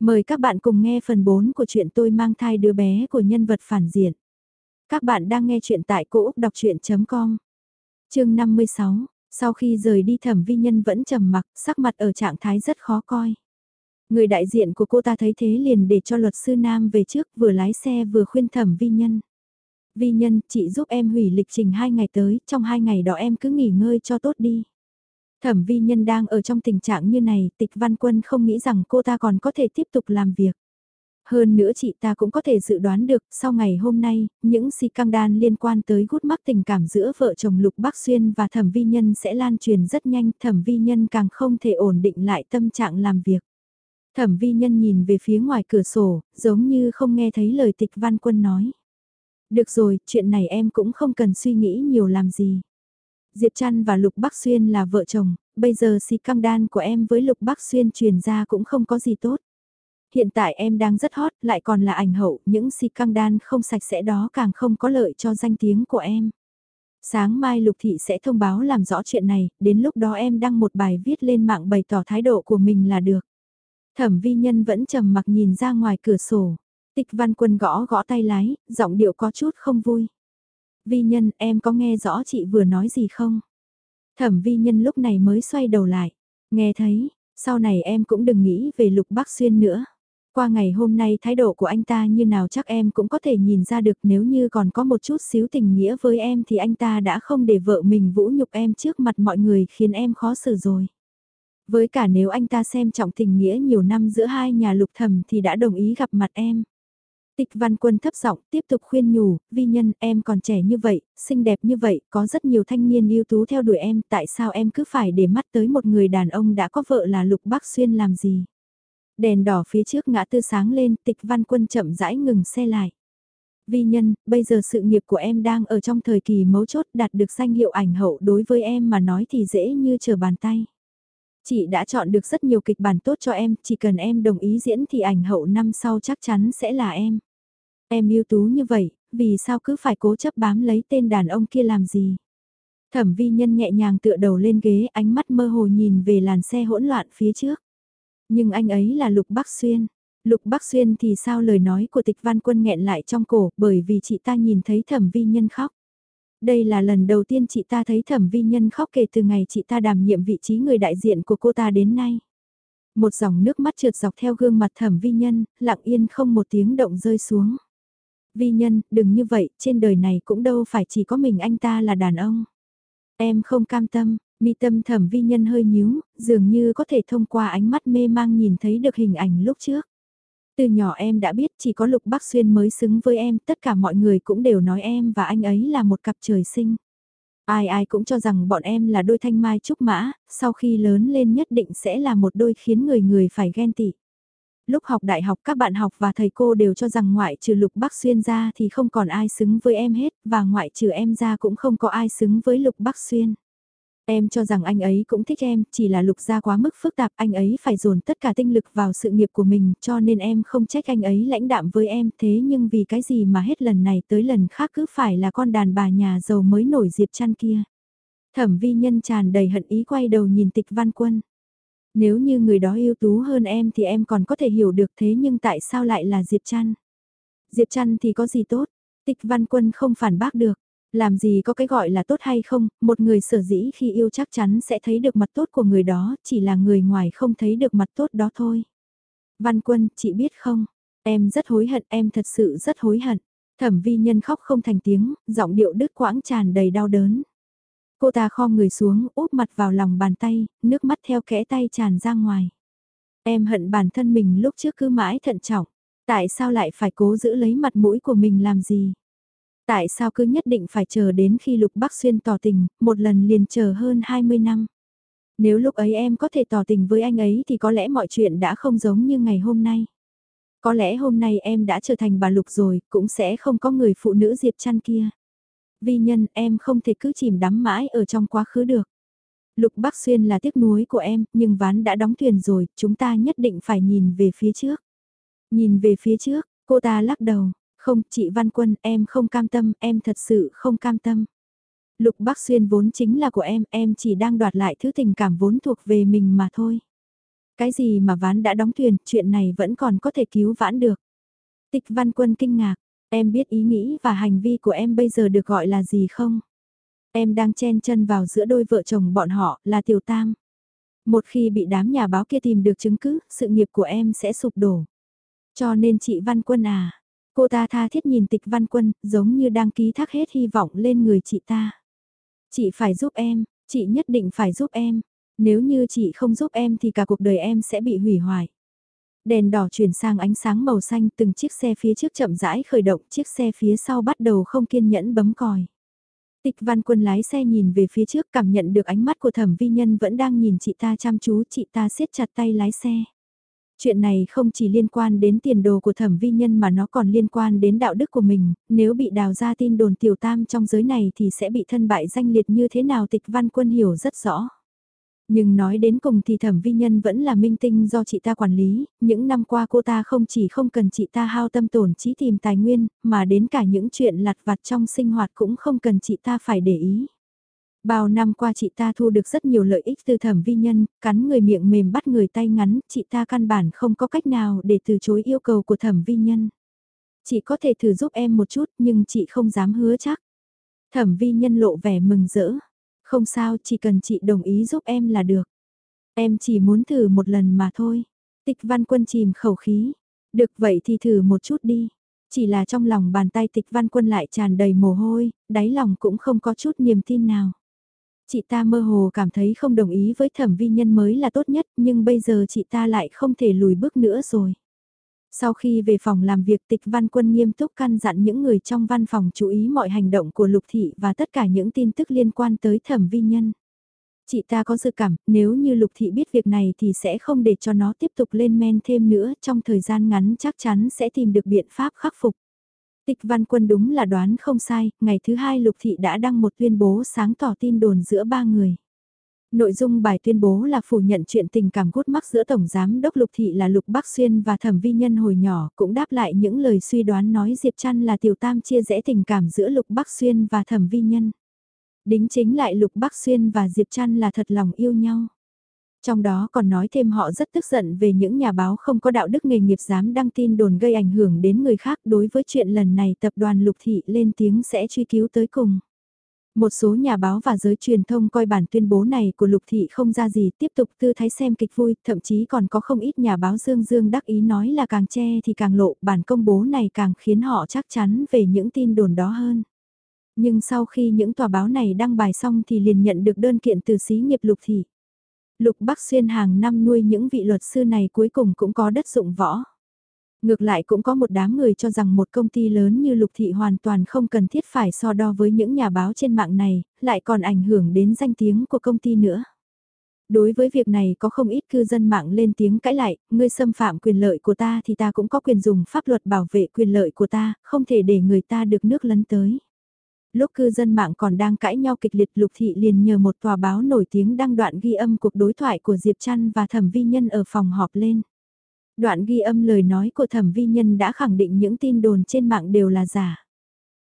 Mời các bạn cùng nghe phần 4 của chuyện tôi mang thai đứa bé của nhân vật phản diện. Các bạn đang nghe chuyện tại cỗ Úc Đọc Chuyện.com Chương 56, sau khi rời đi thẩm vi nhân vẫn trầm mặc, sắc mặt ở trạng thái rất khó coi. Người đại diện của cô ta thấy thế liền để cho luật sư Nam về trước vừa lái xe vừa khuyên thẩm vi nhân. Vi nhân, chị giúp em hủy lịch trình hai ngày tới, trong hai ngày đó em cứ nghỉ ngơi cho tốt đi. Thẩm vi nhân đang ở trong tình trạng như này, tịch văn quân không nghĩ rằng cô ta còn có thể tiếp tục làm việc. Hơn nữa chị ta cũng có thể dự đoán được, sau ngày hôm nay, những si căng đan liên quan tới gút mắc tình cảm giữa vợ chồng Lục Bắc Xuyên và thẩm vi nhân sẽ lan truyền rất nhanh, thẩm vi nhân càng không thể ổn định lại tâm trạng làm việc. Thẩm vi nhân nhìn về phía ngoài cửa sổ, giống như không nghe thấy lời tịch văn quân nói. Được rồi, chuyện này em cũng không cần suy nghĩ nhiều làm gì. Diệp Trăn và Lục Bắc Xuyên là vợ chồng, bây giờ si căng đan của em với Lục Bắc Xuyên truyền ra cũng không có gì tốt. Hiện tại em đang rất hot, lại còn là ảnh hậu, những si căng đan không sạch sẽ đó càng không có lợi cho danh tiếng của em. Sáng mai Lục Thị sẽ thông báo làm rõ chuyện này, đến lúc đó em đăng một bài viết lên mạng bày tỏ thái độ của mình là được. Thẩm vi nhân vẫn trầm mặc nhìn ra ngoài cửa sổ. Tịch văn quân gõ gõ tay lái, giọng điệu có chút không vui. Vi nhân, em có nghe rõ chị vừa nói gì không? Thẩm vi nhân lúc này mới xoay đầu lại. Nghe thấy, sau này em cũng đừng nghĩ về lục bác xuyên nữa. Qua ngày hôm nay thái độ của anh ta như nào chắc em cũng có thể nhìn ra được nếu như còn có một chút xíu tình nghĩa với em thì anh ta đã không để vợ mình vũ nhục em trước mặt mọi người khiến em khó xử rồi. Với cả nếu anh ta xem trọng tình nghĩa nhiều năm giữa hai nhà lục thẩm thì đã đồng ý gặp mặt em. Tịch văn quân thấp giọng tiếp tục khuyên nhủ, vi nhân em còn trẻ như vậy, xinh đẹp như vậy, có rất nhiều thanh niên ưu tú theo đuổi em, tại sao em cứ phải để mắt tới một người đàn ông đã có vợ là Lục Bắc Xuyên làm gì? Đèn đỏ phía trước ngã tư sáng lên, tịch văn quân chậm rãi ngừng xe lại. Vi nhân, bây giờ sự nghiệp của em đang ở trong thời kỳ mấu chốt đạt được danh hiệu ảnh hậu đối với em mà nói thì dễ như trở bàn tay. Chị đã chọn được rất nhiều kịch bản tốt cho em, chỉ cần em đồng ý diễn thì ảnh hậu năm sau chắc chắn sẽ là em. Em ưu tú như vậy, vì sao cứ phải cố chấp bám lấy tên đàn ông kia làm gì? Thẩm vi nhân nhẹ nhàng tựa đầu lên ghế ánh mắt mơ hồ nhìn về làn xe hỗn loạn phía trước. Nhưng anh ấy là Lục Bắc Xuyên. Lục Bắc Xuyên thì sao lời nói của tịch văn quân nghẹn lại trong cổ bởi vì chị ta nhìn thấy thẩm vi nhân khóc. Đây là lần đầu tiên chị ta thấy thẩm vi nhân khóc kể từ ngày chị ta đảm nhiệm vị trí người đại diện của cô ta đến nay. Một dòng nước mắt trượt dọc theo gương mặt thẩm vi nhân, lặng yên không một tiếng động rơi xuống. Vi nhân, đừng như vậy, trên đời này cũng đâu phải chỉ có mình anh ta là đàn ông. Em không cam tâm, mi tâm thẩm vi nhân hơi nhíu, dường như có thể thông qua ánh mắt mê mang nhìn thấy được hình ảnh lúc trước. Từ nhỏ em đã biết chỉ có Lục Bắc Xuyên mới xứng với em, tất cả mọi người cũng đều nói em và anh ấy là một cặp trời sinh. Ai ai cũng cho rằng bọn em là đôi thanh mai trúc mã, sau khi lớn lên nhất định sẽ là một đôi khiến người người phải ghen tị. Lúc học đại học các bạn học và thầy cô đều cho rằng ngoại trừ Lục Bắc Xuyên ra thì không còn ai xứng với em hết, và ngoại trừ em ra cũng không có ai xứng với Lục Bắc Xuyên. Em cho rằng anh ấy cũng thích em, chỉ là lục gia quá mức phức tạp, anh ấy phải dồn tất cả tinh lực vào sự nghiệp của mình, cho nên em không trách anh ấy lãnh đạm với em, thế nhưng vì cái gì mà hết lần này tới lần khác cứ phải là con đàn bà nhà giàu mới nổi diệp chăn kia. Thẩm vi nhân tràn đầy hận ý quay đầu nhìn tịch văn quân. Nếu như người đó ưu tú hơn em thì em còn có thể hiểu được thế nhưng tại sao lại là Diệp Trăn? Diệp Trăn thì có gì tốt? Tịch văn quân không phản bác được. Làm gì có cái gọi là tốt hay không, một người sở dĩ khi yêu chắc chắn sẽ thấy được mặt tốt của người đó, chỉ là người ngoài không thấy được mặt tốt đó thôi. Văn quân, chị biết không, em rất hối hận, em thật sự rất hối hận. Thẩm vi nhân khóc không thành tiếng, giọng điệu đứt quãng tràn đầy đau đớn. Cô ta kho người xuống, úp mặt vào lòng bàn tay, nước mắt theo kẽ tay tràn ra ngoài. Em hận bản thân mình lúc trước cứ mãi thận trọng. Tại sao lại phải cố giữ lấy mặt mũi của mình làm gì? Tại sao cứ nhất định phải chờ đến khi Lục Bắc Xuyên tỏ tình, một lần liền chờ hơn 20 năm? Nếu lúc ấy em có thể tỏ tình với anh ấy thì có lẽ mọi chuyện đã không giống như ngày hôm nay. Có lẽ hôm nay em đã trở thành bà Lục rồi, cũng sẽ không có người phụ nữ Diệp Trăn kia. Vi nhân em không thể cứ chìm đắm mãi ở trong quá khứ được. Lục Bắc Xuyên là tiếc nuối của em, nhưng ván đã đóng thuyền rồi, chúng ta nhất định phải nhìn về phía trước. Nhìn về phía trước, cô ta lắc đầu, không, chị Văn Quân, em không cam tâm, em thật sự không cam tâm. Lục Bắc Xuyên vốn chính là của em, em chỉ đang đoạt lại thứ tình cảm vốn thuộc về mình mà thôi. Cái gì mà ván đã đóng thuyền, chuyện này vẫn còn có thể cứu vãn được. Tịch văn quân kinh ngạc, em biết ý nghĩ và hành vi của em bây giờ được gọi là gì không? Em đang chen chân vào giữa đôi vợ chồng bọn họ là tiểu tam. Một khi bị đám nhà báo kia tìm được chứng cứ, sự nghiệp của em sẽ sụp đổ. Cho nên chị Văn Quân à, cô ta tha thiết nhìn tịch Văn Quân, giống như đang ký thác hết hy vọng lên người chị ta. Chị phải giúp em, chị nhất định phải giúp em. Nếu như chị không giúp em thì cả cuộc đời em sẽ bị hủy hoại. Đèn đỏ chuyển sang ánh sáng màu xanh từng chiếc xe phía trước chậm rãi khởi động chiếc xe phía sau bắt đầu không kiên nhẫn bấm còi. Tịch văn quân lái xe nhìn về phía trước cảm nhận được ánh mắt của thẩm vi nhân vẫn đang nhìn chị ta chăm chú chị ta siết chặt tay lái xe. Chuyện này không chỉ liên quan đến tiền đồ của thẩm vi nhân mà nó còn liên quan đến đạo đức của mình, nếu bị đào ra tin đồn tiểu tam trong giới này thì sẽ bị thân bại danh liệt như thế nào tịch văn quân hiểu rất rõ. Nhưng nói đến cùng thì thẩm vi nhân vẫn là minh tinh do chị ta quản lý, những năm qua cô ta không chỉ không cần chị ta hao tâm tổn trí tìm tài nguyên, mà đến cả những chuyện lặt vặt trong sinh hoạt cũng không cần chị ta phải để ý. Bao năm qua chị ta thu được rất nhiều lợi ích từ thẩm vi nhân, cắn người miệng mềm bắt người tay ngắn, chị ta căn bản không có cách nào để từ chối yêu cầu của thẩm vi nhân. Chị có thể thử giúp em một chút nhưng chị không dám hứa chắc. Thẩm vi nhân lộ vẻ mừng rỡ. Không sao, chỉ cần chị đồng ý giúp em là được. Em chỉ muốn thử một lần mà thôi. Tịch văn quân chìm khẩu khí. Được vậy thì thử một chút đi. Chỉ là trong lòng bàn tay tịch văn quân lại tràn đầy mồ hôi, đáy lòng cũng không có chút niềm tin nào. Chị ta mơ hồ cảm thấy không đồng ý với thẩm vi nhân mới là tốt nhất nhưng bây giờ chị ta lại không thể lùi bước nữa rồi. Sau khi về phòng làm việc tịch văn quân nghiêm túc căn dặn những người trong văn phòng chú ý mọi hành động của Lục Thị và tất cả những tin tức liên quan tới thẩm vi nhân. Chị ta có dự cảm, nếu như Lục Thị biết việc này thì sẽ không để cho nó tiếp tục lên men thêm nữa, trong thời gian ngắn chắc chắn sẽ tìm được biện pháp khắc phục. Tịch văn quân đúng là đoán không sai, ngày thứ hai Lục Thị đã đăng một tuyên bố sáng tỏ tin đồn giữa ba người. Nội dung bài tuyên bố là phủ nhận chuyện tình cảm gút mắc giữa Tổng Giám Đốc Lục Thị là Lục Bắc Xuyên và Thẩm Vi Nhân hồi nhỏ, cũng đáp lại những lời suy đoán nói Diệp Trăn là tiểu tam chia rẽ tình cảm giữa Lục Bắc Xuyên và Thẩm Vi Nhân. Đính chính lại Lục Bắc Xuyên và Diệp Trăn là thật lòng yêu nhau. Trong đó còn nói thêm họ rất tức giận về những nhà báo không có đạo đức nghề nghiệp dám đăng tin đồn gây ảnh hưởng đến người khác đối với chuyện lần này tập đoàn Lục Thị lên tiếng sẽ truy cứu tới cùng. Một số nhà báo và giới truyền thông coi bản tuyên bố này của Lục Thị không ra gì tiếp tục tư thái xem kịch vui, thậm chí còn có không ít nhà báo dương dương đắc ý nói là càng che thì càng lộ, bản công bố này càng khiến họ chắc chắn về những tin đồn đó hơn. Nhưng sau khi những tòa báo này đăng bài xong thì liền nhận được đơn kiện từ xí nghiệp Lục Thị. Lục Bắc Xuyên hàng năm nuôi những vị luật sư này cuối cùng cũng có đất dụng võ. Ngược lại cũng có một đám người cho rằng một công ty lớn như Lục Thị hoàn toàn không cần thiết phải so đo với những nhà báo trên mạng này, lại còn ảnh hưởng đến danh tiếng của công ty nữa. Đối với việc này có không ít cư dân mạng lên tiếng cãi lại, ngươi xâm phạm quyền lợi của ta thì ta cũng có quyền dùng pháp luật bảo vệ quyền lợi của ta, không thể để người ta được nước lấn tới. Lúc cư dân mạng còn đang cãi nhau kịch liệt Lục Thị liền nhờ một tòa báo nổi tiếng đăng đoạn ghi âm cuộc đối thoại của Diệp Trăn và Thẩm Vi Nhân ở phòng họp lên. Đoạn ghi âm lời nói của thẩm vi nhân đã khẳng định những tin đồn trên mạng đều là giả.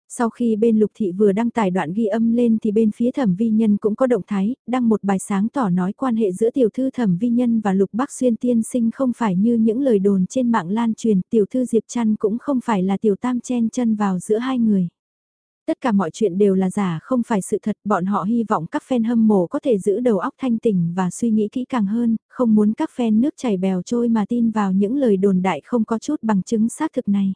Sau khi bên lục thị vừa đăng tải đoạn ghi âm lên thì bên phía thẩm vi nhân cũng có động thái, đăng một bài sáng tỏ nói quan hệ giữa tiểu thư thẩm vi nhân và lục bắc xuyên tiên sinh không phải như những lời đồn trên mạng lan truyền, tiểu thư Diệp Trăn cũng không phải là tiểu tam chen chân vào giữa hai người. Tất cả mọi chuyện đều là giả không phải sự thật, bọn họ hy vọng các fan hâm mộ có thể giữ đầu óc thanh tỉnh và suy nghĩ kỹ càng hơn, không muốn các fan nước chảy bèo trôi mà tin vào những lời đồn đại không có chút bằng chứng xác thực này.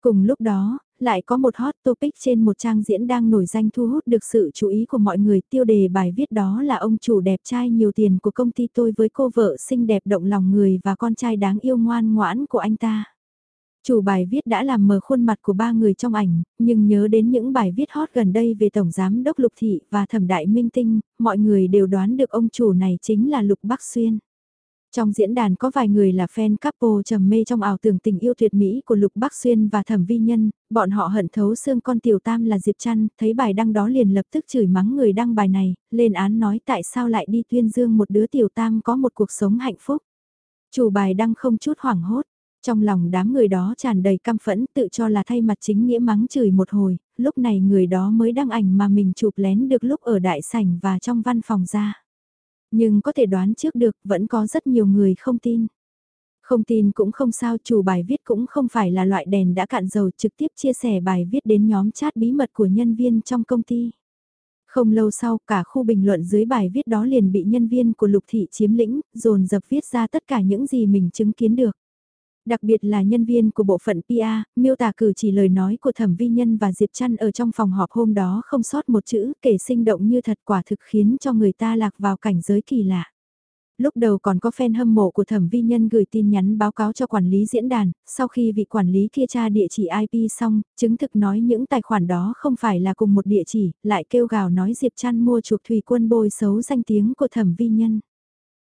Cùng lúc đó, lại có một hot topic trên một trang diễn đang nổi danh thu hút được sự chú ý của mọi người. Tiêu đề bài viết đó là ông chủ đẹp trai nhiều tiền của công ty tôi với cô vợ xinh đẹp động lòng người và con trai đáng yêu ngoan ngoãn của anh ta. Chủ bài viết đã làm mờ khuôn mặt của ba người trong ảnh, nhưng nhớ đến những bài viết hot gần đây về Tổng Giám Đốc Lục Thị và Thẩm Đại Minh Tinh, mọi người đều đoán được ông chủ này chính là Lục Bắc Xuyên. Trong diễn đàn có vài người là fan couple trầm mê trong ảo tưởng tình yêu tuyệt mỹ của Lục Bắc Xuyên và Thẩm Vi Nhân, bọn họ hận thấu xương con tiểu tam là Diệp Trăn, thấy bài đăng đó liền lập tức chửi mắng người đăng bài này, lên án nói tại sao lại đi tuyên dương một đứa tiểu tam có một cuộc sống hạnh phúc. Chủ bài đăng không chút hoảng hốt, trong lòng đám người đó tràn đầy căm phẫn tự cho là thay mặt chính nghĩa mắng chửi một hồi, lúc này người đó mới đăng ảnh mà mình chụp lén được lúc ở đại sảnh và trong văn phòng ra. Nhưng có thể đoán trước được vẫn có rất nhiều người không tin. Không tin cũng không sao, chủ bài viết cũng không phải là loại đèn đã cạn dầu trực tiếp chia sẻ bài viết đến nhóm chat bí mật của nhân viên trong công ty. Không lâu sau, cả khu bình luận dưới bài viết đó liền bị nhân viên của Lục Thị chiếm lĩnh, dồn dập viết ra tất cả những gì mình chứng kiến được. Đặc biệt là nhân viên của bộ phận PA, miêu tả cử chỉ lời nói của thẩm vi nhân và Diệp Trăn ở trong phòng họp hôm đó không sót một chữ kể sinh động như thật quả thực khiến cho người ta lạc vào cảnh giới kỳ lạ. Lúc đầu còn có fan hâm mộ của thẩm vi nhân gửi tin nhắn báo cáo cho quản lý diễn đàn, sau khi vị quản lý kia tra địa chỉ IP xong, chứng thực nói những tài khoản đó không phải là cùng một địa chỉ, lại kêu gào nói Diệp Trăn mua chuộc thủy quân bôi xấu danh tiếng của thẩm vi nhân.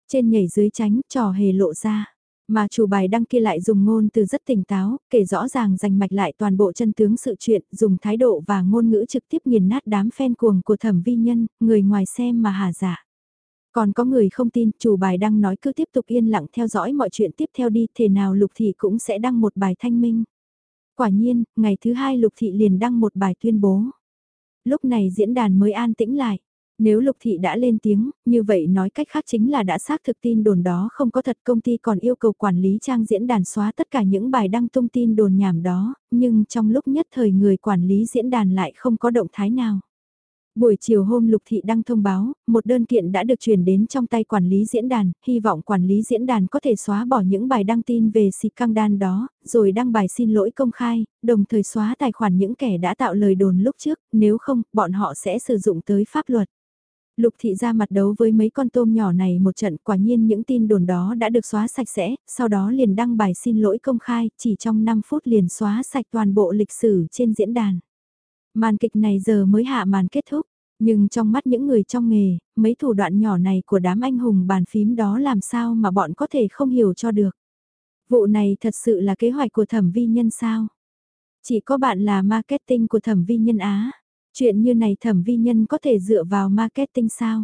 Trên nhảy dưới tránh, trò hề lộ ra. Mà chủ bài đăng kia lại dùng ngôn từ rất tỉnh táo, kể rõ ràng rành mạch lại toàn bộ chân tướng sự chuyện, dùng thái độ và ngôn ngữ trực tiếp nghiền nát đám fan cuồng của thẩm vi nhân, người ngoài xem mà hà giả. Còn có người không tin, chủ bài đăng nói cứ tiếp tục yên lặng theo dõi mọi chuyện tiếp theo đi, thế nào Lục Thị cũng sẽ đăng một bài thanh minh. Quả nhiên, ngày thứ hai Lục Thị liền đăng một bài tuyên bố. Lúc này diễn đàn mới an tĩnh lại. Nếu Lục Thị đã lên tiếng, như vậy nói cách khác chính là đã xác thực tin đồn đó không có thật công ty còn yêu cầu quản lý trang diễn đàn xóa tất cả những bài đăng tung tin đồn nhảm đó, nhưng trong lúc nhất thời người quản lý diễn đàn lại không có động thái nào. Buổi chiều hôm Lục Thị đăng thông báo, một đơn kiện đã được chuyển đến trong tay quản lý diễn đàn, hy vọng quản lý diễn đàn có thể xóa bỏ những bài đăng tin về xịt căng đan đó, rồi đăng bài xin lỗi công khai, đồng thời xóa tài khoản những kẻ đã tạo lời đồn lúc trước, nếu không, bọn họ sẽ sử dụng tới pháp luật. Lục thị ra mặt đấu với mấy con tôm nhỏ này một trận quả nhiên những tin đồn đó đã được xóa sạch sẽ, sau đó liền đăng bài xin lỗi công khai, chỉ trong 5 phút liền xóa sạch toàn bộ lịch sử trên diễn đàn. Màn kịch này giờ mới hạ màn kết thúc, nhưng trong mắt những người trong nghề, mấy thủ đoạn nhỏ này của đám anh hùng bàn phím đó làm sao mà bọn có thể không hiểu cho được. Vụ này thật sự là kế hoạch của thẩm vi nhân sao? Chỉ có bạn là marketing của thẩm vi nhân Á. Chuyện như này thẩm vi nhân có thể dựa vào marketing sao?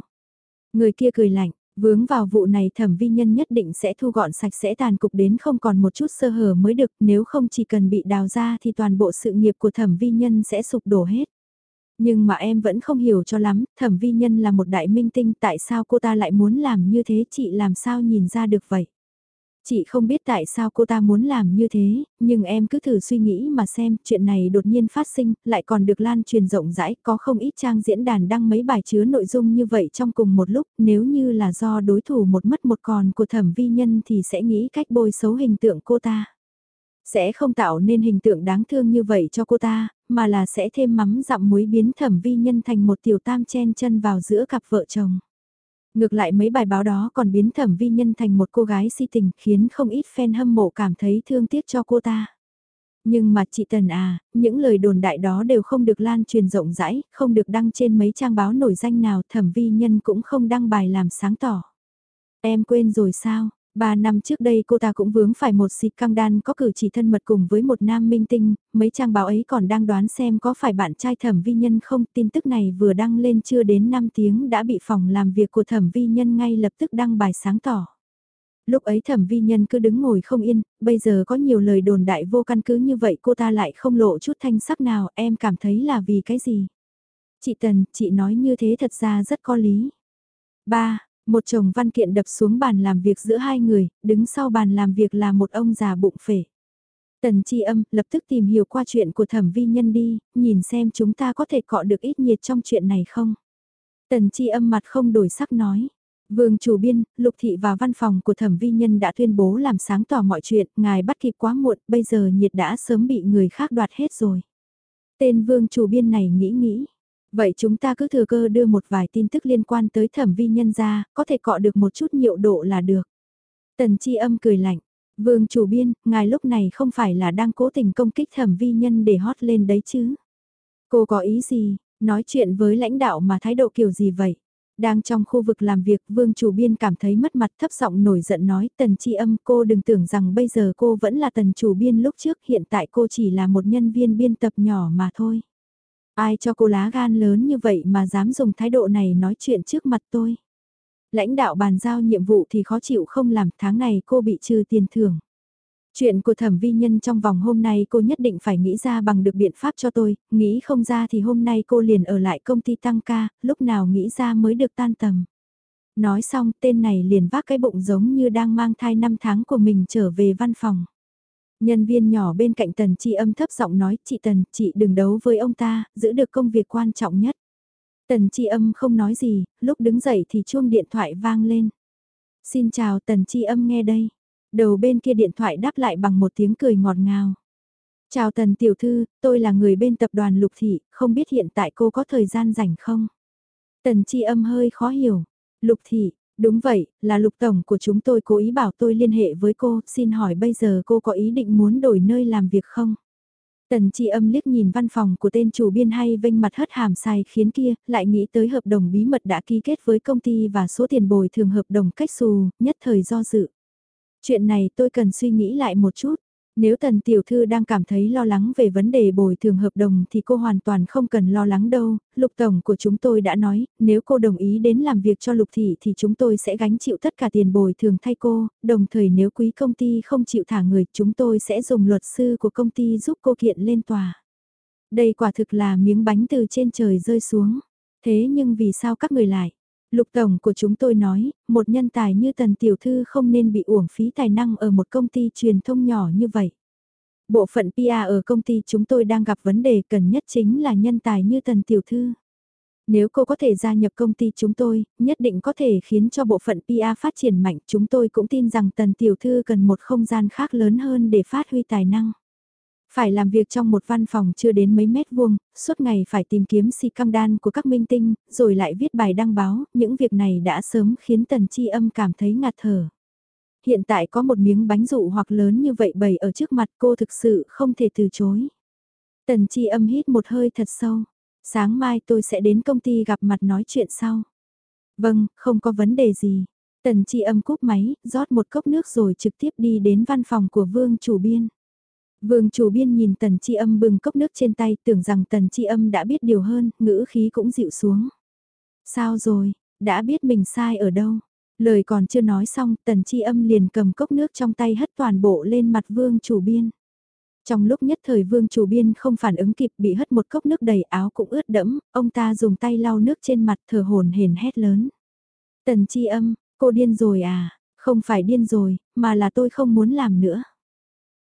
Người kia cười lạnh, vướng vào vụ này thẩm vi nhân nhất định sẽ thu gọn sạch sẽ tàn cục đến không còn một chút sơ hở mới được, nếu không chỉ cần bị đào ra thì toàn bộ sự nghiệp của thẩm vi nhân sẽ sụp đổ hết. Nhưng mà em vẫn không hiểu cho lắm, thẩm vi nhân là một đại minh tinh tại sao cô ta lại muốn làm như thế chị làm sao nhìn ra được vậy. Chị không biết tại sao cô ta muốn làm như thế, nhưng em cứ thử suy nghĩ mà xem, chuyện này đột nhiên phát sinh, lại còn được lan truyền rộng rãi, có không ít trang diễn đàn đăng mấy bài chứa nội dung như vậy trong cùng một lúc, nếu như là do đối thủ một mất một còn của thẩm vi nhân thì sẽ nghĩ cách bôi xấu hình tượng cô ta. Sẽ không tạo nên hình tượng đáng thương như vậy cho cô ta, mà là sẽ thêm mắm dặm muối biến thẩm vi nhân thành một tiểu tam chen chân vào giữa cặp vợ chồng. Ngược lại mấy bài báo đó còn biến thẩm vi nhân thành một cô gái si tình khiến không ít fan hâm mộ cảm thấy thương tiếc cho cô ta. Nhưng mà chị Tần à, những lời đồn đại đó đều không được lan truyền rộng rãi, không được đăng trên mấy trang báo nổi danh nào thẩm vi nhân cũng không đăng bài làm sáng tỏ. Em quên rồi sao, Ba năm trước đây cô ta cũng vướng phải một xịt căng đan có cử chỉ thân mật cùng với một nam minh tinh, mấy trang báo ấy còn đang đoán xem có phải bạn trai thẩm vi nhân không. Tin tức này vừa đăng lên chưa đến 5 tiếng đã bị phòng làm việc của thẩm vi nhân ngay lập tức đăng bài sáng tỏ. Lúc ấy thẩm vi nhân cứ đứng ngồi không yên, bây giờ có nhiều lời đồn đại vô căn cứ như vậy cô ta lại không lộ chút thanh sắc nào em cảm thấy là vì cái gì. Chị Tần, chị nói như thế thật ra rất có lý. Ba, một chồng văn kiện đập xuống bàn làm việc giữa hai người, đứng sau bàn làm việc là một ông già bụng phể. Tần chi âm lập tức tìm hiểu qua chuyện của thẩm vi nhân đi, nhìn xem chúng ta có thể cọ được ít nhiệt trong chuyện này không. Tần chi âm mặt không đổi sắc nói. Vương chủ biên, lục thị và văn phòng của thẩm vi nhân đã tuyên bố làm sáng tỏ mọi chuyện, ngài bắt kịp quá muộn, bây giờ nhiệt đã sớm bị người khác đoạt hết rồi. Tên vương chủ biên này nghĩ nghĩ, Vậy chúng ta cứ thừa cơ đưa một vài tin tức liên quan tới thẩm vi nhân ra, có thể cọ được một chút nhiệu độ là được. Tần chi âm cười lạnh. Vương chủ biên, ngài lúc này không phải là đang cố tình công kích thẩm vi nhân để hót lên đấy chứ. Cô có ý gì, nói chuyện với lãnh đạo mà thái độ kiểu gì vậy? Đang trong khu vực làm việc, vương chủ biên cảm thấy mất mặt thấp giọng nổi giận nói, tần chi âm cô đừng tưởng rằng bây giờ cô vẫn là tần chủ biên lúc trước, hiện tại cô chỉ là một nhân viên biên tập nhỏ mà thôi. Ai cho cô lá gan lớn như vậy mà dám dùng thái độ này nói chuyện trước mặt tôi. Lãnh đạo bàn giao nhiệm vụ thì khó chịu không làm tháng này cô bị trừ tiền thưởng. Chuyện của thẩm vi nhân trong vòng hôm nay cô nhất định phải nghĩ ra bằng được biện pháp cho tôi, nghĩ không ra thì hôm nay cô liền ở lại công ty tăng ca, lúc nào nghĩ ra mới được tan tầm. Nói xong tên này liền vác cái bụng giống như đang mang thai 5 tháng của mình trở về văn phòng. Nhân viên nhỏ bên cạnh Tần Chi âm thấp giọng nói, chị Tần, chị đừng đấu với ông ta, giữ được công việc quan trọng nhất. Tần Chi âm không nói gì, lúc đứng dậy thì chuông điện thoại vang lên. Xin chào Tần Chi âm nghe đây. Đầu bên kia điện thoại đáp lại bằng một tiếng cười ngọt ngào. Chào Tần Tiểu Thư, tôi là người bên tập đoàn Lục Thị, không biết hiện tại cô có thời gian rảnh không? Tần Chi âm hơi khó hiểu. Lục Thị, đúng vậy, là Lục Tổng của chúng tôi cố ý bảo tôi liên hệ với cô, xin hỏi bây giờ cô có ý định muốn đổi nơi làm việc không? Tần Chi âm liếc nhìn văn phòng của tên chủ biên hay vênh mặt hất hàm sai khiến kia, lại nghĩ tới hợp đồng bí mật đã ký kết với công ty và số tiền bồi thường hợp đồng cách xù, nhất thời do dự. Chuyện này tôi cần suy nghĩ lại một chút. Nếu tần tiểu thư đang cảm thấy lo lắng về vấn đề bồi thường hợp đồng thì cô hoàn toàn không cần lo lắng đâu, lục tổng của chúng tôi đã nói, nếu cô đồng ý đến làm việc cho lục thị thì chúng tôi sẽ gánh chịu tất cả tiền bồi thường thay cô, đồng thời nếu quý công ty không chịu thả người chúng tôi sẽ dùng luật sư của công ty giúp cô kiện lên tòa. Đây quả thực là miếng bánh từ trên trời rơi xuống. Thế nhưng vì sao các người lại? Lục tổng của chúng tôi nói, một nhân tài như tần tiểu thư không nên bị uổng phí tài năng ở một công ty truyền thông nhỏ như vậy. Bộ phận PR ở công ty chúng tôi đang gặp vấn đề cần nhất chính là nhân tài như tần tiểu thư. Nếu cô có thể gia nhập công ty chúng tôi, nhất định có thể khiến cho bộ phận PR phát triển mạnh. Chúng tôi cũng tin rằng tần tiểu thư cần một không gian khác lớn hơn để phát huy tài năng. Phải làm việc trong một văn phòng chưa đến mấy mét vuông, suốt ngày phải tìm kiếm si căng đan của các minh tinh, rồi lại viết bài đăng báo, những việc này đã sớm khiến tần chi âm cảm thấy ngạt thở. Hiện tại có một miếng bánh dụ hoặc lớn như vậy bày ở trước mặt cô thực sự không thể từ chối. Tần chi âm hít một hơi thật sâu. Sáng mai tôi sẽ đến công ty gặp mặt nói chuyện sau. Vâng, không có vấn đề gì. Tần chi âm cúp máy, rót một cốc nước rồi trực tiếp đi đến văn phòng của vương chủ biên. Vương chủ biên nhìn tần chi âm bưng cốc nước trên tay tưởng rằng tần chi âm đã biết điều hơn, ngữ khí cũng dịu xuống. Sao rồi, đã biết mình sai ở đâu? Lời còn chưa nói xong, tần chi âm liền cầm cốc nước trong tay hất toàn bộ lên mặt vương chủ biên. Trong lúc nhất thời vương chủ biên không phản ứng kịp bị hất một cốc nước đầy áo cũng ướt đẫm, ông ta dùng tay lau nước trên mặt thở hồn hển hét lớn. Tần chi âm, cô điên rồi à, không phải điên rồi, mà là tôi không muốn làm nữa.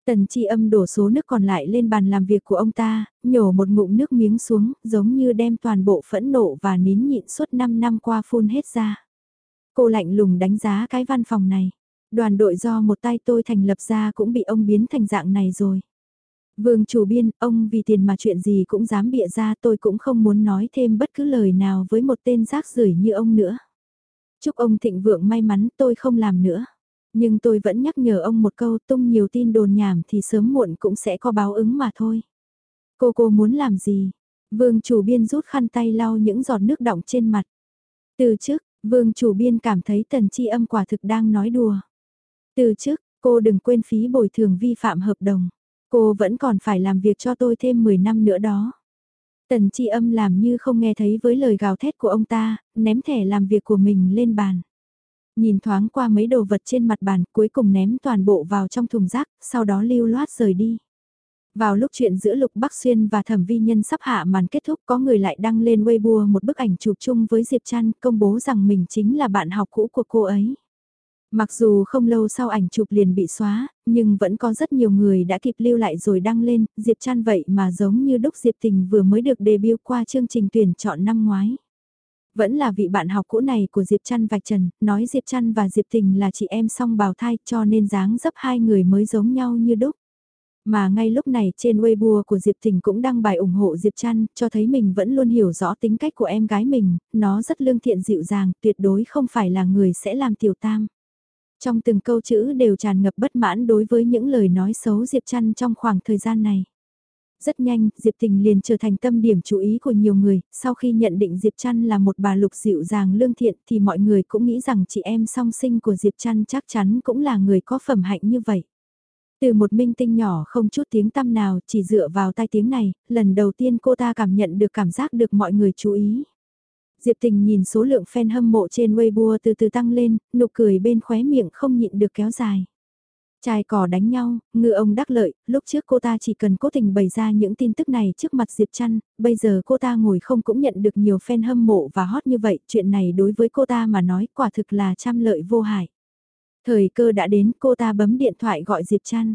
Tần chi âm đổ số nước còn lại lên bàn làm việc của ông ta, nhổ một ngụm nước miếng xuống, giống như đem toàn bộ phẫn nộ và nín nhịn suốt 5 năm qua phun hết ra. Cô lạnh lùng đánh giá cái văn phòng này. Đoàn đội do một tay tôi thành lập ra cũng bị ông biến thành dạng này rồi. Vương chủ biên, ông vì tiền mà chuyện gì cũng dám bịa ra tôi cũng không muốn nói thêm bất cứ lời nào với một tên rác rưởi như ông nữa. Chúc ông thịnh vượng may mắn tôi không làm nữa. Nhưng tôi vẫn nhắc nhở ông một câu tung nhiều tin đồn nhảm thì sớm muộn cũng sẽ có báo ứng mà thôi. Cô cô muốn làm gì? Vương chủ biên rút khăn tay lau những giọt nước đọng trên mặt. Từ trước, vương chủ biên cảm thấy tần chi âm quả thực đang nói đùa. Từ trước, cô đừng quên phí bồi thường vi phạm hợp đồng. Cô vẫn còn phải làm việc cho tôi thêm 10 năm nữa đó. Tần chi âm làm như không nghe thấy với lời gào thét của ông ta, ném thẻ làm việc của mình lên bàn. Nhìn thoáng qua mấy đồ vật trên mặt bàn, cuối cùng ném toàn bộ vào trong thùng rác, sau đó lưu loát rời đi. Vào lúc chuyện giữa Lục Bắc Xuyên và Thẩm Vi Nhân sắp hạ màn kết thúc có người lại đăng lên Weibo một bức ảnh chụp chung với Diệp Trăn công bố rằng mình chính là bạn học cũ của cô ấy. Mặc dù không lâu sau ảnh chụp liền bị xóa, nhưng vẫn có rất nhiều người đã kịp lưu lại rồi đăng lên, Diệp Trăn vậy mà giống như đúc Diệp Tình vừa mới được debut qua chương trình tuyển chọn năm ngoái. Vẫn là vị bạn học cũ này của Diệp Trăn vạch trần, nói Diệp Trăn và Diệp Tình là chị em song bào thai cho nên dáng dấp hai người mới giống nhau như đúc. Mà ngay lúc này trên Weibo của Diệp Tình cũng đăng bài ủng hộ Diệp Trăn, cho thấy mình vẫn luôn hiểu rõ tính cách của em gái mình, nó rất lương thiện dịu dàng, tuyệt đối không phải là người sẽ làm tiểu tam. Trong từng câu chữ đều tràn ngập bất mãn đối với những lời nói xấu Diệp Trăn trong khoảng thời gian này. Rất nhanh, Diệp Tình liền trở thành tâm điểm chú ý của nhiều người, sau khi nhận định Diệp Trăn là một bà lục dịu dàng lương thiện thì mọi người cũng nghĩ rằng chị em song sinh của Diệp Trăn chắc chắn cũng là người có phẩm hạnh như vậy. Từ một minh tinh nhỏ không chút tiếng tăm nào chỉ dựa vào tai tiếng này, lần đầu tiên cô ta cảm nhận được cảm giác được mọi người chú ý. Diệp Tình nhìn số lượng fan hâm mộ trên Weibo từ từ tăng lên, nụ cười bên khóe miệng không nhịn được kéo dài. Trai cỏ đánh nhau, ngư ông đắc lợi, lúc trước cô ta chỉ cần cố tình bày ra những tin tức này trước mặt Diệp Trăn, bây giờ cô ta ngồi không cũng nhận được nhiều fan hâm mộ và hot như vậy, chuyện này đối với cô ta mà nói quả thực là trăm lợi vô hại. Thời cơ đã đến, cô ta bấm điện thoại gọi Diệp Trăn.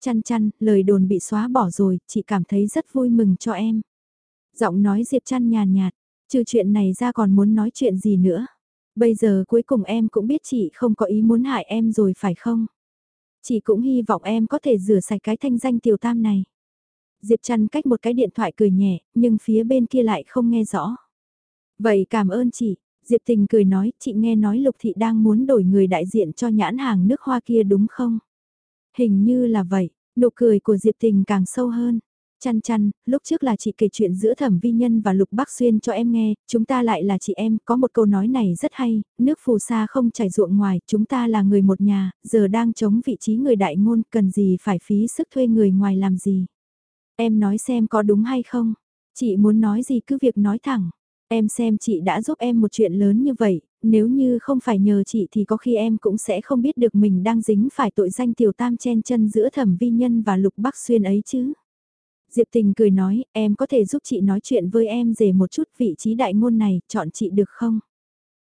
Chăn chăn, lời đồn bị xóa bỏ rồi, chị cảm thấy rất vui mừng cho em. Giọng nói Diệp Trăn nhàn nhạt, trừ chuyện này ra còn muốn nói chuyện gì nữa. Bây giờ cuối cùng em cũng biết chị không có ý muốn hại em rồi phải không? Chị cũng hy vọng em có thể rửa sạch cái thanh danh tiểu tam này. Diệp Trăn cách một cái điện thoại cười nhẹ, nhưng phía bên kia lại không nghe rõ. Vậy cảm ơn chị, Diệp Tình cười nói, chị nghe nói Lục Thị đang muốn đổi người đại diện cho nhãn hàng nước hoa kia đúng không? Hình như là vậy, nụ cười của Diệp Tình càng sâu hơn. Chăn chăn, lúc trước là chị kể chuyện giữa thẩm vi nhân và lục bắc xuyên cho em nghe, chúng ta lại là chị em, có một câu nói này rất hay, nước phù sa không chảy ruộng ngoài, chúng ta là người một nhà, giờ đang chống vị trí người đại ngôn, cần gì phải phí sức thuê người ngoài làm gì. Em nói xem có đúng hay không, chị muốn nói gì cứ việc nói thẳng, em xem chị đã giúp em một chuyện lớn như vậy, nếu như không phải nhờ chị thì có khi em cũng sẽ không biết được mình đang dính phải tội danh tiểu tam chen chân giữa thẩm vi nhân và lục bắc xuyên ấy chứ. Diệp Tình cười nói, em có thể giúp chị nói chuyện với em về một chút vị trí đại ngôn này, chọn chị được không?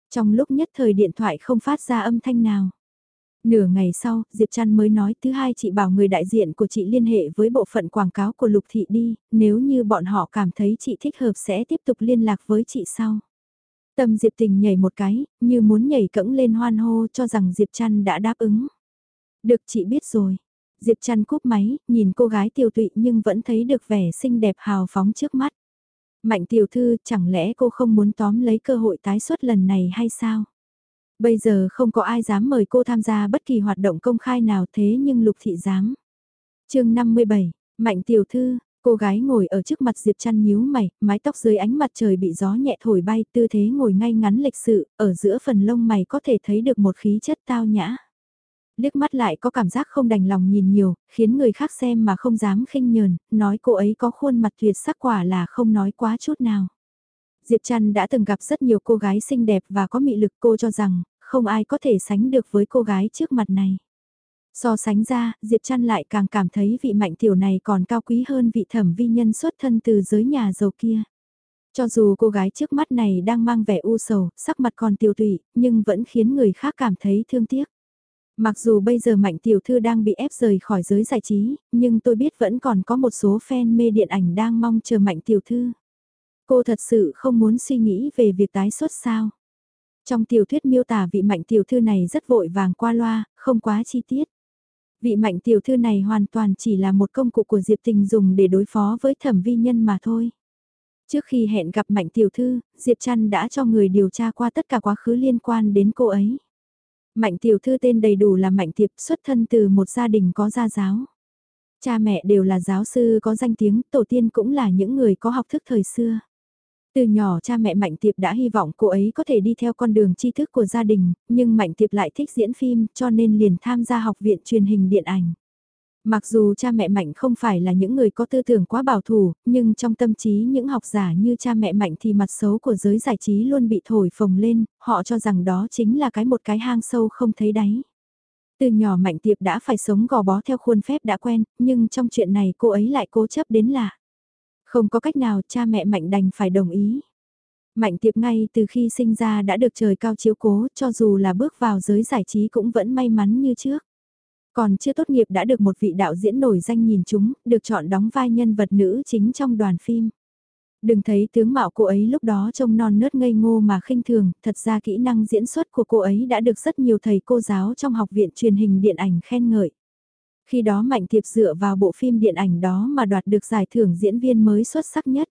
Trong lúc nhất thời điện thoại không phát ra âm thanh nào. Nửa ngày sau, Diệp Trăn mới nói thứ hai chị bảo người đại diện của chị liên hệ với bộ phận quảng cáo của Lục Thị đi, nếu như bọn họ cảm thấy chị thích hợp sẽ tiếp tục liên lạc với chị sau. Tâm Diệp Tình nhảy một cái, như muốn nhảy cẫng lên hoan hô cho rằng Diệp Trăn đã đáp ứng. Được chị biết rồi. Diệp chăn cúp máy, nhìn cô gái tiêu tụy nhưng vẫn thấy được vẻ xinh đẹp hào phóng trước mắt. Mạnh tiểu thư, chẳng lẽ cô không muốn tóm lấy cơ hội tái xuất lần này hay sao? Bây giờ không có ai dám mời cô tham gia bất kỳ hoạt động công khai nào thế nhưng lục thị dám. chương 57, Mạnh tiểu thư, cô gái ngồi ở trước mặt Diệp chăn nhíu mày, mái tóc dưới ánh mặt trời bị gió nhẹ thổi bay tư thế ngồi ngay ngắn lịch sự, ở giữa phần lông mày có thể thấy được một khí chất tao nhã liếc mắt lại có cảm giác không đành lòng nhìn nhiều, khiến người khác xem mà không dám khinh nhờn, nói cô ấy có khuôn mặt tuyệt sắc quả là không nói quá chút nào. Diệp Trăn đã từng gặp rất nhiều cô gái xinh đẹp và có mị lực cô cho rằng, không ai có thể sánh được với cô gái trước mặt này. So sánh ra, Diệp Trăn lại càng cảm thấy vị mạnh tiểu này còn cao quý hơn vị thẩm vi nhân xuất thân từ giới nhà giàu kia. Cho dù cô gái trước mắt này đang mang vẻ u sầu, sắc mặt còn tiêu tụy, nhưng vẫn khiến người khác cảm thấy thương tiếc. Mặc dù bây giờ Mạnh Tiểu Thư đang bị ép rời khỏi giới giải trí, nhưng tôi biết vẫn còn có một số fan mê điện ảnh đang mong chờ Mạnh Tiểu Thư. Cô thật sự không muốn suy nghĩ về việc tái xuất sao. Trong tiểu thuyết miêu tả vị Mạnh Tiểu Thư này rất vội vàng qua loa, không quá chi tiết. Vị Mạnh Tiểu Thư này hoàn toàn chỉ là một công cụ của Diệp Tình dùng để đối phó với thẩm vi nhân mà thôi. Trước khi hẹn gặp Mạnh Tiểu Thư, Diệp Trăn đã cho người điều tra qua tất cả quá khứ liên quan đến cô ấy. Mạnh tiểu thư tên đầy đủ là Mạnh Tiệp xuất thân từ một gia đình có gia giáo. Cha mẹ đều là giáo sư có danh tiếng, tổ tiên cũng là những người có học thức thời xưa. Từ nhỏ cha mẹ Mạnh Tiệp đã hy vọng cô ấy có thể đi theo con đường tri thức của gia đình, nhưng Mạnh Tiệp lại thích diễn phim cho nên liền tham gia học viện truyền hình điện ảnh. Mặc dù cha mẹ Mạnh không phải là những người có tư tưởng quá bảo thủ, nhưng trong tâm trí những học giả như cha mẹ Mạnh thì mặt xấu của giới giải trí luôn bị thổi phồng lên, họ cho rằng đó chính là cái một cái hang sâu không thấy đáy. Từ nhỏ Mạnh Tiệp đã phải sống gò bó theo khuôn phép đã quen, nhưng trong chuyện này cô ấy lại cố chấp đến lạ. Không có cách nào cha mẹ Mạnh đành phải đồng ý. Mạnh Tiệp ngay từ khi sinh ra đã được trời cao chiếu cố cho dù là bước vào giới giải trí cũng vẫn may mắn như trước. Còn chưa tốt nghiệp đã được một vị đạo diễn nổi danh nhìn chúng, được chọn đóng vai nhân vật nữ chính trong đoàn phim. Đừng thấy tướng mạo cô ấy lúc đó trông non nớt ngây ngô mà khinh thường, thật ra kỹ năng diễn xuất của cô ấy đã được rất nhiều thầy cô giáo trong học viện truyền hình điện ảnh khen ngợi. Khi đó Mạnh Thiệp dựa vào bộ phim điện ảnh đó mà đoạt được giải thưởng diễn viên mới xuất sắc nhất.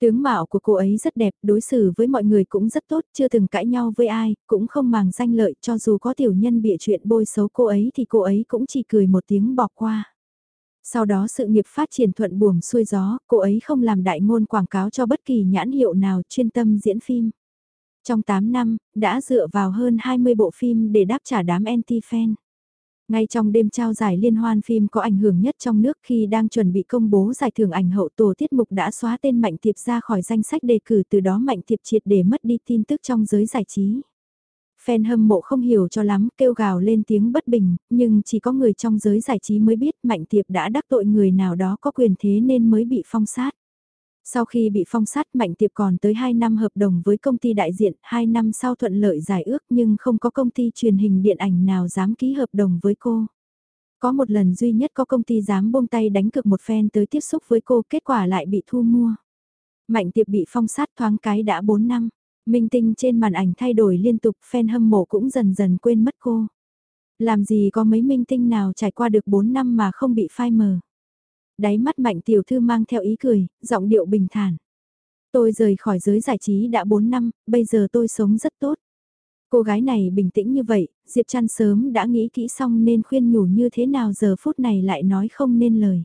Tướng mạo của cô ấy rất đẹp, đối xử với mọi người cũng rất tốt, chưa từng cãi nhau với ai, cũng không màng danh lợi cho dù có tiểu nhân bịa chuyện bôi xấu cô ấy thì cô ấy cũng chỉ cười một tiếng bỏ qua. Sau đó sự nghiệp phát triển thuận buồm xuôi gió, cô ấy không làm đại ngôn quảng cáo cho bất kỳ nhãn hiệu nào chuyên tâm diễn phim. Trong 8 năm, đã dựa vào hơn 20 bộ phim để đáp trả đám anti-fan. Ngay trong đêm trao giải liên hoan phim có ảnh hưởng nhất trong nước khi đang chuẩn bị công bố giải thưởng ảnh hậu tổ tiết mục đã xóa tên Mạnh Tiệp ra khỏi danh sách đề cử từ đó Mạnh Tiệp triệt để mất đi tin tức trong giới giải trí. Fan hâm mộ không hiểu cho lắm, kêu gào lên tiếng bất bình, nhưng chỉ có người trong giới giải trí mới biết Mạnh Tiệp đã đắc tội người nào đó có quyền thế nên mới bị phong sát. Sau khi bị phong sát Mạnh Tiệp còn tới 2 năm hợp đồng với công ty đại diện, 2 năm sau thuận lợi giải ước nhưng không có công ty truyền hình điện ảnh nào dám ký hợp đồng với cô. Có một lần duy nhất có công ty dám buông tay đánh cực một fan tới tiếp xúc với cô, kết quả lại bị thu mua. Mạnh Tiệp bị phong sát thoáng cái đã 4 năm. Minh tinh trên màn ảnh thay đổi liên tục, fan hâm mộ cũng dần dần quên mất cô. Làm gì có mấy minh tinh nào trải qua được 4 năm mà không bị phai mờ. Đáy mắt mạnh tiểu thư mang theo ý cười, giọng điệu bình thản. Tôi rời khỏi giới giải trí đã 4 năm, bây giờ tôi sống rất tốt. Cô gái này bình tĩnh như vậy, Diệp Trăn sớm đã nghĩ kỹ xong nên khuyên nhủ như thế nào giờ phút này lại nói không nên lời.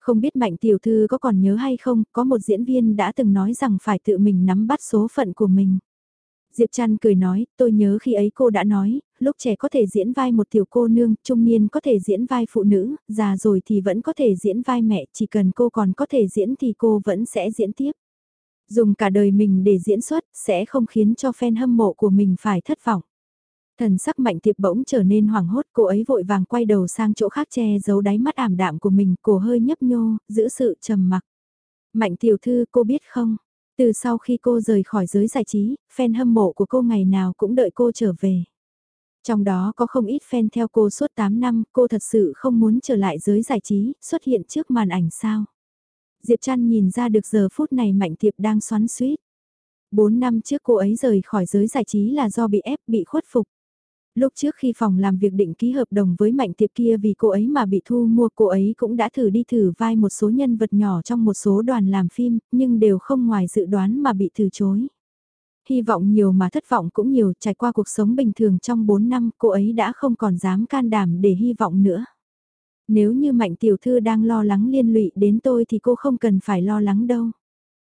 Không biết Mạnh Tiểu Thư có còn nhớ hay không, có một diễn viên đã từng nói rằng phải tự mình nắm bắt số phận của mình. Diệp Trăn cười nói, tôi nhớ khi ấy cô đã nói, lúc trẻ có thể diễn vai một tiểu cô nương, trung niên có thể diễn vai phụ nữ, già rồi thì vẫn có thể diễn vai mẹ, chỉ cần cô còn có thể diễn thì cô vẫn sẽ diễn tiếp. Dùng cả đời mình để diễn xuất, sẽ không khiến cho fan hâm mộ của mình phải thất vọng. Thần sắc mạnh tiệp bỗng trở nên hoảng hốt, cô ấy vội vàng quay đầu sang chỗ khác che giấu đáy mắt ảm đạm của mình, cổ hơi nhấp nhô, giữ sự trầm mặc. Mạnh tiểu thư cô biết không, từ sau khi cô rời khỏi giới giải trí, fan hâm mộ của cô ngày nào cũng đợi cô trở về. Trong đó có không ít fan theo cô suốt 8 năm, cô thật sự không muốn trở lại giới giải trí, xuất hiện trước màn ảnh sao. Diệp Trăn nhìn ra được giờ phút này Mạnh Tiệp đang xoắn suýt. 4 năm trước cô ấy rời khỏi giới giải trí là do bị ép, bị khuất phục. Lúc trước khi phòng làm việc định ký hợp đồng với Mạnh Tiệp kia vì cô ấy mà bị thu mua cô ấy cũng đã thử đi thử vai một số nhân vật nhỏ trong một số đoàn làm phim, nhưng đều không ngoài dự đoán mà bị từ chối. Hy vọng nhiều mà thất vọng cũng nhiều, trải qua cuộc sống bình thường trong 4 năm cô ấy đã không còn dám can đảm để hy vọng nữa. Nếu như Mạnh Tiểu Thư đang lo lắng liên lụy đến tôi thì cô không cần phải lo lắng đâu.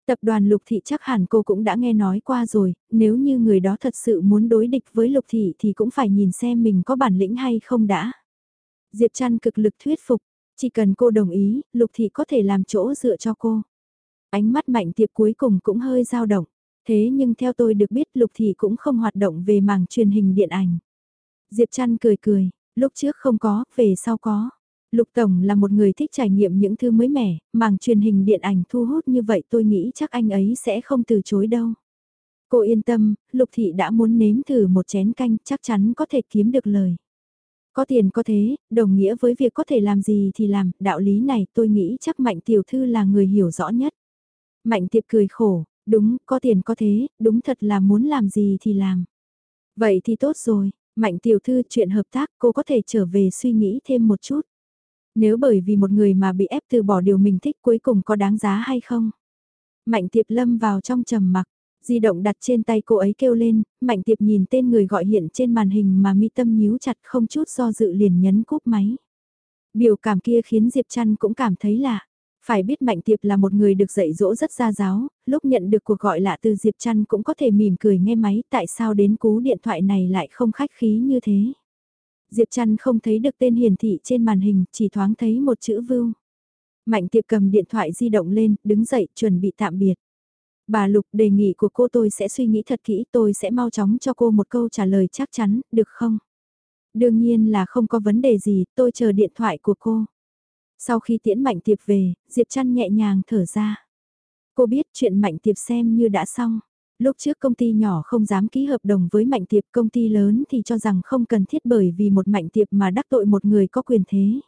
Tập đoàn Lục Thị chắc hẳn cô cũng đã nghe nói qua rồi, nếu như người đó thật sự muốn đối địch với Lục Thị thì cũng phải nhìn xem mình có bản lĩnh hay không đã. Diệp Trăn cực lực thuyết phục, chỉ cần cô đồng ý, Lục Thị có thể làm chỗ dựa cho cô. Ánh mắt mạnh tiệp cuối cùng cũng hơi dao động, thế nhưng theo tôi được biết Lục Thị cũng không hoạt động về mảng truyền hình điện ảnh. Diệp Trăn cười cười, lúc trước không có, về sau có. Lục Tổng là một người thích trải nghiệm những thứ mới mẻ, màng truyền hình điện ảnh thu hút như vậy tôi nghĩ chắc anh ấy sẽ không từ chối đâu. Cô yên tâm, Lục Thị đã muốn nếm thử một chén canh chắc chắn có thể kiếm được lời. Có tiền có thế, đồng nghĩa với việc có thể làm gì thì làm, đạo lý này tôi nghĩ chắc Mạnh Tiểu Thư là người hiểu rõ nhất. Mạnh Tiệp cười khổ, đúng, có tiền có thế, đúng thật là muốn làm gì thì làm. Vậy thì tốt rồi, Mạnh Tiểu Thư chuyện hợp tác cô có thể trở về suy nghĩ thêm một chút. Nếu bởi vì một người mà bị ép từ bỏ điều mình thích cuối cùng có đáng giá hay không? Mạnh tiệp lâm vào trong trầm mặc, di động đặt trên tay cô ấy kêu lên, mạnh tiệp nhìn tên người gọi hiện trên màn hình mà mi tâm nhíu chặt không chút do dự liền nhấn cúp máy. Biểu cảm kia khiến Diệp Trăn cũng cảm thấy lạ. Phải biết Mạnh Tiệp là một người được dạy dỗ rất gia giáo, lúc nhận được cuộc gọi lạ từ Diệp Trăn cũng có thể mỉm cười nghe máy tại sao đến cú điện thoại này lại không khách khí như thế. Diệp Trăn không thấy được tên hiển thị trên màn hình, chỉ thoáng thấy một chữ vưu. Mạnh tiệp cầm điện thoại di động lên, đứng dậy, chuẩn bị tạm biệt. Bà Lục đề nghị của cô tôi sẽ suy nghĩ thật kỹ, tôi sẽ mau chóng cho cô một câu trả lời chắc chắn, được không? Đương nhiên là không có vấn đề gì, tôi chờ điện thoại của cô. Sau khi tiễn Mạnh Tiệp về, Diệp Trăn nhẹ nhàng thở ra. Cô biết chuyện Mạnh Tiệp xem như đã xong. Lúc trước công ty nhỏ không dám ký hợp đồng với mạnh tiệp công ty lớn thì cho rằng không cần thiết bởi vì một mạnh tiệp mà đắc tội một người có quyền thế.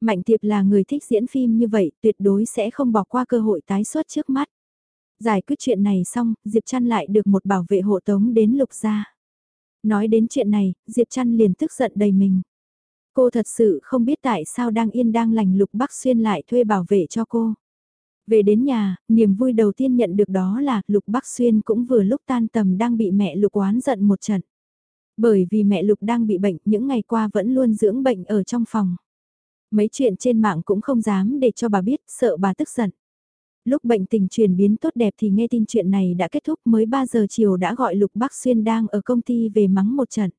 Mạnh tiệp là người thích diễn phim như vậy tuyệt đối sẽ không bỏ qua cơ hội tái xuất trước mắt. Giải quyết chuyện này xong, Diệp Trăn lại được một bảo vệ hộ tống đến lục gia. Nói đến chuyện này, Diệp Trăn liền tức giận đầy mình. Cô thật sự không biết tại sao đang yên đang lành lục Bắc Xuyên lại thuê bảo vệ cho cô. Về đến nhà, niềm vui đầu tiên nhận được đó là Lục Bắc Xuyên cũng vừa lúc tan tầm đang bị mẹ Lục oán giận một trận. Bởi vì mẹ Lục đang bị bệnh những ngày qua vẫn luôn dưỡng bệnh ở trong phòng. Mấy chuyện trên mạng cũng không dám để cho bà biết, sợ bà tức giận. Lúc bệnh tình chuyển biến tốt đẹp thì nghe tin chuyện này đã kết thúc mới 3 giờ chiều đã gọi Lục Bắc Xuyên đang ở công ty về mắng một trận.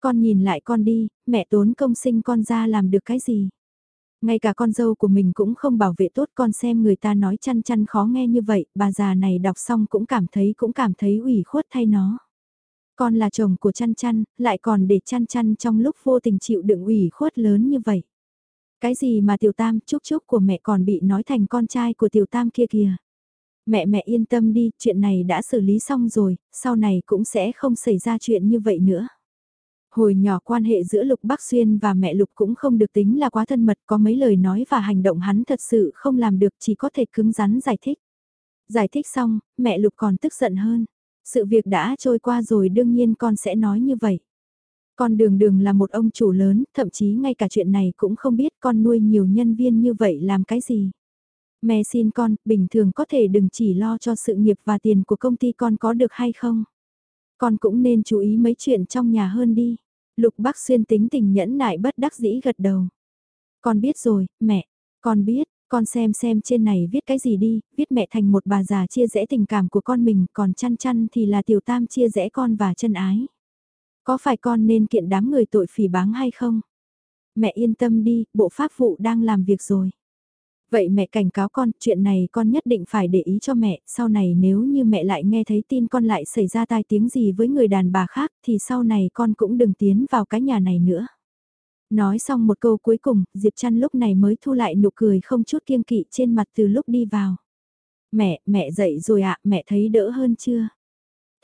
Con nhìn lại con đi, mẹ tốn công sinh con ra làm được cái gì? Ngay cả con dâu của mình cũng không bảo vệ tốt con xem người ta nói chăn chăn khó nghe như vậy, bà già này đọc xong cũng cảm thấy cũng cảm thấy ủy khuất thay nó. Con là chồng của chăn chăn, lại còn để chăn chăn trong lúc vô tình chịu đựng ủy khuất lớn như vậy. Cái gì mà tiểu tam chúc chúc của mẹ còn bị nói thành con trai của tiểu tam kia kìa. Mẹ mẹ yên tâm đi, chuyện này đã xử lý xong rồi, sau này cũng sẽ không xảy ra chuyện như vậy nữa. Hồi nhỏ quan hệ giữa Lục Bắc Xuyên và mẹ Lục cũng không được tính là quá thân mật, có mấy lời nói và hành động hắn thật sự không làm được chỉ có thể cứng rắn giải thích. Giải thích xong, mẹ Lục còn tức giận hơn. Sự việc đã trôi qua rồi đương nhiên con sẽ nói như vậy. Con đường đường là một ông chủ lớn, thậm chí ngay cả chuyện này cũng không biết con nuôi nhiều nhân viên như vậy làm cái gì. Mẹ xin con, bình thường có thể đừng chỉ lo cho sự nghiệp và tiền của công ty con có được hay không. Con cũng nên chú ý mấy chuyện trong nhà hơn đi. Lục bác xuyên tính tình nhẫn nại bất đắc dĩ gật đầu. Con biết rồi, mẹ. Con biết, con xem xem trên này viết cái gì đi, viết mẹ thành một bà già chia rẽ tình cảm của con mình, còn chăn chăn thì là tiểu tam chia rẽ con và chân ái. Có phải con nên kiện đám người tội phỉ báng hay không? Mẹ yên tâm đi, bộ pháp vụ đang làm việc rồi. Vậy mẹ cảnh cáo con, chuyện này con nhất định phải để ý cho mẹ, sau này nếu như mẹ lại nghe thấy tin con lại xảy ra tai tiếng gì với người đàn bà khác thì sau này con cũng đừng tiến vào cái nhà này nữa. Nói xong một câu cuối cùng, Diệp Trăn lúc này mới thu lại nụ cười không chút kiêng kỵ trên mặt từ lúc đi vào. Mẹ, mẹ dậy rồi ạ, mẹ thấy đỡ hơn chưa?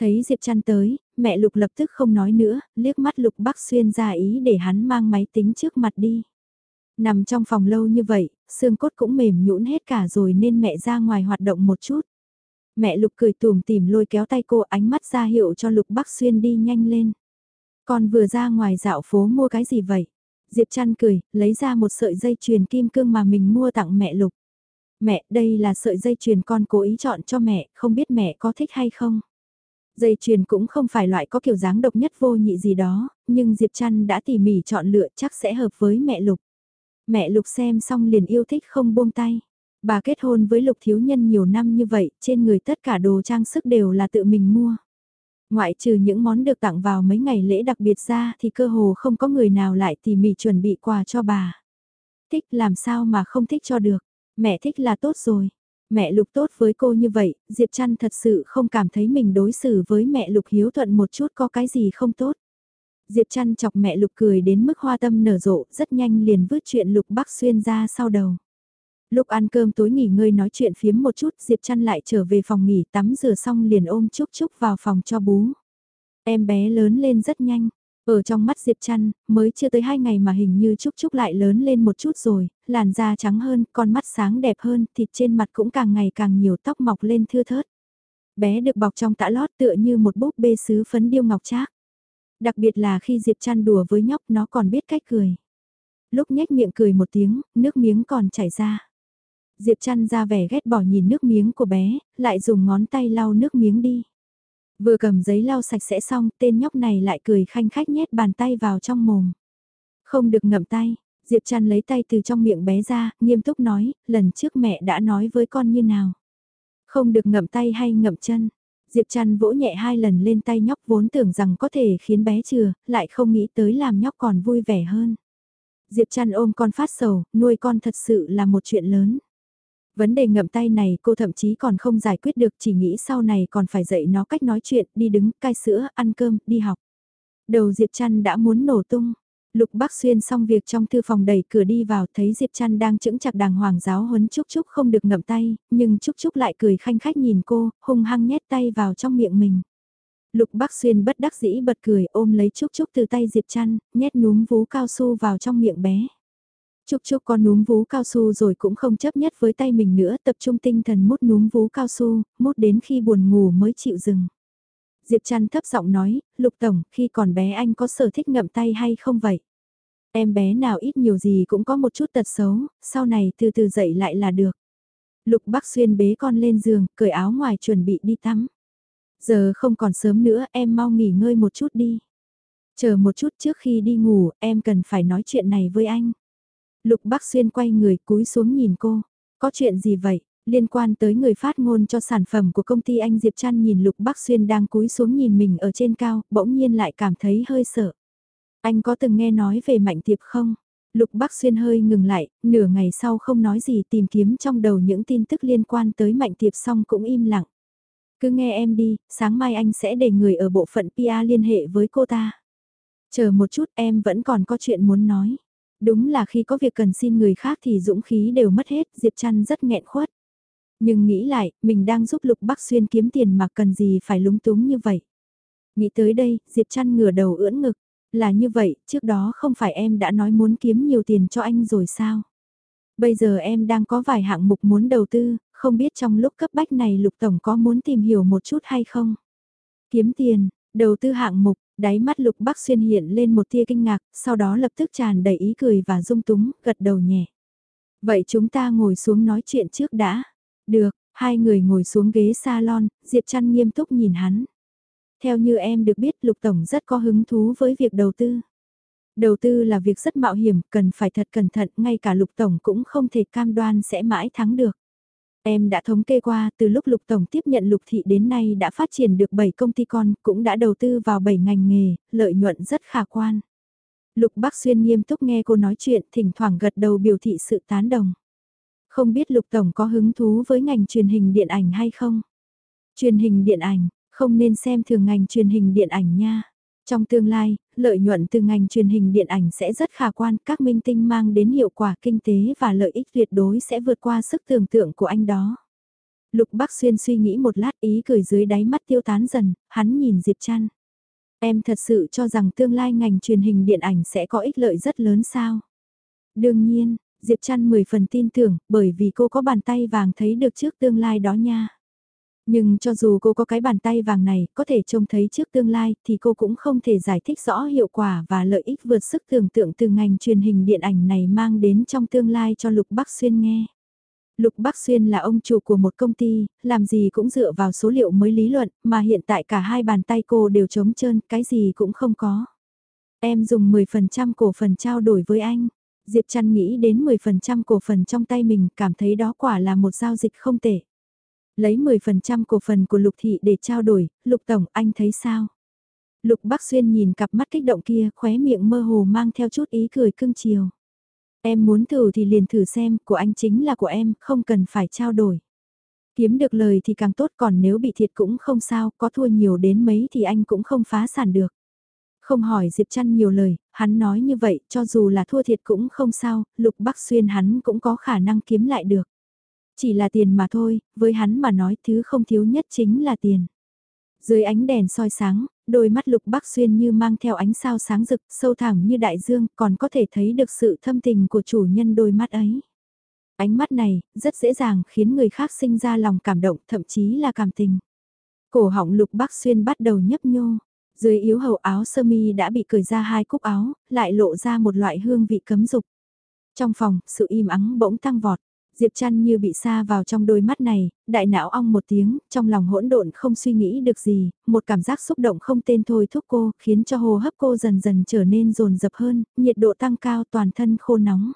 Thấy Diệp Trăn tới, mẹ Lục lập tức không nói nữa, liếc mắt Lục Bắc Xuyên ra ý để hắn mang máy tính trước mặt đi. Nằm trong phòng lâu như vậy, xương cốt cũng mềm nhũn hết cả rồi nên mẹ ra ngoài hoạt động một chút. Mẹ Lục cười tùm tìm lôi kéo tay cô ánh mắt ra hiệu cho Lục Bắc Xuyên đi nhanh lên. Con vừa ra ngoài dạo phố mua cái gì vậy? Diệp Trăn cười, lấy ra một sợi dây chuyền kim cương mà mình mua tặng mẹ Lục. Mẹ, đây là sợi dây chuyền con cố ý chọn cho mẹ, không biết mẹ có thích hay không? Dây chuyền cũng không phải loại có kiểu dáng độc nhất vô nhị gì đó, nhưng Diệp Trăn đã tỉ mỉ chọn lựa chắc sẽ hợp với mẹ Lục. Mẹ Lục xem xong liền yêu thích không buông tay. Bà kết hôn với Lục Thiếu Nhân nhiều năm như vậy, trên người tất cả đồ trang sức đều là tự mình mua. Ngoại trừ những món được tặng vào mấy ngày lễ đặc biệt ra thì cơ hồ không có người nào lại tỉ mỉ chuẩn bị quà cho bà. Thích làm sao mà không thích cho được, mẹ thích là tốt rồi. Mẹ Lục tốt với cô như vậy, Diệp Trăn thật sự không cảm thấy mình đối xử với mẹ Lục hiếu thuận một chút có cái gì không tốt. Diệp chăn chọc mẹ Lục cười đến mức hoa tâm nở rộ, rất nhanh liền vứt chuyện Lục Bắc Xuyên ra sau đầu. Lúc ăn cơm tối nghỉ ngơi nói chuyện phiếm một chút, Diệp chăn lại trở về phòng nghỉ tắm rửa xong liền ôm Trúc Trúc vào phòng cho bú. Em bé lớn lên rất nhanh, ở trong mắt Diệp Trăn, mới chưa tới hai ngày mà hình như Trúc Trúc lại lớn lên một chút rồi, làn da trắng hơn, con mắt sáng đẹp hơn, thịt trên mặt cũng càng ngày càng nhiều tóc mọc lên thưa thớt. Bé được bọc trong tã lót tựa như một búp bê sứ phấn điêu ngọc trác. Đặc biệt là khi Diệp Trăn đùa với nhóc nó còn biết cách cười. Lúc nhếch miệng cười một tiếng, nước miếng còn chảy ra. Diệp Trăn ra vẻ ghét bỏ nhìn nước miếng của bé, lại dùng ngón tay lau nước miếng đi. Vừa cầm giấy lau sạch sẽ xong, tên nhóc này lại cười khanh khách nhét bàn tay vào trong mồm. Không được ngậm tay, Diệp Trăn lấy tay từ trong miệng bé ra, nghiêm túc nói, lần trước mẹ đã nói với con như nào. Không được ngậm tay hay ngậm chân. Diệp Trăn vỗ nhẹ hai lần lên tay nhóc vốn tưởng rằng có thể khiến bé chừa, lại không nghĩ tới làm nhóc còn vui vẻ hơn. Diệp Trăn ôm con phát sầu, nuôi con thật sự là một chuyện lớn. Vấn đề ngậm tay này cô thậm chí còn không giải quyết được chỉ nghĩ sau này còn phải dạy nó cách nói chuyện, đi đứng, cai sữa, ăn cơm, đi học. Đầu Diệp Trăn đã muốn nổ tung. Lục Bắc Xuyên xong việc trong thư phòng đẩy cửa đi vào thấy Diệp Trăn đang chững chặt đàng hoàng giáo huấn Trúc Trúc không được ngậm tay, nhưng Trúc Trúc lại cười khanh khách nhìn cô, hung hăng nhét tay vào trong miệng mình. Lục Bắc Xuyên bất đắc dĩ bật cười ôm lấy Trúc Trúc từ tay Diệp Trăn, nhét núm vú cao su vào trong miệng bé. Trúc Trúc con núm vú cao su rồi cũng không chấp nhất với tay mình nữa tập trung tinh thần mút núm vú cao su, mút đến khi buồn ngủ mới chịu dừng. Diệp Trăn thấp giọng nói, Lục Tổng, khi còn bé anh có sở thích ngậm tay hay không vậy? Em bé nào ít nhiều gì cũng có một chút tật xấu, sau này từ từ dậy lại là được. Lục Bắc Xuyên bế con lên giường, cởi áo ngoài chuẩn bị đi tắm. Giờ không còn sớm nữa, em mau nghỉ ngơi một chút đi. Chờ một chút trước khi đi ngủ, em cần phải nói chuyện này với anh. Lục Bắc Xuyên quay người cúi xuống nhìn cô. Có chuyện gì vậy? Liên quan tới người phát ngôn cho sản phẩm của công ty anh Diệp Trăn nhìn Lục Bắc Xuyên đang cúi xuống nhìn mình ở trên cao, bỗng nhiên lại cảm thấy hơi sợ. Anh có từng nghe nói về Mạnh Tiệp không? Lục Bắc Xuyên hơi ngừng lại, nửa ngày sau không nói gì tìm kiếm trong đầu những tin tức liên quan tới Mạnh Tiệp xong cũng im lặng. Cứ nghe em đi, sáng mai anh sẽ để người ở bộ phận PR liên hệ với cô ta. Chờ một chút em vẫn còn có chuyện muốn nói. Đúng là khi có việc cần xin người khác thì dũng khí đều mất hết, Diệp Trăn rất nghẹn khuất. Nhưng nghĩ lại, mình đang giúp Lục Bắc Xuyên kiếm tiền mà cần gì phải lúng túng như vậy. Nghĩ tới đây, Diệp Trăn ngửa đầu ưỡn ngực. Là như vậy, trước đó không phải em đã nói muốn kiếm nhiều tiền cho anh rồi sao? Bây giờ em đang có vài hạng mục muốn đầu tư, không biết trong lúc cấp bách này Lục Tổng có muốn tìm hiểu một chút hay không? Kiếm tiền, đầu tư hạng mục, đáy mắt Lục Bắc Xuyên hiện lên một tia kinh ngạc, sau đó lập tức tràn đầy ý cười và dung túng, gật đầu nhẹ. Vậy chúng ta ngồi xuống nói chuyện trước đã. Được, hai người ngồi xuống ghế salon, Diệp Trăn nghiêm túc nhìn hắn. Theo như em được biết Lục Tổng rất có hứng thú với việc đầu tư. Đầu tư là việc rất mạo hiểm, cần phải thật cẩn thận, ngay cả Lục Tổng cũng không thể cam đoan sẽ mãi thắng được. Em đã thống kê qua, từ lúc Lục Tổng tiếp nhận Lục Thị đến nay đã phát triển được 7 công ty con, cũng đã đầu tư vào 7 ngành nghề, lợi nhuận rất khả quan. Lục Bắc Xuyên nghiêm túc nghe cô nói chuyện, thỉnh thoảng gật đầu biểu thị sự tán đồng. Không biết Lục Tổng có hứng thú với ngành truyền hình điện ảnh hay không? Truyền hình điện ảnh, không nên xem thường ngành truyền hình điện ảnh nha. Trong tương lai, lợi nhuận từ ngành truyền hình điện ảnh sẽ rất khả quan, các minh tinh mang đến hiệu quả kinh tế và lợi ích tuyệt đối sẽ vượt qua sức tưởng tượng của anh đó. Lục Bắc Xuyên suy nghĩ một lát ý cười dưới đáy mắt tiêu tán dần, hắn nhìn Diệp Trăn. Em thật sự cho rằng tương lai ngành truyền hình điện ảnh sẽ có ích lợi rất lớn sao? Đương nhiên, Diệp Trăn 10 phần tin tưởng, bởi vì cô có bàn tay vàng thấy được trước tương lai đó nha. Nhưng cho dù cô có cái bàn tay vàng này, có thể trông thấy trước tương lai, thì cô cũng không thể giải thích rõ hiệu quả và lợi ích vượt sức tưởng tượng từ ngành truyền hình điện ảnh này mang đến trong tương lai cho Lục Bắc Xuyên nghe. Lục Bắc Xuyên là ông chủ của một công ty, làm gì cũng dựa vào số liệu mới lý luận, mà hiện tại cả hai bàn tay cô đều trống trơn, cái gì cũng không có. Em dùng 10% cổ phần trao đổi với anh. Diệp Trăn nghĩ đến 10% cổ phần trong tay mình, cảm thấy đó quả là một giao dịch không tệ. Lấy 10% cổ phần của Lục Thị để trao đổi, Lục Tổng anh thấy sao? Lục Bắc Xuyên nhìn cặp mắt kích động kia, khóe miệng mơ hồ mang theo chút ý cười cưng chiều. Em muốn thử thì liền thử xem, của anh chính là của em, không cần phải trao đổi. Kiếm được lời thì càng tốt còn nếu bị thiệt cũng không sao, có thua nhiều đến mấy thì anh cũng không phá sản được. Không hỏi Diệp Trăn nhiều lời, hắn nói như vậy, cho dù là thua thiệt cũng không sao, Lục Bắc Xuyên hắn cũng có khả năng kiếm lại được. Chỉ là tiền mà thôi, với hắn mà nói thứ không thiếu nhất chính là tiền. Dưới ánh đèn soi sáng, đôi mắt Lục Bắc Xuyên như mang theo ánh sao sáng rực, sâu thẳm như đại dương, còn có thể thấy được sự thâm tình của chủ nhân đôi mắt ấy. Ánh mắt này, rất dễ dàng khiến người khác sinh ra lòng cảm động, thậm chí là cảm tình. Cổ họng Lục Bắc Xuyên bắt đầu nhấp nhô, dưới yếu hầu áo sơ mi đã bị cởi ra hai cúc áo, lại lộ ra một loại hương vị cấm dục. Trong phòng, sự im ắng bỗng tăng vọt. Diệp Trăn như bị xa vào trong đôi mắt này, đại não ong một tiếng, trong lòng hỗn độn không suy nghĩ được gì, một cảm giác xúc động không tên thôi thúc cô, khiến cho hô hấp cô dần dần trở nên rồn rập hơn, nhiệt độ tăng cao toàn thân khô nóng.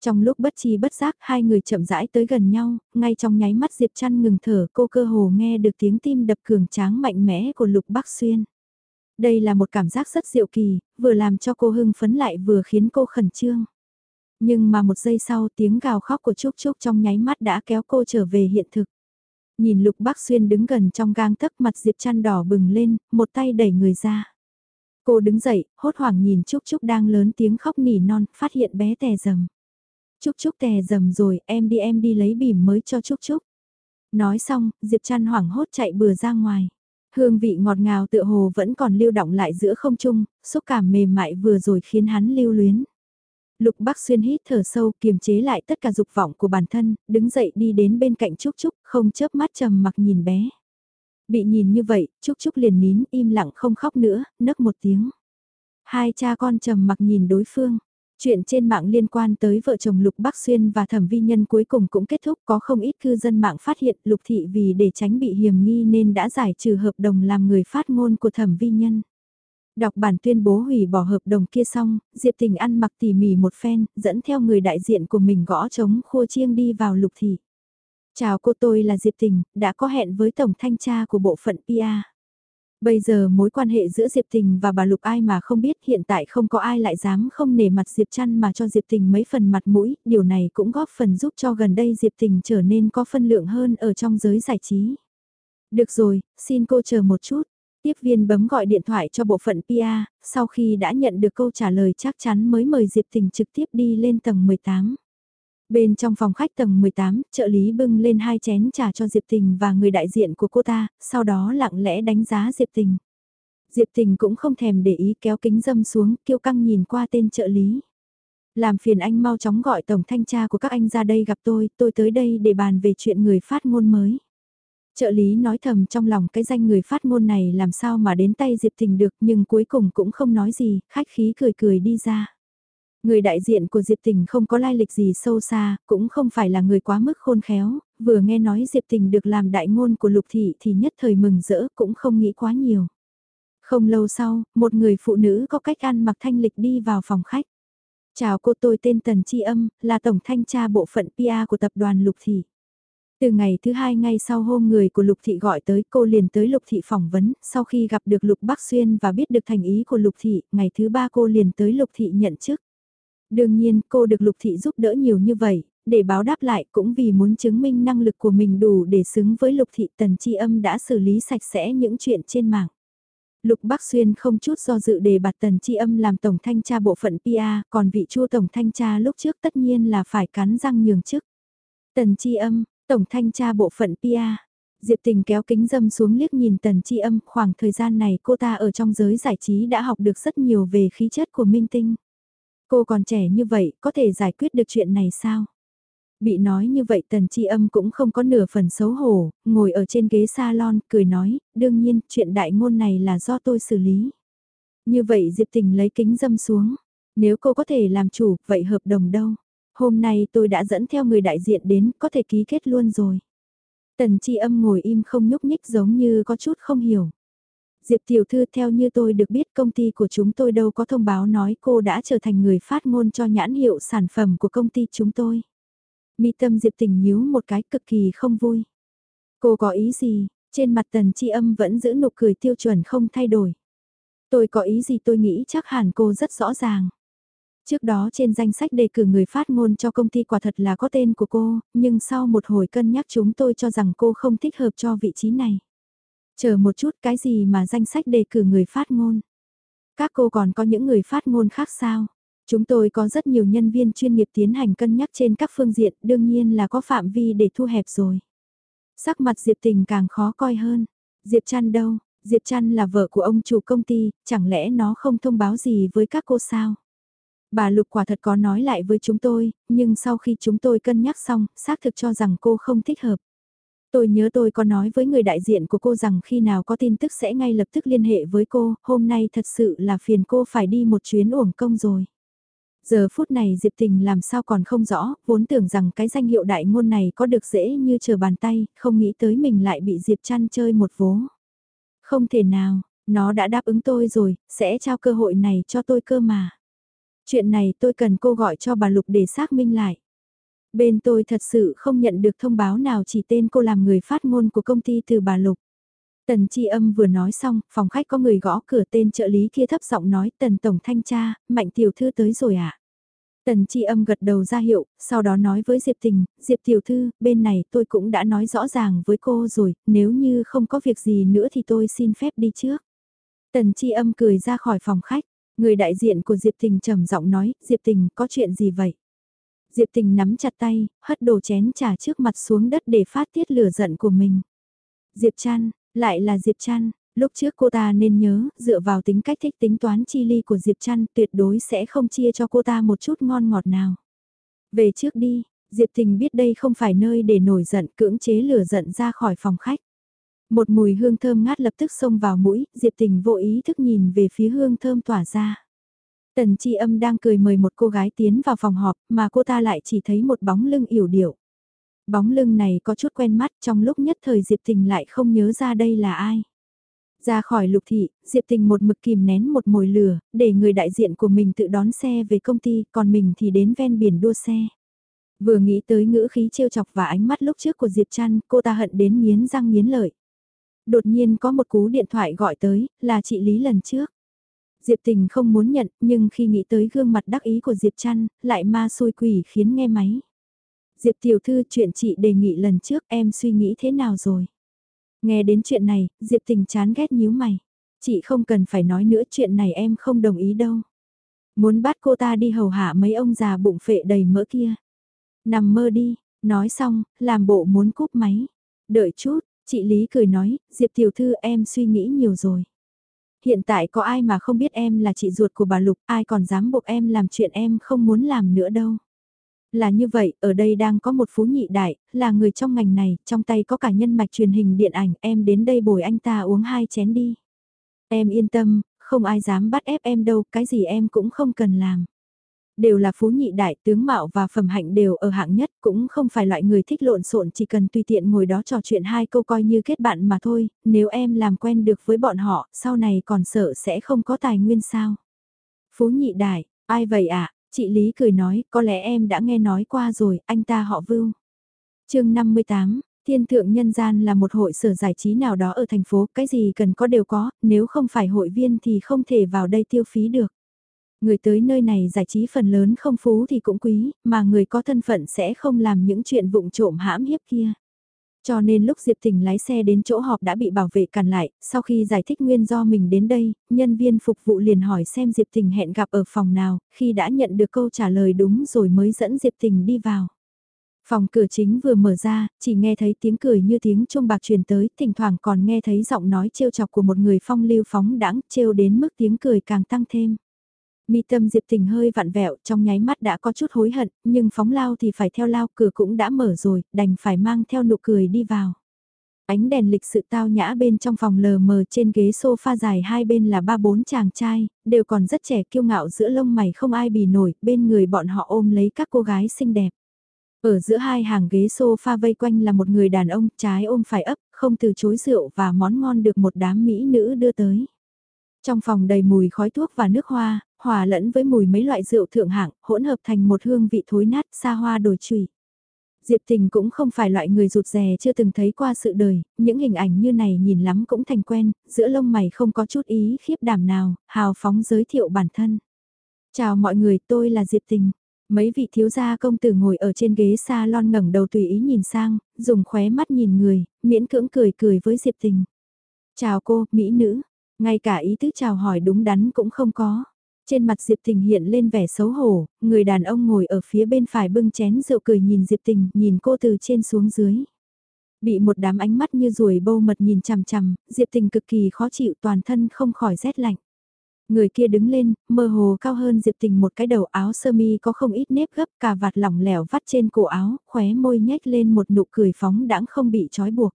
Trong lúc bất chi bất giác hai người chậm rãi tới gần nhau, ngay trong nháy mắt Diệp Trăn ngừng thở cô cơ hồ nghe được tiếng tim đập cường tráng mạnh mẽ của Lục Bắc Xuyên. Đây là một cảm giác rất diệu kỳ, vừa làm cho cô hưng phấn lại vừa khiến cô khẩn trương. Nhưng mà một giây sau tiếng gào khóc của Trúc Trúc trong nháy mắt đã kéo cô trở về hiện thực. Nhìn Lục Bác Xuyên đứng gần trong gang tấc mặt Diệp chăn đỏ bừng lên, một tay đẩy người ra. Cô đứng dậy, hốt hoảng nhìn Trúc Trúc đang lớn tiếng khóc nỉ non, phát hiện bé tè dầm. Trúc Trúc tè dầm rồi, em đi em đi lấy bìm mới cho Trúc Trúc. Nói xong, Diệp chăn hoảng hốt chạy bừa ra ngoài. Hương vị ngọt ngào tựa hồ vẫn còn lưu động lại giữa không trung, xúc cảm mềm mại vừa rồi khiến hắn lưu luyến. Lục Bắc Xuyên hít thở sâu kiềm chế lại tất cả dục vọng của bản thân, đứng dậy đi đến bên cạnh Trúc Trúc, không chớp mắt trầm mặc nhìn bé. Bị nhìn như vậy, Trúc Trúc liền nín im lặng không khóc nữa, nấc một tiếng. Hai cha con trầm mặc nhìn đối phương. Chuyện trên mạng liên quan tới vợ chồng Lục Bắc Xuyên và thẩm vi nhân cuối cùng cũng kết thúc có không ít cư dân mạng phát hiện Lục Thị vì để tránh bị hiểm nghi nên đã giải trừ hợp đồng làm người phát ngôn của thẩm vi nhân. Đọc bản tuyên bố hủy bỏ hợp đồng kia xong, Diệp Tình ăn mặc tỉ mỉ một phen, dẫn theo người đại diện của mình gõ trống khua chiêng đi vào lục thị. Chào cô tôi là Diệp Tình, đã có hẹn với Tổng Thanh tra của bộ phận PA. Bây giờ mối quan hệ giữa Diệp Tình và bà Lục ai mà không biết hiện tại không có ai lại dám không nể mặt Diệp Trăn mà cho Diệp Tình mấy phần mặt mũi, điều này cũng góp phần giúp cho gần đây Diệp Tình trở nên có phân lượng hơn ở trong giới giải trí. Được rồi, xin cô chờ một chút. Tiếp viên bấm gọi điện thoại cho bộ phận PA, sau khi đã nhận được câu trả lời chắc chắn mới mời Diệp Tình trực tiếp đi lên tầng 18. Bên trong phòng khách tầng 18, trợ lý bưng lên hai chén trà cho Diệp Tình và người đại diện của cô ta, sau đó lặng lẽ đánh giá Diệp Tình. Diệp Tình cũng không thèm để ý kéo kính dâm xuống, kiêu căng nhìn qua tên trợ lý. Làm phiền anh mau chóng gọi tổng thanh tra của các anh ra đây gặp tôi, tôi tới đây để bàn về chuyện người phát ngôn mới. Trợ lý nói thầm trong lòng cái danh người phát ngôn này làm sao mà đến tay Diệp Tình được nhưng cuối cùng cũng không nói gì, khách khí cười cười đi ra. Người đại diện của Diệp Tình không có lai lịch gì sâu xa, cũng không phải là người quá mức khôn khéo, vừa nghe nói Diệp Tình được làm đại ngôn của Lục Thị thì nhất thời mừng rỡ cũng không nghĩ quá nhiều. Không lâu sau, một người phụ nữ có cách ăn mặc thanh lịch đi vào phòng khách. Chào cô tôi tên Tần Chi Âm, là Tổng Thanh tra Bộ phận PA của Tập đoàn Lục Thị. Từ ngày thứ hai ngay sau hôm người của Lục Thị gọi tới cô liền tới Lục Thị phỏng vấn, sau khi gặp được Lục Bắc Xuyên và biết được thành ý của Lục Thị, ngày thứ ba cô liền tới Lục Thị nhận chức. Đương nhiên cô được Lục Thị giúp đỡ nhiều như vậy, để báo đáp lại cũng vì muốn chứng minh năng lực của mình đủ để xứng với Lục Thị Tần Chi Âm đã xử lý sạch sẽ những chuyện trên mạng. Lục Bắc Xuyên không chút do dự đề bạt Tần Chi Âm làm Tổng Thanh tra bộ phận PA, còn vị chua Tổng Thanh tra lúc trước tất nhiên là phải cắn răng nhường chức. Tần Chi Âm, Tổng Thanh tra bộ phận PA. Diệp Tình kéo kính dâm xuống liếc nhìn Tần Chi Âm, khoảng thời gian này cô ta ở trong giới giải trí đã học được rất nhiều về khí chất của minh tinh. Cô còn trẻ như vậy, có thể giải quyết được chuyện này sao? Bị nói như vậy tần chi âm cũng không có nửa phần xấu hổ, ngồi ở trên ghế salon, cười nói, đương nhiên, chuyện đại ngôn này là do tôi xử lý. Như vậy Diệp Tình lấy kính dâm xuống. Nếu cô có thể làm chủ, vậy hợp đồng đâu? Hôm nay tôi đã dẫn theo người đại diện đến, có thể ký kết luôn rồi. Tần chi âm ngồi im không nhúc nhích giống như có chút không hiểu. Diệp tiểu thư theo như tôi được biết công ty của chúng tôi đâu có thông báo nói cô đã trở thành người phát ngôn cho nhãn hiệu sản phẩm của công ty chúng tôi. Mi tâm Diệp tình nhíu một cái cực kỳ không vui. Cô có ý gì, trên mặt tần chi âm vẫn giữ nụ cười tiêu chuẩn không thay đổi. Tôi có ý gì tôi nghĩ chắc hẳn cô rất rõ ràng. Trước đó trên danh sách đề cử người phát ngôn cho công ty quả thật là có tên của cô, nhưng sau một hồi cân nhắc chúng tôi cho rằng cô không thích hợp cho vị trí này. Chờ một chút cái gì mà danh sách đề cử người phát ngôn. Các cô còn có những người phát ngôn khác sao? Chúng tôi có rất nhiều nhân viên chuyên nghiệp tiến hành cân nhắc trên các phương diện, đương nhiên là có phạm vi để thu hẹp rồi. Sắc mặt Diệp Tình càng khó coi hơn. Diệp Trăn đâu? Diệp Trăn là vợ của ông chủ công ty, chẳng lẽ nó không thông báo gì với các cô sao? Bà Lục quả thật có nói lại với chúng tôi, nhưng sau khi chúng tôi cân nhắc xong, xác thực cho rằng cô không thích hợp. Tôi nhớ tôi có nói với người đại diện của cô rằng khi nào có tin tức sẽ ngay lập tức liên hệ với cô, hôm nay thật sự là phiền cô phải đi một chuyến uổng công rồi. Giờ phút này Diệp Tình làm sao còn không rõ, vốn tưởng rằng cái danh hiệu đại ngôn này có được dễ như chờ bàn tay, không nghĩ tới mình lại bị Diệp chăn chơi một vố. Không thể nào, nó đã đáp ứng tôi rồi, sẽ trao cơ hội này cho tôi cơ mà. Chuyện này tôi cần cô gọi cho bà Lục để xác minh lại. Bên tôi thật sự không nhận được thông báo nào chỉ tên cô làm người phát ngôn của công ty từ bà Lục. Tần Chi Âm vừa nói xong, phòng khách có người gõ cửa tên trợ lý kia thấp giọng nói Tần Tổng Thanh tra, Mạnh Tiểu Thư tới rồi à? Tần Chi Âm gật đầu ra hiệu, sau đó nói với Diệp Tình, Diệp Tiểu Thư, bên này tôi cũng đã nói rõ ràng với cô rồi, nếu như không có việc gì nữa thì tôi xin phép đi trước. Tần Chi Âm cười ra khỏi phòng khách, người đại diện của Diệp Tình trầm giọng nói, Diệp Tình có chuyện gì vậy? Diệp Tình nắm chặt tay, hất đồ chén trà trước mặt xuống đất để phát tiết lửa giận của mình. Diệp Trăn, lại là Diệp Trăn, lúc trước cô ta nên nhớ, dựa vào tính cách thích tính toán chi ly của Diệp Trăn tuyệt đối sẽ không chia cho cô ta một chút ngon ngọt nào. Về trước đi, Diệp Tình biết đây không phải nơi để nổi giận cưỡng chế lửa giận ra khỏi phòng khách. Một mùi hương thơm ngát lập tức xông vào mũi, Diệp Tình vô ý thức nhìn về phía hương thơm tỏa ra. Tần Chi Âm đang cười mời một cô gái tiến vào phòng họp mà cô ta lại chỉ thấy một bóng lưng yểu điệu. Bóng lưng này có chút quen mắt trong lúc nhất thời Diệp Tình lại không nhớ ra đây là ai. Ra khỏi lục thị, Diệp Tình một mực kìm nén một mồi lửa, để người đại diện của mình tự đón xe về công ty, còn mình thì đến ven biển đua xe. Vừa nghĩ tới ngữ khí trêu chọc và ánh mắt lúc trước của Diệp Trăn, cô ta hận đến miến răng miến lợi. Đột nhiên có một cú điện thoại gọi tới, là chị Lý lần trước. Diệp Tình không muốn nhận, nhưng khi nghĩ tới gương mặt đắc ý của Diệp Trăn, lại ma xôi quỷ khiến nghe máy. Diệp Tiểu Thư chuyện chị đề nghị lần trước em suy nghĩ thế nào rồi? Nghe đến chuyện này, Diệp Tình chán ghét nhíu mày. Chị không cần phải nói nữa chuyện này em không đồng ý đâu. Muốn bắt cô ta đi hầu hạ mấy ông già bụng phệ đầy mỡ kia. Nằm mơ đi, nói xong, làm bộ muốn cúp máy. Đợi chút, chị Lý cười nói, Diệp Tiểu Thư em suy nghĩ nhiều rồi. Hiện tại có ai mà không biết em là chị ruột của bà Lục, ai còn dám buộc em làm chuyện em không muốn làm nữa đâu. Là như vậy, ở đây đang có một phú nhị đại, là người trong ngành này, trong tay có cả nhân mạch truyền hình điện ảnh, em đến đây bồi anh ta uống hai chén đi. Em yên tâm, không ai dám bắt ép em đâu, cái gì em cũng không cần làm. Đều là phú nhị đại, tướng mạo và phẩm hạnh đều ở hạng nhất, cũng không phải loại người thích lộn xộn chỉ cần tùy tiện ngồi đó trò chuyện hai câu coi như kết bạn mà thôi, nếu em làm quen được với bọn họ, sau này còn sợ sẽ không có tài nguyên sao. Phú nhị đại, ai vậy ạ? À? Chị Lý cười nói, có lẽ em đã nghe nói qua rồi, anh ta họ Vưu. chương 58, Thiên Thượng Nhân Gian là một hội sở giải trí nào đó ở thành phố, cái gì cần có đều có, nếu không phải hội viên thì không thể vào đây tiêu phí được. Người tới nơi này giải trí phần lớn không phú thì cũng quý, mà người có thân phận sẽ không làm những chuyện vụng trộm hãm hiếp kia. Cho nên lúc Diệp Tình lái xe đến chỗ họp đã bị bảo vệ cản lại, sau khi giải thích nguyên do mình đến đây, nhân viên phục vụ liền hỏi xem Diệp Tình hẹn gặp ở phòng nào, khi đã nhận được câu trả lời đúng rồi mới dẫn Diệp Tình đi vào. Phòng cửa chính vừa mở ra, chỉ nghe thấy tiếng cười như tiếng chuông bạc truyền tới, thỉnh thoảng còn nghe thấy giọng nói trêu chọc của một người phong lưu phóng đãng, trêu đến mức tiếng cười càng tăng thêm. Mi tâm Diệp Tình hơi vặn vẹo, trong nháy mắt đã có chút hối hận, nhưng phóng lao thì phải theo lao, cửa cũng đã mở rồi, đành phải mang theo nụ cười đi vào. Ánh đèn lịch sự tao nhã bên trong phòng lờ mờ trên ghế sofa dài hai bên là ba bốn chàng trai, đều còn rất trẻ kiêu ngạo giữa lông mày không ai bì nổi, bên người bọn họ ôm lấy các cô gái xinh đẹp. Ở giữa hai hàng ghế sofa vây quanh là một người đàn ông trái ôm phải ấp, không từ chối rượu và món ngon được một đám mỹ nữ đưa tới. Trong phòng đầy mùi khói thuốc và nước hoa, hòa lẫn với mùi mấy loại rượu thượng hạng, hỗn hợp thành một hương vị thối nát xa hoa đồi trụy. Diệp Tình cũng không phải loại người rụt rè chưa từng thấy qua sự đời, những hình ảnh như này nhìn lắm cũng thành quen, giữa lông mày không có chút ý khiếp đảm nào, hào phóng giới thiệu bản thân. Chào mọi người, tôi là Diệp Tình. Mấy vị thiếu gia công tử ngồi ở trên ghế salon ngẩng đầu tùy ý nhìn sang, dùng khóe mắt nhìn người, miễn cưỡng cười cười với Diệp Tình. Chào cô, mỹ nữ, ngay cả ý tứ chào hỏi đúng đắn cũng không có. Trên mặt Diệp Tình hiện lên vẻ xấu hổ, người đàn ông ngồi ở phía bên phải bưng chén rượu cười nhìn Diệp Tình, nhìn cô từ trên xuống dưới. Bị một đám ánh mắt như ruồi bâu mật nhìn chằm chằm, Diệp Tình cực kỳ khó chịu toàn thân không khỏi rét lạnh. Người kia đứng lên, mơ hồ cao hơn Diệp Tình một cái đầu áo sơ mi có không ít nếp gấp cả vạt lỏng lẻo vắt trên cổ áo, khóe môi nhếch lên một nụ cười phóng đãng không bị trói buộc.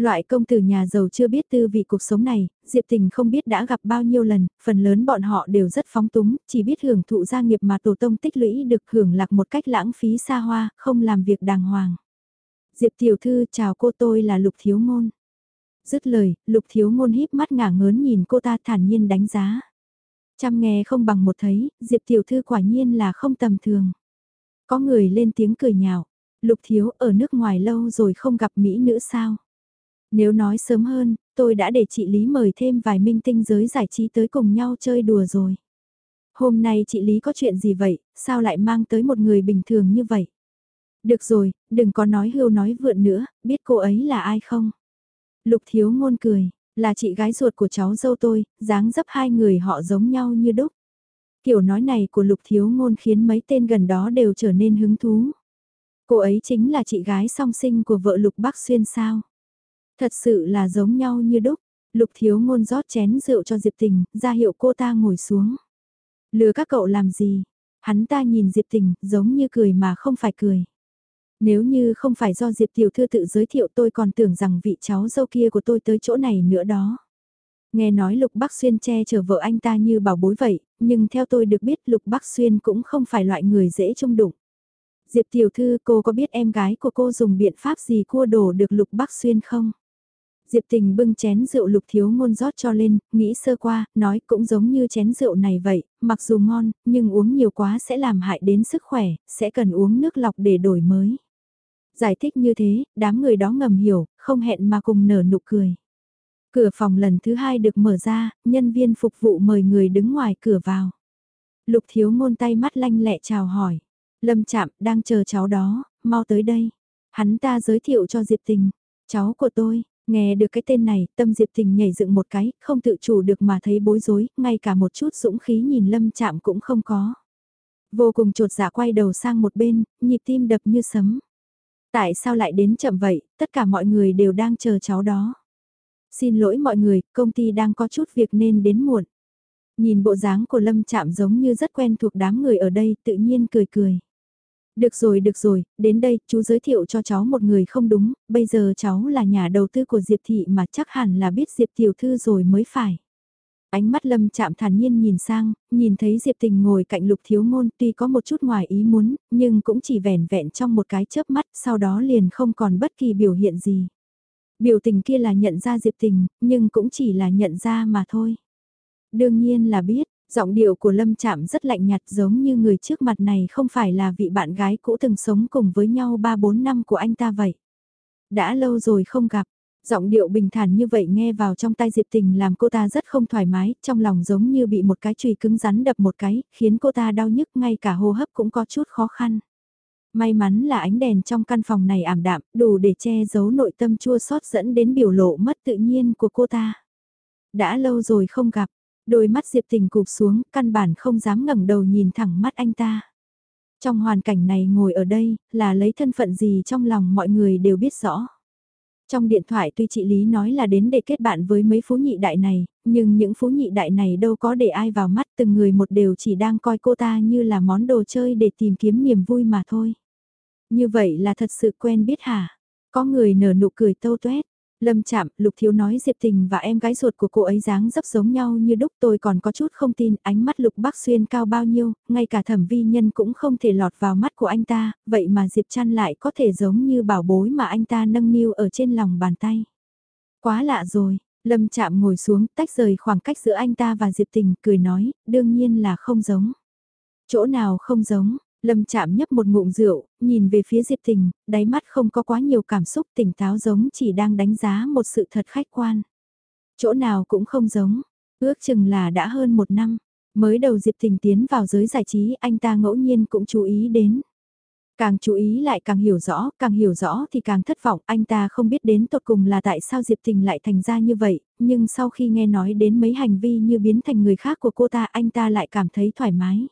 Loại công tử nhà giàu chưa biết tư vị cuộc sống này, Diệp Tình không biết đã gặp bao nhiêu lần, phần lớn bọn họ đều rất phóng túng, chỉ biết hưởng thụ gia nghiệp mà tổ tông tích lũy được hưởng lạc một cách lãng phí xa hoa, không làm việc đàng hoàng. Diệp Tiểu Thư chào cô tôi là Lục Thiếu Ngôn. Dứt lời, Lục Thiếu Ngôn híp mắt ngả ngớn nhìn cô ta thản nhiên đánh giá. Chăm nghe không bằng một thấy, Diệp Tiểu Thư quả nhiên là không tầm thường. Có người lên tiếng cười nhạo, Lục Thiếu ở nước ngoài lâu rồi không gặp Mỹ nữ sao? Nếu nói sớm hơn, tôi đã để chị Lý mời thêm vài minh tinh giới giải trí tới cùng nhau chơi đùa rồi. Hôm nay chị Lý có chuyện gì vậy, sao lại mang tới một người bình thường như vậy? Được rồi, đừng có nói hưu nói vượn nữa, biết cô ấy là ai không? Lục thiếu ngôn cười, là chị gái ruột của cháu dâu tôi, dáng dấp hai người họ giống nhau như đúc. Kiểu nói này của lục thiếu ngôn khiến mấy tên gần đó đều trở nên hứng thú. Cô ấy chính là chị gái song sinh của vợ lục Bắc xuyên sao? Thật sự là giống nhau như đúc. Lục thiếu ngôn rót chén rượu cho Diệp Tình, ra hiệu cô ta ngồi xuống. Lừa các cậu làm gì? Hắn ta nhìn Diệp Tình, giống như cười mà không phải cười. Nếu như không phải do Diệp Tiểu Thư tự giới thiệu tôi còn tưởng rằng vị cháu dâu kia của tôi tới chỗ này nữa đó. Nghe nói Lục Bắc Xuyên che chở vợ anh ta như bảo bối vậy, nhưng theo tôi được biết Lục Bắc Xuyên cũng không phải loại người dễ trông đụng. Diệp Tiểu Thư cô có biết em gái của cô dùng biện pháp gì cua đổ được Lục Bắc Xuyên không? Diệp Tình bưng chén rượu lục thiếu ngôn rót cho lên, nghĩ sơ qua, nói cũng giống như chén rượu này vậy, mặc dù ngon, nhưng uống nhiều quá sẽ làm hại đến sức khỏe, sẽ cần uống nước lọc để đổi mới. Giải thích như thế, đám người đó ngầm hiểu, không hẹn mà cùng nở nụ cười. Cửa phòng lần thứ hai được mở ra, nhân viên phục vụ mời người đứng ngoài cửa vào. Lục thiếu ngôn tay mắt lanh lẹ chào hỏi. Lâm chạm đang chờ cháu đó, mau tới đây. Hắn ta giới thiệu cho Diệp Tình. Cháu của tôi, Nghe được cái tên này, tâm Diệp Tình nhảy dựng một cái, không tự chủ được mà thấy bối rối, ngay cả một chút dũng khí nhìn lâm chạm cũng không có. Vô cùng trột dạ quay đầu sang một bên, nhịp tim đập như sấm. Tại sao lại đến chậm vậy, tất cả mọi người đều đang chờ cháu đó. Xin lỗi mọi người, công ty đang có chút việc nên đến muộn. Nhìn bộ dáng của Lâm Chạm giống như rất quen thuộc đám người ở đây, tự nhiên cười cười. Được rồi, được rồi, đến đây, chú giới thiệu cho cháu một người không đúng, bây giờ cháu là nhà đầu tư của Diệp Thị mà chắc hẳn là biết Diệp Tiểu Thư rồi mới phải. Ánh mắt Lâm chạm thản nhiên nhìn sang, nhìn thấy Diệp Tình ngồi cạnh Lục Thiếu Ngôn tuy có một chút ngoài ý muốn, nhưng cũng chỉ vẻn vẹn trong một cái chớp mắt, sau đó liền không còn bất kỳ biểu hiện gì. Biểu tình kia là nhận ra Diệp Tình, nhưng cũng chỉ là nhận ra mà thôi. Đương nhiên là biết, giọng điệu của Lâm Chạm rất lạnh nhạt giống như người trước mặt này không phải là vị bạn gái cũ từng sống cùng với nhau 3-4 năm của anh ta vậy. Đã lâu rồi không gặp, Giọng điệu bình thản như vậy nghe vào trong tai Diệp Tình làm cô ta rất không thoải mái, trong lòng giống như bị một cái chùy cứng rắn đập một cái, khiến cô ta đau nhức ngay cả hô hấp cũng có chút khó khăn. May mắn là ánh đèn trong căn phòng này ảm đạm, đủ để che giấu nội tâm chua xót dẫn đến biểu lộ mất tự nhiên của cô ta. Đã lâu rồi không gặp, đôi mắt Diệp Tình cụp xuống, căn bản không dám ngẩng đầu nhìn thẳng mắt anh ta. Trong hoàn cảnh này ngồi ở đây, là lấy thân phận gì trong lòng mọi người đều biết rõ. Trong điện thoại tuy chị Lý nói là đến để kết bạn với mấy phú nhị đại này, nhưng những phú nhị đại này đâu có để ai vào mắt từng người một đều chỉ đang coi cô ta như là món đồ chơi để tìm kiếm niềm vui mà thôi. Như vậy là thật sự quen biết hả? Có người nở nụ cười tâu tuét. Lâm chạm, Lục Thiếu nói Diệp Tình và em gái ruột của cô ấy dáng dấp giống nhau như đúc tôi còn có chút không tin ánh mắt Lục Bắc Xuyên cao bao nhiêu, ngay cả thẩm vi nhân cũng không thể lọt vào mắt của anh ta, vậy mà Diệp Trăn lại có thể giống như bảo bối mà anh ta nâng niu ở trên lòng bàn tay. Quá lạ rồi, Lâm chạm ngồi xuống tách rời khoảng cách giữa anh ta và Diệp Tình, cười nói, đương nhiên là không giống. Chỗ nào không giống, Lâm chạm nhấp một ngụm rượu, nhìn về phía Diệp Tình, đáy mắt không có quá nhiều cảm xúc tỉnh táo giống chỉ đang đánh giá một sự thật khách quan. Chỗ nào cũng không giống, ước chừng là đã hơn một năm, mới đầu Diệp Tình tiến vào giới giải trí anh ta ngẫu nhiên cũng chú ý đến. Càng chú ý lại càng hiểu rõ, càng hiểu rõ thì càng thất vọng, anh ta không biết đến tột cùng là tại sao Diệp Tình lại thành ra như vậy, nhưng sau khi nghe nói đến mấy hành vi như biến thành người khác của cô ta anh ta lại cảm thấy thoải mái.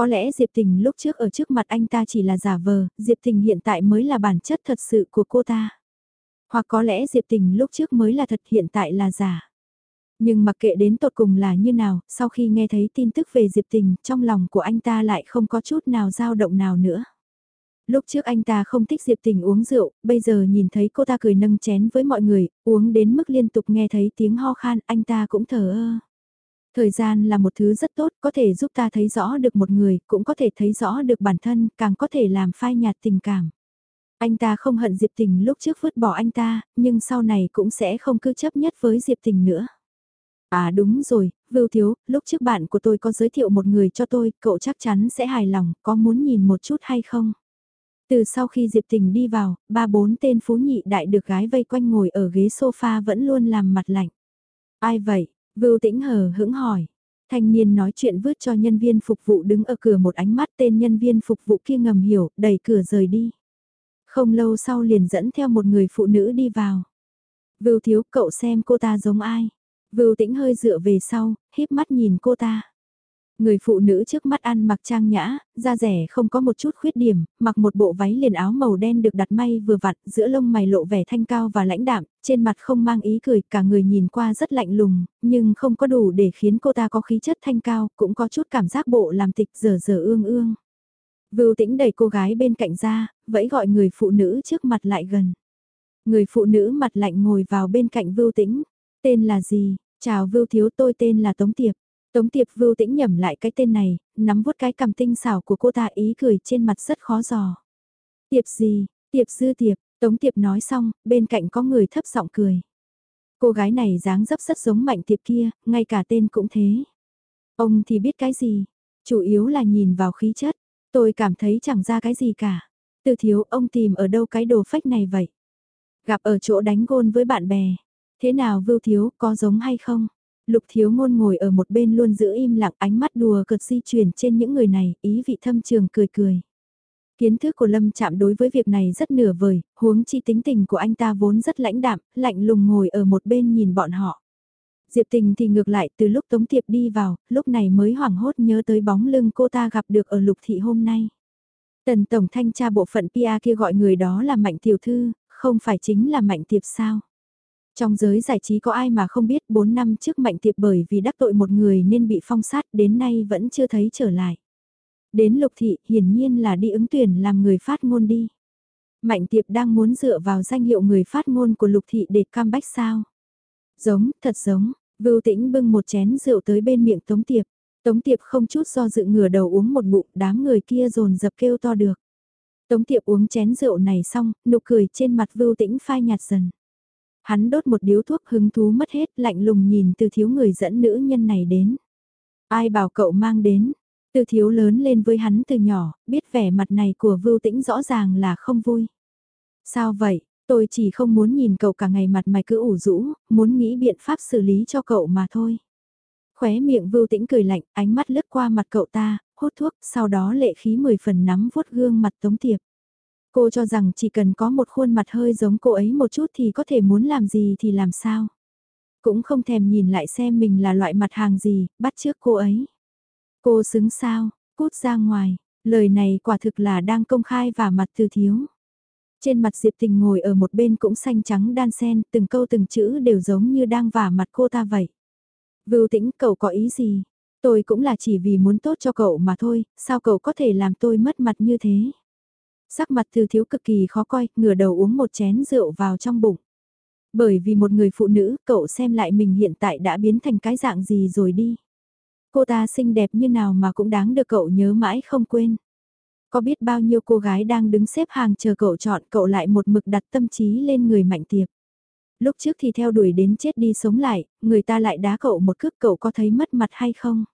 Có lẽ Diệp Tình lúc trước ở trước mặt anh ta chỉ là giả vờ, Diệp Tình hiện tại mới là bản chất thật sự của cô ta. Hoặc có lẽ Diệp Tình lúc trước mới là thật hiện tại là giả. Nhưng mặc kệ đến tột cùng là như nào, sau khi nghe thấy tin tức về Diệp Tình, trong lòng của anh ta lại không có chút nào dao động nào nữa. Lúc trước anh ta không thích Diệp Tình uống rượu, bây giờ nhìn thấy cô ta cười nâng chén với mọi người, uống đến mức liên tục nghe thấy tiếng ho khan, anh ta cũng thở ơ. Thời gian là một thứ rất tốt, có thể giúp ta thấy rõ được một người, cũng có thể thấy rõ được bản thân, càng có thể làm phai nhạt tình cảm. Anh ta không hận Diệp Tình lúc trước vứt bỏ anh ta, nhưng sau này cũng sẽ không cứ chấp nhất với Diệp Tình nữa. À đúng rồi, Vưu Thiếu, lúc trước bạn của tôi có giới thiệu một người cho tôi, cậu chắc chắn sẽ hài lòng, có muốn nhìn một chút hay không? Từ sau khi Diệp Tình đi vào, ba bốn tên phú nhị đại được gái vây quanh ngồi ở ghế sofa vẫn luôn làm mặt lạnh. Ai vậy? Vưu tĩnh hờ hững hỏi. Thanh niên nói chuyện vứt cho nhân viên phục vụ đứng ở cửa một ánh mắt tên nhân viên phục vụ kia ngầm hiểu, đẩy cửa rời đi. Không lâu sau liền dẫn theo một người phụ nữ đi vào. Vưu thiếu cậu xem cô ta giống ai. Vưu tĩnh hơi dựa về sau, híp mắt nhìn cô ta. Người phụ nữ trước mắt ăn mặc trang nhã, da rẻ không có một chút khuyết điểm, mặc một bộ váy liền áo màu đen được đặt may vừa vặn, giữa lông mày lộ vẻ thanh cao và lãnh đạm, trên mặt không mang ý cười, cả người nhìn qua rất lạnh lùng, nhưng không có đủ để khiến cô ta có khí chất thanh cao, cũng có chút cảm giác bộ làm tịch dở dở ương ương. Vưu tĩnh đẩy cô gái bên cạnh ra, vẫy gọi người phụ nữ trước mặt lại gần. Người phụ nữ mặt lạnh ngồi vào bên cạnh Vưu tĩnh. Tên là gì? Chào Vưu thiếu tôi tên là Tống Tiệp. Tống Tiệp vưu tĩnh nhẩm lại cái tên này, nắm vuốt cái cầm tinh xảo của cô ta ý cười trên mặt rất khó giò. Tiệp gì, Tiệp dư Tiệp, Tống Tiệp nói xong, bên cạnh có người thấp giọng cười. Cô gái này dáng dấp rất giống mạnh tiệp kia, ngay cả tên cũng thế. Ông thì biết cái gì, chủ yếu là nhìn vào khí chất, tôi cảm thấy chẳng ra cái gì cả. Từ thiếu ông tìm ở đâu cái đồ phách này vậy? Gặp ở chỗ đánh gôn với bạn bè. Thế nào vưu thiếu có giống hay không? Lục thiếu ngôn ngồi ở một bên luôn giữ im lặng ánh mắt đùa cợt di chuyển trên những người này, ý vị thâm trường cười cười. Kiến thức của Lâm chạm đối với việc này rất nửa vời, huống chi tính tình của anh ta vốn rất lãnh đạm, lạnh lùng ngồi ở một bên nhìn bọn họ. Diệp Tình thì ngược lại từ lúc Tống Tiệp đi vào, lúc này mới hoảng hốt nhớ tới bóng lưng cô ta gặp được ở lục thị hôm nay. Tần Tổng Thanh tra bộ phận PA kia gọi người đó là Mạnh Tiểu Thư, không phải chính là Mạnh Tiệp sao? Trong giới giải trí có ai mà không biết 4 năm trước Mạnh Tiệp bởi vì đắc tội một người nên bị phong sát đến nay vẫn chưa thấy trở lại. Đến lục thị hiển nhiên là đi ứng tuyển làm người phát ngôn đi. Mạnh Tiệp đang muốn dựa vào danh hiệu người phát ngôn của lục thị để comeback sao? Giống, thật giống, Vưu Tĩnh bưng một chén rượu tới bên miệng Tống Tiệp. Tống Tiệp không chút do dự ngửa đầu uống một bụng, đám người kia rồn dập kêu to được. Tống Tiệp uống chén rượu này xong, nụ cười trên mặt Vưu Tĩnh phai nhạt dần. Hắn đốt một điếu thuốc hứng thú mất hết, lạnh lùng nhìn từ thiếu người dẫn nữ nhân này đến. Ai bảo cậu mang đến, từ thiếu lớn lên với hắn từ nhỏ, biết vẻ mặt này của Vưu Tĩnh rõ ràng là không vui. Sao vậy, tôi chỉ không muốn nhìn cậu cả ngày mặt mày cứ ủ rũ, muốn nghĩ biện pháp xử lý cho cậu mà thôi. Khóe miệng Vưu Tĩnh cười lạnh, ánh mắt lướt qua mặt cậu ta, hút thuốc, sau đó lệ khí mười phần nắm vuốt gương mặt Tống Tiệp. Cô cho rằng chỉ cần có một khuôn mặt hơi giống cô ấy một chút thì có thể muốn làm gì thì làm sao. Cũng không thèm nhìn lại xem mình là loại mặt hàng gì, bắt trước cô ấy. Cô xứng sao, cút ra ngoài, lời này quả thực là đang công khai và mặt từ thiếu. Trên mặt Diệp Tình ngồi ở một bên cũng xanh trắng đan sen, từng câu từng chữ đều giống như đang vả mặt cô ta vậy. Vưu tĩnh cậu có ý gì? Tôi cũng là chỉ vì muốn tốt cho cậu mà thôi, sao cậu có thể làm tôi mất mặt như thế? Sắc mặt từ thiếu cực kỳ khó coi, ngửa đầu uống một chén rượu vào trong bụng. Bởi vì một người phụ nữ, cậu xem lại mình hiện tại đã biến thành cái dạng gì rồi đi. Cô ta xinh đẹp như nào mà cũng đáng được cậu nhớ mãi không quên. Có biết bao nhiêu cô gái đang đứng xếp hàng chờ cậu chọn cậu lại một mực đặt tâm trí lên người mạnh tiệp. Lúc trước thì theo đuổi đến chết đi sống lại, người ta lại đá cậu một cước cậu có thấy mất mặt hay không?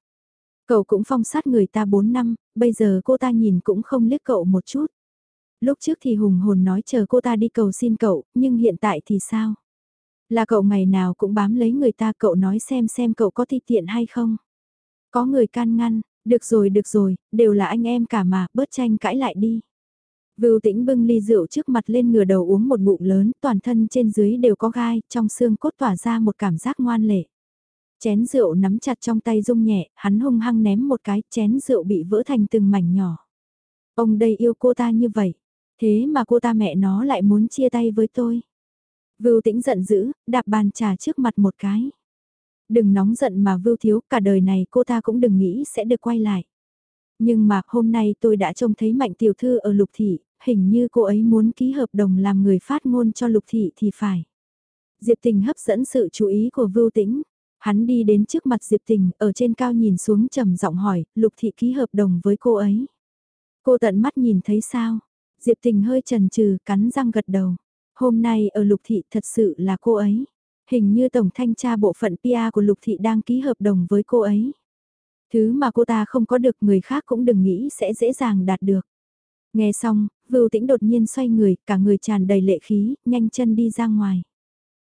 Cậu cũng phong sát người ta 4 năm, bây giờ cô ta nhìn cũng không liếc cậu một chút. Lúc trước thì hùng hồn nói chờ cô ta đi cầu xin cậu, nhưng hiện tại thì sao? Là cậu ngày nào cũng bám lấy người ta cậu nói xem xem cậu có thi tiện hay không? Có người can ngăn, được rồi được rồi, đều là anh em cả mà, bớt tranh cãi lại đi. Vưu tĩnh bưng ly rượu trước mặt lên ngửa đầu uống một ngụm lớn, toàn thân trên dưới đều có gai, trong xương cốt tỏa ra một cảm giác ngoan lệ. Chén rượu nắm chặt trong tay rung nhẹ, hắn hung hăng ném một cái, chén rượu bị vỡ thành từng mảnh nhỏ. Ông đây yêu cô ta như vậy, thế mà cô ta mẹ nó lại muốn chia tay với tôi. Vưu tĩnh giận dữ, đạp bàn trà trước mặt một cái. Đừng nóng giận mà vưu thiếu, cả đời này cô ta cũng đừng nghĩ sẽ được quay lại. Nhưng mà hôm nay tôi đã trông thấy mạnh tiểu thư ở lục thị, hình như cô ấy muốn ký hợp đồng làm người phát ngôn cho lục thị thì phải. Diệp tình hấp dẫn sự chú ý của vưu tĩnh. Hắn đi đến trước mặt Diệp tình, ở trên cao nhìn xuống trầm giọng hỏi, lục thị ký hợp đồng với cô ấy. Cô tận mắt nhìn thấy sao? Diệp tình hơi chần chừ, cắn răng gật đầu. Hôm nay ở lục thị thật sự là cô ấy. Hình như tổng thanh tra bộ phận PA của lục thị đang ký hợp đồng với cô ấy. Thứ mà cô ta không có được người khác cũng đừng nghĩ sẽ dễ dàng đạt được. Nghe xong, Vưu Tĩnh đột nhiên xoay người, cả người tràn đầy lệ khí, nhanh chân đi ra ngoài.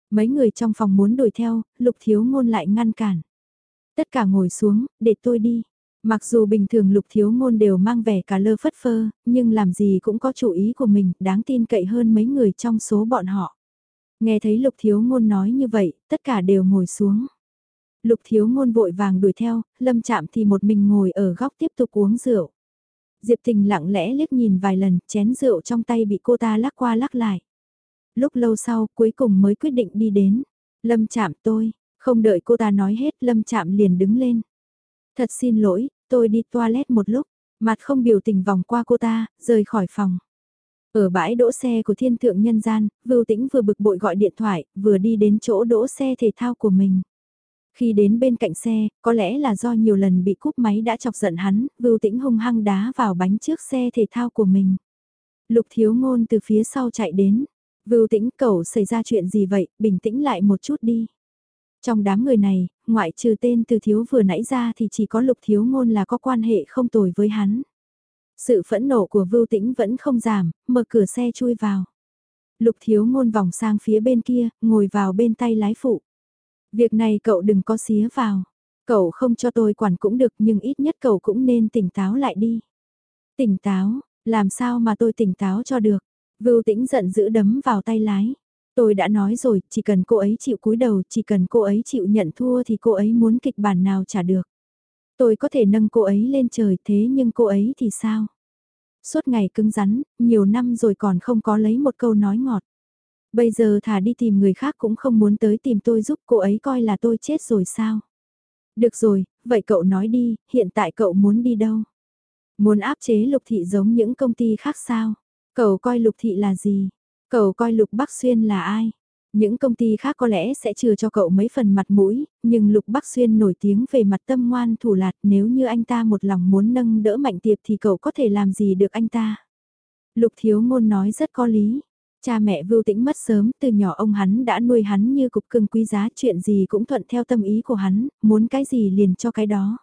Mấy người trong phòng muốn đuổi theo, lục thiếu ngôn lại ngăn cản. Tất cả ngồi xuống, để tôi đi. Mặc dù bình thường lục thiếu ngôn đều mang vẻ cả lơ phất phơ, nhưng làm gì cũng có chủ ý của mình, đáng tin cậy hơn mấy người trong số bọn họ. Nghe thấy lục thiếu ngôn nói như vậy, tất cả đều ngồi xuống. Lục thiếu ngôn vội vàng đuổi theo, lâm chạm thì một mình ngồi ở góc tiếp tục uống rượu. Diệp tình lặng lẽ liếc nhìn vài lần, chén rượu trong tay bị cô ta lắc qua lắc lại. Lúc lâu sau, cuối cùng mới quyết định đi đến. Lâm chạm tôi, không đợi cô ta nói hết, lâm chạm liền đứng lên. Thật xin lỗi, tôi đi toilet một lúc, mặt không biểu tình vòng qua cô ta, rời khỏi phòng. Ở bãi đỗ xe của thiên thượng nhân gian, Vưu Tĩnh vừa bực bội gọi điện thoại, vừa đi đến chỗ đỗ xe thể thao của mình. Khi đến bên cạnh xe, có lẽ là do nhiều lần bị cúp máy đã chọc giận hắn, Vưu Tĩnh hung hăng đá vào bánh trước xe thể thao của mình. Lục thiếu ngôn từ phía sau chạy đến. Vưu Tĩnh cậu xảy ra chuyện gì vậy, bình tĩnh lại một chút đi. Trong đám người này, ngoại trừ tên từ thiếu vừa nãy ra thì chỉ có lục thiếu ngôn là có quan hệ không tồi với hắn. Sự phẫn nộ của Vưu Tĩnh vẫn không giảm, mở cửa xe chui vào. Lục thiếu ngôn vòng sang phía bên kia, ngồi vào bên tay lái phụ. Việc này cậu đừng có xía vào. Cậu không cho tôi quản cũng được nhưng ít nhất cậu cũng nên tỉnh táo lại đi. Tỉnh táo, Làm sao mà tôi tỉnh táo cho được? Vưu tĩnh giận dữ đấm vào tay lái. Tôi đã nói rồi, chỉ cần cô ấy chịu cúi đầu, chỉ cần cô ấy chịu nhận thua thì cô ấy muốn kịch bản nào trả được. Tôi có thể nâng cô ấy lên trời thế nhưng cô ấy thì sao? Suốt ngày cứng rắn, nhiều năm rồi còn không có lấy một câu nói ngọt. Bây giờ thả đi tìm người khác cũng không muốn tới tìm tôi giúp cô ấy coi là tôi chết rồi sao? Được rồi, vậy cậu nói đi, hiện tại cậu muốn đi đâu? Muốn áp chế lục thị giống những công ty khác sao? Cậu coi lục thị là gì? Cậu coi lục Bắc Xuyên là ai? Những công ty khác có lẽ sẽ chừa cho cậu mấy phần mặt mũi, nhưng Lục Bắc Xuyên nổi tiếng về mặt tâm ngoan thủ lạt nếu như anh ta một lòng muốn nâng đỡ mạnh tiệp thì cậu có thể làm gì được anh ta. Lục Thiếu Ngôn nói rất có lý. Cha mẹ Vưu Tĩnh mất sớm, từ nhỏ ông hắn đã nuôi hắn như cục cưng quý giá chuyện gì cũng thuận theo tâm ý của hắn, muốn cái gì liền cho cái đó.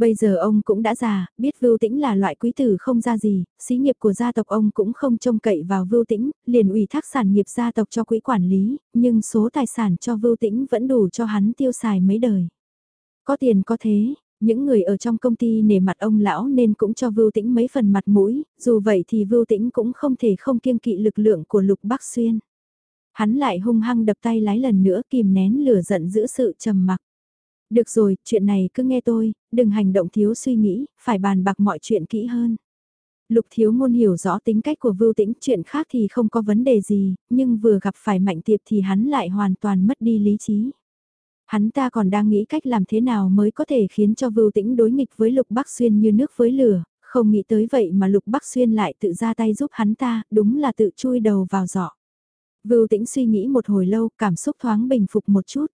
Bây giờ ông cũng đã già, biết Vưu Tĩnh là loại quý tử không ra gì, xí nghiệp của gia tộc ông cũng không trông cậy vào Vưu Tĩnh, liền ủy thác sản nghiệp gia tộc cho quỹ quản lý, nhưng số tài sản cho Vưu Tĩnh vẫn đủ cho hắn tiêu xài mấy đời. Có tiền có thế, những người ở trong công ty nể mặt ông lão nên cũng cho Vưu Tĩnh mấy phần mặt mũi, dù vậy thì Vưu Tĩnh cũng không thể không kiêng kỵ lực lượng của Lục Bắc Xuyên. Hắn lại hung hăng đập tay lái lần nữa kìm nén lửa giận giữ sự trầm mặc. Được rồi, chuyện này cứ nghe tôi, đừng hành động thiếu suy nghĩ, phải bàn bạc mọi chuyện kỹ hơn. Lục thiếu ngôn hiểu rõ tính cách của Vưu Tĩnh, chuyện khác thì không có vấn đề gì, nhưng vừa gặp phải mạnh tiệp thì hắn lại hoàn toàn mất đi lý trí. Hắn ta còn đang nghĩ cách làm thế nào mới có thể khiến cho Vưu Tĩnh đối nghịch với Lục Bắc Xuyên như nước với lửa, không nghĩ tới vậy mà Lục Bắc Xuyên lại tự ra tay giúp hắn ta, đúng là tự chui đầu vào giỏ. Vưu Tĩnh suy nghĩ một hồi lâu, cảm xúc thoáng bình phục một chút.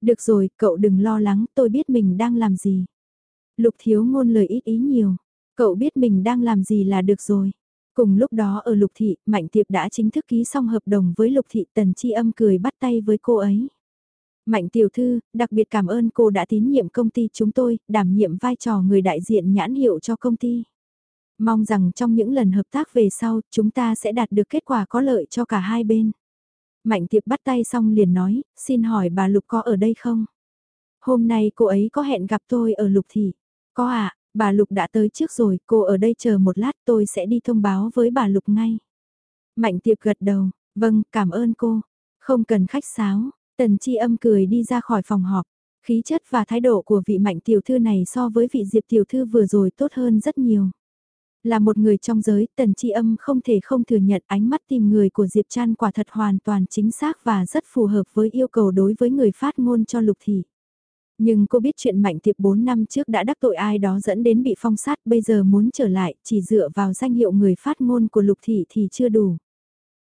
Được rồi, cậu đừng lo lắng, tôi biết mình đang làm gì. Lục thiếu ngôn lời ít ý nhiều. Cậu biết mình đang làm gì là được rồi. Cùng lúc đó ở Lục Thị, Mạnh Tiệp đã chính thức ký xong hợp đồng với Lục Thị Tần Chi âm cười bắt tay với cô ấy. Mạnh tiểu thư, đặc biệt cảm ơn cô đã tín nhiệm công ty chúng tôi, đảm nhiệm vai trò người đại diện nhãn hiệu cho công ty. Mong rằng trong những lần hợp tác về sau, chúng ta sẽ đạt được kết quả có lợi cho cả hai bên. Mạnh tiệp bắt tay xong liền nói, xin hỏi bà Lục có ở đây không? Hôm nay cô ấy có hẹn gặp tôi ở Lục Thị. Có ạ, à, bà Lục đã tới trước rồi, cô ở đây chờ một lát tôi sẽ đi thông báo với bà Lục ngay. Mạnh tiệp gật đầu, vâng, cảm ơn cô. Không cần khách sáo, tần chi âm cười đi ra khỏi phòng họp. Khí chất và thái độ của vị mạnh tiểu thư này so với vị diệp tiểu thư vừa rồi tốt hơn rất nhiều. Là một người trong giới, tần chi âm không thể không thừa nhận ánh mắt tìm người của Diệp Trăn quả thật hoàn toàn chính xác và rất phù hợp với yêu cầu đối với người phát ngôn cho lục thị. Nhưng cô biết chuyện mạnh tiệp 4 năm trước đã đắc tội ai đó dẫn đến bị phong sát bây giờ muốn trở lại chỉ dựa vào danh hiệu người phát ngôn của lục thị thì chưa đủ.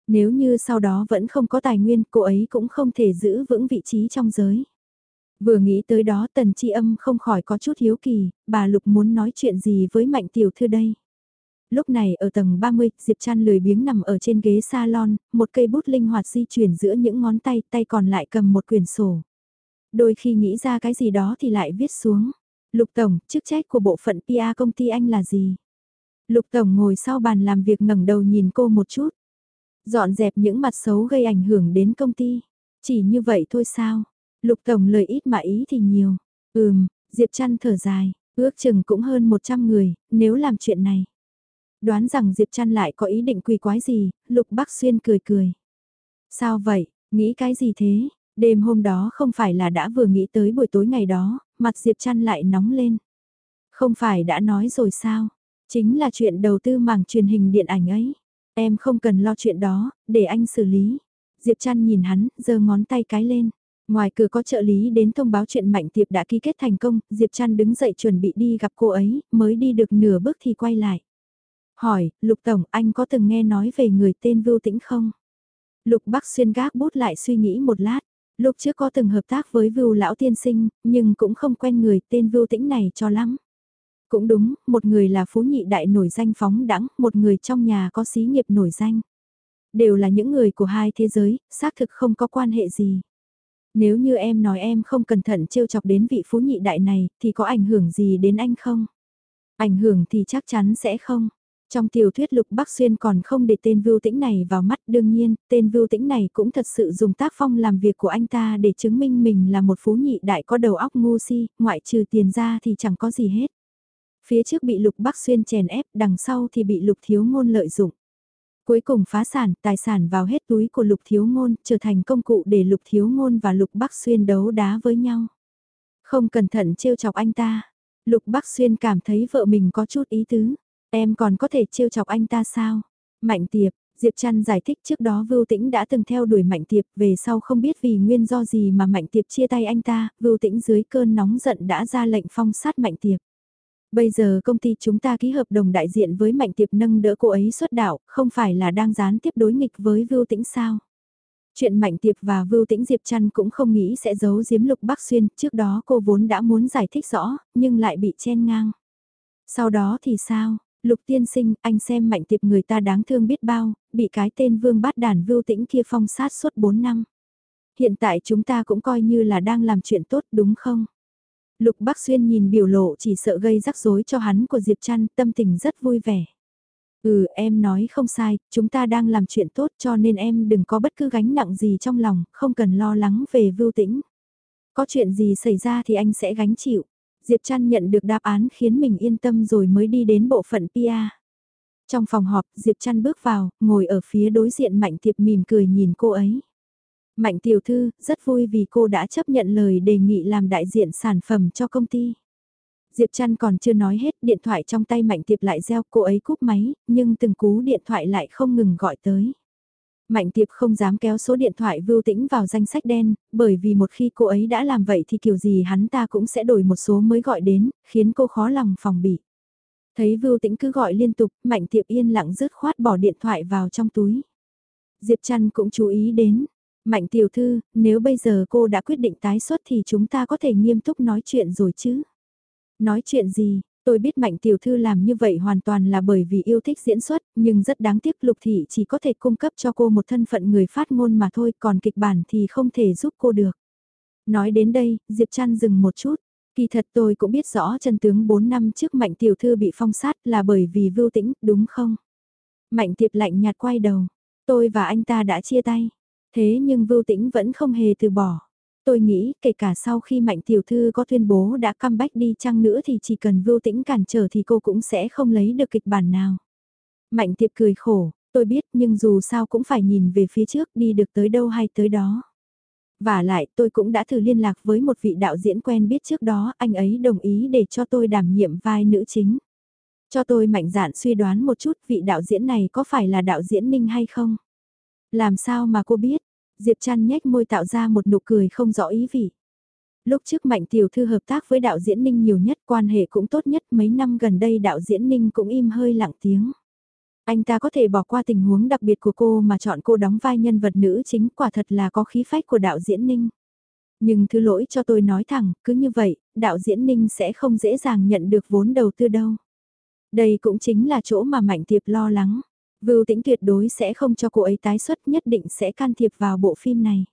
Nếu như sau đó vẫn không có tài nguyên cô ấy cũng không thể giữ vững vị trí trong giới. Vừa nghĩ tới đó tần chi âm không khỏi có chút hiếu kỳ, bà Lục muốn nói chuyện gì với mạnh tiểu thư đây lúc này ở tầng 30, Diệp Trăn lười biếng nằm ở trên ghế salon, một cây bút linh hoạt di chuyển giữa những ngón tay, tay còn lại cầm một quyển sổ. Đôi khi nghĩ ra cái gì đó thì lại viết xuống. Lục Tổng, chức trách của bộ phận PR công ty anh là gì? Lục Tổng ngồi sau bàn làm việc ngẩng đầu nhìn cô một chút. Dọn dẹp những mặt xấu gây ảnh hưởng đến công ty. Chỉ như vậy thôi sao? Lục Tổng lời ít mà ý thì nhiều. Ừm, Diệp Trăn thở dài, ước chừng cũng hơn 100 người, nếu làm chuyện này. Đoán rằng Diệp Trăn lại có ý định quỳ quái gì, Lục Bắc Xuyên cười cười. Sao vậy, nghĩ cái gì thế? Đêm hôm đó không phải là đã vừa nghĩ tới buổi tối ngày đó, mặt Diệp Trăn lại nóng lên. Không phải đã nói rồi sao? Chính là chuyện đầu tư mảng truyền hình điện ảnh ấy. Em không cần lo chuyện đó, để anh xử lý. Diệp Trăn nhìn hắn, giơ ngón tay cái lên. Ngoài cửa có trợ lý đến thông báo chuyện Mạnh Tiệp đã ký kết thành công, Diệp Trăn đứng dậy chuẩn bị đi gặp cô ấy, mới đi được nửa bước thì quay lại. Hỏi, Lục Tổng, anh có từng nghe nói về người tên Vưu Tĩnh không? Lục Bắc Xuyên gác bút lại suy nghĩ một lát. Lúc trước có từng hợp tác với Vưu Lão Tiên Sinh, nhưng cũng không quen người tên Vưu Tĩnh này cho lắm. Cũng đúng, một người là phú nhị đại nổi danh phóng đẳng, một người trong nhà có xí nghiệp nổi danh. Đều là những người của hai thế giới, xác thực không có quan hệ gì. Nếu như em nói em không cẩn thận trêu chọc đến vị phú nhị đại này, thì có ảnh hưởng gì đến anh không? Ảnh hưởng thì chắc chắn sẽ không. Trong tiểu thuyết Lục Bắc Xuyên còn không để tên Vưu Tĩnh này vào mắt đương nhiên, tên Vưu Tĩnh này cũng thật sự dùng tác phong làm việc của anh ta để chứng minh mình là một phú nhị đại có đầu óc ngu si, ngoại trừ tiền ra thì chẳng có gì hết. Phía trước bị Lục Bắc Xuyên chèn ép, đằng sau thì bị Lục Thiếu Ngôn lợi dụng. Cuối cùng phá sản, tài sản vào hết túi của Lục Thiếu Ngôn, trở thành công cụ để Lục Thiếu Ngôn và Lục Bắc Xuyên đấu đá với nhau. Không cẩn thận trêu chọc anh ta. Lục Bắc Xuyên cảm thấy vợ mình có chút ý tứ. Em còn có thể trêu chọc anh ta sao? Mạnh tiệp, Diệp Trăn giải thích trước đó Vưu Tĩnh đã từng theo đuổi Mạnh Tiệp, về sau không biết vì nguyên do gì mà Mạnh Tiệp chia tay anh ta, Vưu Tĩnh dưới cơn nóng giận đã ra lệnh phong sát Mạnh Tiệp. Bây giờ công ty chúng ta ký hợp đồng đại diện với Mạnh Tiệp nâng đỡ cô ấy xuất đạo, không phải là đang gián tiếp đối nghịch với Vưu Tĩnh sao? Chuyện Mạnh Tiệp và Vưu Tĩnh Diệp Trăn cũng không nghĩ sẽ giấu giếm Lục Bắc Xuyên, trước đó cô vốn đã muốn giải thích rõ, nhưng lại bị chen ngang. Sau đó thì sao? Lục tiên sinh, anh xem Mạnh Tiệp người ta đáng thương biết bao, bị cái tên vương bát đàn Vưu Tĩnh kia phong sát suốt 4 năm. Hiện tại chúng ta cũng coi như là đang làm chuyện tốt đúng không? Lục Bắc Xuyên nhìn biểu lộ chỉ sợ gây rắc rối cho hắn của Diệp Trăn, tâm tình rất vui vẻ. Ừ, em nói không sai, chúng ta đang làm chuyện tốt cho nên em đừng có bất cứ gánh nặng gì trong lòng, không cần lo lắng về vưu tĩnh. Có chuyện gì xảy ra thì anh sẽ gánh chịu. Diệp Trăn nhận được đáp án khiến mình yên tâm rồi mới đi đến bộ phận PA. Trong phòng họp, Diệp Trăn bước vào, ngồi ở phía đối diện Mạnh Tiệp mỉm cười nhìn cô ấy. Mạnh tiểu thư, rất vui vì cô đã chấp nhận lời đề nghị làm đại diện sản phẩm cho công ty. Diệp Trăn còn chưa nói hết, điện thoại trong tay Mạnh Tiệp lại reo cô ấy cúp máy, nhưng từng cú điện thoại lại không ngừng gọi tới. Mạnh Tiệp không dám kéo số điện thoại Vưu Tĩnh vào danh sách đen, bởi vì một khi cô ấy đã làm vậy thì kiểu gì hắn ta cũng sẽ đổi một số mới gọi đến, khiến cô khó lòng phòng bị. Thấy Vưu Tĩnh cứ gọi liên tục, Mạnh Tiệp yên lặng rứt khoát bỏ điện thoại vào trong túi. Diệp Trăn cũng chú ý đến, Mạnh tiểu thư, nếu bây giờ cô đã quyết định tái xuất thì chúng ta có thể nghiêm túc nói chuyện rồi chứ? Nói chuyện gì? Tôi biết Mạnh tiểu thư làm như vậy hoàn toàn là bởi vì yêu thích diễn xuất, nhưng rất đáng tiếc Lục Thị chỉ có thể cung cấp cho cô một thân phận người phát ngôn mà thôi, còn kịch bản thì không thể giúp cô được. Nói đến đây, Diệp Trăn dừng một chút. Kỳ thật tôi cũng biết rõ chân tướng 4 năm trước Mạnh tiểu thư bị phong sát là bởi vì vưu tĩnh, đúng không? Mạnh tiệp lạnh nhạt quay đầu. Tôi và anh ta đã chia tay. Thế nhưng Vưu Tĩnh vẫn không hề từ bỏ. Tôi nghĩ kể cả sau khi Mạnh Tiểu Thư có tuyên bố đã comeback đi chăng nữa thì chỉ cần Vưu Tĩnh cản trở thì cô cũng sẽ không lấy được kịch bản nào. Mạnh Tiệp cười khổ, tôi biết nhưng dù sao cũng phải nhìn về phía trước đi được tới đâu hay tới đó. Và lại tôi cũng đã thử liên lạc với một vị đạo diễn quen biết trước đó, anh ấy đồng ý để cho tôi đảm nhiệm vai nữ chính. Cho tôi mạnh dạn suy đoán một chút vị đạo diễn này có phải là đạo diễn Ninh hay không? Làm sao mà cô biết? Diệp Trăn nhếch môi tạo ra một nụ cười không rõ ý vị. Lúc trước Mạnh Tiểu Thư hợp tác với đạo diễn Ninh nhiều nhất quan hệ cũng tốt nhất mấy năm gần đây đạo diễn Ninh cũng im hơi lặng tiếng. Anh ta có thể bỏ qua tình huống đặc biệt của cô mà chọn cô đóng vai nhân vật nữ chính quả thật là có khí phách của đạo diễn Ninh. Nhưng thứ lỗi cho tôi nói thẳng, cứ như vậy, đạo diễn Ninh sẽ không dễ dàng nhận được vốn đầu tư đâu. Đây cũng chính là chỗ mà Mạnh Tiệp lo lắng. Vưu Tĩnh tuyệt đối sẽ không cho cô ấy tái xuất nhất định sẽ can thiệp vào bộ phim này.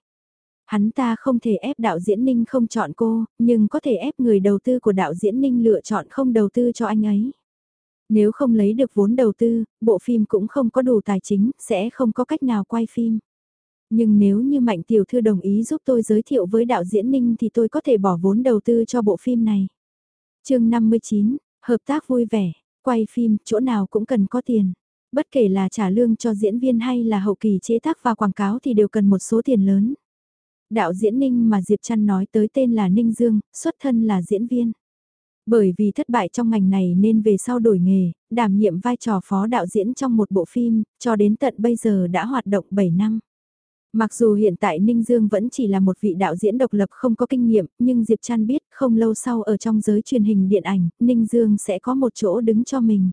Hắn ta không thể ép đạo diễn Ninh không chọn cô, nhưng có thể ép người đầu tư của đạo diễn Ninh lựa chọn không đầu tư cho anh ấy. Nếu không lấy được vốn đầu tư, bộ phim cũng không có đủ tài chính, sẽ không có cách nào quay phim. Nhưng nếu như Mạnh Tiểu Thư đồng ý giúp tôi giới thiệu với đạo diễn Ninh thì tôi có thể bỏ vốn đầu tư cho bộ phim này. chương 59, hợp tác vui vẻ, quay phim, chỗ nào cũng cần có tiền. Bất kể là trả lương cho diễn viên hay là hậu kỳ chế tác và quảng cáo thì đều cần một số tiền lớn. Đạo diễn Ninh mà Diệp Trăn nói tới tên là Ninh Dương, xuất thân là diễn viên. Bởi vì thất bại trong ngành này nên về sau đổi nghề, đảm nhiệm vai trò phó đạo diễn trong một bộ phim, cho đến tận bây giờ đã hoạt động 7 năm. Mặc dù hiện tại Ninh Dương vẫn chỉ là một vị đạo diễn độc lập không có kinh nghiệm, nhưng Diệp Trăn biết không lâu sau ở trong giới truyền hình điện ảnh, Ninh Dương sẽ có một chỗ đứng cho mình.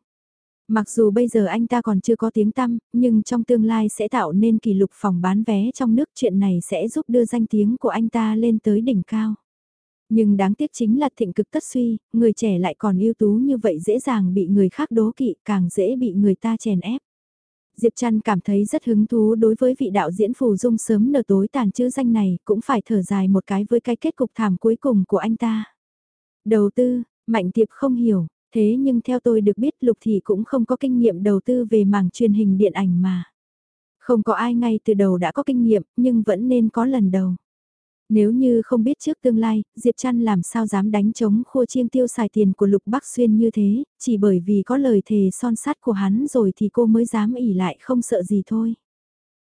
Mặc dù bây giờ anh ta còn chưa có tiếng tăm, nhưng trong tương lai sẽ tạo nên kỷ lục phòng bán vé trong nước chuyện này sẽ giúp đưa danh tiếng của anh ta lên tới đỉnh cao. Nhưng đáng tiếc chính là thịnh cực tất suy, người trẻ lại còn ưu tú như vậy dễ dàng bị người khác đố kỵ, càng dễ bị người ta chèn ép. Diệp Trăn cảm thấy rất hứng thú đối với vị đạo diễn phù dung sớm nở tối tàn chữ danh này, cũng phải thở dài một cái với cái kết cục thảm cuối cùng của anh ta. Đầu tư, Mạnh Tiệp không hiểu, Thế nhưng theo tôi được biết Lục Thị cũng không có kinh nghiệm đầu tư về mảng truyền hình điện ảnh mà. Không có ai ngay từ đầu đã có kinh nghiệm, nhưng vẫn nên có lần đầu. Nếu như không biết trước tương lai, Diệp Trăn làm sao dám đánh chống khô chiêng tiêu xài tiền của Lục Bắc Xuyên như thế, chỉ bởi vì có lời thề son sắt của hắn rồi thì cô mới dám ỉ lại không sợ gì thôi.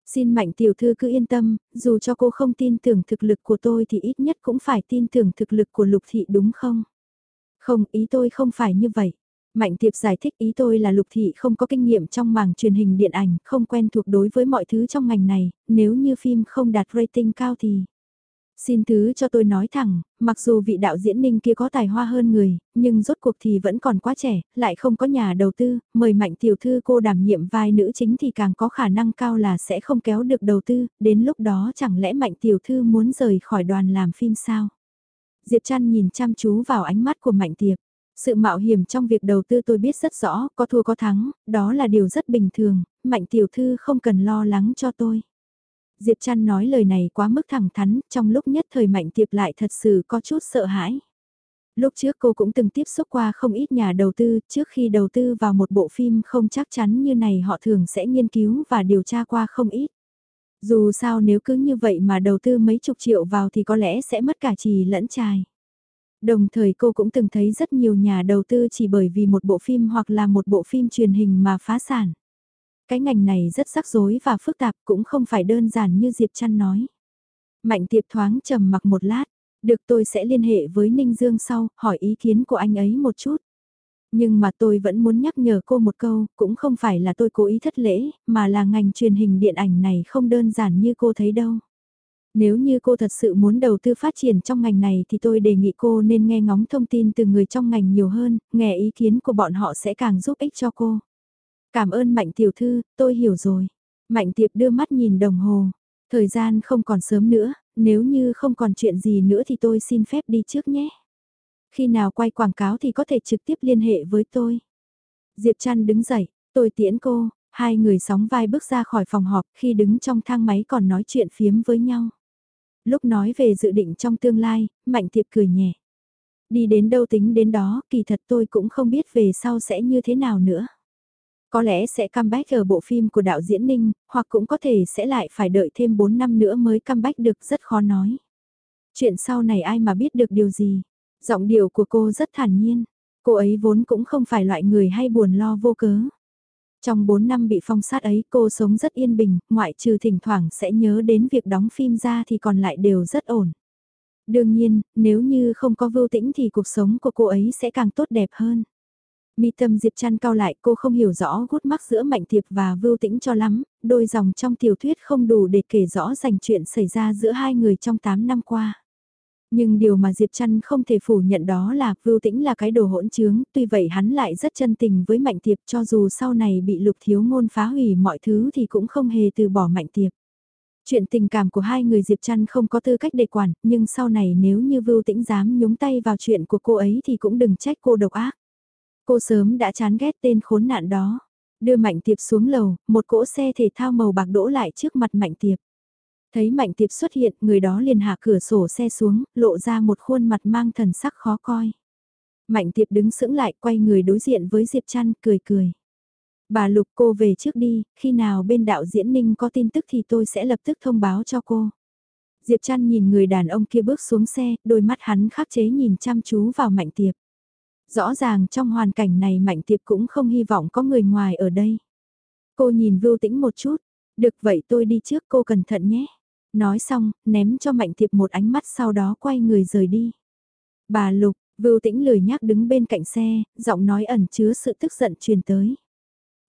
Xin mạnh tiểu thư cứ yên tâm, dù cho cô không tin tưởng thực lực của tôi thì ít nhất cũng phải tin tưởng thực lực của Lục Thị đúng không? Không, ý tôi không phải như vậy. Mạnh Tiệp giải thích ý tôi là Lục Thị không có kinh nghiệm trong mảng truyền hình điện ảnh, không quen thuộc đối với mọi thứ trong ngành này, nếu như phim không đạt rating cao thì... Xin thứ cho tôi nói thẳng, mặc dù vị đạo diễn ninh kia có tài hoa hơn người, nhưng rốt cuộc thì vẫn còn quá trẻ, lại không có nhà đầu tư, mời mạnh tiểu thư cô đảm nhiệm vai nữ chính thì càng có khả năng cao là sẽ không kéo được đầu tư, đến lúc đó chẳng lẽ mạnh tiểu thư muốn rời khỏi đoàn làm phim sao? Diệp Trăn nhìn chăm chú vào ánh mắt của mạnh tiệp. Sự mạo hiểm trong việc đầu tư tôi biết rất rõ, có thua có thắng, đó là điều rất bình thường, mạnh tiểu thư không cần lo lắng cho tôi. Diệp Trăn nói lời này quá mức thẳng thắn, trong lúc nhất thời Mạnh Tiệp lại thật sự có chút sợ hãi. Lúc trước cô cũng từng tiếp xúc qua không ít nhà đầu tư, trước khi đầu tư vào một bộ phim không chắc chắn như này họ thường sẽ nghiên cứu và điều tra qua không ít. Dù sao nếu cứ như vậy mà đầu tư mấy chục triệu vào thì có lẽ sẽ mất cả trì lẫn trài. Đồng thời cô cũng từng thấy rất nhiều nhà đầu tư chỉ bởi vì một bộ phim hoặc là một bộ phim truyền hình mà phá sản. Cái ngành này rất rắc rối và phức tạp cũng không phải đơn giản như Diệp Trăn nói. Mạnh tiệp thoáng trầm mặc một lát, được tôi sẽ liên hệ với Ninh Dương sau, hỏi ý kiến của anh ấy một chút. Nhưng mà tôi vẫn muốn nhắc nhở cô một câu, cũng không phải là tôi cố ý thất lễ, mà là ngành truyền hình điện ảnh này không đơn giản như cô thấy đâu. Nếu như cô thật sự muốn đầu tư phát triển trong ngành này thì tôi đề nghị cô nên nghe ngóng thông tin từ người trong ngành nhiều hơn, nghe ý kiến của bọn họ sẽ càng giúp ích cho cô. Cảm ơn Mạnh tiểu thư, tôi hiểu rồi. Mạnh tiệp đưa mắt nhìn đồng hồ. Thời gian không còn sớm nữa, nếu như không còn chuyện gì nữa thì tôi xin phép đi trước nhé. Khi nào quay quảng cáo thì có thể trực tiếp liên hệ với tôi. Diệp Trăn đứng dậy, tôi tiễn cô, hai người sóng vai bước ra khỏi phòng họp khi đứng trong thang máy còn nói chuyện phiếm với nhau. Lúc nói về dự định trong tương lai, Mạnh Tiệp cười nhẹ. Đi đến đâu tính đến đó, kỳ thật tôi cũng không biết về sau sẽ như thế nào nữa. Có lẽ sẽ comeback ở bộ phim của đạo diễn Ninh, hoặc cũng có thể sẽ lại phải đợi thêm 4 năm nữa mới comeback được rất khó nói. Chuyện sau này ai mà biết được điều gì. Giọng điệu của cô rất thản nhiên. Cô ấy vốn cũng không phải loại người hay buồn lo vô cớ. Trong 4 năm bị phong sát ấy cô sống rất yên bình, ngoại trừ thỉnh thoảng sẽ nhớ đến việc đóng phim ra thì còn lại đều rất ổn. Đương nhiên, nếu như không có vưu tĩnh thì cuộc sống của cô ấy sẽ càng tốt đẹp hơn. Mi tâm Diệp Trăn cao lại cô không hiểu rõ gút mắc giữa Mạnh thiệp và Vưu Tĩnh cho lắm, đôi dòng trong tiểu thuyết không đủ để kể rõ dành chuyện xảy ra giữa hai người trong 8 năm qua. Nhưng điều mà Diệp Trăn không thể phủ nhận đó là Vưu Tĩnh là cái đồ hỗn trướng, tuy vậy hắn lại rất chân tình với Mạnh Tiệp cho dù sau này bị lục thiếu ngôn phá hủy mọi thứ thì cũng không hề từ bỏ Mạnh Tiệp. Chuyện tình cảm của hai người Diệp Trăn không có tư cách để quản, nhưng sau này nếu như Vưu Tĩnh dám nhúng tay vào chuyện của cô ấy thì cũng đừng trách cô độc ác. Cô sớm đã chán ghét tên khốn nạn đó. Đưa Mạnh Tiệp xuống lầu, một cỗ xe thể thao màu bạc đỗ lại trước mặt Mạnh Tiệp. Thấy Mạnh Tiệp xuất hiện, người đó liền hạ cửa sổ xe xuống, lộ ra một khuôn mặt mang thần sắc khó coi. Mạnh Tiệp đứng sững lại, quay người đối diện với Diệp Trăn, cười cười. Bà Lục cô về trước đi, khi nào bên đạo diễn Ninh có tin tức thì tôi sẽ lập tức thông báo cho cô. Diệp Trăn nhìn người đàn ông kia bước xuống xe, đôi mắt hắn khắc chế nhìn chăm chú vào Mạnh Tiệp. Rõ ràng trong hoàn cảnh này Mạnh Tiệp cũng không hy vọng có người ngoài ở đây. Cô nhìn Vưu Tĩnh một chút, được vậy tôi đi trước cô cẩn thận nhé. Nói xong, ném cho Mạnh Tiệp một ánh mắt sau đó quay người rời đi. Bà Lục, Vưu Tĩnh lười nhác đứng bên cạnh xe, giọng nói ẩn chứa sự tức giận truyền tới.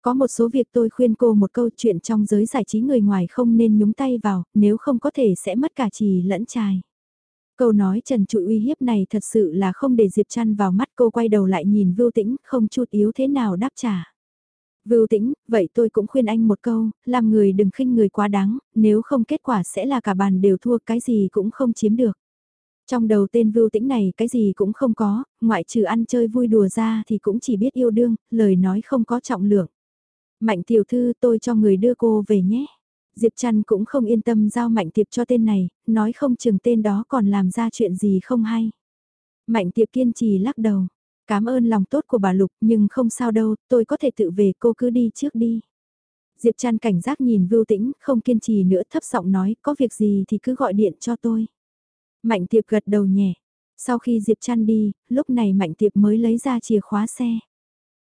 Có một số việc tôi khuyên cô một câu chuyện trong giới giải trí người ngoài không nên nhúng tay vào, nếu không có thể sẽ mất cả trì lẫn trài. Câu nói trần trụi uy hiếp này thật sự là không để Diệp Trăn vào mắt cô quay đầu lại nhìn Vưu Tĩnh không chút yếu thế nào đáp trả. Vưu Tĩnh, vậy tôi cũng khuyên anh một câu, làm người đừng khinh người quá đáng, nếu không kết quả sẽ là cả bàn đều thua cái gì cũng không chiếm được. Trong đầu tên Vưu Tĩnh này cái gì cũng không có, ngoại trừ ăn chơi vui đùa ra thì cũng chỉ biết yêu đương, lời nói không có trọng lượng. Mạnh tiểu thư tôi cho người đưa cô về nhé. Diệp Trăn cũng không yên tâm giao Mạnh Tiệp cho tên này, nói không chừng tên đó còn làm ra chuyện gì không hay. Mạnh Tiệp kiên trì lắc đầu. Cảm ơn lòng tốt của bà Lục nhưng không sao đâu, tôi có thể tự về cô cứ đi trước đi. Diệp Trăn cảnh giác nhìn Vưu Tĩnh, không kiên trì nữa thấp giọng nói có việc gì thì cứ gọi điện cho tôi. Mạnh Tiệp gật đầu nhẹ. Sau khi Diệp Trăn đi, lúc này Mạnh Tiệp mới lấy ra chìa khóa xe.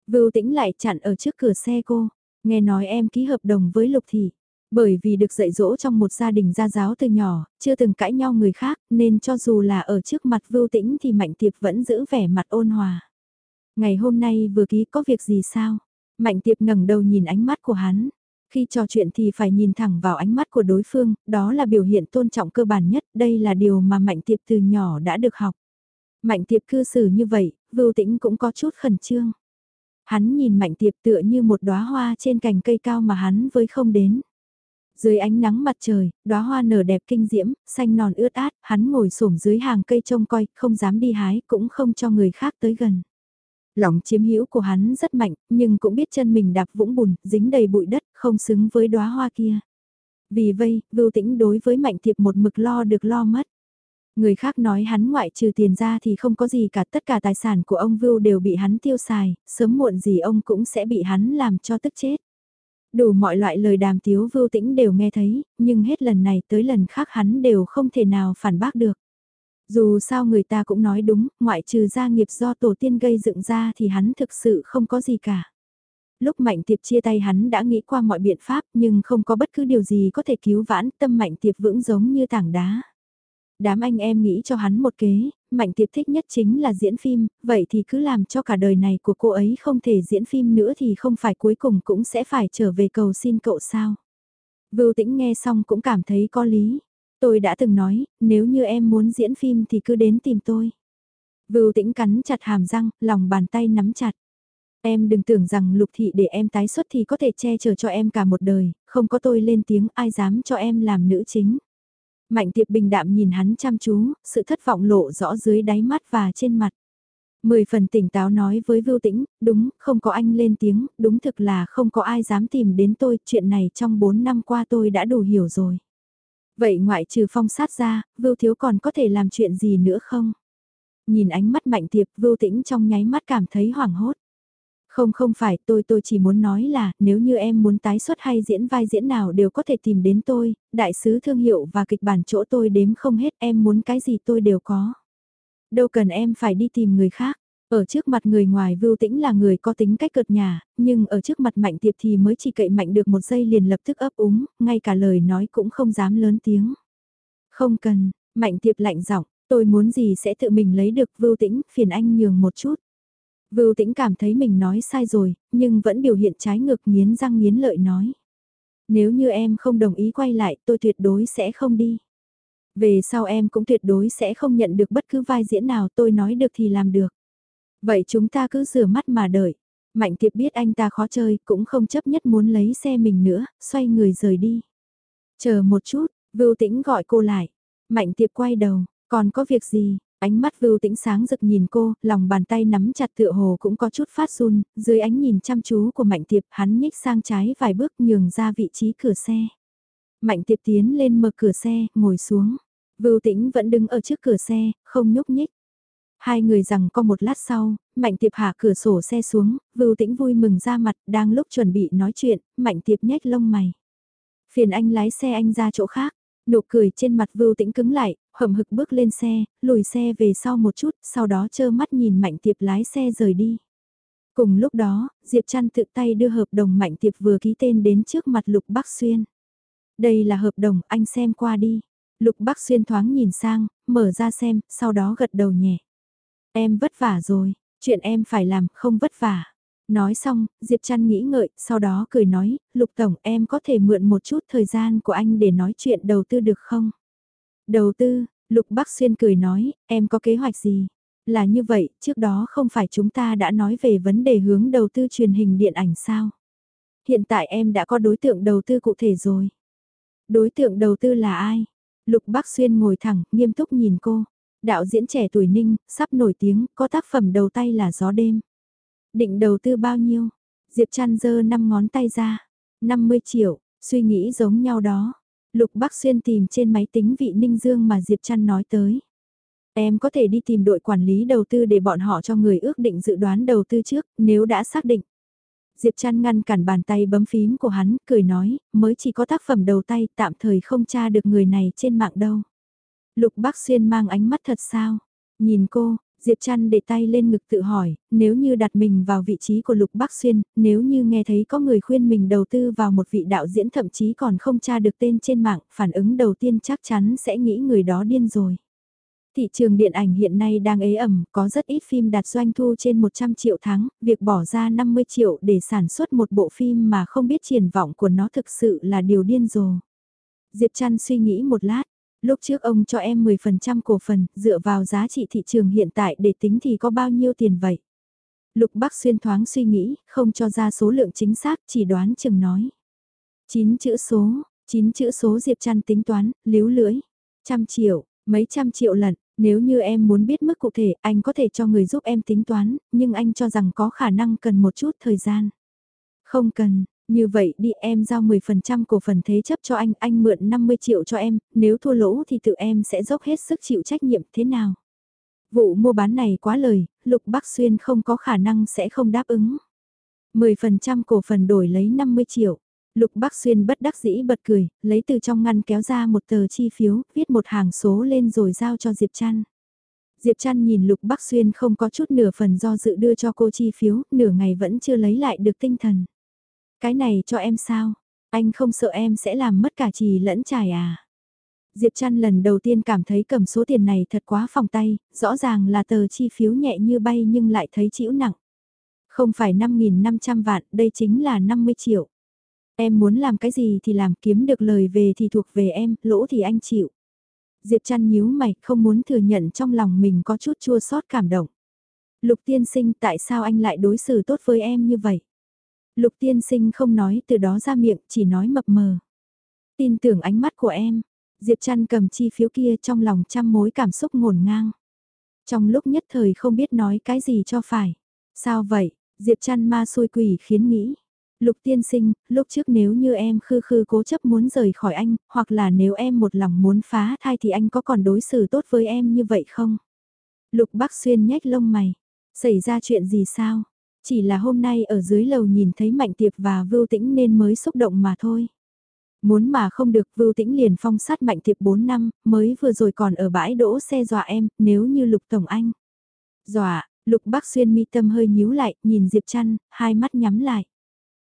Vưu Tĩnh lại chặn ở trước cửa xe cô. Nghe nói em ký hợp đồng với Lục Thị. Bởi vì được dạy dỗ trong một gia đình gia giáo từ nhỏ, chưa từng cãi nhau người khác, nên cho dù là ở trước mặt Vưu Tĩnh thì Mạnh Tiệp vẫn giữ vẻ mặt ôn hòa. Ngày hôm nay vừa ký có việc gì sao? Mạnh Tiệp ngẩng đầu nhìn ánh mắt của hắn. Khi trò chuyện thì phải nhìn thẳng vào ánh mắt của đối phương, đó là biểu hiện tôn trọng cơ bản nhất, đây là điều mà Mạnh Tiệp từ nhỏ đã được học. Mạnh Tiệp cư xử như vậy, Vưu Tĩnh cũng có chút khẩn trương. Hắn nhìn Mạnh Tiệp tựa như một đóa hoa trên cành cây cao mà hắn với không đến. Dưới ánh nắng mặt trời, đóa hoa nở đẹp kinh diễm, xanh non ướt át, hắn ngồi xổm dưới hàng cây trông coi, không dám đi hái, cũng không cho người khác tới gần. Lòng chiếm hữu của hắn rất mạnh, nhưng cũng biết chân mình đạp vũng bùn, dính đầy bụi đất, không xứng với đóa hoa kia. Vì vậy, Vưu Tĩnh đối với Mạnh thiệp một mực lo được lo mất. Người khác nói hắn ngoại trừ tiền ra thì không có gì cả tất cả tài sản của ông Vưu đều bị hắn tiêu xài, sớm muộn gì ông cũng sẽ bị hắn làm cho tức chết. Đủ mọi loại lời đàm tiếu Vưu Tĩnh đều nghe thấy, nhưng hết lần này tới lần khác hắn đều không thể nào phản bác được. Dù sao người ta cũng nói đúng, ngoại trừ gia nghiệp do tổ tiên gây dựng ra thì hắn thực sự không có gì cả. Lúc Mạnh Tiệp chia tay hắn đã nghĩ qua mọi biện pháp nhưng không có bất cứ điều gì có thể cứu vãn tâm Mạnh Tiệp vững giống như tảng đá. Đám anh em nghĩ cho hắn một kế, Mạnh Tiệp thích nhất chính là diễn phim, vậy thì cứ làm cho cả đời này của cô ấy không thể diễn phim nữa thì không phải cuối cùng cũng sẽ phải trở về cầu xin cậu sao. Vưu Tĩnh nghe xong cũng cảm thấy có lý. Tôi đã từng nói, nếu như em muốn diễn phim thì cứ đến tìm tôi. Vưu tĩnh cắn chặt hàm răng, lòng bàn tay nắm chặt. Em đừng tưởng rằng lục thị để em tái xuất thì có thể che chở cho em cả một đời, không có tôi lên tiếng ai dám cho em làm nữ chính. Mạnh tiệp bình đạm nhìn hắn chăm chú, sự thất vọng lộ rõ dưới đáy mắt và trên mặt. Mười phần tỉnh táo nói với Vưu Tĩnh, đúng, không có anh lên tiếng, đúng thực là không có ai dám tìm đến tôi, chuyện này trong bốn năm qua tôi đã đủ hiểu rồi. Vậy ngoại trừ phong sát ra, Vưu Thiếu còn có thể làm chuyện gì nữa không? Nhìn ánh mắt mạnh tiệp, Vưu Tĩnh trong nháy mắt cảm thấy hoảng hốt. Không không phải, tôi tôi chỉ muốn nói là, nếu như em muốn tái xuất hay diễn vai diễn nào đều có thể tìm đến tôi, đại sứ thương hiệu và kịch bản chỗ tôi đếm không hết, em muốn cái gì tôi đều có. Đâu cần em phải đi tìm người khác. Ở trước mặt người ngoài Vưu Tĩnh là người có tính cách cợt nhà, nhưng ở trước mặt Mạnh Tiệp thì mới chỉ cậy mạnh được một giây liền lập tức ấp úng, ngay cả lời nói cũng không dám lớn tiếng. Không cần, Mạnh Tiệp lạnh giọng, tôi muốn gì sẽ tự mình lấy được Vưu Tĩnh, phiền anh nhường một chút. Vưu Tĩnh cảm thấy mình nói sai rồi, nhưng vẫn biểu hiện trái ngược nghiến răng nghiến lợi nói. Nếu như em không đồng ý quay lại tôi tuyệt đối sẽ không đi. Về sau em cũng tuyệt đối sẽ không nhận được bất cứ vai diễn nào tôi nói được thì làm được. Vậy chúng ta cứ rửa mắt mà đợi. Mạnh tiệp biết anh ta khó chơi, cũng không chấp nhất muốn lấy xe mình nữa, xoay người rời đi. Chờ một chút, Vưu Tĩnh gọi cô lại. Mạnh tiệp quay đầu, còn có việc gì? Ánh mắt Vưu Tĩnh sáng rực nhìn cô, lòng bàn tay nắm chặt tựa hồ cũng có chút phát run, dưới ánh nhìn chăm chú của Mạnh Tiệp hắn nhích sang trái vài bước nhường ra vị trí cửa xe. Mạnh Tiệp tiến lên mở cửa xe, ngồi xuống. Vưu Tĩnh vẫn đứng ở trước cửa xe, không nhúc nhích. Hai người rằng có một lát sau, Mạnh Tiệp hạ cửa sổ xe xuống, Vưu Tĩnh vui mừng ra mặt, đang lúc chuẩn bị nói chuyện, Mạnh Tiệp nhếch lông mày. Phiền anh lái xe anh ra chỗ khác, nụ cười trên mặt Vưu Tĩnh cứng lại, hậm hực bước lên xe, lùi xe về sau một chút, sau đó trơ mắt nhìn Mạnh Tiệp lái xe rời đi. Cùng lúc đó, Diệp Trăn tự tay đưa hợp đồng Mạnh Tiệp vừa ký tên đến trước mặt Lục Bắc Xuyên. Đây là hợp đồng, anh xem qua đi. Lục Bắc Xuyên thoáng nhìn sang, mở ra xem, sau đó gật đầu nhẹ. Em vất vả rồi, chuyện em phải làm không vất vả. Nói xong, Diệp Trăn nghĩ ngợi, sau đó cười nói, Lục Tổng em có thể mượn một chút thời gian của anh để nói chuyện đầu tư được không? Đầu tư, Lục Bắc Xuyên cười nói, em có kế hoạch gì? Là như vậy, trước đó không phải chúng ta đã nói về vấn đề hướng đầu tư truyền hình điện ảnh sao? Hiện tại em đã có đối tượng đầu tư cụ thể rồi. Đối tượng đầu tư là ai? Lục Bắc Xuyên ngồi thẳng, nghiêm túc nhìn cô. Đạo diễn trẻ tuổi ninh, sắp nổi tiếng, có tác phẩm đầu tay là Gió đêm. Định đầu tư bao nhiêu? Diệp Trăn giơ năm ngón tay ra. 50 triệu, suy nghĩ giống nhau đó. Lục Bắc Xuyên tìm trên máy tính vị Ninh Dương mà Diệp Trăn nói tới. Em có thể đi tìm đội quản lý đầu tư để bọn họ cho người ước định dự đoán đầu tư trước, nếu đã xác định. Diệp Trăn ngăn cản bàn tay bấm phím của hắn, cười nói, mới chỉ có tác phẩm đầu tay, tạm thời không tra được người này trên mạng đâu. Lục Bắc Xuyên mang ánh mắt thật sao? Nhìn cô, Diệp Trăn để tay lên ngực tự hỏi, nếu như đặt mình vào vị trí của Lục Bắc Xuyên, nếu như nghe thấy có người khuyên mình đầu tư vào một vị đạo diễn thậm chí còn không tra được tên trên mạng, phản ứng đầu tiên chắc chắn sẽ nghĩ người đó điên rồi. Thị trường điện ảnh hiện nay đang ế ẩm, có rất ít phim đạt doanh thu trên 100 triệu tháng, việc bỏ ra 50 triệu để sản xuất một bộ phim mà không biết triển vọng của nó thực sự là điều điên rồ. Diệp Trăn suy nghĩ một lát, lúc trước ông cho em 10% cổ phần, dựa vào giá trị thị trường hiện tại để tính thì có bao nhiêu tiền vậy? Lục Bắc Xuyên thoáng suy nghĩ, không cho ra số lượng chính xác, chỉ đoán chừng nói. 9 chữ số, 9 chữ số Diệp Trăn tính toán, líu lưỡi. Trăm triệu, mấy trăm triệu lần, nếu như em muốn biết mức cụ thể, anh có thể cho người giúp em tính toán, nhưng anh cho rằng có khả năng cần một chút thời gian. Không cần, như vậy đi em giao 10% cổ phần thế chấp cho anh, anh mượn 50 triệu cho em, nếu thua lỗ thì tự em sẽ dốc hết sức chịu trách nhiệm thế nào. Vụ mua bán này quá lời, Lục Bắc Xuyên không có khả năng sẽ không đáp ứng. 10% cổ phần đổi lấy 50 triệu. Lục Bắc Xuyên bất đắc dĩ bật cười, lấy từ trong ngăn kéo ra một tờ chi phiếu, viết một hàng số lên rồi giao cho Diệp Trăn. Diệp Trăn nhìn Lục Bắc Xuyên không có chút nửa phần do dự đưa cho cô chi phiếu, nửa ngày vẫn chưa lấy lại được tinh thần. Cái này cho em sao? Anh không sợ em sẽ làm mất cả trì lẫn trải à? Diệp Trăn lần đầu tiên cảm thấy cầm số tiền này thật quá phòng tay, rõ ràng là tờ chi phiếu nhẹ như bay nhưng lại thấy chịu nặng. Không phải 5.500 vạn, đây chính là 50 triệu. Em muốn làm cái gì thì làm kiếm được lời về thì thuộc về em, lỗ thì anh chịu. Diệp trăn nhíu mày, không muốn thừa nhận trong lòng mình có chút chua xót cảm động. Lục tiên sinh tại sao anh lại đối xử tốt với em như vậy? Lục tiên sinh không nói từ đó ra miệng, chỉ nói mập mờ. Tin tưởng ánh mắt của em. Diệp Trăn cầm chi phiếu kia trong lòng trăm mối cảm xúc ngổn ngang. Trong lúc nhất thời không biết nói cái gì cho phải. Sao vậy? Diệp Trăn ma xôi quỷ khiến nghĩ. Lục tiên sinh, lúc trước nếu như em khư khư cố chấp muốn rời khỏi anh, hoặc là nếu em một lòng muốn phá thai thì anh có còn đối xử tốt với em như vậy không? Lục bác xuyên nhếch lông mày. Xảy ra chuyện gì sao? Chỉ là hôm nay ở dưới lầu nhìn thấy Mạnh Tiệp và Vưu Tĩnh nên mới xúc động mà thôi. Muốn mà không được Vưu Tĩnh liền phong sát Mạnh Tiệp 4 năm, mới vừa rồi còn ở bãi đỗ xe dọa em, nếu như Lục Tổng Anh. Dọa, Lục Bác Xuyên mi tâm hơi nhíu lại, nhìn Diệp Trăn, hai mắt nhắm lại.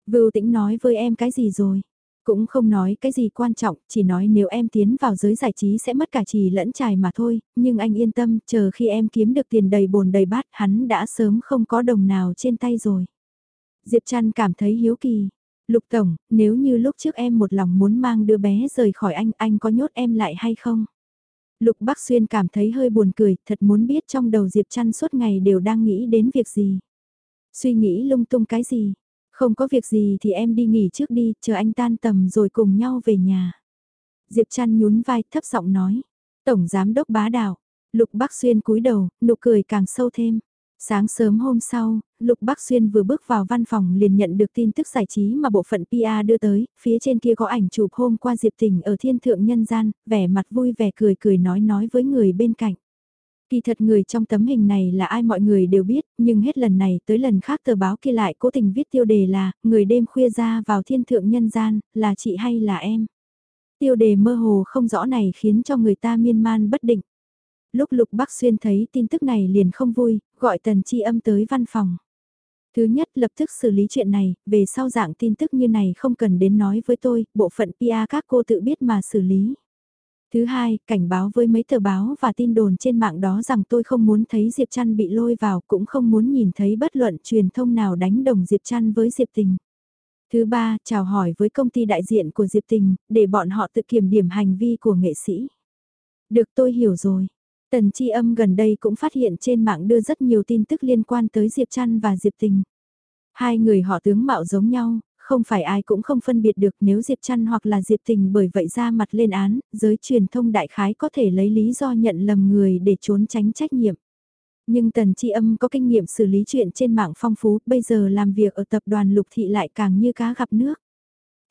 Vưu Tĩnh nói với em cái gì rồi? Cũng không nói cái gì quan trọng, chỉ nói nếu em tiến vào giới giải trí sẽ mất cả trì lẫn trài mà thôi, nhưng anh yên tâm, chờ khi em kiếm được tiền đầy bồn đầy bát, hắn đã sớm không có đồng nào trên tay rồi. Diệp Trăn cảm thấy hiếu kỳ. Lục Tổng, nếu như lúc trước em một lòng muốn mang đứa bé rời khỏi anh, anh có nhốt em lại hay không? Lục Bắc Xuyên cảm thấy hơi buồn cười, thật muốn biết trong đầu Diệp Trăn suốt ngày đều đang nghĩ đến việc gì. Suy nghĩ lung tung cái gì, không có việc gì thì em đi nghỉ trước đi, chờ anh tan tầm rồi cùng nhau về nhà. Diệp Trăn nhún vai thấp giọng nói. Tổng Giám Đốc Bá Đạo. Lục Bắc Xuyên cúi đầu, nụ cười càng sâu thêm. Sáng sớm hôm sau, Lục Bắc Xuyên vừa bước vào văn phòng liền nhận được tin tức giải trí mà bộ phận PR đưa tới, phía trên kia có ảnh chụp hôm qua Diệp Tình ở thiên thượng nhân gian, vẻ mặt vui vẻ cười cười nói nói với người bên cạnh. Kỳ thật người trong tấm hình này là ai mọi người đều biết, nhưng hết lần này tới lần khác tờ báo kia lại cố tình viết tiêu đề là, người đêm khuya ra vào thiên thượng nhân gian, là chị hay là em. Tiêu đề mơ hồ không rõ này khiến cho người ta miên man bất định. Lúc Lục Bắc Xuyên thấy tin tức này liền không vui, gọi tần chi âm tới văn phòng. Thứ nhất lập tức xử lý chuyện này, về sau dạng tin tức như này không cần đến nói với tôi, bộ phận PR các cô tự biết mà xử lý. Thứ hai, cảnh báo với mấy tờ báo và tin đồn trên mạng đó rằng tôi không muốn thấy Diệp Trăn bị lôi vào cũng không muốn nhìn thấy bất luận truyền thông nào đánh đồng Diệp Trăn với Diệp Tình. Thứ ba, chào hỏi với công ty đại diện của Diệp Tình, để bọn họ tự kiểm điểm hành vi của nghệ sĩ. Được tôi hiểu rồi. Tần Chi âm gần đây cũng phát hiện trên mạng đưa rất nhiều tin tức liên quan tới Diệp Trăn và Diệp Tình. Hai người họ tướng mạo giống nhau, không phải ai cũng không phân biệt được nếu Diệp Trăn hoặc là Diệp Tình bởi vậy ra mặt lên án, giới truyền thông đại khái có thể lấy lý do nhận lầm người để trốn tránh trách nhiệm. Nhưng Tần Chi Âm có kinh nghiệm xử lý chuyện trên mạng phong phú, bây giờ làm việc ở tập đoàn Lục Thị lại càng như cá gặp nước.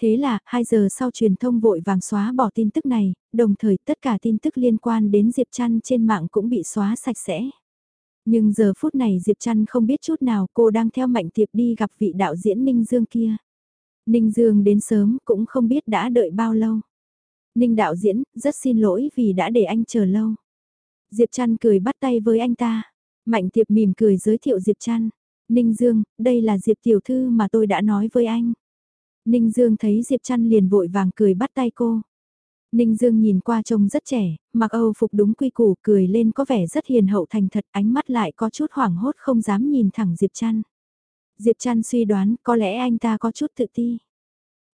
Thế là, 2 giờ sau truyền thông vội vàng xóa bỏ tin tức này, đồng thời tất cả tin tức liên quan đến Diệp Trăn trên mạng cũng bị xóa sạch sẽ. Nhưng giờ phút này Diệp Trăn không biết chút nào cô đang theo mạnh tiệp đi gặp vị đạo diễn Ninh Dương kia. Ninh Dương đến sớm cũng không biết đã đợi bao lâu. Ninh đạo diễn, rất xin lỗi vì đã để anh chờ lâu. Diệp Trăn cười bắt tay với anh ta. Mạnh tiệp mỉm cười giới thiệu Diệp Trăn. Ninh Dương, đây là Diệp Tiểu Thư mà tôi đã nói với anh. Ninh Dương thấy Diệp Trăn liền vội vàng cười bắt tay cô. Ninh Dương nhìn qua trông rất trẻ, mặc Âu phục đúng quy củ cười lên có vẻ rất hiền hậu thành thật ánh mắt lại có chút hoảng hốt không dám nhìn thẳng Diệp Trăn. Diệp Trăn suy đoán có lẽ anh ta có chút tự ti.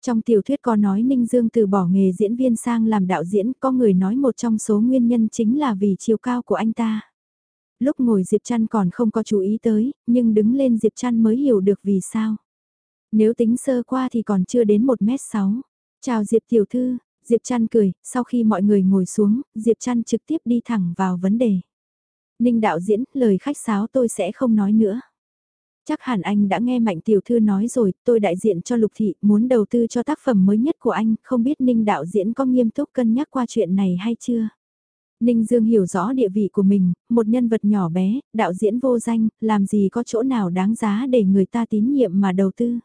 Trong tiểu thuyết có nói Ninh Dương từ bỏ nghề diễn viên sang làm đạo diễn, có người nói một trong số nguyên nhân chính là vì chiều cao của anh ta. Lúc ngồi Diệp Trăn còn không có chú ý tới, nhưng đứng lên Diệp Trăn mới hiểu được vì sao. Nếu tính sơ qua thì còn chưa đến 1m6. Chào Diệp Tiểu Thư, Diệp Trăn cười, sau khi mọi người ngồi xuống, Diệp Trăn trực tiếp đi thẳng vào vấn đề. Ninh đạo diễn, lời khách sáo tôi sẽ không nói nữa. Chắc hẳn anh đã nghe Mạnh Tiểu Thư nói rồi, tôi đại diện cho Lục Thị, muốn đầu tư cho tác phẩm mới nhất của anh, không biết Ninh đạo diễn có nghiêm túc cân nhắc qua chuyện này hay chưa? Ninh Dương hiểu rõ địa vị của mình, một nhân vật nhỏ bé, đạo diễn vô danh, làm gì có chỗ nào đáng giá để người ta tín nhiệm mà đầu tư.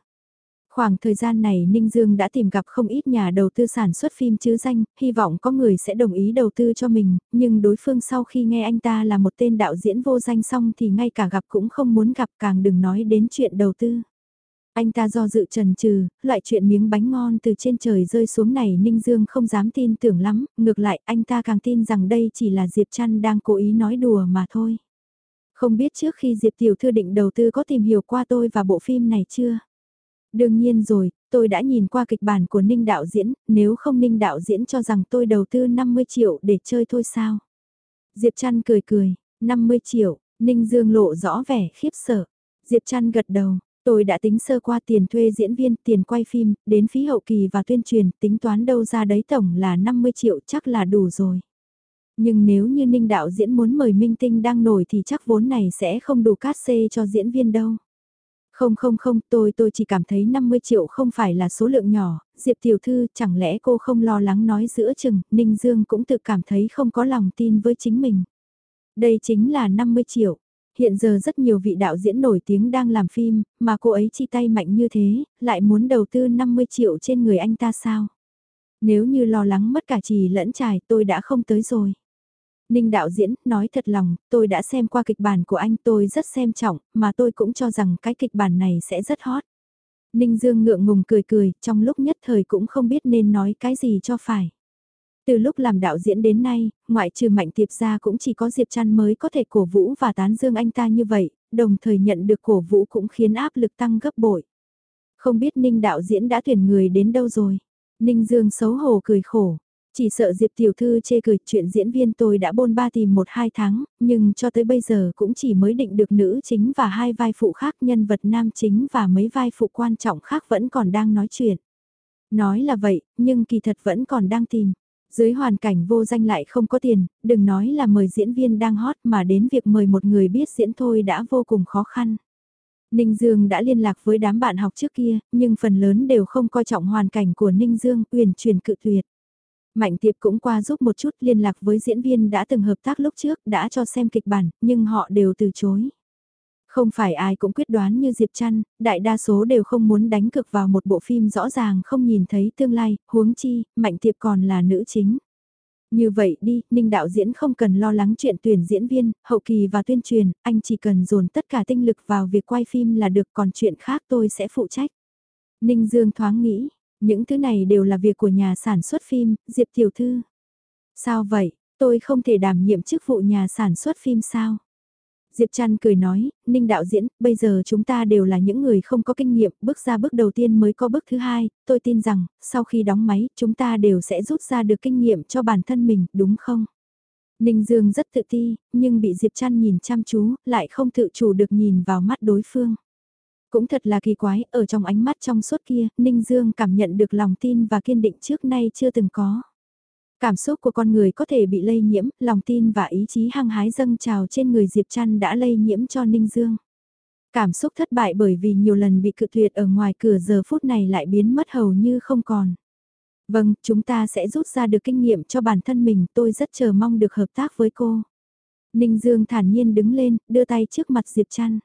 Khoảng thời gian này Ninh Dương đã tìm gặp không ít nhà đầu tư sản xuất phim chứ danh, hy vọng có người sẽ đồng ý đầu tư cho mình, nhưng đối phương sau khi nghe anh ta là một tên đạo diễn vô danh xong thì ngay cả gặp cũng không muốn gặp càng đừng nói đến chuyện đầu tư. Anh ta do dự trần trừ, loại chuyện miếng bánh ngon từ trên trời rơi xuống này Ninh Dương không dám tin tưởng lắm, ngược lại anh ta càng tin rằng đây chỉ là Diệp Trăn đang cố ý nói đùa mà thôi. Không biết trước khi Diệp Tiểu Thư định đầu tư có tìm hiểu qua tôi và bộ phim này chưa? Đương nhiên rồi, tôi đã nhìn qua kịch bản của Ninh đạo diễn, nếu không Ninh đạo diễn cho rằng tôi đầu tư 50 triệu để chơi thôi sao? Diệp Trăn cười cười, 50 triệu, Ninh Dương lộ rõ vẻ khiếp sợ. Diệp Trăn gật đầu, tôi đã tính sơ qua tiền thuê diễn viên, tiền quay phim, đến phí hậu kỳ và tuyên truyền, tính toán đâu ra đấy tổng là 50 triệu chắc là đủ rồi. Nhưng nếu như Ninh đạo diễn muốn mời Minh Tinh đang nổi thì chắc vốn này sẽ không đủ cát xê cho diễn viên đâu. Không không không, tôi tôi chỉ cảm thấy 50 triệu không phải là số lượng nhỏ, Diệp Tiểu Thư chẳng lẽ cô không lo lắng nói giữa chừng, Ninh Dương cũng tự cảm thấy không có lòng tin với chính mình. Đây chính là 50 triệu. Hiện giờ rất nhiều vị đạo diễn nổi tiếng đang làm phim, mà cô ấy chi tay mạnh như thế, lại muốn đầu tư 50 triệu trên người anh ta sao? Nếu như lo lắng mất cả trì lẫn trải tôi đã không tới rồi. Ninh đạo diễn, nói thật lòng, tôi đã xem qua kịch bản của anh tôi rất xem trọng, mà tôi cũng cho rằng cái kịch bản này sẽ rất hot. Ninh Dương ngượng ngùng cười cười, trong lúc nhất thời cũng không biết nên nói cái gì cho phải. Từ lúc làm đạo diễn đến nay, ngoại trừ mạnh tiệp ra cũng chỉ có Diệp Trăn mới có thể cổ vũ và tán dương anh ta như vậy, đồng thời nhận được cổ vũ cũng khiến áp lực tăng gấp bội. Không biết Ninh đạo diễn đã tuyển người đến đâu rồi. Ninh Dương xấu hổ cười khổ. Chỉ sợ Diệp Tiểu Thư chê cười chuyện diễn viên tôi đã bôn ba tìm một hai tháng, nhưng cho tới bây giờ cũng chỉ mới định được nữ chính và hai vai phụ khác nhân vật nam chính và mấy vai phụ quan trọng khác vẫn còn đang nói chuyện. Nói là vậy, nhưng kỳ thật vẫn còn đang tìm. Dưới hoàn cảnh vô danh lại không có tiền, đừng nói là mời diễn viên đang hot mà đến việc mời một người biết diễn thôi đã vô cùng khó khăn. Ninh Dương đã liên lạc với đám bạn học trước kia, nhưng phần lớn đều không coi trọng hoàn cảnh của Ninh Dương, uyển chuyển cự tuyệt. Mạnh Tiệp cũng qua giúp một chút liên lạc với diễn viên đã từng hợp tác lúc trước, đã cho xem kịch bản, nhưng họ đều từ chối. Không phải ai cũng quyết đoán như Diệp Trăn, đại đa số đều không muốn đánh cực vào một bộ phim rõ ràng không nhìn thấy tương lai, huống chi, Mạnh Tiệp còn là nữ chính. Như vậy đi, Ninh đạo diễn không cần lo lắng chuyện tuyển diễn viên, hậu kỳ và tuyên truyền, anh chỉ cần dồn tất cả tinh lực vào việc quay phim là được còn chuyện khác tôi sẽ phụ trách. Ninh Dương thoáng nghĩ, những thứ này đều là việc của nhà sản xuất phim, Diệp Tiểu Thư. Sao vậy, tôi không thể đảm nhiệm chức vụ nhà sản xuất phim sao? Diệp Trăn cười nói, Ninh đạo diễn, bây giờ chúng ta đều là những người không có kinh nghiệm, bước ra bước đầu tiên mới có bước thứ hai, tôi tin rằng, sau khi đóng máy, chúng ta đều sẽ rút ra được kinh nghiệm cho bản thân mình, đúng không? Ninh Dương rất tự ti, nhưng bị Diệp Trăn nhìn chăm chú, lại không tự chủ được nhìn vào mắt đối phương. Cũng thật là kỳ quái, ở trong ánh mắt trong suốt kia, Ninh Dương cảm nhận được lòng tin và kiên định trước nay chưa từng có. Cảm xúc của con người có thể bị lây nhiễm, lòng tin và ý chí hăng hái dâng trào trên người Diệp Trăn đã lây nhiễm cho Ninh Dương. Cảm xúc thất bại bởi vì nhiều lần bị cự tuyệt ở ngoài cửa giờ phút này lại biến mất hầu như không còn. Vâng, chúng ta sẽ rút ra được kinh nghiệm cho bản thân mình, tôi rất chờ mong được hợp tác với cô. Ninh Dương thản nhiên đứng lên, đưa tay trước mặt Diệp Trăn.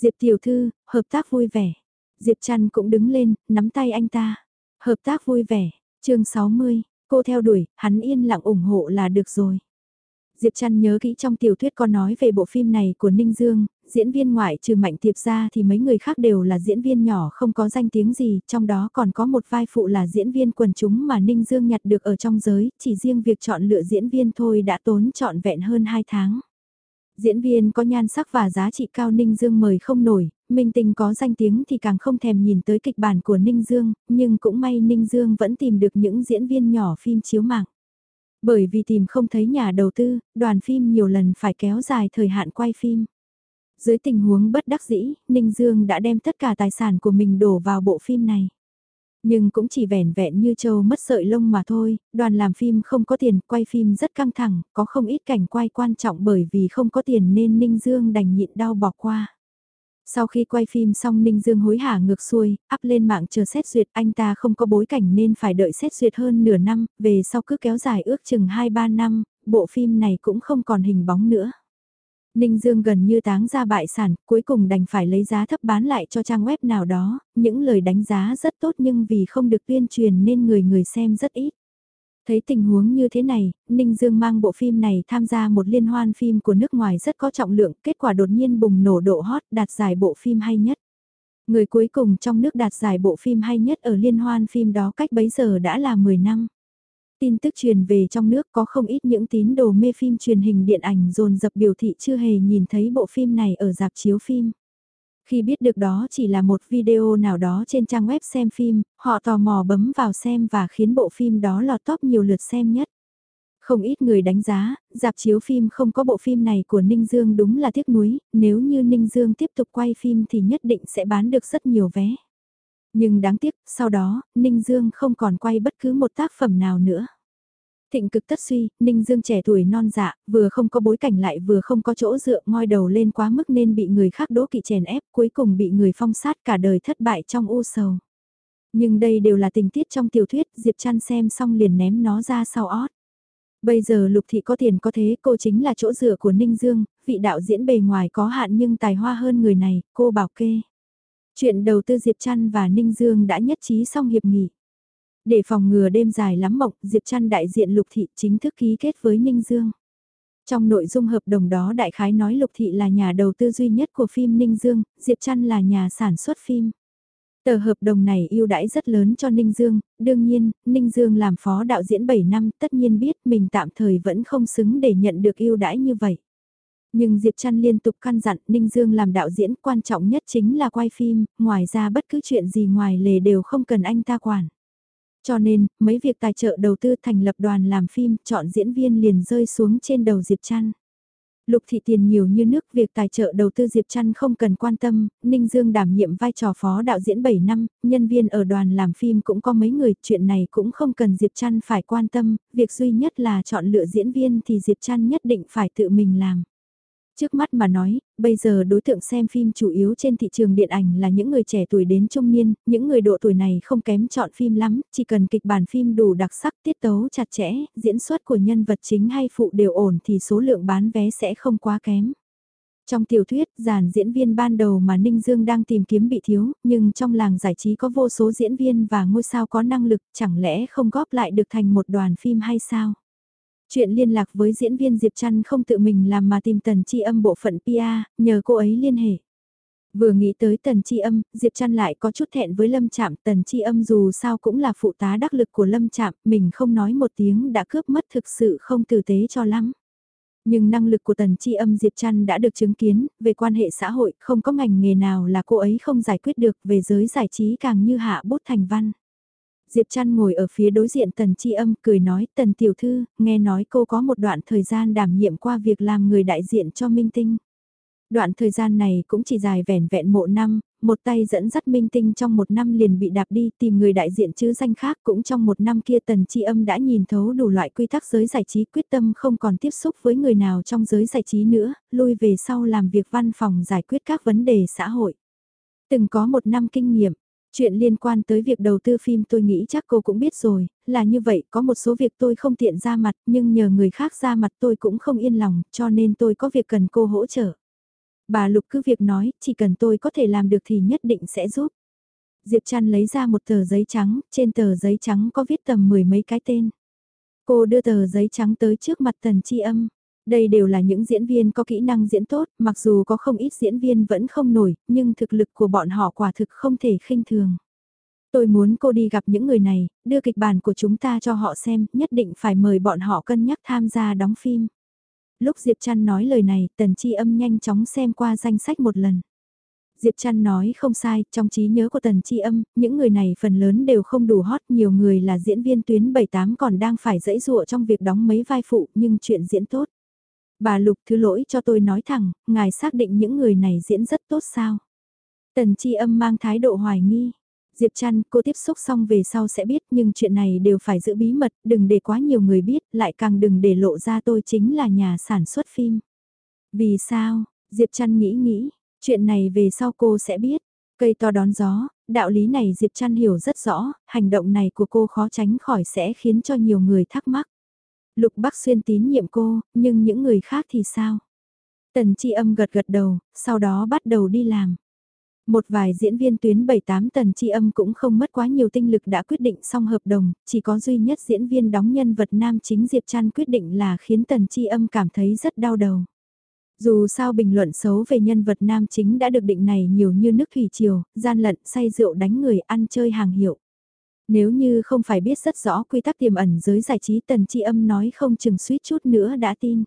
Diệp tiểu thư, hợp tác vui vẻ. Diệp chăn cũng đứng lên, nắm tay anh ta. Hợp tác vui vẻ, chương 60, Cô theo đuổi, hắn yên lặng ủng hộ là được rồi. Diệp Trăn nhớ kỹ trong tiểu thuyết có nói về bộ phim này của Ninh Dương, diễn viên ngoại trừ Mạnh Tiệp ra thì mấy người khác đều là diễn viên nhỏ không có danh tiếng gì, trong đó còn có một vai phụ là diễn viên quần chúng mà Ninh Dương nhặt được ở trong giới, chỉ riêng việc chọn lựa diễn viên thôi đã tốn trọn vẹn hơn 2 tháng. Diễn viên có nhan sắc và giá trị cao Ninh Dương mời không nổi, minh tình có danh tiếng thì càng không thèm nhìn tới kịch bản của Ninh Dương, nhưng cũng may Ninh Dương vẫn tìm được những diễn viên nhỏ phim chiếu mạng. Bởi vì tìm không thấy nhà đầu tư, đoàn phim nhiều lần phải kéo dài thời hạn quay phim. Dưới tình huống bất đắc dĩ, Ninh Dương đã đem tất cả tài sản của mình đổ vào bộ phim này. Nhưng cũng chỉ vẻn vẹn như châu mất sợi lông mà thôi, đoàn làm phim không có tiền, quay phim rất căng thẳng, có không ít cảnh quay quan trọng bởi vì không có tiền nên Ninh Dương đành nhịn đau bỏ qua. Sau khi quay phim xong Ninh Dương hối hả ngược xuôi, up lên mạng chờ xét duyệt anh ta không có bối cảnh nên phải đợi xét duyệt hơn nửa năm, về sau cứ kéo dài ước chừng 2-3 năm, bộ phim này cũng không còn hình bóng nữa. Ninh Dương gần như táng ra bại sản, cuối cùng đành phải lấy giá thấp bán lại cho trang web nào đó, những lời đánh giá rất tốt nhưng vì không được tuyên truyền nên người người xem rất ít. Thấy tình huống như thế này, Ninh Dương mang bộ phim này tham gia một liên hoan phim của nước ngoài rất có trọng lượng, kết quả đột nhiên bùng nổ độ hot đạt giải bộ phim hay nhất. Người cuối cùng trong nước đạt giải bộ phim hay nhất ở liên hoan phim đó cách bấy giờ đã là 10 năm. Tin tức truyền về trong nước có không ít những tín đồ mê phim truyền hình điện ảnh dồn dập biểu thị chưa hề nhìn thấy bộ phim này ở dạp chiếu phim. Khi biết được đó chỉ là một video nào đó trên trang web xem phim, họ tò mò bấm vào xem và khiến bộ phim đó lọt top nhiều lượt xem nhất. Không ít người đánh giá, dạp chiếu phim không có bộ phim này của Ninh Dương đúng là tiếc nuối, nếu như Ninh Dương tiếp tục quay phim thì nhất định sẽ bán được rất nhiều vé. Nhưng đáng tiếc, sau đó, Ninh Dương không còn quay bất cứ một tác phẩm nào nữa. Thịnh cực tất suy, Ninh Dương trẻ tuổi non dạ, vừa không có bối cảnh lại vừa không có chỗ dựa ngoi đầu lên quá mức nên bị người khác đố kỵ chèn ép cuối cùng bị người phong sát cả đời thất bại trong u sầu. Nhưng đây đều là tình tiết trong tiểu thuyết, Diệp Trăn xem xong liền ném nó ra sau ót. Bây giờ Lục Thị có tiền có thế, cô chính là chỗ dựa của Ninh Dương, vị đạo diễn bề ngoài có hạn nhưng tài hoa hơn người này, cô bảo kê. Chuyện đầu tư Diệp Trăn và Ninh Dương đã nhất trí xong hiệp nghị. Để phòng ngừa đêm dài lắm mộng, Diệp Trăn đại diện Lục Thị chính thức ký kết với Ninh Dương. Trong nội dung hợp đồng đó đại khái nói Lục Thị là nhà đầu tư duy nhất của phim Ninh Dương, Diệp Trăn là nhà sản xuất phim. Tờ hợp đồng này ưu đãi rất lớn cho Ninh Dương, đương nhiên, Ninh Dương làm phó đạo diễn 7 năm tất nhiên biết mình tạm thời vẫn không xứng để nhận được ưu đãi như vậy. Nhưng Diệp Trăn liên tục căn dặn Ninh Dương làm đạo diễn quan trọng nhất chính là quay phim, ngoài ra bất cứ chuyện gì ngoài lề đều không cần anh ta quản. Cho nên, mấy việc tài trợ đầu tư thành lập đoàn làm phim, chọn diễn viên liền rơi xuống trên đầu Diệp Trăn. Lục thị tiền nhiều như nước, việc tài trợ đầu tư Diệp Trăn không cần quan tâm, Ninh Dương đảm nhiệm vai trò phó đạo diễn 7 năm, nhân viên ở đoàn làm phim cũng có mấy người, chuyện này cũng không cần Diệp Trăn phải quan tâm, việc duy nhất là chọn lựa diễn viên thì Diệp Trăn nhất định phải tự mình làm. Trước mắt mà nói, bây giờ đối tượng xem phim chủ yếu trên thị trường điện ảnh là những người trẻ tuổi đến trung niên, những người độ tuổi này không kém chọn phim lắm, chỉ cần kịch bản phim đủ đặc sắc tiết tấu chặt chẽ, diễn xuất của nhân vật chính hay phụ đều ổn thì số lượng bán vé sẽ không quá kém. Trong tiểu thuyết, dàn diễn viên ban đầu mà Ninh Dương đang tìm kiếm bị thiếu, nhưng trong làng giải trí có vô số diễn viên và ngôi sao có năng lực, chẳng lẽ không góp lại được thành một đoàn phim hay sao? Chuyện liên lạc với diễn viên Diệp Trăn không tự mình làm mà tìm tần chi âm bộ phận PA, nhờ cô ấy liên hệ. Vừa nghĩ tới tần chi âm, Diệp Trăn lại có chút thẹn với Lâm Trạm, tần chi âm dù sao cũng là phụ tá đắc lực của Lâm Trạm, mình không nói một tiếng đã cướp mất thực sự không tử tế cho lắm. Nhưng năng lực của tần chi âm Diệp Trăn đã được chứng kiến, về quan hệ xã hội không có ngành nghề nào là cô ấy không giải quyết được, về giới giải trí càng như hạ bút thành văn. Diệp Trăn ngồi ở phía đối diện Tần Chi Âm cười nói Tần Tiểu Thư, nghe nói cô có một đoạn thời gian đảm nhiệm qua việc làm người đại diện cho Minh Tinh. Đoạn thời gian này cũng chỉ dài vẻn vẹn một năm, một tay dẫn dắt Minh Tinh trong một năm liền bị đạp đi tìm người đại diện chứ danh khác cũng trong một năm kia Tần Chi Âm đã nhìn thấu đủ loại quy tắc giới giải trí quyết tâm không còn tiếp xúc với người nào trong giới giải trí nữa, lui về sau làm việc văn phòng giải quyết các vấn đề xã hội. Từng có một năm kinh nghiệm, Chuyện liên quan tới việc đầu tư phim tôi nghĩ chắc cô cũng biết rồi, là như vậy có một số việc tôi không tiện ra mặt nhưng nhờ người khác ra mặt tôi cũng không yên lòng cho nên tôi có việc cần cô hỗ trợ. Bà Lục cứ việc nói, chỉ cần tôi có thể làm được thì nhất định sẽ giúp. Diệp Trăn lấy ra một tờ giấy trắng, trên tờ giấy trắng có viết tầm mười mấy cái tên. Cô đưa tờ giấy trắng tới trước mặt Tần Chi Âm. Đây đều là những diễn viên có kỹ năng diễn tốt, mặc dù có không ít diễn viên vẫn không nổi, nhưng thực lực của bọn họ quả thực không thể khinh thường. Tôi muốn cô đi gặp những người này, đưa kịch bản của chúng ta cho họ xem, nhất định phải mời bọn họ cân nhắc tham gia đóng phim. Lúc Diệp Trăn nói lời này, Tần Chi Âm nhanh chóng xem qua danh sách một lần. Diệp Trăn nói không sai, trong trí nhớ của Tần Chi Âm, những người này phần lớn đều không đủ hot, nhiều người là diễn viên tuyến 78 còn đang phải dẫy dụa trong việc đóng mấy vai phụ, nhưng chuyện diễn tốt. Bà Lục thứ lỗi cho tôi nói thẳng, ngài xác định những người này diễn rất tốt sao? Tần Chi Âm mang thái độ hoài nghi. Diệp Trăn, cô tiếp xúc xong về sau sẽ biết nhưng chuyện này đều phải giữ bí mật, đừng để quá nhiều người biết, lại càng đừng để lộ ra tôi chính là nhà sản xuất phim. Vì sao? Diệp Trăn nghĩ nghĩ, chuyện này về sau cô sẽ biết. Cây to đón gió, đạo lý này Diệp Trăn hiểu rất rõ, hành động này của cô khó tránh khỏi sẽ khiến cho nhiều người thắc mắc. Lục Bắc Xuyên tín nhiệm cô, nhưng những người khác thì sao? Tần Chi âm gật gật đầu, sau đó bắt đầu đi làm. Một vài diễn viên tuyến 78 tần chi âm cũng không mất quá nhiều tinh lực đã quyết định xong hợp đồng, chỉ có duy nhất diễn viên đóng nhân vật nam chính Diệp Trăn quyết định là khiến tần chi âm cảm thấy rất đau đầu. Dù sao bình luận xấu về nhân vật nam chính đã được định này nhiều như nước thủy triều, gian lận, say rượu đánh người, ăn chơi hàng hiệu. Nếu như không phải biết rất rõ quy tắc tiềm ẩn giới giải trí tần chi âm nói không chừng suýt chút nữa đã tin.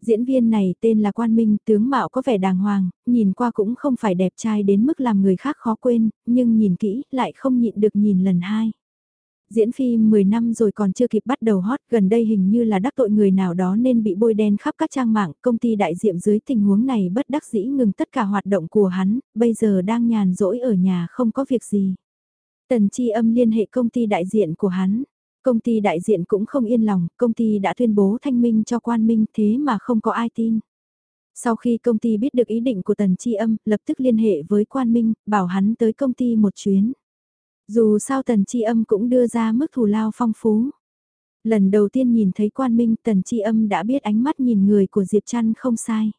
Diễn viên này tên là Quan Minh, tướng mạo có vẻ đàng hoàng, nhìn qua cũng không phải đẹp trai đến mức làm người khác khó quên, nhưng nhìn kỹ lại không nhịn được nhìn lần hai. Diễn phim 10 năm rồi còn chưa kịp bắt đầu hot, gần đây hình như là đắc tội người nào đó nên bị bôi đen khắp các trang mạng, công ty đại diện dưới tình huống này bất đắc dĩ ngừng tất cả hoạt động của hắn, bây giờ đang nhàn rỗi ở nhà không có việc gì. Tần Chi âm liên hệ công ty đại diện của hắn. Công ty đại diện cũng không yên lòng, công ty đã tuyên bố thanh minh cho quan minh thế mà không có ai tin. Sau khi công ty biết được ý định của Tần Chi âm, lập tức liên hệ với quan minh, bảo hắn tới công ty một chuyến. Dù sao Tần Chi âm cũng đưa ra mức thù lao phong phú. Lần đầu tiên nhìn thấy quan minh Tần Chi âm đã biết ánh mắt nhìn người của Diệp Trăn không sai.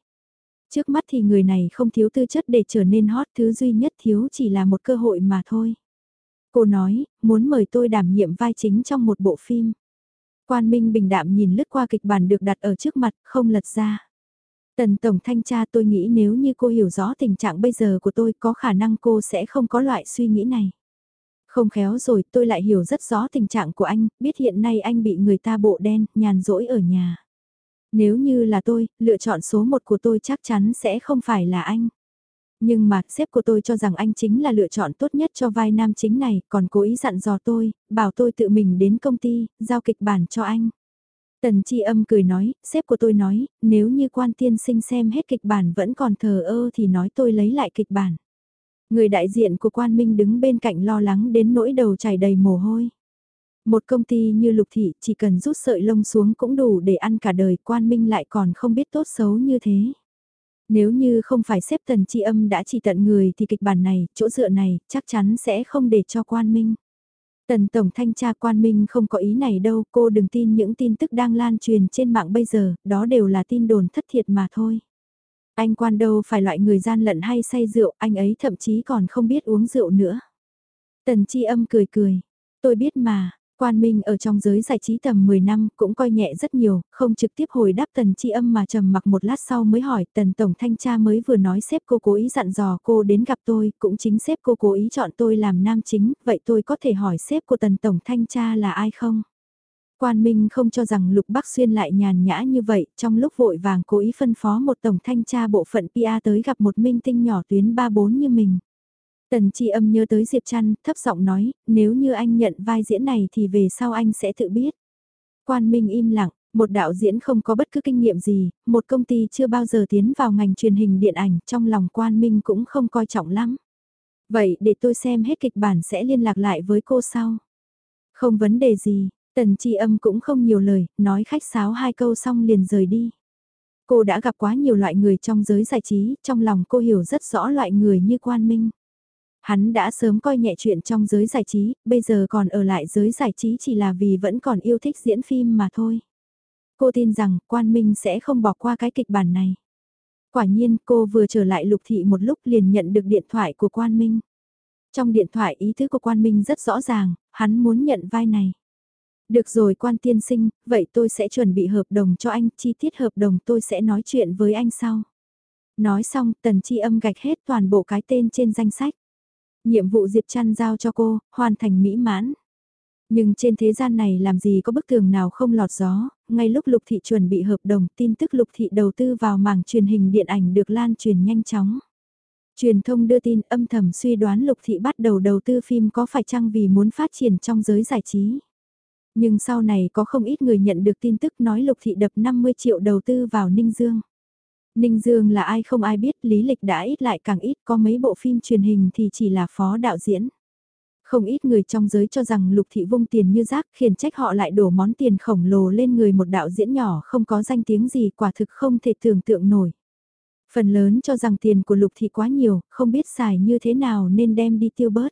Trước mắt thì người này không thiếu tư chất để trở nên hot thứ duy nhất thiếu chỉ là một cơ hội mà thôi. Cô nói, muốn mời tôi đảm nhiệm vai chính trong một bộ phim. Quan Minh bình đạm nhìn lướt qua kịch bản được đặt ở trước mặt, không lật ra. Tần Tổng Thanh tra tôi nghĩ nếu như cô hiểu rõ tình trạng bây giờ của tôi có khả năng cô sẽ không có loại suy nghĩ này. Không khéo rồi tôi lại hiểu rất rõ tình trạng của anh, biết hiện nay anh bị người ta bộ đen, nhàn rỗi ở nhà. Nếu như là tôi, lựa chọn số một của tôi chắc chắn sẽ không phải là anh. Nhưng mà, sếp của tôi cho rằng anh chính là lựa chọn tốt nhất cho vai nam chính này, còn cố ý dặn dò tôi, bảo tôi tự mình đến công ty, giao kịch bản cho anh. Tần Chi âm cười nói, sếp của tôi nói, nếu như quan tiên sinh xem hết kịch bản vẫn còn thờ ơ thì nói tôi lấy lại kịch bản. Người đại diện của quan minh đứng bên cạnh lo lắng đến nỗi đầu chảy đầy mồ hôi. Một công ty như lục thị chỉ cần rút sợi lông xuống cũng đủ để ăn cả đời quan minh lại còn không biết tốt xấu như thế. Nếu như không phải xếp tần chi âm đã chỉ tận người thì kịch bản này, chỗ dựa này, chắc chắn sẽ không để cho quan minh. Tần Tổng Thanh tra quan minh không có ý này đâu, cô đừng tin những tin tức đang lan truyền trên mạng bây giờ, đó đều là tin đồn thất thiệt mà thôi. Anh quan đâu phải loại người gian lận hay say rượu, anh ấy thậm chí còn không biết uống rượu nữa. Tần Chi âm cười cười, tôi biết mà, Quan Minh ở trong giới giải trí tầm 10 năm cũng coi nhẹ rất nhiều, không trực tiếp hồi đáp tần chi âm mà trầm mặc một lát sau mới hỏi tần tổng thanh tra mới vừa nói xếp cô cố ý dặn dò cô đến gặp tôi, cũng chính xếp cô cố ý chọn tôi làm nam chính, vậy tôi có thể hỏi xếp của tần tổng thanh tra là ai không? Quan Minh không cho rằng Lục Bắc Xuyên lại nhàn nhã như vậy, trong lúc vội vàng cố ý phân phó một tổng thanh tra bộ phận PA tới gặp một minh tinh nhỏ tuyến 34 như mình. Tần Chi âm nhớ tới Diệp Trăn, thấp giọng nói, nếu như anh nhận vai diễn này thì về sau anh sẽ tự biết. Quan Minh im lặng, một đạo diễn không có bất cứ kinh nghiệm gì, một công ty chưa bao giờ tiến vào ngành truyền hình điện ảnh, trong lòng Quan Minh cũng không coi trọng lắm. Vậy để tôi xem hết kịch bản sẽ liên lạc lại với cô sau. Không vấn đề gì, Tần Chi âm cũng không nhiều lời, nói khách sáo hai câu xong liền rời đi. Cô đã gặp quá nhiều loại người trong giới giải trí, trong lòng cô hiểu rất rõ loại người như Quan Minh. Hắn đã sớm coi nhẹ chuyện trong giới giải trí, bây giờ còn ở lại giới giải trí chỉ là vì vẫn còn yêu thích diễn phim mà thôi. Cô tin rằng Quan Minh sẽ không bỏ qua cái kịch bản này. Quả nhiên cô vừa trở lại lục thị một lúc liền nhận được điện thoại của Quan Minh. Trong điện thoại ý thức của Quan Minh rất rõ ràng, hắn muốn nhận vai này. Được rồi quan tiên sinh, vậy tôi sẽ chuẩn bị hợp đồng cho anh, chi tiết hợp đồng tôi sẽ nói chuyện với anh sau. Nói xong, tần chi âm gạch hết toàn bộ cái tên trên danh sách. Nhiệm vụ Diệp Trăn giao cho cô, hoàn thành mỹ mãn. Nhưng trên thế gian này làm gì có bức tường nào không lọt gió, ngay lúc Lục Thị chuẩn bị hợp đồng tin tức Lục Thị đầu tư vào mảng truyền hình điện ảnh được lan truyền nhanh chóng. Truyền thông đưa tin âm thầm suy đoán Lục Thị bắt đầu đầu tư phim có phải chăng vì muốn phát triển trong giới giải trí. Nhưng sau này có không ít người nhận được tin tức nói Lục Thị đập 50 triệu đầu tư vào Ninh Dương. Ninh Dương là ai không ai biết, lý lịch đã ít lại càng ít, có mấy bộ phim truyền hình thì chỉ là phó đạo diễn. Không ít người trong giới cho rằng lục thị vung tiền như rác khiển trách họ lại đổ món tiền khổng lồ lên người một đạo diễn nhỏ không có danh tiếng gì quả thực không thể tưởng tượng nổi. Phần lớn cho rằng tiền của lục thị quá nhiều, không biết xài như thế nào nên đem đi tiêu bớt.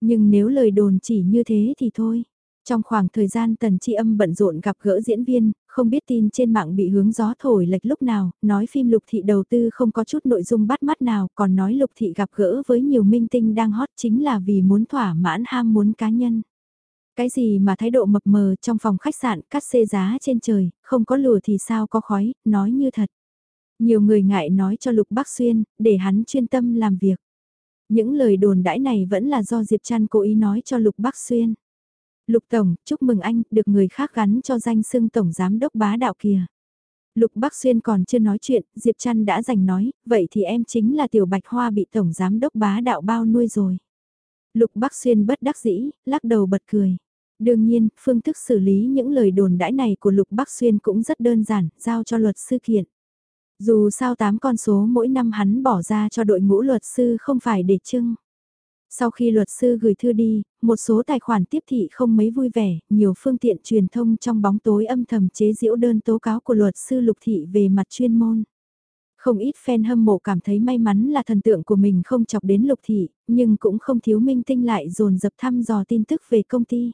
Nhưng nếu lời đồn chỉ như thế thì thôi. Trong khoảng thời gian tần chi âm bận rộn gặp gỡ diễn viên, không biết tin trên mạng bị hướng gió thổi lệch lúc nào, nói phim lục thị đầu tư không có chút nội dung bắt mắt nào, còn nói lục thị gặp gỡ với nhiều minh tinh đang hot chính là vì muốn thỏa mãn ham muốn cá nhân. Cái gì mà thái độ mập mờ trong phòng khách sạn cắt xê giá trên trời, không có lùa thì sao có khói, nói như thật. Nhiều người ngại nói cho Lục Bắc Xuyên, để hắn chuyên tâm làm việc. Những lời đồn đãi này vẫn là do Diệp Trăn cố ý nói cho Lục Bắc Xuyên. Lục Tổng, chúc mừng anh, được người khác gắn cho danh xưng Tổng Giám Đốc bá đạo kìa. Lục Bắc Xuyên còn chưa nói chuyện, Diệp Trăn đã giành nói, vậy thì em chính là Tiểu Bạch Hoa bị Tổng Giám Đốc bá đạo bao nuôi rồi. Lục Bắc Xuyên bất đắc dĩ, lắc đầu bật cười. Đương nhiên, phương thức xử lý những lời đồn đãi này của Lục Bắc Xuyên cũng rất đơn giản, giao cho luật sư kiện. Dù sao tám con số mỗi năm hắn bỏ ra cho đội ngũ luật sư không phải để trưng. Sau khi luật sư gửi thư đi, một số tài khoản tiếp thị không mấy vui vẻ, nhiều phương tiện truyền thông trong bóng tối âm thầm chế giễu đơn tố cáo của luật sư Lục Thị về mặt chuyên môn. Không ít fan hâm mộ cảm thấy may mắn là thần tượng của mình không chọc đến Lục Thị, nhưng cũng không thiếu minh tinh lại dồn dập thăm dò tin tức về công ty.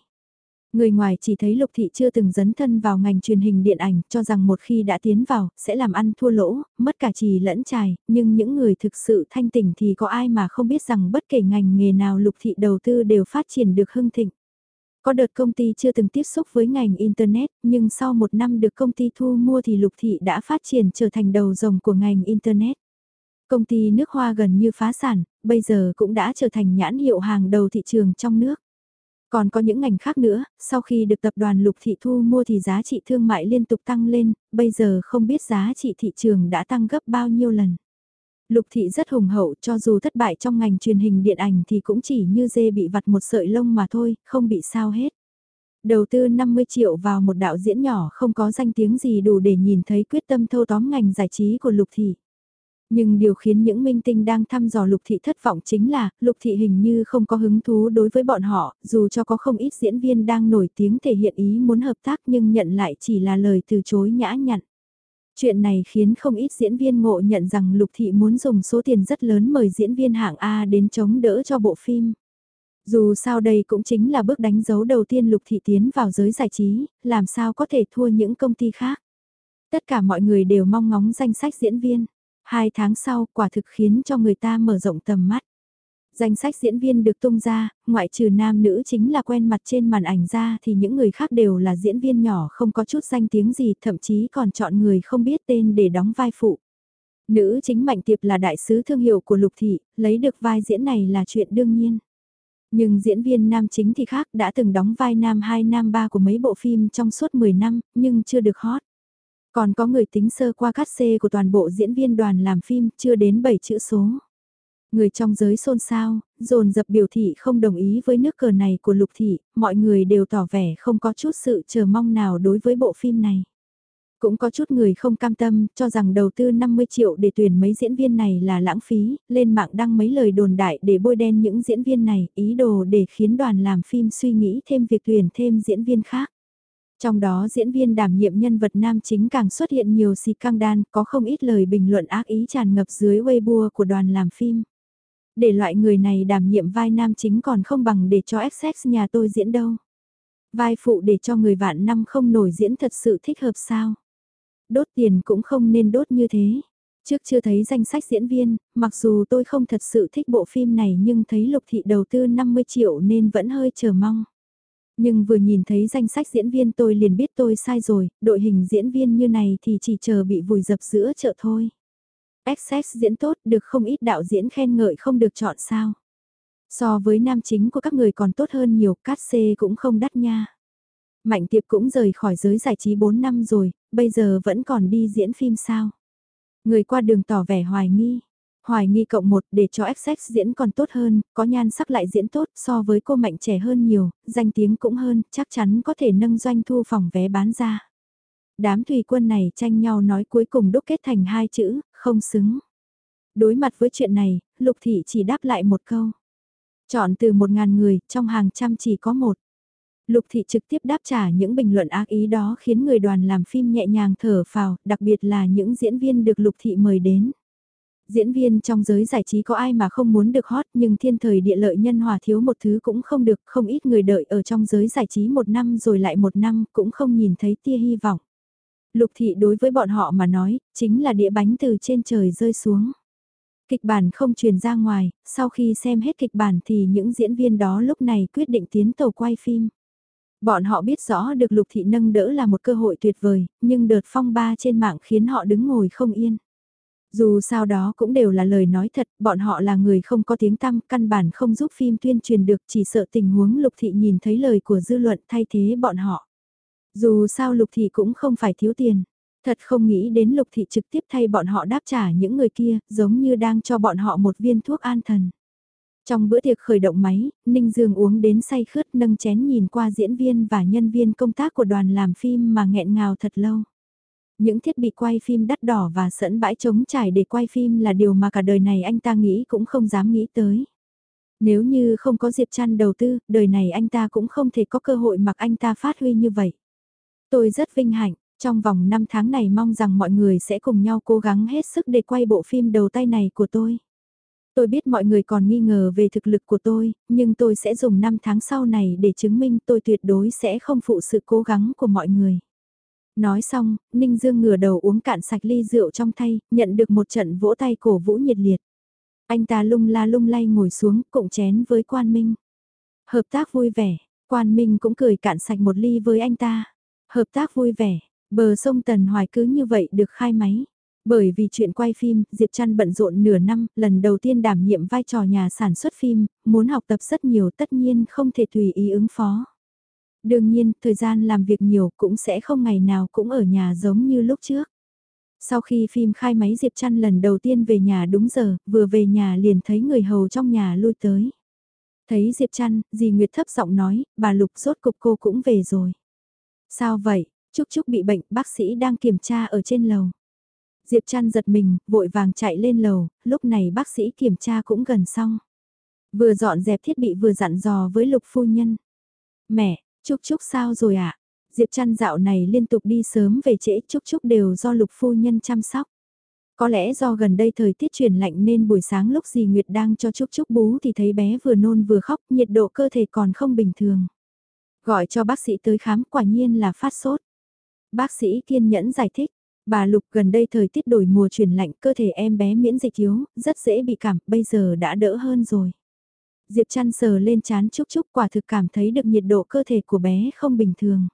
Người ngoài chỉ thấy Lục Thị chưa từng dấn thân vào ngành truyền hình điện ảnh, cho rằng một khi đã tiến vào, sẽ làm ăn thua lỗ, mất cả trì lẫn trài, nhưng những người thực sự thanh tỉnh thì có ai mà không biết rằng bất kể ngành nghề nào Lục Thị đầu tư đều phát triển được hưng thịnh. Có đợt công ty chưa từng tiếp xúc với ngành Internet, nhưng sau một năm được công ty thu mua thì Lục Thị đã phát triển trở thành đầu rồng của ngành Internet. Công ty nước hoa gần như phá sản, bây giờ cũng đã trở thành nhãn hiệu hàng đầu thị trường trong nước. Còn có những ngành khác nữa, sau khi được tập đoàn Lục Thị Thu mua thì giá trị thương mại liên tục tăng lên, bây giờ không biết giá trị thị trường đã tăng gấp bao nhiêu lần. Lục Thị rất hùng hậu cho dù thất bại trong ngành truyền hình điện ảnh thì cũng chỉ như dê bị vặt một sợi lông mà thôi, không bị sao hết. Đầu tư 50 triệu vào một đạo diễn nhỏ không có danh tiếng gì đủ để nhìn thấy quyết tâm thâu tóm ngành giải trí của Lục Thị. Nhưng điều khiến những minh tinh đang thăm dò lục thị thất vọng chính là, lục thị hình như không có hứng thú đối với bọn họ, dù cho có không ít diễn viên đang nổi tiếng thể hiện ý muốn hợp tác nhưng nhận lại chỉ là lời từ chối nhã nhặn. Chuyện này khiến không ít diễn viên ngộ nhận rằng lục thị muốn dùng số tiền rất lớn mời diễn viên hạng A đến chống đỡ cho bộ phim. Dù sao đây cũng chính là bước đánh dấu đầu tiên lục thị tiến vào giới giải trí, làm sao có thể thua những công ty khác. Tất cả mọi người đều mong ngóng danh sách diễn viên. Hai tháng sau, quả thực khiến cho người ta mở rộng tầm mắt. Danh sách diễn viên được tung ra, ngoại trừ nam nữ chính là quen mặt trên màn ảnh ra thì những người khác đều là diễn viên nhỏ không có chút danh tiếng gì, thậm chí còn chọn người không biết tên để đóng vai phụ. Nữ chính Mạnh Tiệp là đại sứ thương hiệu của Lục Thị, lấy được vai diễn này là chuyện đương nhiên. Nhưng diễn viên nam chính thì khác đã từng đóng vai nam 2 nam 3 của mấy bộ phim trong suốt 10 năm, nhưng chưa được hot. Còn có người tính sơ qua cắt xê của toàn bộ diễn viên đoàn làm phim chưa đến 7 chữ số. Người trong giới xôn xao, dồn dập biểu thị không đồng ý với nước cờ này của lục thị, mọi người đều tỏ vẻ không có chút sự chờ mong nào đối với bộ phim này. Cũng có chút người không cam tâm, cho rằng đầu tư 50 triệu để tuyển mấy diễn viên này là lãng phí, lên mạng đăng mấy lời đồn đại để bôi đen những diễn viên này, ý đồ để khiến đoàn làm phim suy nghĩ thêm việc tuyển thêm diễn viên khác. Trong đó diễn viên đảm nhiệm nhân vật nam chính càng xuất hiện nhiều xì căng đan, có không ít lời bình luận ác ý tràn ngập dưới Weibo của đoàn làm phim. Để loại người này đảm nhiệm vai nam chính còn không bằng để cho XX nhà tôi diễn đâu. Vai phụ để cho người vạn năm không nổi diễn thật sự thích hợp sao. Đốt tiền cũng không nên đốt như thế. Trước chưa thấy danh sách diễn viên, mặc dù tôi không thật sự thích bộ phim này nhưng thấy Lục Thị đầu tư 50 triệu nên vẫn hơi chờ mong. Nhưng vừa nhìn thấy danh sách diễn viên tôi liền biết tôi sai rồi, đội hình diễn viên như này thì chỉ chờ bị vùi dập giữa chợ thôi. Access diễn tốt được không ít đạo diễn khen ngợi không được chọn sao. So với nam chính của các người còn tốt hơn nhiều, cát xê cũng không đắt nha. Mạnh tiệp cũng rời khỏi giới giải trí 4 năm rồi, bây giờ vẫn còn đi diễn phim sao. Người qua đường tỏ vẻ hoài nghi. Hoài nghi cộng một để cho XX diễn còn tốt hơn, có nhan sắc lại diễn tốt so với cô mạnh trẻ hơn nhiều, danh tiếng cũng hơn, chắc chắn có thể nâng doanh thu phòng vé bán ra. Đám thủy quân này tranh nhau nói cuối cùng đúc kết thành hai chữ, không xứng. Đối mặt với chuyện này, Lục Thị chỉ đáp lại một câu. Chọn từ một ngàn người, trong hàng trăm chỉ có một. Lục Thị trực tiếp đáp trả những bình luận ác ý đó khiến người đoàn làm phim nhẹ nhàng thở phào, đặc biệt là những diễn viên được Lục Thị mời đến. Diễn viên trong giới giải trí có ai mà không muốn được hot nhưng thiên thời địa lợi nhân hòa thiếu một thứ cũng không được, không ít người đợi ở trong giới giải trí một năm rồi lại một năm cũng không nhìn thấy tia hy vọng. Lục thị đối với bọn họ mà nói, chính là đĩa bánh từ trên trời rơi xuống. Kịch bản không truyền ra ngoài, sau khi xem hết kịch bản thì những diễn viên đó lúc này quyết định tiến tàu quay phim. Bọn họ biết rõ được lục thị nâng đỡ là một cơ hội tuyệt vời, nhưng đợt phong ba trên mạng khiến họ đứng ngồi không yên. Dù sao đó cũng đều là lời nói thật, bọn họ là người không có tiếng tăm, căn bản không giúp phim tuyên truyền được chỉ sợ tình huống lục thị nhìn thấy lời của dư luận thay thế bọn họ. Dù sao lục thị cũng không phải thiếu tiền, thật không nghĩ đến lục thị trực tiếp thay bọn họ đáp trả những người kia, giống như đang cho bọn họ một viên thuốc an thần. Trong bữa tiệc khởi động máy, Ninh Dương uống đến say khướt nâng chén nhìn qua diễn viên và nhân viên công tác của đoàn làm phim mà nghẹn ngào thật lâu. Những thiết bị quay phim đắt đỏ và sẵn bãi trống trải để quay phim là điều mà cả đời này anh ta nghĩ cũng không dám nghĩ tới. Nếu như không có Diệp Trăn đầu tư, đời này anh ta cũng không thể có cơ hội mặc anh ta phát huy như vậy. Tôi rất vinh hạnh, trong vòng 5 tháng này mong rằng mọi người sẽ cùng nhau cố gắng hết sức để quay bộ phim đầu tay này của tôi. Tôi biết mọi người còn nghi ngờ về thực lực của tôi, nhưng tôi sẽ dùng 5 tháng sau này để chứng minh tôi tuyệt đối sẽ không phụ sự cố gắng của mọi người. Nói xong, Ninh Dương ngửa đầu uống cạn sạch ly rượu trong tay, nhận được một trận vỗ tay cổ vũ nhiệt liệt. Anh ta lung la lung lay ngồi xuống, cụng chén với Quan Minh. Hợp tác vui vẻ, Quan Minh cũng cười cạn sạch một ly với anh ta. Hợp tác vui vẻ, bờ sông Tần Hoài cứ như vậy được khai máy. Bởi vì chuyện quay phim, Diệp Trăn bận rộn nửa năm, lần đầu tiên đảm nhiệm vai trò nhà sản xuất phim, muốn học tập rất nhiều tất nhiên không thể tùy ý ứng phó. Đương nhiên, thời gian làm việc nhiều cũng sẽ không ngày nào cũng ở nhà giống như lúc trước. Sau khi phim khai máy Diệp Trăn lần đầu tiên về nhà đúng giờ, vừa về nhà liền thấy người hầu trong nhà lui tới. Thấy Diệp Trăn, dì Nguyệt thấp giọng nói, bà Lục rốt cục cô cũng về rồi. Sao vậy, Trúc Trúc bị bệnh, bác sĩ đang kiểm tra ở trên lầu. Diệp Trăn giật mình, vội vàng chạy lên lầu, lúc này bác sĩ kiểm tra cũng gần xong. Vừa dọn dẹp thiết bị vừa dặn dò với Lục phu nhân. Mẹ, Trúc Trúc sao rồi ạ? À? Diệp Trăn dạo này liên tục đi sớm về trễ Trúc Trúc đều do Lục phu nhân chăm sóc. Có lẽ do gần đây thời tiết chuyển lạnh nên buổi sáng lúc dì Nguyệt đang cho Trúc Trúc bú thì thấy bé vừa nôn vừa khóc, nhiệt độ cơ thể còn không bình thường. Gọi cho bác sĩ tới khám quả nhiên là phát sốt. Bác sĩ kiên nhẫn giải thích, bà Lục gần đây thời tiết đổi mùa chuyển lạnh cơ thể em bé miễn dịch yếu, rất dễ bị cảm, bây giờ đã đỡ hơn rồi. Diệp chăn sờ lên chán Chúc Chúc quả thực cảm thấy được nhiệt độ cơ thể của bé không bình thường.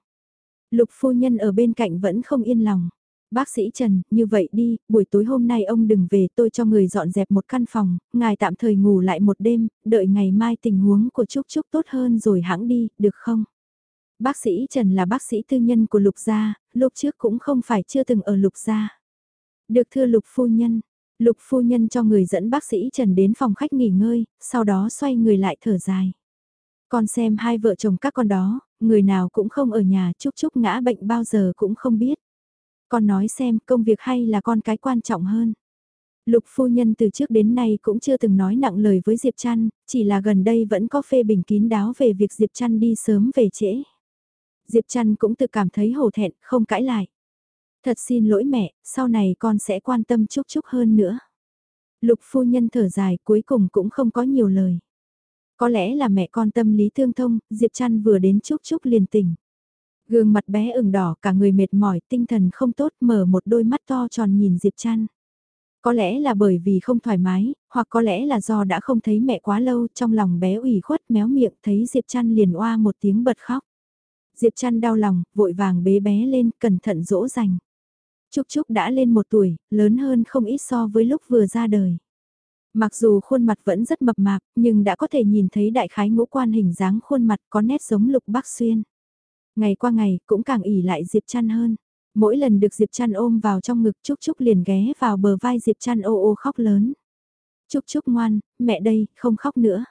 Lục phu nhân ở bên cạnh vẫn không yên lòng. Bác sĩ Trần, như vậy đi, buổi tối hôm nay ông đừng về tôi cho người dọn dẹp một căn phòng, ngài tạm thời ngủ lại một đêm, đợi ngày mai tình huống của Trúc Trúc tốt hơn rồi hãng đi, được không? Bác sĩ Trần là bác sĩ tư nhân của Lục Gia, lúc trước cũng không phải chưa từng ở Lục Gia. Được thưa Lục Phu Nhân, Lục Phu Nhân cho người dẫn bác sĩ Trần đến phòng khách nghỉ ngơi, sau đó xoay người lại thở dài. Con xem hai vợ chồng các con đó, người nào cũng không ở nhà chúc chúc ngã bệnh bao giờ cũng không biết. Con nói xem công việc hay là con cái quan trọng hơn. Lục phu nhân từ trước đến nay cũng chưa từng nói nặng lời với Diệp Trăn, chỉ là gần đây vẫn có phê bình kín đáo về việc Diệp Trăn đi sớm về trễ. Diệp Trăn cũng tự cảm thấy hổ thẹn, không cãi lại. Thật xin lỗi mẹ, sau này con sẽ quan tâm Trúc Trúc hơn nữa. Lục phu nhân thở dài cuối cùng cũng không có nhiều lời. Có lẽ là mẹ con tâm lý thương thông, Diệp Trăn vừa đến Trúc Trúc liền tỉnh. Gương mặt bé ửng đỏ cả người mệt mỏi, tinh thần không tốt mở một đôi mắt to tròn nhìn Diệp Trăn. Có lẽ là bởi vì không thoải mái, hoặc có lẽ là do đã không thấy mẹ quá lâu trong lòng bé ủy khuất méo miệng thấy Diệp Trăn liền oa một tiếng bật khóc. Diệp Trăn đau lòng, vội vàng bế bé lên, cẩn thận dỗ dành. Trúc Trúc đã lên một tuổi, lớn hơn không ít so với lúc vừa ra đời. Mặc dù khuôn mặt vẫn rất mập mạp, nhưng đã có thể nhìn thấy đại khái ngũ quan hình dáng khuôn mặt có nét giống Lục Bắc Xuyên. Ngày qua ngày cũng càng ỉ lại Diệp Trăn hơn. Mỗi lần được Diệp Trăn ôm vào trong ngực Trúc Trúc liền ghé vào bờ vai Diệp Trăn ô ô khóc lớn. Trúc Trúc ngoan, mẹ đây, không khóc nữa.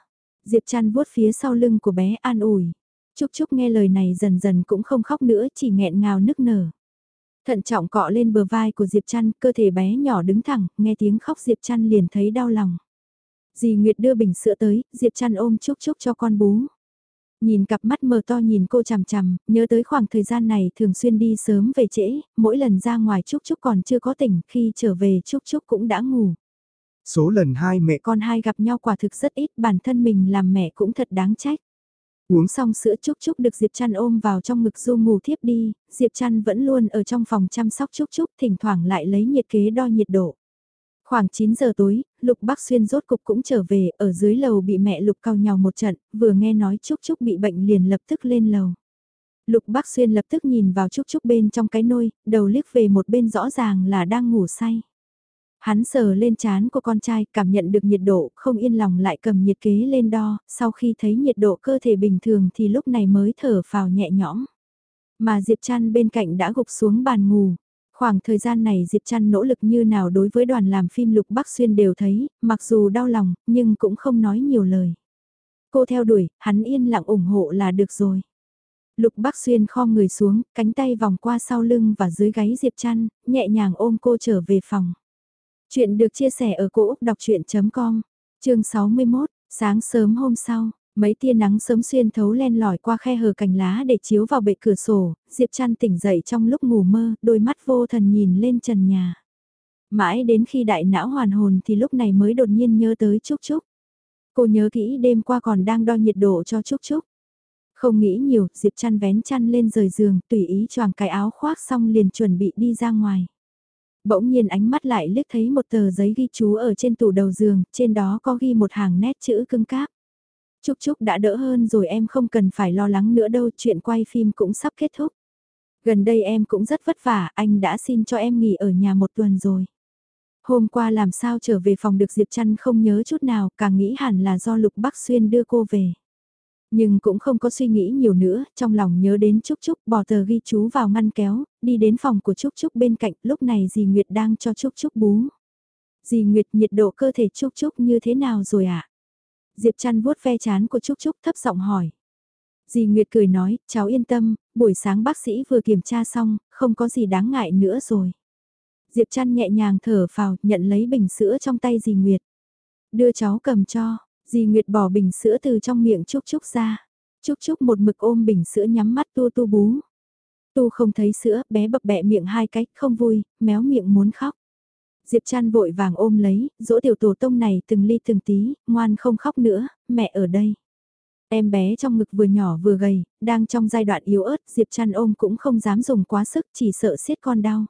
Diệp Trăn vuốt phía sau lưng của bé an ủi. Trúc Trúc nghe lời này dần dần cũng không khóc nữa chỉ nghẹn ngào nức nở. Thận trọng cọ lên bờ vai của Diệp Trăn, cơ thể bé nhỏ đứng thẳng, nghe tiếng khóc Diệp Trăn liền thấy đau lòng. Dì Nguyệt đưa bình sữa tới, Diệp Trăn ôm Trúc Trúc cho con bú. Nhìn cặp mắt mờ to nhìn cô chằm chằm, nhớ tới khoảng thời gian này thường xuyên đi sớm về trễ, mỗi lần ra ngoài Trúc Trúc còn chưa có tỉnh, khi trở về Trúc Trúc cũng đã ngủ. Số lần hai mẹ con hai gặp nhau quả thực rất ít, bản thân mình làm mẹ cũng thật đáng trách. Uống xong sữa Trúc Trúc được Diệp Trăn ôm vào trong ngực du ngủ thiếp đi, Diệp Trăn vẫn luôn ở trong phòng chăm sóc Trúc Trúc, thỉnh thoảng lại lấy nhiệt kế đo nhiệt độ. Khoảng 9 giờ tối, Lục Bắc Xuyên rốt cục cũng trở về, ở dưới lầu bị mẹ Lục cao nhau một trận, vừa nghe nói Trúc Trúc bị bệnh liền lập tức lên lầu. Lục Bắc Xuyên lập tức nhìn vào Trúc Trúc bên trong cái nôi, đầu liếc về một bên rõ ràng là đang ngủ say. Hắn sờ lên chán của con trai, cảm nhận được nhiệt độ, không yên lòng lại cầm nhiệt kế lên đo, sau khi thấy nhiệt độ cơ thể bình thường thì lúc này mới thở phào nhẹ nhõm. Mà Diệp Trăn bên cạnh đã gục xuống bàn ngủ. Khoảng thời gian này Diệp Trăn nỗ lực như nào đối với đoàn làm phim Lục Bắc Xuyên đều thấy, mặc dù đau lòng, nhưng cũng không nói nhiều lời. Cô theo đuổi, hắn yên lặng ủng hộ là được rồi. Lục Bắc Xuyên kho người xuống, cánh tay vòng qua sau lưng và dưới gáy Diệp Trăn, nhẹ nhàng ôm cô trở về phòng. Chuyện được chia sẻ ở cỗ đọc chuyện.com, chương 61, sáng sớm hôm sau, mấy tia nắng sớm xuyên thấu len lỏi qua khe hở cành lá để chiếu vào bệ cửa sổ, Diệp Trăn tỉnh dậy trong lúc ngủ mơ, đôi mắt vô thần nhìn lên trần nhà. Mãi đến khi đại não hoàn hồn thì lúc này mới đột nhiên nhớ tới Trúc Trúc. Cô nhớ kỹ đêm qua còn đang đo nhiệt độ cho Trúc Trúc. Không nghĩ nhiều, Diệp Trăn vén chăn lên rời giường, tùy ý choàng cái áo khoác xong liền chuẩn bị đi ra ngoài bỗng nhiên ánh mắt lại liếc thấy một tờ giấy ghi chú ở trên tủ đầu giường, trên đó có ghi một hàng nét chữ cưng cáp. Chúc chúc đã đỡ hơn rồi em không cần phải lo lắng nữa đâu, chuyện quay phim cũng sắp kết thúc. Gần đây em cũng rất vất vả, anh đã xin cho em nghỉ ở nhà một tuần rồi. Hôm qua làm sao trở về phòng được Diệp Trăn không nhớ chút nào, càng nghĩ hẳn là do Lục Bắc Xuyên đưa cô về. Nhưng cũng không có suy nghĩ nhiều nữa, trong lòng nhớ đến Trúc Trúc bỏ tờ ghi chú vào ngăn kéo, đi đến phòng của Trúc Trúc bên cạnh, lúc này dì Nguyệt đang cho Trúc Trúc bú. Dì Nguyệt nhiệt độ cơ thể Trúc Trúc như thế nào rồi ạ? À? Diệp chăn vuốt ve chán của Trúc Trúc thấp giọng hỏi. Dì Nguyệt cười nói, cháu yên tâm, buổi sáng bác sĩ vừa kiểm tra xong, không có gì đáng ngại nữa rồi. Diệp chăn nhẹ nhàng thở phào, nhận lấy bình sữa trong tay dì Nguyệt. Đưa cháu cầm cho, Dì Nguyệt bỏ bình sữa từ trong miệng Trúc Trúc ra. Trúc Trúc một mực ôm bình sữa nhắm mắt tu tu bú. Tu không thấy sữa, bé bập bẹ miệng hai cách, không vui, méo miệng muốn khóc. Diệp Trăn vội vàng ôm lấy, dỗ tiểu tổ tông này từng ly từng tí, ngoan không khóc nữa, mẹ ở đây. Em bé trong ngực vừa nhỏ vừa gầy, đang trong giai đoạn yếu ớt, Diệp Trăn ôm cũng không dám dùng quá sức, chỉ sợ siết con đau.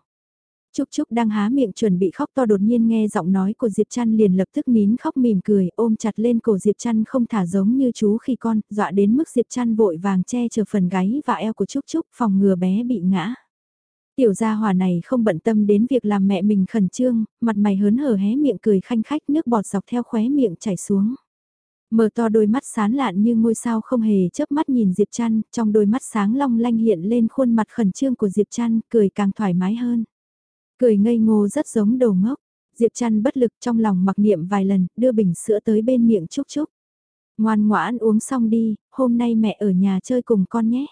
Trúc Trúc đang há miệng chuẩn bị khóc to đột nhiên nghe giọng nói của Diệp Trăn liền lập tức nín khóc mỉm cười ôm chặt lên cổ Diệp Trăn không thả giống như chú khi con, dọa đến mức Diệp Trăn vội vàng che chở phần gáy và eo của Trúc Trúc phòng ngừa bé bị ngã. Tiểu gia hòa này không bận tâm đến việc làm mẹ mình khẩn trương, mặt mày hớn hở hé miệng cười khanh khách nước bọt dọc theo khóe miệng chảy xuống. Mở to đôi mắt sán lạn như ngôi sao không hề chớp mắt nhìn Diệp Trăn, trong đôi mắt sáng long lanh hiện lên khuôn mặt khẩn trương của Diệp Trăn, cười càng thoải mái hơn. Cười ngây ngô rất giống đồ ngốc. Diệp chăn bất lực trong lòng mặc niệm vài lần, đưa bình sữa tới bên miệng Trúc Trúc. Ngoan ngoãn uống xong đi, hôm nay mẹ ở nhà chơi cùng con nhé.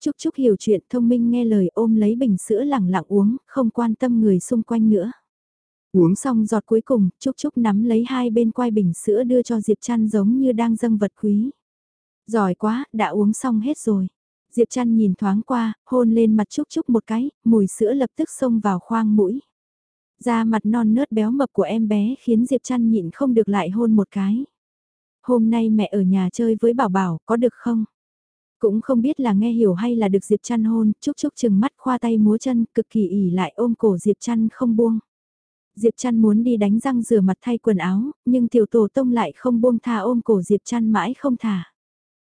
Trúc Trúc hiểu chuyện thông minh nghe lời ôm lấy bình sữa lẳng lặng uống, không quan tâm người xung quanh nữa. Uống xong giọt cuối cùng, Trúc Trúc nắm lấy hai bên quai bình sữa đưa cho Diệp Trăn giống như đang dâng vật quý. Giỏi quá, đã uống xong hết rồi. Diệp Trăn nhìn thoáng qua, hôn lên mặt Trúc Trúc một cái, mùi sữa lập tức xông vào khoang mũi. Da mặt non nớt béo mập của em bé khiến Diệp Trăn nhịn không được lại hôn một cái. Hôm nay mẹ ở nhà chơi với Bảo Bảo, có được không? Cũng không biết là nghe hiểu hay là được Diệp Trăn hôn, Trúc Trúc chừng mắt khoa tay múa chân, cực kỳ ỉ lại ôm cổ Diệp Trăn không buông. Diệp Trăn muốn đi đánh răng rửa mặt thay quần áo, nhưng tiểu tổ tông lại không buông tha ôm cổ Diệp Trăn mãi không thả.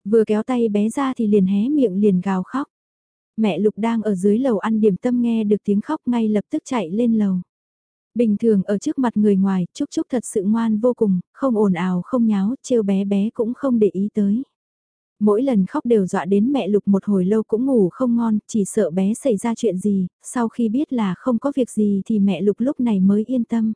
Vừa kéo tay bé ra thì liền hé miệng liền gào khóc. Mẹ Lục đang ở dưới lầu ăn điểm tâm nghe được tiếng khóc ngay lập tức chạy lên lầu. Bình thường ở trước mặt người ngoài, Trúc Trúc thật sự ngoan vô cùng, không ồn ào không nháo, trêu bé bé cũng không để ý tới. Mỗi lần khóc đều dọa đến mẹ Lục một hồi lâu cũng ngủ không ngon, chỉ sợ bé xảy ra chuyện gì, sau khi biết là không có việc gì thì mẹ Lục lúc này mới yên tâm.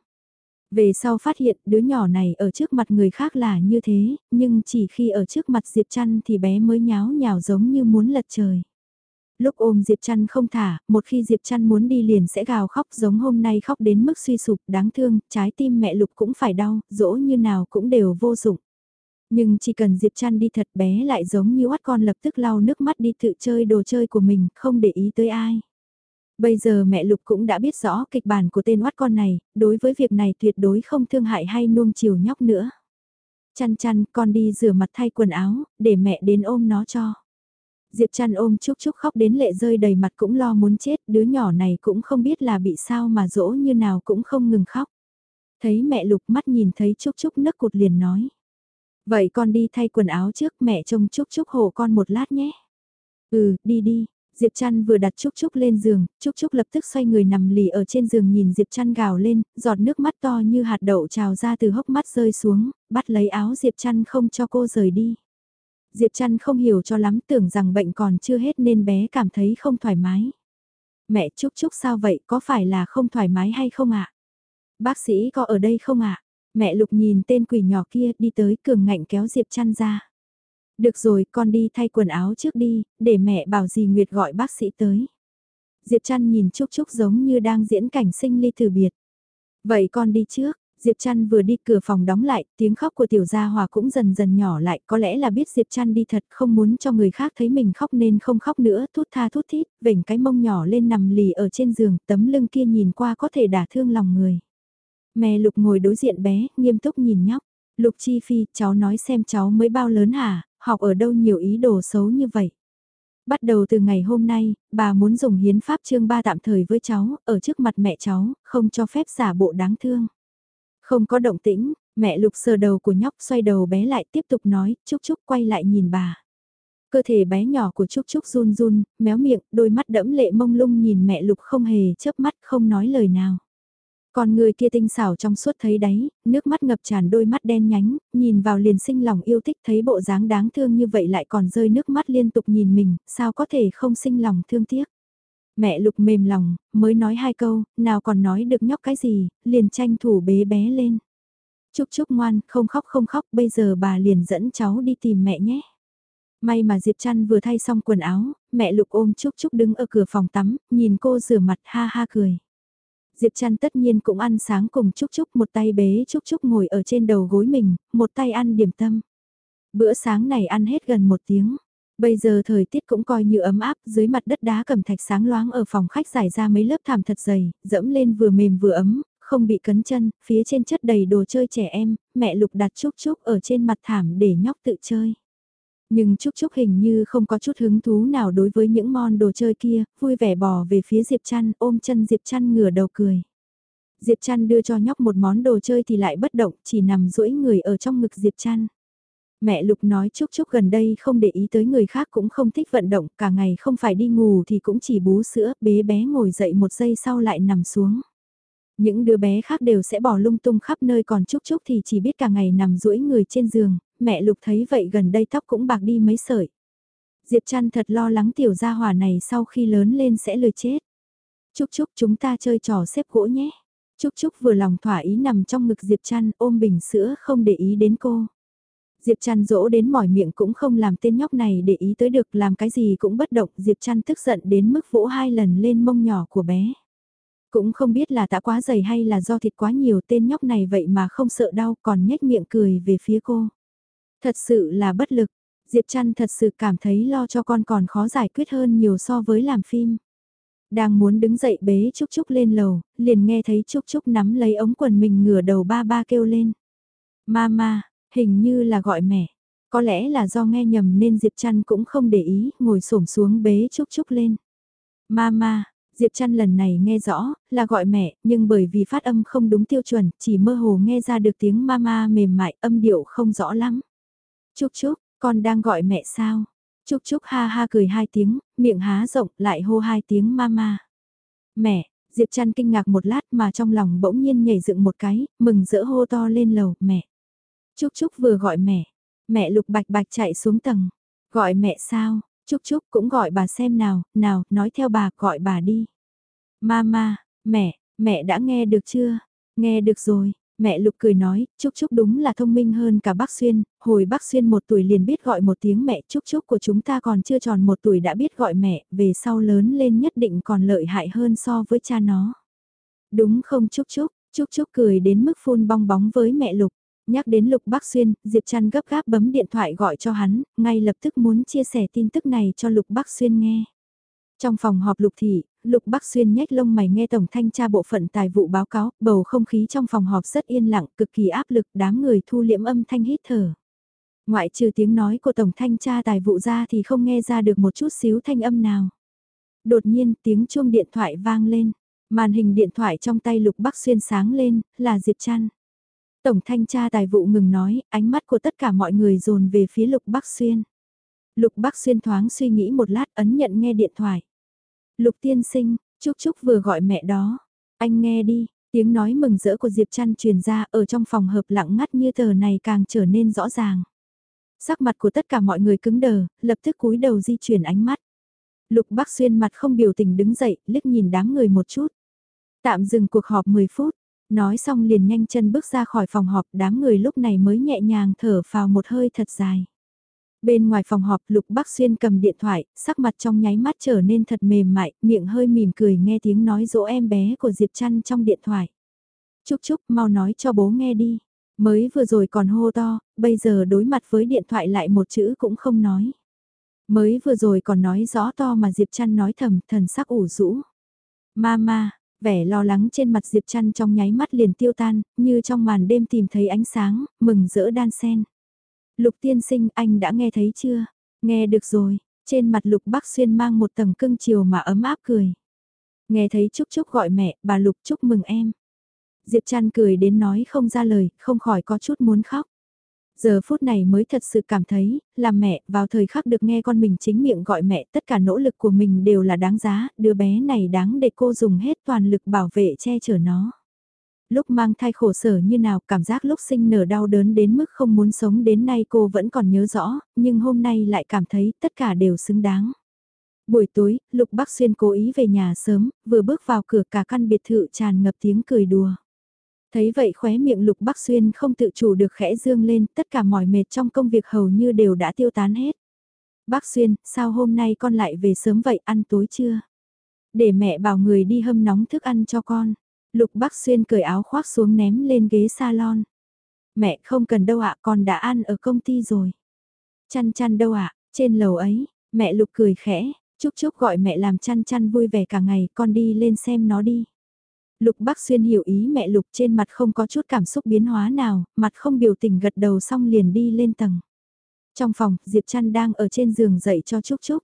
Về sau phát hiện đứa nhỏ này ở trước mặt người khác là như thế, nhưng chỉ khi ở trước mặt Diệp Trăn thì bé mới nháo nhào giống như muốn lật trời. Lúc ôm Diệp Trăn không thả, một khi Diệp Trăn muốn đi liền sẽ gào khóc giống hôm nay khóc đến mức suy sụp, đáng thương, trái tim mẹ Lục cũng phải đau, dỗ như nào cũng đều vô dụng. Nhưng chỉ cần Diệp Trăn đi thật bé lại giống như oát con lập tức lau nước mắt đi tự chơi đồ chơi của mình, không để ý tới ai. Bây giờ mẹ Lục cũng đã biết rõ kịch bản của tên oát con này, đối với việc này tuyệt đối không thương hại hay nuông chiều nhóc nữa. Chăn chăn, con đi rửa mặt thay quần áo, để mẹ đến ôm nó cho. Diệp chăn ôm Trúc Trúc khóc đến lệ rơi đầy mặt cũng lo muốn chết, đứa nhỏ này cũng không biết là bị sao mà dỗ như nào cũng không ngừng khóc. Thấy mẹ Lục mắt nhìn thấy Trúc Trúc nấc cụt liền nói. Vậy con đi thay quần áo trước mẹ trông Trúc Trúc hộ con một lát nhé. Ừ, đi đi, Diệp Trăn vừa đặt Trúc Trúc lên giường, Trúc Trúc lập tức xoay người nằm lì ở trên giường nhìn Diệp Trăn gào lên, giọt nước mắt to như hạt đậu trào ra từ hốc mắt rơi xuống, bắt lấy áo Diệp Trăn không cho cô rời đi. Diệp Trăn không hiểu cho lắm tưởng rằng bệnh còn chưa hết nên bé cảm thấy không thoải mái. Mẹ Trúc Trúc sao vậy có phải là không thoải mái hay không ạ? Bác sĩ có ở đây không ạ? Mẹ Lục nhìn tên quỷ nhỏ kia đi tới cường ngạnh kéo Diệp Trăn ra. Được rồi, con đi thay quần áo trước đi, để mẹ bảo dì Nguyệt gọi bác sĩ tới. Diệp Trăn nhìn Trúc Trúc giống như đang diễn cảnh sinh ly từ biệt. Vậy con đi trước, Diệp Trăn vừa đi cửa phòng đóng lại, tiếng khóc của tiểu gia hòa cũng dần dần nhỏ lại, có lẽ là biết Diệp Trăn đi thật, không muốn cho người khác thấy mình khóc nên không khóc nữa, thút tha thút thít, vểnh cái mông nhỏ lên nằm lì ở trên giường, tấm lưng kia nhìn qua có thể đả thương lòng người. Mẹ Lục ngồi đối diện bé, nghiêm túc nhìn nhóc. Lục Chi Phi, cháu nói xem cháu mới bao lớn hả, học ở đâu nhiều ý đồ xấu như vậy. Bắt đầu từ ngày hôm nay, bà muốn dùng hiến pháp chương 3 tạm thời với cháu, ở trước mặt mẹ cháu, không cho phép giả bộ đáng thương. Không có động tĩnh, mẹ lục sờ đầu của nhóc xoay đầu bé lại tiếp tục nói, Trúc Trúc quay lại nhìn bà. Cơ thể bé nhỏ của Trúc Trúc run run, méo miệng, đôi mắt đẫm lệ mông lung nhìn mẹ lục không hề chớp mắt không nói lời nào. Còn người kia tinh xảo trong suốt thấy đáy, nước mắt ngập tràn đôi mắt đen nhánh, nhìn vào liền sinh lòng yêu thích thấy bộ dáng đáng thương như vậy lại còn rơi nước mắt liên tục nhìn mình, sao có thể không sinh lòng thương tiếc. Mẹ lục mềm lòng, mới nói hai câu, nào còn nói được nhóc cái gì, liền tranh thủ bế bé lên. Chúc chúc ngoan, không khóc không khóc, bây giờ bà liền dẫn cháu đi tìm mẹ nhé. May mà Diệp Trăn vừa thay xong quần áo, mẹ Lục ôm Trúc Trúc đứng ở cửa phòng tắm, nhìn cô rửa mặt ha ha cười. Diệp Trăn tất nhiên cũng ăn sáng cùng Trúc Trúc một tay bế Trúc Trúc ngồi ở trên đầu gối mình, một tay ăn điểm tâm. Bữa sáng này ăn hết gần một tiếng. Bây giờ thời tiết cũng coi như ấm áp, dưới mặt đất đá cầm thạch sáng loáng ở phòng khách giải ra mấy lớp thảm thật dày, dẫm lên vừa mềm vừa ấm, không bị cấn chân, phía trên chất đầy đồ chơi trẻ em, mẹ Lục đặt Trúc Trúc ở trên mặt thảm để nhóc tự chơi. Nhưng Trúc Trúc hình như không có chút hứng thú nào đối với những mon đồ chơi kia, vui vẻ bò về phía Diệp Trăn, ôm chân Diệp Trăn ngửa đầu cười. Diệp Trăn đưa cho nhóc một món đồ chơi thì lại bất động, chỉ nằm duỗi người ở trong ngực Diệp Trăn. Mẹ Lục nói Trúc Trúc gần đây không để ý tới người khác cũng không thích vận động, cả ngày không phải đi ngủ thì cũng chỉ bú sữa, bé bé ngồi dậy một giây sau lại nằm xuống. Những đứa bé khác đều sẽ bỏ lung tung khắp nơi còn Trúc Trúc thì chỉ biết cả ngày nằm duỗi người trên giường, mẹ Lục thấy vậy gần đây tóc cũng bạc đi mấy sợi. Diệp Trăn thật lo lắng tiểu gia hỏa này sau khi lớn lên sẽ lười chết. Chúc chúc chúng ta chơi trò xếp gỗ nhé. Chúc chúc vừa lòng thỏa ý nằm trong ngực Diệp Trăn ôm bình sữa không để ý đến cô. Diệp Trăn dỗ đến mỏi miệng cũng không làm tên nhóc này để ý tới được làm cái gì cũng bất động. Diệp Trăn tức giận đến mức vỗ hai lần lên mông nhỏ của bé. Cũng không biết là tã quá dày hay là do thịt quá nhiều, tên nhóc này vậy mà không sợ đau, còn nhếch miệng cười về phía cô. Thật sự là bất lực, Diệp Trăn thật sự cảm thấy lo cho con còn khó giải quyết hơn nhiều so với làm phim. Đang muốn đứng dậy bế Trúc Trúc lên lầu, liền nghe thấy Trúc Trúc nắm lấy ống quần mình ngửa đầu ba ba kêu lên. Mama, hình như là gọi mẹ. Có lẽ là do nghe nhầm nên Diệp Trăn cũng không để ý, ngồi xổm xuống bế Trúc Trúc lên. Mama, Diệp Trăn lần này nghe rõ, là gọi mẹ, nhưng bởi vì phát âm không đúng tiêu chuẩn, chỉ mơ hồ nghe ra được tiếng mama mềm mại, âm điệu không rõ lắm. Chúc chúc, Con đang gọi mẹ sao? Chúc Chúc ha ha cười hai tiếng, miệng há rộng lại hô hai tiếng mama. Mẹ, Diệp Trăn kinh ngạc một lát mà trong lòng bỗng nhiên nhảy dựng một cái, mừng rỡ hô to lên lầu, mẹ. Chúc Chúc vừa gọi mẹ, mẹ lục bạch bạch chạy xuống tầng, gọi mẹ sao, Chúc Chúc cũng gọi bà xem nào, nào, nói theo bà, gọi bà đi. Mama, mẹ, mẹ đã nghe được chưa? Nghe được rồi, Mẹ Lục cười nói, Trúc Trúc đúng là thông minh hơn cả bác Xuyên, hồi bác Xuyên một tuổi liền biết gọi một tiếng mẹ Trúc Trúc của chúng ta còn chưa tròn một tuổi đã biết gọi mẹ, về sau lớn lên nhất định còn lợi hại hơn so với cha nó. Đúng không Trúc Trúc, Trúc Trúc cười đến mức phun bong bóng với mẹ Lục. Nhắc đến Lục Bác Xuyên, Diệp Trăn gấp gáp bấm điện thoại gọi cho hắn, ngay lập tức muốn chia sẻ tin tức này cho Lục Bác Xuyên nghe. Trong phòng họp Lục Thị, Lục Bắc Xuyên nhếch lông mày nghe Tổng Thanh tra Bộ phận Tài vụ báo cáo, bầu không khí trong phòng họp rất yên lặng, cực kỳ áp lực, đám người thu liễm âm thanh hít thở. Ngoại trừ tiếng nói của Tổng Thanh tra Tài vụ ra thì không nghe ra được một chút xíu thanh âm nào. Đột nhiên tiếng chuông điện thoại vang lên, màn hình điện thoại trong tay Lục Bắc Xuyên sáng lên, là Diệp Trăn. Tổng Thanh tra Tài vụ ngừng nói, ánh mắt của tất cả mọi người dồn về phía Lục Bắc Xuyên. Lục Bắc Xuyên thoáng suy nghĩ một lát ấn nhận nghe điện thoại. Lục tiên sinh, Trúc Trúc vừa gọi mẹ đó. Anh nghe đi, tiếng nói mừng rỡ của Diệp Trăn truyền ra ở trong phòng hợp lặng ngắt như tờ này càng trở nên rõ ràng. Sắc mặt của tất cả mọi người cứng đờ, lập tức cúi đầu di chuyển ánh mắt. Lục Bắc Xuyên mặt không biểu tình đứng dậy, liếc nhìn đám người một chút. Tạm dừng cuộc họp 10 phút, nói xong liền nhanh chân bước ra khỏi phòng họp, đám người lúc này mới nhẹ nhàng thở vào một hơi thật dài. Bên ngoài phòng họp Lục Bắc Xuyên cầm điện thoại, sắc mặt trong nháy mắt trở nên thật mềm mại, miệng hơi mỉm cười nghe tiếng nói dỗ em bé của Diệp Trăn trong điện thoại. Chúc chúc mau nói cho bố nghe đi. Mới vừa rồi còn hô to, bây giờ đối mặt với điện thoại lại một chữ cũng không nói. Mới vừa rồi còn nói rõ to mà Diệp Trăn nói thầm, thần sắc ủ rũ. Mama, vẻ lo lắng trên mặt Diệp Trăn trong nháy mắt liền tiêu tan, như trong màn đêm tìm thấy ánh sáng, mừng rỡ đan sen. Lục tiên sinh anh đã nghe thấy chưa? Nghe được rồi, trên mặt Lục Bắc Xuyên mang một tầng cưng chiều mà ấm áp cười. Nghe thấy Trúc Trúc gọi mẹ, bà Lục chúc mừng em. Diệp Trăn cười đến nói không ra lời, không khỏi có chút muốn khóc. Giờ phút này mới thật sự cảm thấy, làm mẹ, vào thời khắc được nghe con mình chính miệng gọi mẹ, tất cả nỗ lực của mình đều là đáng giá, đứa bé này đáng để cô dùng hết toàn lực bảo vệ che chở nó lúc mang thai khổ sở như nào, cảm giác lúc sinh nở đau đớn đến mức không muốn sống đến nay cô vẫn còn nhớ rõ, nhưng hôm nay lại cảm thấy tất cả đều xứng đáng. Buổi tối, Lục Bắc Xuyên cố ý về nhà sớm, vừa bước vào cửa cả căn biệt thự tràn ngập tiếng cười đùa. Thấy vậy khóe miệng Lục Bắc Xuyên không tự chủ được khẽ dương lên, tất cả mỏi mệt trong công việc hầu như đều đã tiêu tán hết. Bác Xuyên, sao hôm nay con lại về sớm vậy, ăn tối chưa? Để mẹ bảo người đi hâm nóng thức ăn cho con. Lục Bắc Xuyên cởi áo khoác xuống ném lên ghế salon. Mẹ không cần đâu ạ, con đã ăn ở công ty rồi. Chăn chăn đâu ạ, trên lầu ấy, mẹ Lục cười khẽ, Chúc Chúc gọi mẹ làm chăn chăn vui vẻ cả ngày, con đi lên xem nó đi. Lục Bắc Xuyên hiểu ý mẹ Lục trên mặt không có chút cảm xúc biến hóa nào, mặt không biểu tình gật đầu xong liền đi lên tầng. Trong phòng, Diệp Trăn đang ở trên giường dậy cho Trúc Trúc.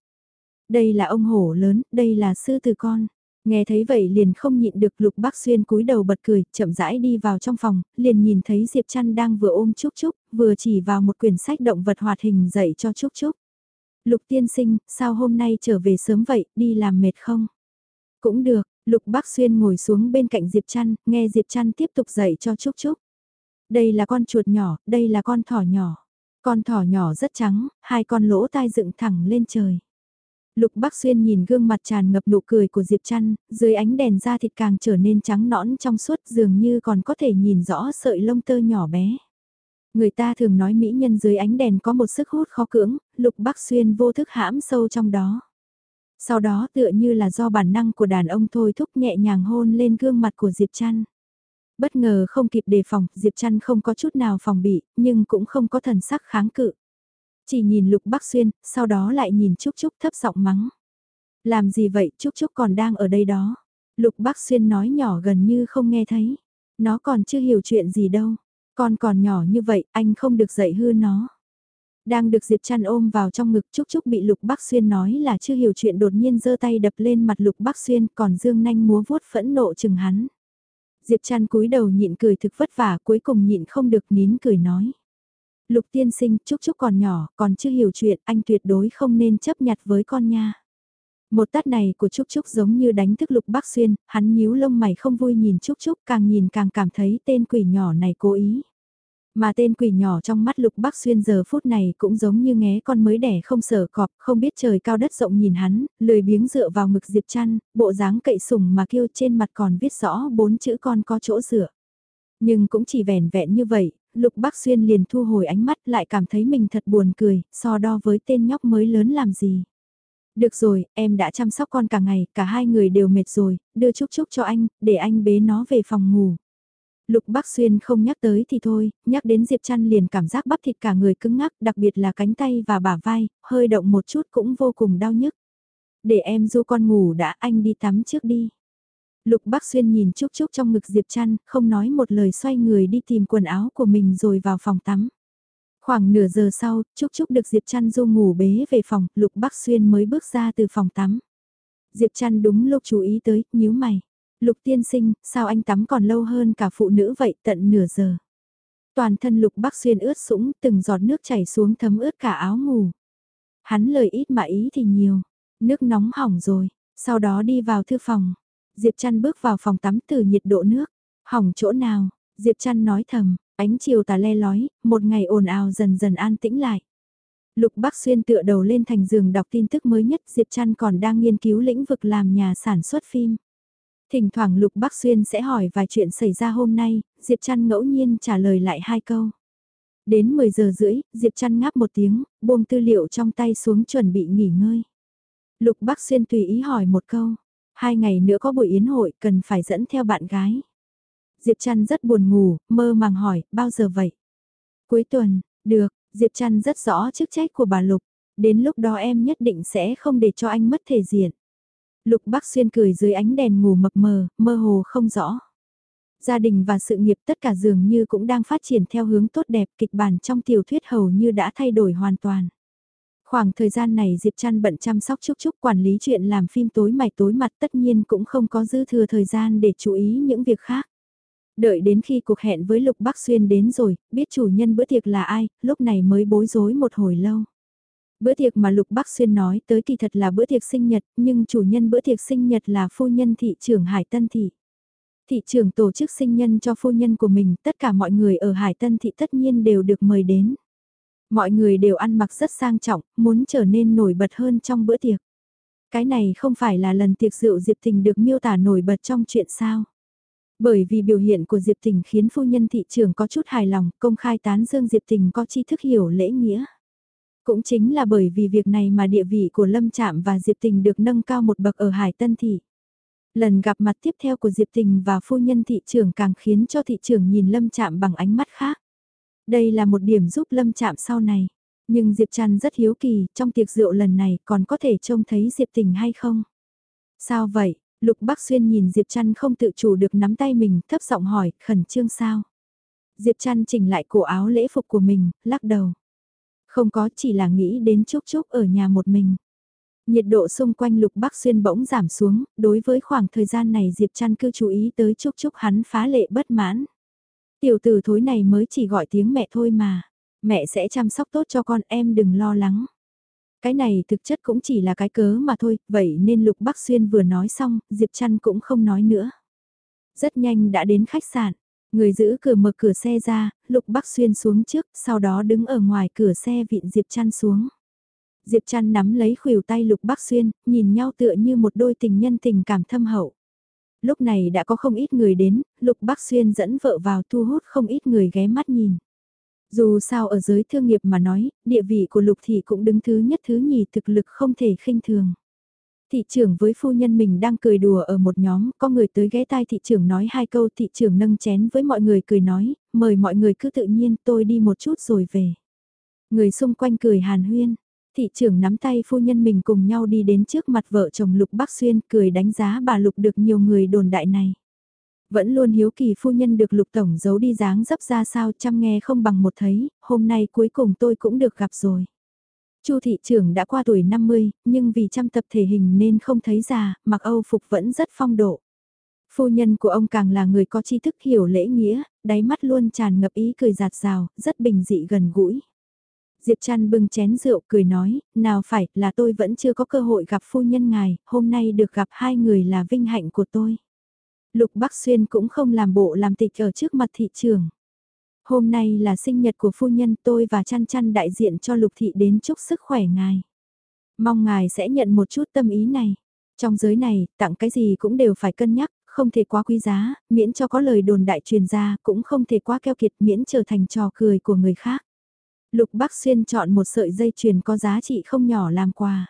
Đây là ông hổ lớn, đây là sư từ con. Nghe thấy vậy liền không nhịn được Lục Bắc Xuyên cúi đầu bật cười, chậm rãi đi vào trong phòng, liền nhìn thấy Diệp Trăn đang vừa ôm Trúc Trúc, vừa chỉ vào một quyển sách động vật hoạt hình dạy cho Trúc Trúc. Lục tiên sinh, sao hôm nay trở về sớm vậy, đi làm mệt không? Cũng được, Lục Bắc Xuyên ngồi xuống bên cạnh Diệp Trăn, nghe Diệp Trăn tiếp tục dạy cho Trúc Trúc. Đây là con chuột nhỏ, đây là con thỏ nhỏ. Con thỏ nhỏ rất trắng, hai con lỗ tai dựng thẳng lên trời. Lục Bắc Xuyên nhìn gương mặt tràn ngập nụ cười của Diệp Trăn, dưới ánh đèn da thịt càng trở nên trắng nõn trong suốt dường như còn có thể nhìn rõ sợi lông tơ nhỏ bé. Người ta thường nói mỹ nhân dưới ánh đèn có một sức hút khó cưỡng, Lục Bắc Xuyên vô thức hãm sâu trong đó. Sau đó tựa như là do bản năng của đàn ông thôi thúc nhẹ nhàng hôn lên gương mặt của Diệp Trăn. Bất ngờ không kịp đề phòng, Diệp Trăn không có chút nào phòng bị, nhưng cũng không có thần sắc kháng cự. Chỉ nhìn Lục Bắc Xuyên, sau đó lại nhìn Trúc Trúc thấp giọng mắng. Làm gì vậy, Trúc Trúc còn đang ở đây đó. Lục Bắc Xuyên nói nhỏ gần như không nghe thấy. Nó còn chưa hiểu chuyện gì đâu. Con còn nhỏ như vậy, anh không được dạy hư nó. Đang được Diệp Trăn ôm vào trong ngực Trúc Trúc bị Lục Bắc Xuyên nói là chưa hiểu chuyện đột nhiên giơ tay đập lên mặt Lục Bắc Xuyên còn dương nanh múa vuốt phẫn nộ chừng hắn. Diệp Trăn cúi đầu nhịn cười thực vất vả cuối cùng nhịn không được nín cười nói. Lục tiên sinh, Trúc Trúc còn nhỏ, còn chưa hiểu chuyện, anh tuyệt đối không nên chấp nhặt với con nha. Một tát này của Trúc Trúc giống như đánh thức Lục Bắc Xuyên, hắn nhíu lông mày không vui nhìn Trúc Trúc càng nhìn càng cảm thấy tên quỷ nhỏ này cố ý. Mà tên quỷ nhỏ trong mắt Lục Bắc Xuyên giờ phút này cũng giống như ngé con mới đẻ không sở cọp, không biết trời cao đất rộng nhìn hắn, lười biếng dựa vào ngực Diệp Trăn, bộ dáng cậy sủng mà kêu trên mặt còn viết rõ bốn chữ con có chỗ dựa. Nhưng cũng chỉ vẻn vẹn như vậy, Lục Bắc Xuyên liền thu hồi ánh mắt lại cảm thấy mình thật buồn cười, so đo với tên nhóc mới lớn làm gì. Được rồi, em đã chăm sóc con cả ngày, cả hai người đều mệt rồi, đưa Trúc Trúc cho anh, để anh bế nó về phòng ngủ. Lục Bắc Xuyên không nhắc tới thì thôi, nhắc đến Diệp Trăn liền cảm giác bắp thịt cả người cứng ngắc, đặc biệt là cánh tay và bả vai, hơi động một chút cũng vô cùng đau nhức. Để em du con ngủ đã, anh đi tắm trước đi. Lục Bắc Xuyên nhìn Trúc Trúc trong ngực Diệp Trăn, không nói một lời xoay người đi tìm quần áo của mình rồi vào phòng tắm. Khoảng nửa giờ sau, Trúc Trúc được Diệp Trăn du ngủ bế về phòng, Lục Bắc Xuyên mới bước ra từ phòng tắm. Diệp Trăn đúng lúc chú ý tới, nhíu mày. Lục tiên sinh, sao anh tắm còn lâu hơn cả phụ nữ vậy tận nửa giờ. Toàn thân Lục Bắc Xuyên ướt sũng, từng giọt nước chảy xuống thấm ướt cả áo ngủ. Hắn lời ít mà ý thì nhiều. Nước nóng hỏng rồi, sau đó đi vào thư phòng. Diệp Trăn bước vào phòng tắm từ nhiệt độ nước. Hỏng chỗ nào? Diệp Trăn nói thầm, ánh chiều tà le lói, một ngày ồn ào dần dần an tĩnh lại. Lục Bắc Xuyên tựa đầu lên thành giường đọc tin tức mới nhất Diệp Trăn còn đang nghiên cứu lĩnh vực làm nhà sản xuất phim. Thỉnh thoảng Lục Bắc Xuyên sẽ hỏi vài chuyện xảy ra hôm nay, Diệp Trăn ngẫu nhiên trả lời lại hai câu. Đến 10 giờ rưỡi, Diệp Trăn ngáp một tiếng, buông tư liệu trong tay xuống chuẩn bị nghỉ ngơi. Lục Bắc Xuyên tùy ý hỏi một câu, hai ngày nữa có buổi yến hội cần phải dẫn theo bạn gái. Diệp Trăn rất buồn ngủ, mơ màng hỏi, bao giờ vậy? Cuối tuần, được, Diệp Trăn rất rõ chức trách của bà Lục, đến lúc đó em nhất định sẽ không để cho anh mất thể diện. Lục Bắc Xuyên cười dưới ánh đèn ngủ mập mờ, mơ hồ không rõ. Gia đình và sự nghiệp tất cả dường như cũng đang phát triển theo hướng tốt đẹp, kịch bản trong tiểu thuyết hầu như đã thay đổi hoàn toàn. Khoảng thời gian này Diệp Trăn bận chăm sóc Trúc Trúc quản lý chuyện làm phim tối mày tối mặt tất nhiên cũng không có dư thừa thời gian để chú ý những việc khác. Đợi đến khi cuộc hẹn với Lục Bắc Xuyên đến rồi, biết chủ nhân bữa tiệc là ai, lúc này mới bối rối một hồi lâu. Bữa tiệc mà Lục Bắc Xuyên nói tới kỳ thật là bữa tiệc sinh nhật, nhưng chủ nhân bữa tiệc sinh nhật là phu nhân thị trưởng Hải Tân Thị. Thị trưởng tổ chức sinh nhân cho phu nhân của mình, tất cả mọi người ở Hải Tân Thị tất nhiên đều được mời đến. Mọi người đều ăn mặc rất sang trọng, muốn trở nên nổi bật hơn trong bữa tiệc. Cái này không phải là lần tiệc rượu Diệp Tình được miêu tả nổi bật trong chuyện sao. Bởi vì biểu hiện của Diệp Tình khiến phu nhân thị trường có chút hài lòng, công khai tán dương Diệp Tình có tri thức hiểu lễ nghĩa. Cũng chính là bởi vì việc này mà địa vị của Lâm Trạm và Diệp Tình được nâng cao một bậc ở Hải Tân Thị. Lần gặp mặt tiếp theo của Diệp Tình và phu nhân thị trường càng khiến cho thị trường nhìn Lâm Trạm bằng ánh mắt khác. Đây là một điểm giúp Lâm chạm sau này. Nhưng Diệp Trăn rất hiếu kỳ, trong tiệc rượu lần này còn có thể trông thấy Diệp Tình hay không? Sao vậy? Lục Bắc Xuyên nhìn Diệp Trăn không tự chủ được nắm tay mình, thấp giọng hỏi, khẩn trương sao? Diệp Trăn chỉnh lại cổ áo lễ phục của mình, lắc đầu. Không có chỉ là nghĩ đến Trúc Trúc ở nhà một mình. Nhiệt độ xung quanh Lục Bắc Xuyên bỗng giảm xuống, đối với khoảng thời gian này Diệp Trăn cứ chú ý tới Trúc Trúc hắn phá lệ bất mãn. Tiểu tử thối này mới chỉ gọi tiếng mẹ thôi mà. Mẹ sẽ chăm sóc tốt cho con em đừng lo lắng. Cái này thực chất cũng chỉ là cái cớ mà thôi, vậy nên Lục Bắc Xuyên vừa nói xong, Diệp Trăn cũng không nói nữa. Rất nhanh đã đến khách sạn, người giữ cửa mở cửa xe ra, Lục Bắc Xuyên xuống trước, sau đó đứng ở ngoài cửa xe vịn Diệp Trăn xuống. Diệp Trăn nắm lấy khuỷu tay Lục Bắc Xuyên, nhìn nhau tựa như một đôi tình nhân tình cảm thâm hậu. Lúc này đã có không ít người đến, Lục Bắc Xuyên dẫn vợ vào thu hút không ít người ghé mắt nhìn. Dù sao ở giới thương nghiệp mà nói, địa vị của Lục Thị cũng đứng thứ nhất thứ nhì thực lực không thể khinh thường. Thị trưởng với phu nhân mình đang cười đùa ở một nhóm, có người tới ghé tai thị trưởng nói hai câu thị trưởng nâng chén với mọi người cười nói, mời mọi người cứ tự nhiên tôi đi một chút rồi về. Người xung quanh cười hàn huyên, thị trưởng nắm tay phu nhân mình cùng nhau đi đến trước mặt vợ chồng Lục Bắc Xuyên cười đánh giá bà Lục được nhiều người đồn đại này. Vẫn luôn hiếu kỳ phu nhân được Lục Tổng giấu đi dáng dấp ra sao chăm nghe không bằng một thấy, hôm nay cuối cùng tôi cũng được gặp rồi. Chu thị trưởng đã qua tuổi 50, nhưng vì chăm tập thể hình nên không thấy già, mặc Âu phục vẫn rất phong độ. Phu nhân của ông càng là người có tri thức hiểu lễ nghĩa, đáy mắt luôn tràn ngập ý cười giạt rào, rất bình dị gần gũi. Diệp Trăn bưng chén rượu cười nói, nào phải là tôi vẫn chưa có cơ hội gặp phu nhân ngài, hôm nay được gặp hai người là vinh hạnh của tôi. Lục Bắc Xuyên cũng không làm bộ làm tịch ở trước mặt thị trường. Hôm nay là sinh nhật của phu nhân tôi và Trăn Trăn đại diện cho Lục Thị đến chúc sức khỏe ngài. Mong ngài sẽ nhận một chút tâm ý này. Trong giới này, tặng cái gì cũng đều phải cân nhắc, không thể quá quý giá, miễn cho có lời đồn đại truyền ra, cũng không thể quá keo kiệt miễn trở thành trò cười của người khác. Lục Bắc Xuyên chọn một sợi dây chuyền có giá trị không nhỏ làm quà.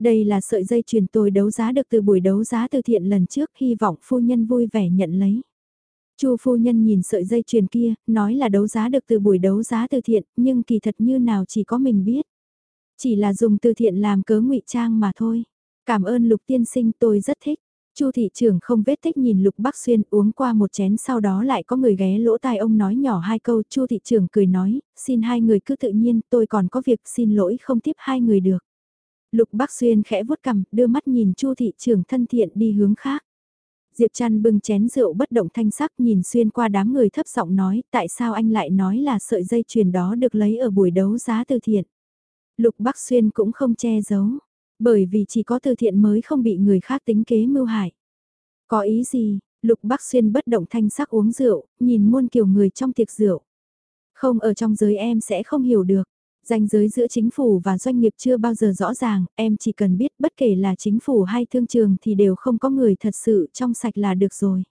Đây là sợi dây chuyền tôi đấu giá được từ buổi đấu giá từ thiện lần trước, hy vọng phu nhân vui vẻ nhận lấy. Chu phu nhân nhìn sợi dây chuyền kia, nói là đấu giá được từ buổi đấu giá từ thiện, nhưng kỳ thật như nào chỉ có mình biết. Chỉ là dùng từ thiện làm cớ ngụy trang mà thôi. Cảm ơn Lục tiên sinh tôi rất thích. Chu thị trưởng không vết tích nhìn Lục Bắc Xuyên uống qua một chén sau đó lại có người ghé lỗ tai ông nói nhỏ hai câu. Chu thị trưởng cười nói, xin hai người cứ tự nhiên, tôi còn có việc xin lỗi không tiếp hai người được. Lục Bắc Xuyên khẽ vuốt cằm, đưa mắt nhìn Chu thị trưởng thân thiện đi hướng khác. Diệp Trăn bưng chén rượu bất động thanh sắc nhìn xuyên qua đám người thấp giọng nói, tại sao anh lại nói là sợi dây chuyền đó được lấy ở buổi đấu giá từ thiện. Lục Bắc Xuyên cũng không che giấu, bởi vì chỉ có từ thiện mới không bị người khác tính kế mưu hại. Có ý gì, Lục Bắc Xuyên bất động thanh sắc uống rượu, nhìn muôn kiểu người trong tiệc rượu. Không ở trong giới em sẽ không hiểu được. Danh giới giữa chính phủ và doanh nghiệp chưa bao giờ rõ ràng, em chỉ cần biết bất kể là chính phủ hay thương trường thì đều không có người thật sự trong sạch là được rồi.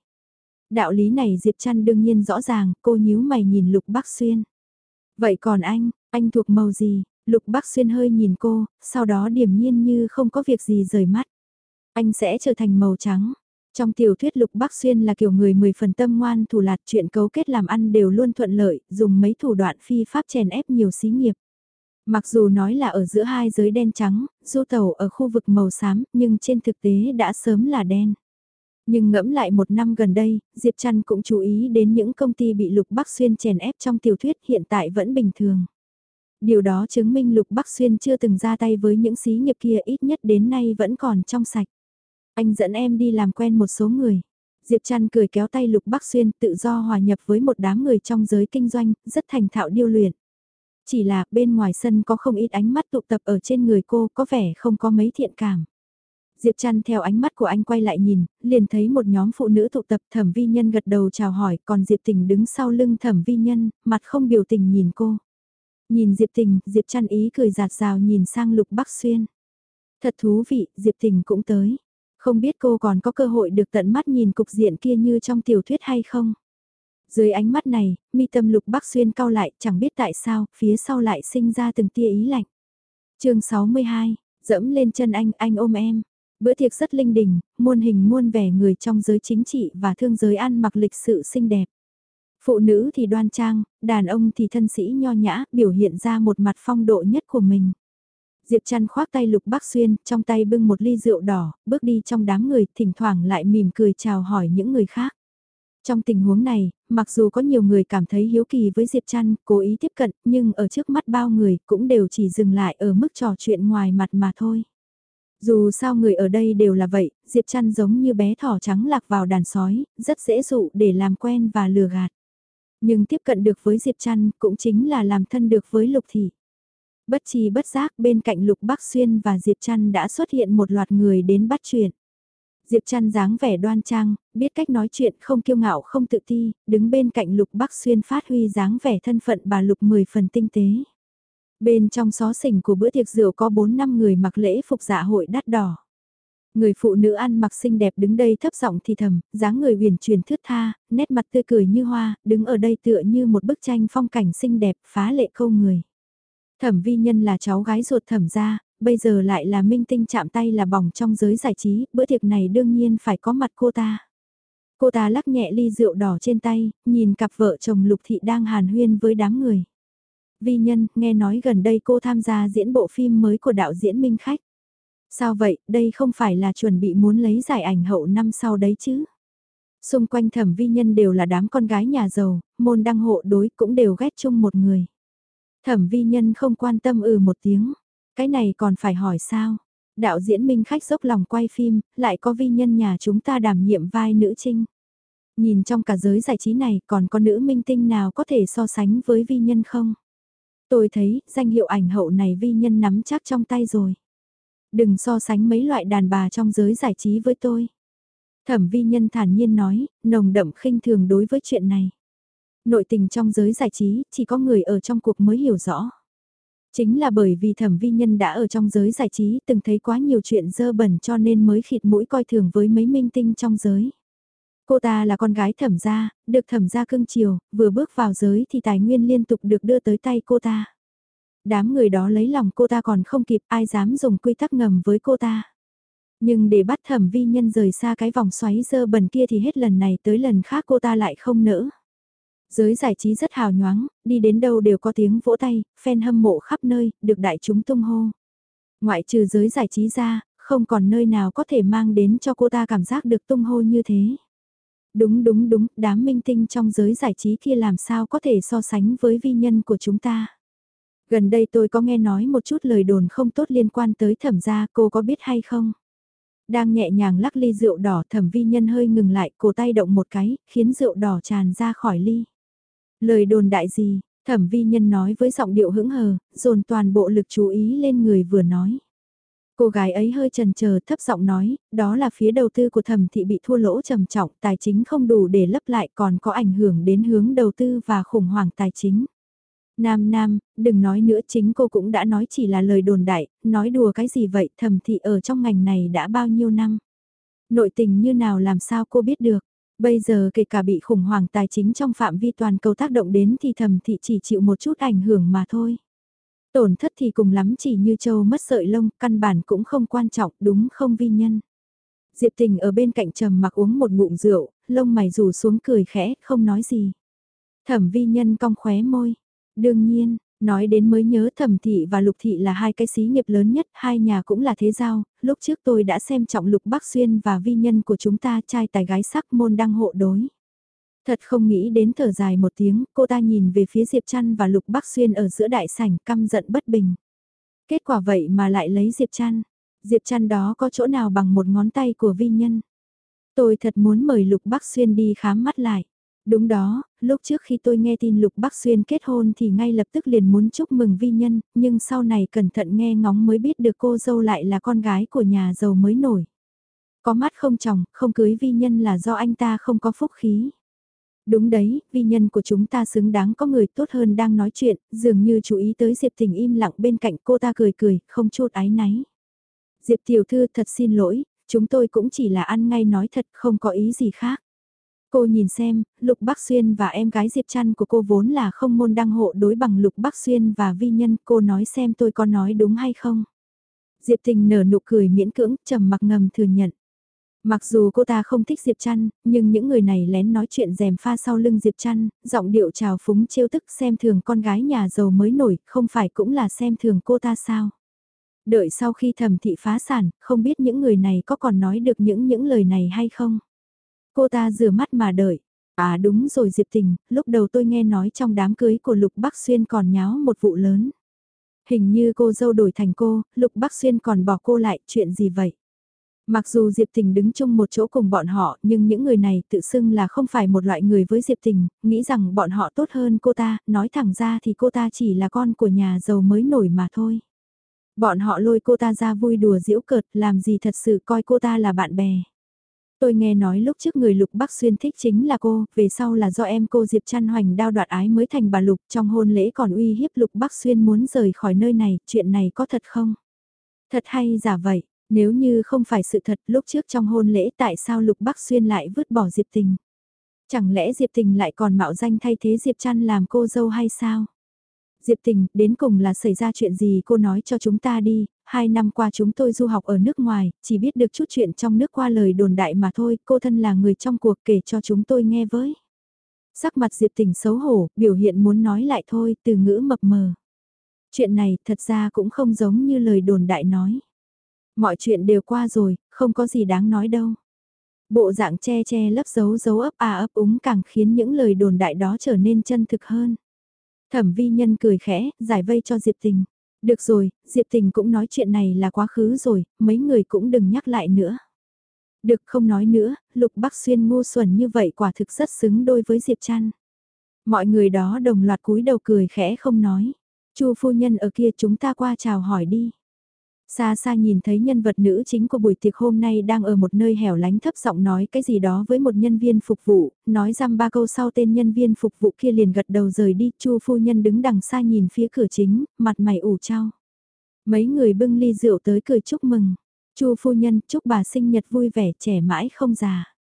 Đạo lý này Diệp Trăn đương nhiên rõ ràng, cô nhíu mày nhìn Lục Bắc Xuyên. Vậy còn anh, anh thuộc màu gì? Lục Bắc Xuyên hơi nhìn cô, sau đó điềm nhiên như không có việc gì rời mắt. Anh sẽ trở thành màu trắng. Trong tiểu thuyết Lục Bắc Xuyên là kiểu người mười phần tâm ngoan thủ lạt chuyện cấu kết làm ăn đều luôn thuận lợi, dùng mấy thủ đoạn phi pháp chèn ép nhiều xí nghiệp. Mặc dù nói là ở giữa hai giới đen trắng, du tàu ở khu vực màu xám, nhưng trên thực tế đã sớm là đen. Nhưng ngẫm lại một năm gần đây, Diệp Trăn cũng chú ý đến những công ty bị Lục Bắc Xuyên chèn ép trong tiểu thuyết hiện tại vẫn bình thường. Điều đó chứng minh Lục Bắc Xuyên chưa từng ra tay với những xí nghiệp kia ít nhất đến nay vẫn còn trong sạch. Anh dẫn em đi làm quen một số người. Diệp Trăn cười kéo tay Lục Bắc Xuyên tự do hòa nhập với một đám người trong giới kinh doanh, rất thành thạo điêu luyện. Chỉ là bên ngoài sân có không ít ánh mắt tụ tập ở trên người cô có vẻ không có mấy thiện cảm. Diệp Trăn theo ánh mắt của anh quay lại nhìn, liền thấy một nhóm phụ nữ tụ tập thẩm vi nhân gật đầu chào hỏi còn Diệp Tình đứng sau lưng thẩm vi nhân, mặt không biểu tình nhìn cô. Nhìn Diệp Tình, Diệp Trăn ý cười giạt rào nhìn sang Lục Bắc Xuyên. Thật thú vị, Diệp Tình cũng tới. Không biết cô còn có cơ hội được tận mắt nhìn cục diện kia như trong tiểu thuyết hay không? Dưới ánh mắt này, mi tâm lục bắc xuyên cao lại chẳng biết tại sao, phía sau lại sinh ra từng tia ý lạnh. chương 62, dẫm lên chân anh, anh ôm em. Bữa tiệc rất linh đình, muôn hình muôn vẻ người trong giới chính trị và thương giới ăn mặc lịch sự xinh đẹp. Phụ nữ thì đoan trang, đàn ông thì thân sĩ nho nhã, biểu hiện ra một mặt phong độ nhất của mình. Diệp Trăn khoác tay Lục Bắc Xuyên, trong tay bưng một ly rượu đỏ, bước đi trong đám người, thỉnh thoảng lại mỉm cười chào hỏi những người khác. Trong tình huống này, mặc dù có nhiều người cảm thấy hiếu kỳ với Diệp Trăn, cố ý tiếp cận, nhưng ở trước mắt bao người cũng đều chỉ dừng lại ở mức trò chuyện ngoài mặt mà thôi. Dù sao người ở đây đều là vậy, Diệp Trăn giống như bé thỏ trắng lạc vào đàn sói, rất dễ dụ để làm quen và lừa gạt. Nhưng tiếp cận được với Diệp Trăn cũng chính là làm thân được với Lục Thị. Bất chi bất giác bên cạnh Lục Bắc Xuyên và Diệp Trăn đã xuất hiện một loạt người đến bắt chuyện. Diệp Trăn dáng vẻ đoan trang, biết cách nói chuyện không kiêu ngạo không tự ti, đứng bên cạnh Lục Bắc Xuyên phát huy dáng vẻ thân phận bà Lục 10 phần tinh tế. Bên trong xó xỉnh của bữa tiệc rượu có 4 năm người mặc lễ phục dạ hội đắt đỏ. Người phụ nữ ăn mặc xinh đẹp đứng đây thấp giọng thì thầm, dáng người huyền truyền thướt tha, nét mặt tươi cười như hoa, đứng ở đây tựa như một bức tranh phong cảnh xinh đẹp phá lệ câu người. Thẩm vi nhân là cháu gái ruột thẩm gia, bây giờ lại là minh tinh chạm tay là bỏng trong giới giải trí, bữa tiệc này đương nhiên phải có mặt cô ta. Cô ta lắc nhẹ ly rượu đỏ trên tay, nhìn cặp vợ chồng Lục Thị đang hàn huyên với đám người. Vi nhân, nghe nói gần đây cô tham gia diễn bộ phim mới của đạo diễn Minh Khách. Sao vậy, đây không phải là chuẩn bị muốn lấy giải ảnh hậu năm sau đấy chứ? Xung quanh thẩm vi nhân đều là đám con gái nhà giàu, môn đăng hộ đối cũng đều ghét chung một người. Thẩm vi nhân không quan tâm ừ một tiếng. Cái này còn phải hỏi sao? Đạo diễn minh khách dốc lòng quay phim, lại có vi nhân nhà chúng ta đảm nhiệm vai nữ trinh. Nhìn trong cả giới giải trí này còn có nữ minh tinh nào có thể so sánh với vi nhân không? Tôi thấy danh hiệu ảnh hậu này vi nhân nắm chắc trong tay rồi. Đừng so sánh mấy loại đàn bà trong giới giải trí với tôi. Thẩm vi nhân thản nhiên nói, nồng đậm khinh thường đối với chuyện này. Nội tình trong giới giải trí, chỉ có người ở trong cuộc mới hiểu rõ. Chính là bởi vì thẩm vi nhân đã ở trong giới giải trí từng thấy quá nhiều chuyện dơ bẩn cho nên mới khịt mũi coi thường với mấy minh tinh trong giới. Cô ta là con gái thẩm gia, được thẩm gia cưng chiều, vừa bước vào giới thì tài nguyên liên tục được đưa tới tay cô ta. Đám người đó lấy lòng cô ta còn không kịp ai dám dùng quy tắc ngầm với cô ta. Nhưng để bắt thẩm vi nhân rời xa cái vòng xoáy dơ bẩn kia thì hết lần này tới lần khác cô ta lại không nỡ. Giới giải trí rất hào nhoáng, đi đến đâu đều có tiếng vỗ tay, fan hâm mộ khắp nơi, được đại chúng tung hô. Ngoại trừ giới giải trí ra, không còn nơi nào có thể mang đến cho cô ta cảm giác được tung hô như thế. Đúng đúng đúng, đám minh tinh trong giới giải trí kia làm sao có thể so sánh với vi nhân của chúng ta. Gần đây tôi có nghe nói một chút lời đồn không tốt liên quan tới thẩm gia, cô có biết hay không? Đang nhẹ nhàng lắc ly rượu đỏ thẩm vi nhân hơi ngừng lại, cổ tay động một cái, khiến rượu đỏ tràn ra khỏi ly. Lời đồn đại gì, thẩm vi nhân nói với giọng điệu hững hờ, dồn toàn bộ lực chú ý lên người vừa nói. Cô gái ấy hơi trần chờ thấp giọng nói, đó là phía đầu tư của thẩm thị bị thua lỗ trầm trọng, tài chính không đủ để lấp lại còn có ảnh hưởng đến hướng đầu tư và khủng hoảng tài chính. Nam Nam, đừng nói nữa chính cô cũng đã nói chỉ là lời đồn đại, nói đùa cái gì vậy thẩm thị ở trong ngành này đã bao nhiêu năm. Nội tình như nào làm sao cô biết được, bây giờ kể cả bị khủng hoảng tài chính trong phạm vi toàn cầu tác động đến thì thẩm thị chỉ chịu một chút ảnh hưởng mà thôi. Tổn thất thì cùng lắm chỉ như châu mất sợi lông, căn bản cũng không quan trọng, đúng không vi nhân. Diệp tình ở bên cạnh trầm mặc uống một ngụm rượu, lông mày rủ xuống cười khẽ, không nói gì. Thẩm vi nhân cong khóe môi. Đương nhiên, nói đến mới nhớ thẩm thị và lục thị là hai cái xí nghiệp lớn nhất, hai nhà cũng là thế giao, lúc trước tôi đã xem trọng lục bắc xuyên và vi nhân của chúng ta trai tài gái sắc môn đăng hộ đối. Thật không nghĩ đến thở dài một tiếng, cô ta nhìn về phía Diệp Trăn và Lục Bắc Xuyên ở giữa đại sảnh căm giận bất bình. Kết quả vậy mà lại lấy Diệp Trăn. Diệp Trăn đó có chỗ nào bằng một ngón tay của vi nhân. Tôi thật muốn mời Lục Bắc Xuyên đi khám mắt lại. Đúng đó, lúc trước khi tôi nghe tin Lục Bắc Xuyên kết hôn thì ngay lập tức liền muốn chúc mừng vi nhân, nhưng sau này cẩn thận nghe ngóng mới biết được cô dâu lại là con gái của nhà giàu mới nổi. Có mắt không chồng, không cưới vi nhân là do anh ta không có phúc khí. Đúng đấy, vi nhân của chúng ta xứng đáng có người tốt hơn đang nói chuyện, dường như chú ý tới Diệp Tình im lặng bên cạnh cô ta cười cười, không chút ái náy. Diệp tiểu thư thật xin lỗi, chúng tôi cũng chỉ là ăn ngay nói thật không có ý gì khác. Cô nhìn xem, Lục Bắc Xuyên và em gái Diệp Trăn của cô vốn là không môn đăng hộ đối bằng Lục Bắc Xuyên và vi nhân, cô nói xem tôi có nói đúng hay không. Diệp Tình nở nụ cười miễn cưỡng, trầm mặc ngầm thừa nhận. Mặc dù cô ta không thích Diệp Trăn, nhưng những người này lén nói chuyện rèm pha sau lưng Diệp Trăn, giọng điệu trào phúng trêu tức xem thường con gái nhà giàu mới nổi, không phải cũng là xem thường cô ta sao. Đợi sau khi thẩm thị phá sản, không biết những người này có còn nói được những những lời này hay không. Cô ta rửa mắt mà đợi. À đúng rồi Diệp Tình, lúc đầu tôi nghe nói trong đám cưới của Lục Bắc Xuyên còn nháo một vụ lớn. Hình như cô dâu đổi thành cô, Lục Bắc Xuyên còn bỏ cô lại, chuyện gì vậy? Mặc dù Diệp Tình đứng chung một chỗ cùng bọn họ, nhưng những người này tự xưng là không phải một loại người với Diệp Tình, nghĩ rằng bọn họ tốt hơn cô ta, nói thẳng ra thì cô ta chỉ là con của nhà giàu mới nổi mà thôi. Bọn họ lôi cô ta ra vui đùa giễu cợt, làm gì thật sự coi cô ta là bạn bè. Tôi nghe nói lúc trước người Lục Bắc Xuyên thích chính là cô, về sau là do em cô Diệp Trăn Hoành đao đoạt ái mới thành bà Lục, trong hôn lễ còn uy hiếp Lục Bắc Xuyên muốn rời khỏi nơi này, chuyện này có thật không? Thật hay giả vậy? Nếu như không phải sự thật lúc trước trong hôn lễ tại sao Lục Bắc Xuyên lại vứt bỏ Diệp Tình? Chẳng lẽ Diệp Tình lại còn mạo danh thay thế Diệp Trăn làm cô dâu hay sao? Diệp Tình, đến cùng là xảy ra chuyện gì cô nói cho chúng ta đi, hai năm qua chúng tôi du học ở nước ngoài, chỉ biết được chút chuyện trong nước qua lời đồn đại mà thôi, cô thân là người trong cuộc kể cho chúng tôi nghe với. Sắc mặt Diệp Tình xấu hổ, biểu hiện muốn nói lại thôi, từ ngữ mập mờ. Chuyện này thật ra cũng không giống như lời đồn đại nói. Mọi chuyện đều qua rồi, không có gì đáng nói đâu. Bộ dạng che che lấp giấu giấu ấp à ấp úng càng khiến những lời đồn đại đó trở nên chân thực hơn. Thẩm vi nhân cười khẽ, giải vây cho Diệp Tình. Được rồi, Diệp Tình cũng nói chuyện này là quá khứ rồi, mấy người cũng đừng nhắc lại nữa. Được không nói nữa, Lục Bắc Xuyên ngu xuẩn như vậy quả thực rất xứng đôi với Diệp Trăn. Mọi người đó đồng loạt cúi đầu cười khẽ không nói. Chu phu nhân ở kia chúng ta qua chào hỏi đi. Xa xa nhìn thấy nhân vật nữ chính của buổi tiệc hôm nay đang ở một nơi hẻo lánh thấp giọng nói cái gì đó với một nhân viên phục vụ, nói răm ba câu sau tên nhân viên phục vụ kia liền gật đầu rời đi, Chu phu nhân đứng đằng xa nhìn phía cửa chính, mặt mày ủ trao. Mấy người bưng ly rượu tới cười chúc mừng. Chu phu nhân chúc bà sinh nhật vui vẻ trẻ mãi không già.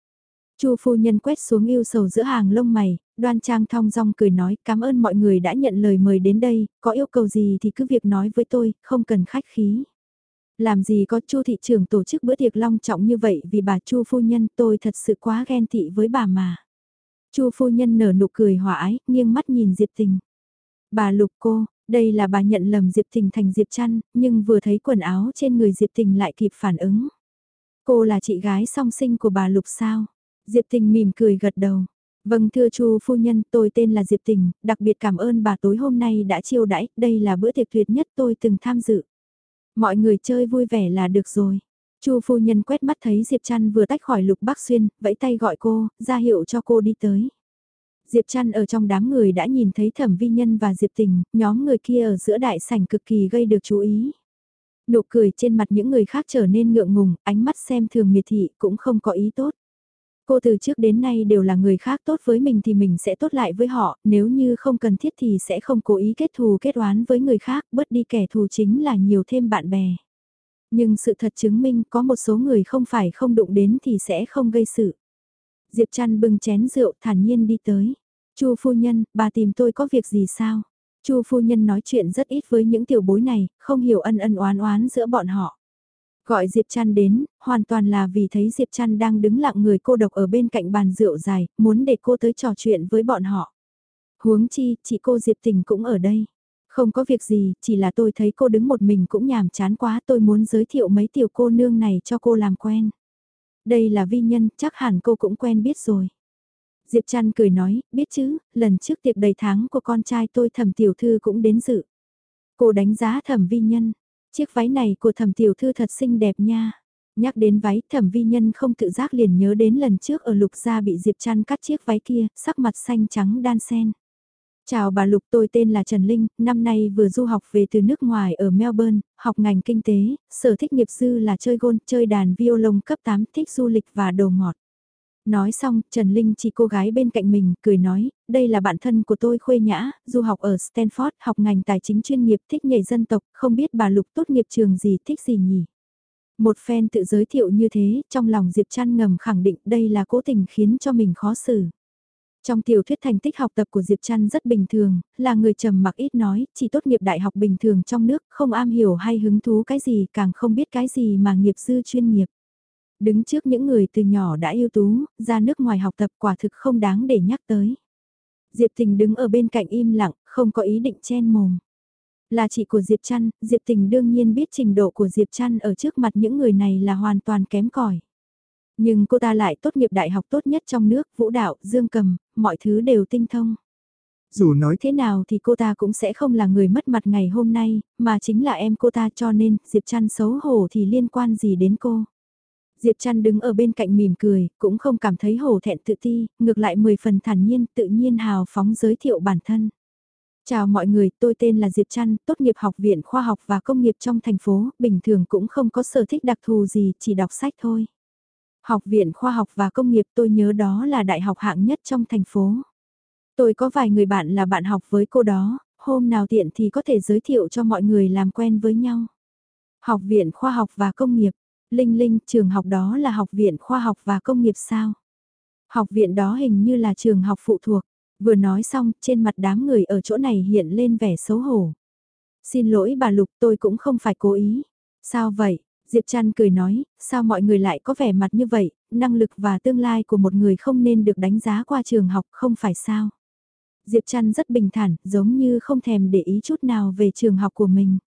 Chu phu nhân quét xuống yêu sầu giữa hàng lông mày, đoan trang thong dong cười nói cảm ơn mọi người đã nhận lời mời đến đây, có yêu cầu gì thì cứ việc nói với tôi, không cần khách khí. Làm gì có Chu thị trưởng tổ chức bữa tiệc long trọng như vậy vì bà Chu phu nhân tôi thật sự quá ghen tị với bà mà. Chu phu nhân nở nụ cười hòa ái, nghiêng mắt nhìn Diệp Tình. Bà Lục cô, đây là bà nhận lầm Diệp Tình thành Diệp Trăn, nhưng vừa thấy quần áo trên người Diệp Tình lại kịp phản ứng. Cô là chị gái song sinh của bà Lục sao? Diệp Tình mỉm cười gật đầu. Vâng thưa Chu phu nhân, tôi tên là Diệp Tình, đặc biệt cảm ơn bà tối hôm nay đã chiêu đãi, đây là bữa tiệc tuyệt nhất tôi từng tham dự. Mọi người chơi vui vẻ là được rồi. Chu phu nhân quét mắt thấy Diệp Trăn vừa tách khỏi Lục Bắc Xuyên, vẫy tay gọi cô, ra hiệu cho cô đi tới. Diệp Trăn ở trong đám người đã nhìn thấy Thẩm Vi Nhân và Diệp Tình, nhóm người kia ở giữa đại sảnh cực kỳ gây được chú ý. Nụ cười trên mặt những người khác trở nên ngượng ngùng, ánh mắt xem thường miệt thị cũng không có ý tốt. Cô từ trước đến nay đều là người khác tốt với mình thì mình sẽ tốt lại với họ, nếu như không cần thiết thì sẽ không cố ý kết thù kết oán với người khác, bớt đi kẻ thù chính là nhiều thêm bạn bè. Nhưng sự thật chứng minh có một số người không phải không đụng đến thì sẽ không gây sự. Diệp Trăn bưng chén rượu thản nhiên đi tới. Chu phu nhân, bà tìm tôi có việc gì sao? Chu phu nhân nói chuyện rất ít với những tiểu bối này, không hiểu ân ân oán oán giữa bọn họ. Gọi Diệp Trăn đến, hoàn toàn là vì thấy Diệp Trăn đang đứng lặng người cô độc ở bên cạnh bàn rượu dài, muốn để cô tới trò chuyện với bọn họ. Huống chi, chị cô Diệp Tình cũng ở đây. Không có việc gì, chỉ là tôi thấy cô đứng một mình cũng nhàm chán quá tôi muốn giới thiệu mấy tiểu cô nương này cho cô làm quen. Đây là vi nhân, chắc hẳn cô cũng quen biết rồi. Diệp Trăn cười nói, biết chứ, lần trước tiệc đầy tháng của con trai tôi thẩm tiểu thư cũng đến dự. Cô đánh giá thẩm vi nhân, Chiếc váy này của thẩm tiểu thư thật xinh đẹp nha. Nhắc đến váy thẩm vi nhân không tự giác liền nhớ đến lần trước ở lục gia bị Diệp Trăn cắt chiếc váy kia, sắc mặt xanh trắng đan sen. Chào bà Lục tôi tên là Trần Linh, năm nay vừa du học về từ nước ngoài ở Melbourne, học ngành kinh tế, sở thích nghiệp dư là chơi gôn, chơi đàn violon cấp 8, thích du lịch và đồ ngọt. Nói xong, Trần Linh chỉ cô gái bên cạnh mình, cười nói, đây là bạn thân của tôi Khuê Nhã, du học ở Stanford, học ngành tài chính chuyên nghiệp, thích nhảy dân tộc, không biết bà Lục tốt nghiệp trường gì, thích gì nhỉ? Một fan tự giới thiệu như thế, trong lòng Diệp Trăn ngầm khẳng định đây là cố tình khiến cho mình khó xử. Trong tiểu thuyết thành tích học tập của Diệp Trăn rất bình thường, là người trầm mặc ít nói, chỉ tốt nghiệp đại học bình thường trong nước, không am hiểu hay hứng thú cái gì, càng không biết cái gì mà nghiệp dư chuyên nghiệp. Đứng trước những người từ nhỏ đã ưu tú, ra nước ngoài học tập quả thực không đáng để nhắc tới. Diệp Tình đứng ở bên cạnh im lặng, không có ý định chen mồm. Là chị của Diệp Trăn, Diệp Tình đương nhiên biết trình độ của Diệp Trăn ở trước mặt những người này là hoàn toàn kém cỏi. Nhưng cô ta lại tốt nghiệp đại học tốt nhất trong nước, vũ đạo, dương cầm, mọi thứ đều tinh thông. Dù nói thế nào thì cô ta cũng sẽ không là người mất mặt ngày hôm nay, mà chính là em cô ta cho nên Diệp Trăn xấu hổ thì liên quan gì đến cô. Diệp Trăn đứng ở bên cạnh mỉm cười, cũng không cảm thấy hổ thẹn tự ti, ngược lại mười phần thản nhiên, tự nhiên hào phóng giới thiệu bản thân. Chào mọi người, tôi tên là Diệp Trăn, tốt nghiệp học viện khoa học và công nghiệp trong thành phố, bình thường cũng không có sở thích đặc thù gì, chỉ đọc sách thôi. Học viện khoa học và công nghiệp tôi nhớ đó là đại học hạng nhất trong thành phố. Tôi có vài người bạn là bạn học với cô đó, hôm nào tiện thì có thể giới thiệu cho mọi người làm quen với nhau. Học viện khoa học và công nghiệp, Linh Linh, trường học đó là học viện khoa học và công nghiệp sao? Học viện đó hình như là trường học phụ thuộc. Vừa nói xong, trên mặt đám người ở chỗ này hiện lên vẻ xấu hổ. Xin lỗi bà Lục, tôi cũng không phải cố ý. Sao vậy? Diệp Trăn cười nói, sao mọi người lại có vẻ mặt như vậy, năng lực và tương lai của một người không nên được đánh giá qua trường học, không phải sao? Diệp Trăn rất bình thản, giống như không thèm để ý chút nào về trường học của mình.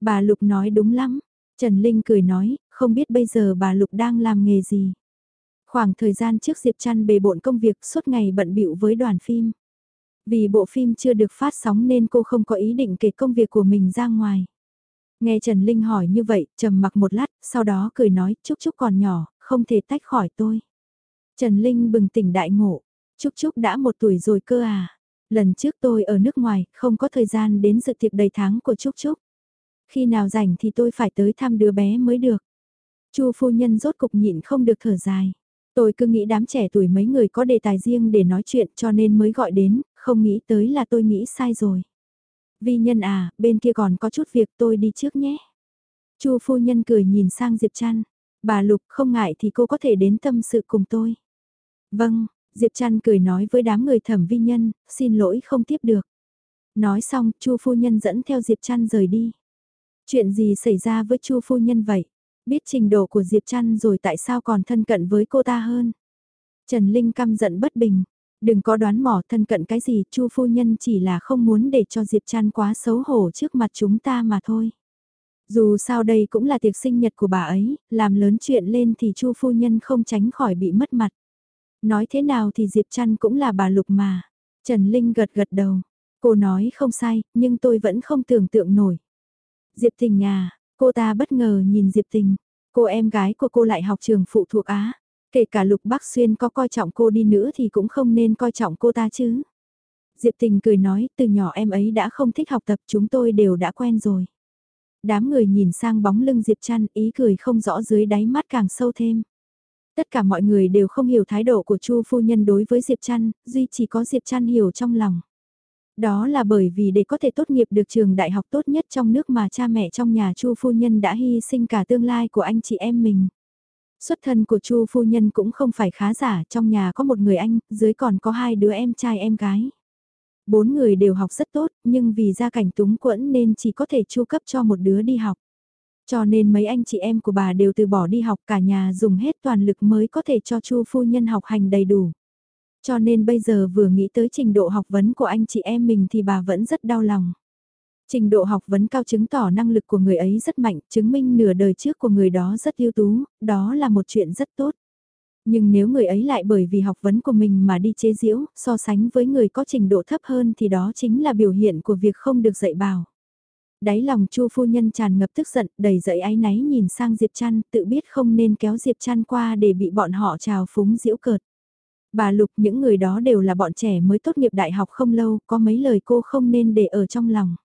Bà Lục nói đúng lắm. Trần Linh cười nói, không biết bây giờ bà Lục đang làm nghề gì. Khoảng thời gian trước Diệp Trăn bề bộn công việc suốt ngày bận bịu với đoàn phim. Vì bộ phim chưa được phát sóng nên cô không có ý định kể công việc của mình ra ngoài. Nghe Trần Linh hỏi như vậy, trầm mặc một lát, sau đó cười nói, Trúc Trúc còn nhỏ, không thể tách khỏi tôi. Trần Linh bừng tỉnh đại ngộ, Trúc Trúc đã một tuổi rồi cơ à. Lần trước tôi ở nước ngoài, không có thời gian đến dự tiệc đầy tháng của Trúc Trúc. Khi nào rảnh thì tôi phải tới thăm đứa bé mới được. Chu phu nhân rốt cục nhịn không được thở dài. Tôi cứ nghĩ đám trẻ tuổi mấy người có đề tài riêng để nói chuyện cho nên mới gọi đến, không nghĩ tới là tôi nghĩ sai rồi. Vi nhân à, bên kia còn có chút việc tôi đi trước nhé. Chu phu nhân cười nhìn sang Diệp Trăn. Bà Lục không ngại thì cô có thể đến tâm sự cùng tôi. Vâng, Diệp Trăn cười nói với đám người thẩm vi nhân, xin lỗi không tiếp được. Nói xong, Chu phu nhân dẫn theo Diệp Trăn rời đi. Chuyện gì xảy ra với Chu phu nhân vậy? Biết trình độ của Diệp Trăn rồi tại sao còn thân cận với cô ta hơn? Trần Linh căm giận bất bình. Đừng có đoán mò thân cận cái gì, Chu phu nhân chỉ là không muốn để cho Diệp Trăn quá xấu hổ trước mặt chúng ta mà thôi. Dù sao đây cũng là tiệc sinh nhật của bà ấy, làm lớn chuyện lên thì Chu phu nhân không tránh khỏi bị mất mặt. Nói thế nào thì Diệp Trăn cũng là bà Lục mà. Trần Linh gật gật đầu. Cô nói không sai, nhưng tôi vẫn không tưởng tượng nổi. Diệp Tình à, cô ta bất ngờ nhìn Diệp Tình. Cô em gái của cô lại học trường phụ thuộc Á. Kể cả Lục Bắc Xuyên có coi trọng cô đi nữa thì cũng không nên coi trọng cô ta chứ. Diệp Tình cười nói, từ nhỏ em ấy đã không thích học tập chúng tôi đều đã quen rồi. Đám người nhìn sang bóng lưng Diệp Trăn ý cười không rõ dưới đáy mắt càng sâu thêm. Tất cả mọi người đều không hiểu thái độ của Chu phu nhân đối với Diệp Trăn, duy chỉ có Diệp Trăn hiểu trong lòng. Đó là bởi vì để có thể tốt nghiệp được trường đại học tốt nhất trong nước mà cha mẹ trong nhà Chu phu nhân đã hy sinh cả tương lai của anh chị em mình. Xuất thân của Chu phu nhân cũng không phải khá giả, trong nhà có một người anh, dưới còn có hai đứa em trai em gái. Bốn người đều học rất tốt, nhưng vì gia cảnh túng quẫn nên chỉ có thể chu cấp cho một đứa đi học. Cho nên mấy anh chị em của bà đều từ bỏ đi học cả nhà dùng hết toàn lực mới có thể cho Chu phu nhân học hành đầy đủ. Cho nên bây giờ vừa nghĩ tới trình độ học vấn của anh chị em mình thì bà vẫn rất đau lòng. Trình độ học vấn cao chứng tỏ năng lực của người ấy rất mạnh, chứng minh nửa đời trước của người đó rất ưu tú, đó là một chuyện rất tốt. Nhưng nếu người ấy lại bởi vì học vấn của mình mà đi chế giễu, so sánh với người có trình độ thấp hơn thì đó chính là biểu hiện của việc không được dạy bảo. Đáy lòng Chu phu nhân tràn ngập tức giận, đầy dậy áy náy nhìn sang Diệp Trăn, tự biết không nên kéo Diệp Trăn qua để bị bọn họ trào phúng giễu cợt. Bà Lục những người đó đều là bọn trẻ mới tốt nghiệp đại học không lâu, có mấy lời cô không nên để ở trong lòng.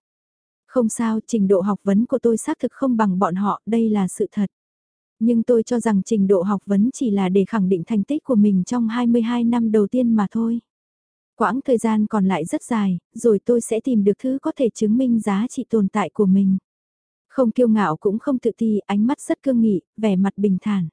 Không sao, trình độ học vấn của tôi xác thực không bằng bọn họ, đây là sự thật. Nhưng tôi cho rằng trình độ học vấn chỉ là để khẳng định thành tích của mình trong 22 năm đầu tiên mà thôi. Quãng thời gian còn lại rất dài, rồi tôi sẽ tìm được thứ có thể chứng minh giá trị tồn tại của mình. Không kiêu ngạo cũng không tự ti, ánh mắt rất cương nghị, vẻ mặt bình thản.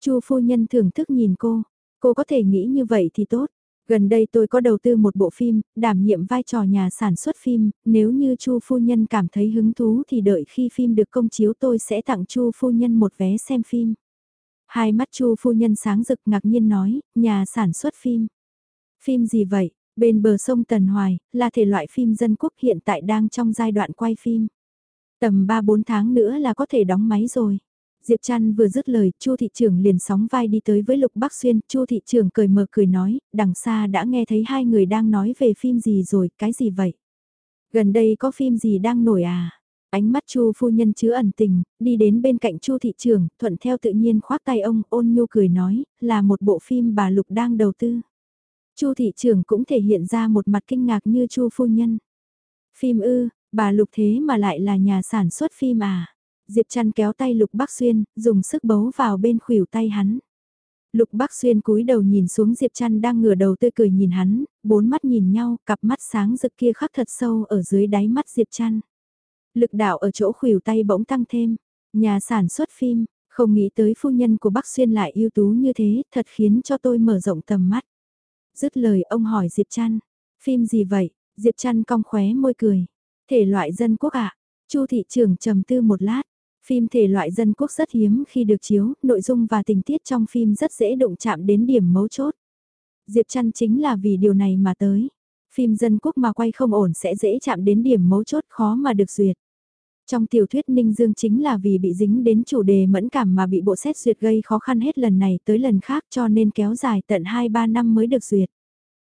Chu phu nhân thưởng thức nhìn cô, cô có thể nghĩ như vậy thì tốt. Gần đây tôi có đầu tư một bộ phim, đảm nhiệm vai trò nhà sản xuất phim, nếu như Chu phu nhân cảm thấy hứng thú thì đợi khi phim được công chiếu tôi sẽ tặng Chu phu nhân một vé xem phim. Hai mắt Chu phu nhân sáng rực ngạc nhiên nói, nhà sản xuất phim. Phim gì vậy? Bên bờ sông Tần Hoài, là thể loại phim dân quốc hiện tại đang trong giai đoạn quay phim. Tầm 3-4 tháng nữa là có thể đóng máy rồi. Diệp Trăn vừa dứt lời, Chu thị trưởng liền sóng vai đi tới với Lục Bắc Xuyên, Chu thị trưởng cười mờ cười nói, đằng xa đã nghe thấy hai người đang nói về phim gì rồi, cái gì vậy? Gần đây có phim gì đang nổi à? Ánh mắt Chu phu nhân chứa ẩn tình, đi đến bên cạnh Chu thị trưởng, thuận theo tự nhiên khoác tay ông, ôn nhu cười nói, là một bộ phim bà Lục đang đầu tư. Chu thị trưởng cũng thể hiện ra một mặt kinh ngạc như Chu phu nhân. Phim ư, bà Lục thế mà lại là nhà sản xuất phim à? Diệp Trăn kéo tay Lục Bắc Xuyên, dùng sức bấu vào bên khuỷu tay hắn. Lục Bắc Xuyên cúi đầu nhìn xuống Diệp Trăn đang ngửa đầu tươi cười nhìn hắn, bốn mắt nhìn nhau, cặp mắt sáng rực kia khắc thật sâu ở dưới đáy mắt Diệp Trăn. Lực đạo ở chỗ khuỷu tay bỗng tăng thêm, nhà sản xuất phim, không nghĩ tới phu nhân của Bắc Xuyên lại ưu tú như thế, thật khiến cho tôi mở rộng tầm mắt. Dứt lời ông hỏi Diệp Trăn, phim gì vậy? Diệp Trăn cong khóe môi cười. Thể loại dân quốc ạ. Chu thị trưởng trầm tư một lát. Phim thể loại dân quốc rất hiếm khi được chiếu, nội dung và tình tiết trong phim rất dễ đụng chạm đến điểm mấu chốt. Diệp Trăn chính là vì điều này mà tới. Phim dân quốc mà quay không ổn sẽ dễ chạm đến điểm mấu chốt khó mà được duyệt. Trong tiểu thuyết Ninh Dương chính là vì bị dính đến chủ đề mẫn cảm mà bị bộ xét duyệt gây khó khăn hết lần này tới lần khác cho nên kéo dài tận 2-3 năm mới được duyệt.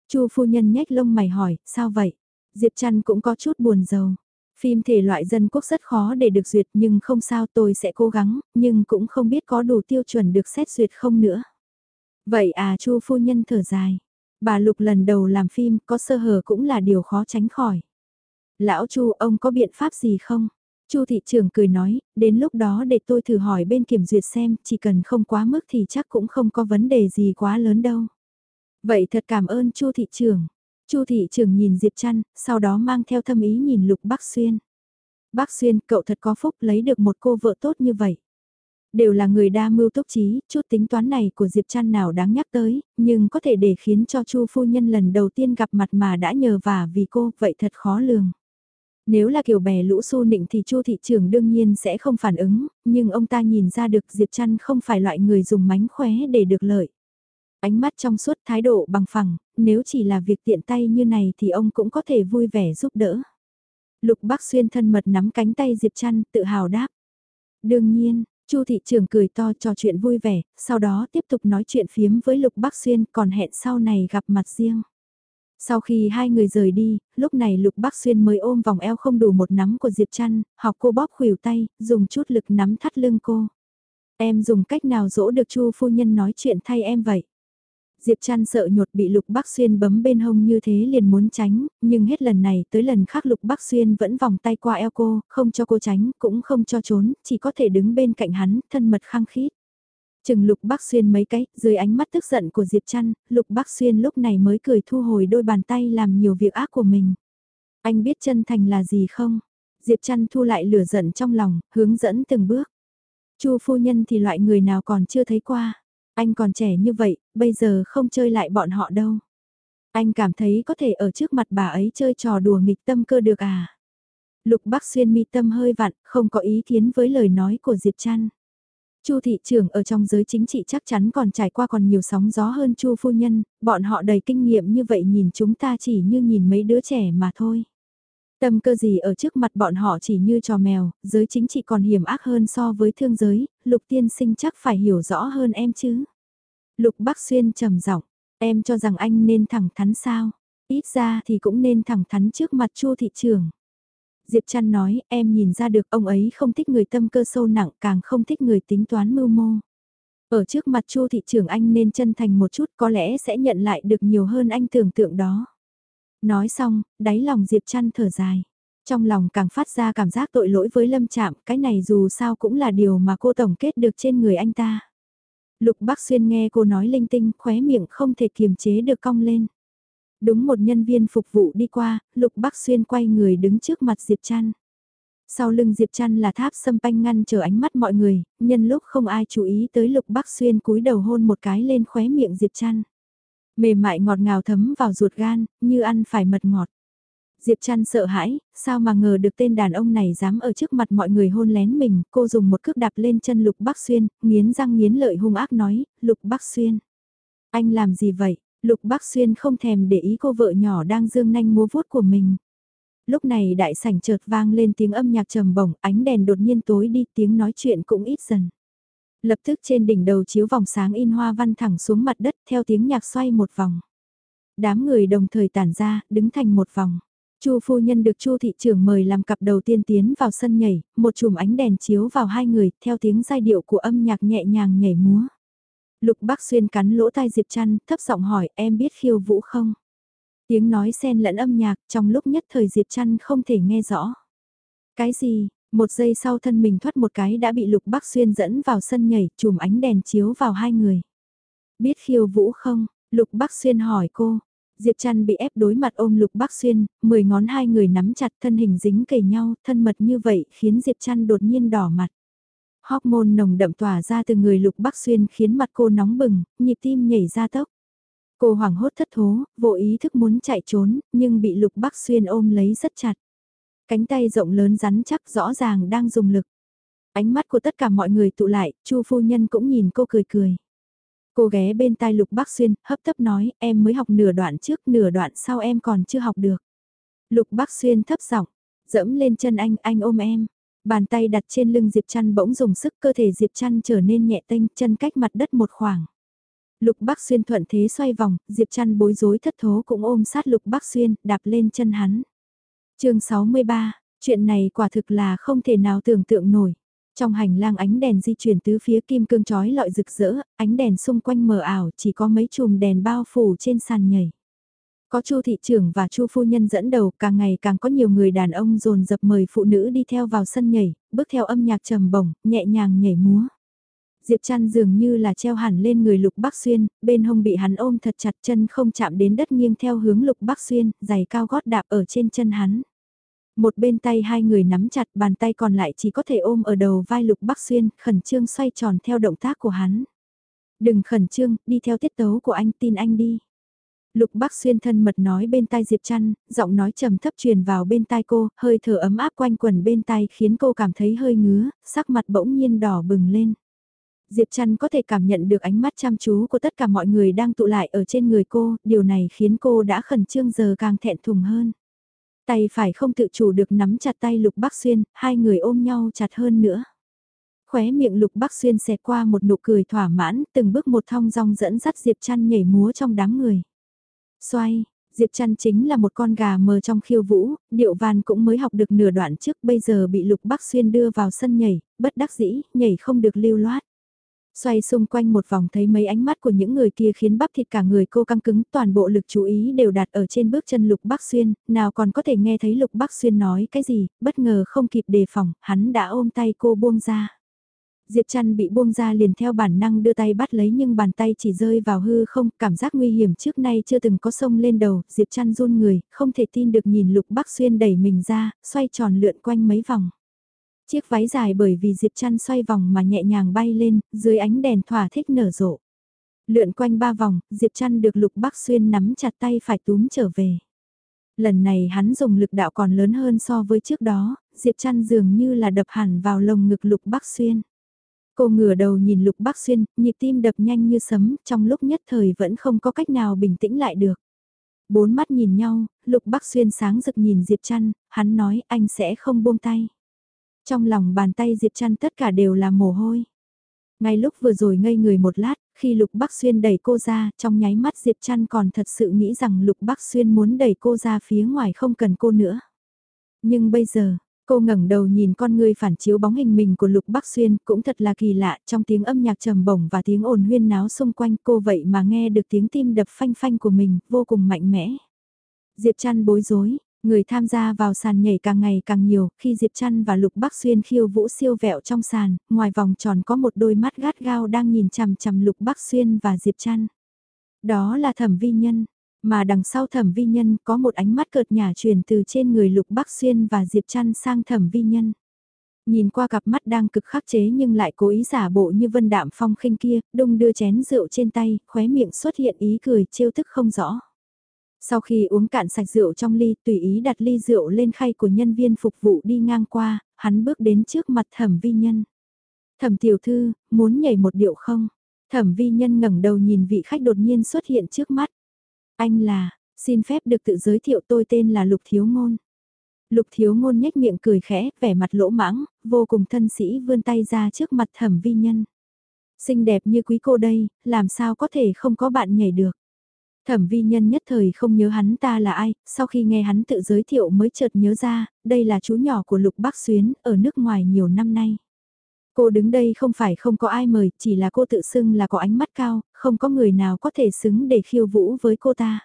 Chu phu nhân nhếch lông mày hỏi, sao vậy? Diệp Trăn cũng có chút buồn rầu. Phim thể loại dân quốc rất khó để được duyệt nhưng không sao tôi sẽ cố gắng, nhưng cũng không biết có đủ tiêu chuẩn được xét duyệt không nữa. Vậy à chu phu nhân thở dài. Bà Lục lần đầu làm phim có sơ hở cũng là điều khó tránh khỏi. Lão chu ông có biện pháp gì không? Chu thị trưởng cười nói, đến lúc đó để tôi thử hỏi bên kiểm duyệt xem, chỉ cần không quá mức thì chắc cũng không có vấn đề gì quá lớn đâu. Vậy thật cảm ơn Chu thị trưởng. Chu thị trưởng nhìn Diệp Trăn, sau đó mang theo thâm ý nhìn Lục Bắc Xuyên. Bắc Xuyên, cậu thật có phúc lấy được một cô vợ tốt như vậy. Đều là người đa mưu túc trí, chút tính toán này của Diệp Trăn nào đáng nhắc tới, nhưng có thể để khiến cho Chu phu nhân lần đầu tiên gặp mặt mà đã nhờ vả vì cô, vậy thật khó lường. Nếu là kiểu bè lũ xu nịnh thì Chu thị trưởng đương nhiên sẽ không phản ứng, nhưng ông ta nhìn ra được Diệp Trăn không phải loại người dùng mánh khóe để được lợi. Ánh mắt trong suốt thái độ bằng phẳng, nếu chỉ là việc tiện tay như này thì ông cũng có thể vui vẻ giúp đỡ. Lục Bắc Xuyên thân mật nắm cánh tay Diệp Trăn, tự hào đáp. Đương nhiên, Chu thị trưởng cười to trò chuyện vui vẻ, sau đó tiếp tục nói chuyện phiếm với Lục Bắc Xuyên còn hẹn sau này gặp mặt riêng. Sau khi hai người rời đi, lúc này Lục Bắc Xuyên mới ôm vòng eo không đủ một nắm của Diệp Trăn, học cô bóp khuỷu tay, dùng chút lực nắm thắt lưng cô. Em dùng cách nào dỗ được Chu phu nhân nói chuyện thay em vậy? Diệp Trăn sợ nhột bị Lục Bắc Xuyên bấm bên hông như thế liền muốn tránh, nhưng hết lần này tới lần khác Lục Bắc Xuyên vẫn vòng tay qua eo cô, không cho cô tránh, cũng không cho trốn, chỉ có thể đứng bên cạnh hắn, thân mật khăng khít. Chừng Lục Bắc Xuyên mấy cái, dưới ánh mắt tức giận của Diệp Trăn, Lục Bắc Xuyên lúc này mới cười thu hồi đôi bàn tay làm nhiều việc ác của mình. Anh biết chân thành là gì không? Diệp Trăn thu lại lửa giận trong lòng, hướng dẫn từng bước. Chu phu nhân thì loại người nào còn chưa thấy qua. Anh còn trẻ như vậy, bây giờ không chơi lại bọn họ đâu. Anh cảm thấy có thể ở trước mặt bà ấy chơi trò đùa nghịch tâm cơ được à? Lục Bắc Xuyên mi tâm hơi vặn, không có ý kiến với lời nói của Diệp Trăn. Chu thị trưởng ở trong giới chính trị chắc chắn còn trải qua còn nhiều sóng gió hơn Chu phu nhân, bọn họ đầy kinh nghiệm như vậy nhìn chúng ta chỉ như nhìn mấy đứa trẻ mà thôi. Tâm cơ gì ở trước mặt bọn họ chỉ như trò mèo, giới chính trị còn hiểm ác hơn so với thương giới, lục tiên sinh chắc phải hiểu rõ hơn em chứ. Lục Bắc Xuyên trầm giọng, em cho rằng anh nên thẳng thắn sao, ít ra thì cũng nên thẳng thắn trước mặt Chu thị trường. Diệp Trăn nói, em nhìn ra được ông ấy không thích người tâm cơ sâu nặng, càng không thích người tính toán mưu mô. Ở trước mặt Chu thị trường anh nên chân thành một chút có lẽ sẽ nhận lại được nhiều hơn anh tưởng tượng đó. Nói xong, đáy lòng Diệp Trăn thở dài. Trong lòng càng phát ra cảm giác tội lỗi với Lâm Trạm, cái này dù sao cũng là điều mà cô tổng kết được trên người anh ta. Lục Bắc Xuyên nghe cô nói linh tinh, khóe miệng không thể kiềm chế được cong lên. Đúng một nhân viên phục vụ đi qua, Lục Bắc Xuyên quay người đứng trước mặt Diệp Trăn. Sau lưng Diệp Trăn là tháp sâm panh ngăn chờ ánh mắt mọi người, nhân lúc không ai chú ý tới Lục Bắc Xuyên cúi đầu hôn một cái lên khóe miệng Diệp Trăn. Mềm mại ngọt ngào thấm vào ruột gan, như ăn phải mật ngọt. Diệp Trăn sợ hãi, sao mà ngờ được tên đàn ông này dám ở trước mặt mọi người hôn lén mình, cô dùng một cước đạp lên chân Lục Bắc Xuyên, nghiến răng nghiến lợi hung ác nói, Lục Bắc Xuyên. Anh làm gì vậy? Lục Bắc Xuyên không thèm để ý cô vợ nhỏ đang dương nanh múa vuốt của mình. Lúc này đại sảnh chợt vang lên tiếng âm nhạc trầm bổng, ánh đèn đột nhiên tối đi, tiếng nói chuyện cũng ít dần. Lập tức trên đỉnh đầu chiếu vòng sáng in hoa văn thẳng xuống mặt đất theo tiếng nhạc xoay một vòng. Đám người đồng thời tản ra, đứng thành một vòng. Chu phu nhân được Chu thị trưởng mời làm cặp đầu tiên tiến vào sân nhảy, một chùm ánh đèn chiếu vào hai người, theo tiếng giai điệu của âm nhạc nhẹ nhàng nhảy múa. Lục Bắc Xuyên cắn lỗ tai Diệp Trăn, thấp giọng hỏi, em biết khiêu vũ không? Tiếng nói xen lẫn âm nhạc, trong lúc nhất thời Diệp Trăn không thể nghe rõ. Cái gì? Một giây sau thân mình thoát một cái đã bị Lục Bắc Xuyên dẫn vào sân nhảy, chùm ánh đèn chiếu vào hai người. Biết khiêu vũ không? Lục Bắc Xuyên hỏi cô, Diệp Trăn bị ép đối mặt ôm Lục Bắc Xuyên, mười ngón hai người nắm chặt thân hình dính kề nhau, thân mật như vậy khiến Diệp Trăn đột nhiên đỏ mặt. Hormone nồng đậm tỏa ra từ người Lục Bắc Xuyên khiến mặt cô nóng bừng, nhịp tim nhảy ra tốc. Cô hoảng hốt thất thố, vô ý thức muốn chạy trốn, nhưng bị Lục Bắc Xuyên ôm lấy rất chặt. Cánh tay rộng lớn rắn chắc rõ ràng đang dùng lực. Ánh mắt của tất cả mọi người tụ lại, Chu phu nhân cũng nhìn cô cười cười. Cô ghé bên tai Lục Bắc Xuyên, hấp tấp nói, em mới học nửa đoạn trước, nửa đoạn sau em còn chưa học được. Lục Bắc Xuyên thấp giọng, dẫm lên chân anh, anh ôm em. Bàn tay đặt trên lưng Diệp Trăn bỗng dùng sức cơ thể Diệp Trăn trở nên nhẹ tênh, chân cách mặt đất một khoảng. Lục Bắc Xuyên thuận thế xoay vòng, Diệp Trăn bối rối thất thố cũng ôm sát Lục Bắc Xuyên, đạp lên chân hắn chương 63, Chuyện này quả thực là không thể nào tưởng tượng nổi. Trong hành lang ánh đèn di chuyển tứ phía kim cương chói lọi rực rỡ, ánh đèn xung quanh mờ ảo chỉ có mấy chùm đèn bao phủ trên sàn nhảy. Có Chu thị trưởng và Chu phu nhân dẫn đầu, càng ngày càng có nhiều người đàn ông dồn dập mời phụ nữ đi theo vào sân nhảy, bước theo âm nhạc trầm bổng, nhẹ nhàng nhảy múa. Diệp Trăn dường như là treo hẳn lên người Lục Bắc Xuyên, bên hông bị hắn ôm thật chặt chân không chạm đến đất nghiêng theo hướng Lục Bắc Xuyên, giày cao gót đạp ở trên chân hắn. Một bên tay hai người nắm chặt bàn tay còn lại chỉ có thể ôm ở đầu vai Lục Bắc Xuyên, khẩn trương xoay tròn theo động tác của hắn. Đừng khẩn trương, đi theo tiết tấu của anh tin anh đi. Lục Bắc Xuyên thân mật nói bên tai Diệp Trăn, giọng nói trầm thấp truyền vào bên tai cô, hơi thở ấm áp quanh quần bên tai khiến cô cảm thấy hơi ngứa, sắc mặt bỗng nhiên đỏ bừng lên. Diệp Trăn có thể cảm nhận được ánh mắt chăm chú của tất cả mọi người đang tụ lại ở trên người cô, điều này khiến cô đã khẩn trương giờ càng thẹn thùng hơn. Tay phải không tự chủ được nắm chặt tay Lục Bắc Xuyên, hai người ôm nhau chặt hơn nữa. Khóe miệng Lục Bắc Xuyên xẹt qua một nụ cười thỏa mãn, từng bước một thong dong dẫn dắt Diệp Trăn nhảy múa trong đám người. Xoay, Diệp Trăn chính là một con gà mờ trong khiêu vũ, điệu van cũng mới học được nửa đoạn trước bây giờ bị Lục Bắc Xuyên đưa vào sân nhảy, bất đắc dĩ, nhảy không được lưu loát. Xoay xung quanh một vòng thấy mấy ánh mắt của những người kia khiến bắp thịt cả người cô căng cứng toàn bộ lực chú ý đều đặt ở trên bước chân Lục Bắc Xuyên, nào còn có thể nghe thấy Lục Bắc Xuyên nói cái gì, bất ngờ không kịp đề phòng, hắn đã ôm tay cô buông ra. Diệp Trăn bị buông ra liền theo bản năng đưa tay bắt lấy nhưng bàn tay chỉ rơi vào hư không, cảm giác nguy hiểm trước nay chưa từng có sông lên đầu, Diệp Trăn run người, không thể tin được nhìn Lục Bắc Xuyên đẩy mình ra, xoay tròn lượn quanh mấy vòng. Chiếc váy dài bởi vì Diệp Trăn xoay vòng mà nhẹ nhàng bay lên, dưới ánh đèn thỏa thích nở rộ. Lượn quanh ba vòng, Diệp Trăn được Lục Bắc Xuyên nắm chặt tay phải túm trở về. Lần này hắn dùng lực đạo còn lớn hơn so với trước đó, Diệp Trăn dường như là đập hẳn vào lồng ngực Lục Bắc Xuyên. Cô ngửa đầu nhìn Lục Bắc Xuyên, nhịp tim đập nhanh như sấm, trong lúc nhất thời vẫn không có cách nào bình tĩnh lại được. Bốn mắt nhìn nhau, Lục Bắc Xuyên sáng rực nhìn Diệp Trăn, hắn nói anh sẽ không buông tay. Trong lòng bàn tay Diệp Trăn tất cả đều là mồ hôi. Ngay lúc vừa rồi ngây người một lát, khi Lục Bắc Xuyên đẩy cô ra, trong nháy mắt Diệp Trăn còn thật sự nghĩ rằng Lục Bắc Xuyên muốn đẩy cô ra phía ngoài không cần cô nữa. Nhưng bây giờ, cô ngẩng đầu nhìn con người phản chiếu bóng hình mình của Lục Bắc Xuyên cũng thật là kỳ lạ trong tiếng âm nhạc trầm bổng và tiếng ồn huyên náo xung quanh cô vậy mà nghe được tiếng tim đập phanh phanh của mình vô cùng mạnh mẽ. Diệp Trăn bối rối, Người tham gia vào sàn nhảy càng ngày càng nhiều, khi Diệp Trăn và Lục Bắc Xuyên khiêu vũ siêu vẹo trong sàn, ngoài vòng tròn có một đôi mắt gắt gao đang nhìn chằm chằm Lục Bắc Xuyên và Diệp Trăn. Đó là thẩm vi nhân, mà đằng sau thẩm vi nhân có một ánh mắt cợt nhả truyền từ trên người Lục Bắc Xuyên và Diệp Trăn sang thẩm vi nhân. Nhìn qua cặp mắt đang cực khắc chế nhưng lại cố ý giả bộ như vân đạm phong khinh kia, đung đưa chén rượu trên tay, khóe miệng xuất hiện ý cười trêu tức không rõ. Sau khi uống cạn sạch rượu trong ly, tùy ý đặt ly rượu lên khay của nhân viên phục vụ đi ngang qua, hắn bước đến trước mặt thẩm vi nhân. Thẩm tiểu thư, muốn nhảy một điệu không? Thẩm vi nhân ngẩng đầu nhìn vị khách đột nhiên xuất hiện trước mắt. Anh là, xin phép được tự giới thiệu tôi tên là Lục Thiếu Ngôn. Lục Thiếu Ngôn nhếch miệng cười khẽ, vẻ mặt lỗ mãng, vô cùng thân sĩ vươn tay ra trước mặt thẩm vi nhân. Xinh đẹp như quý cô đây, làm sao có thể không có bạn nhảy được. Thẩm vi nhân nhất thời không nhớ hắn ta là ai, sau khi nghe hắn tự giới thiệu mới chợt nhớ ra, đây là chú nhỏ của Lục Bắc Xuyến, ở nước ngoài nhiều năm nay. Cô đứng đây không phải không có ai mời, chỉ là cô tự xưng là có ánh mắt cao, không có người nào có thể xứng để khiêu vũ với cô ta.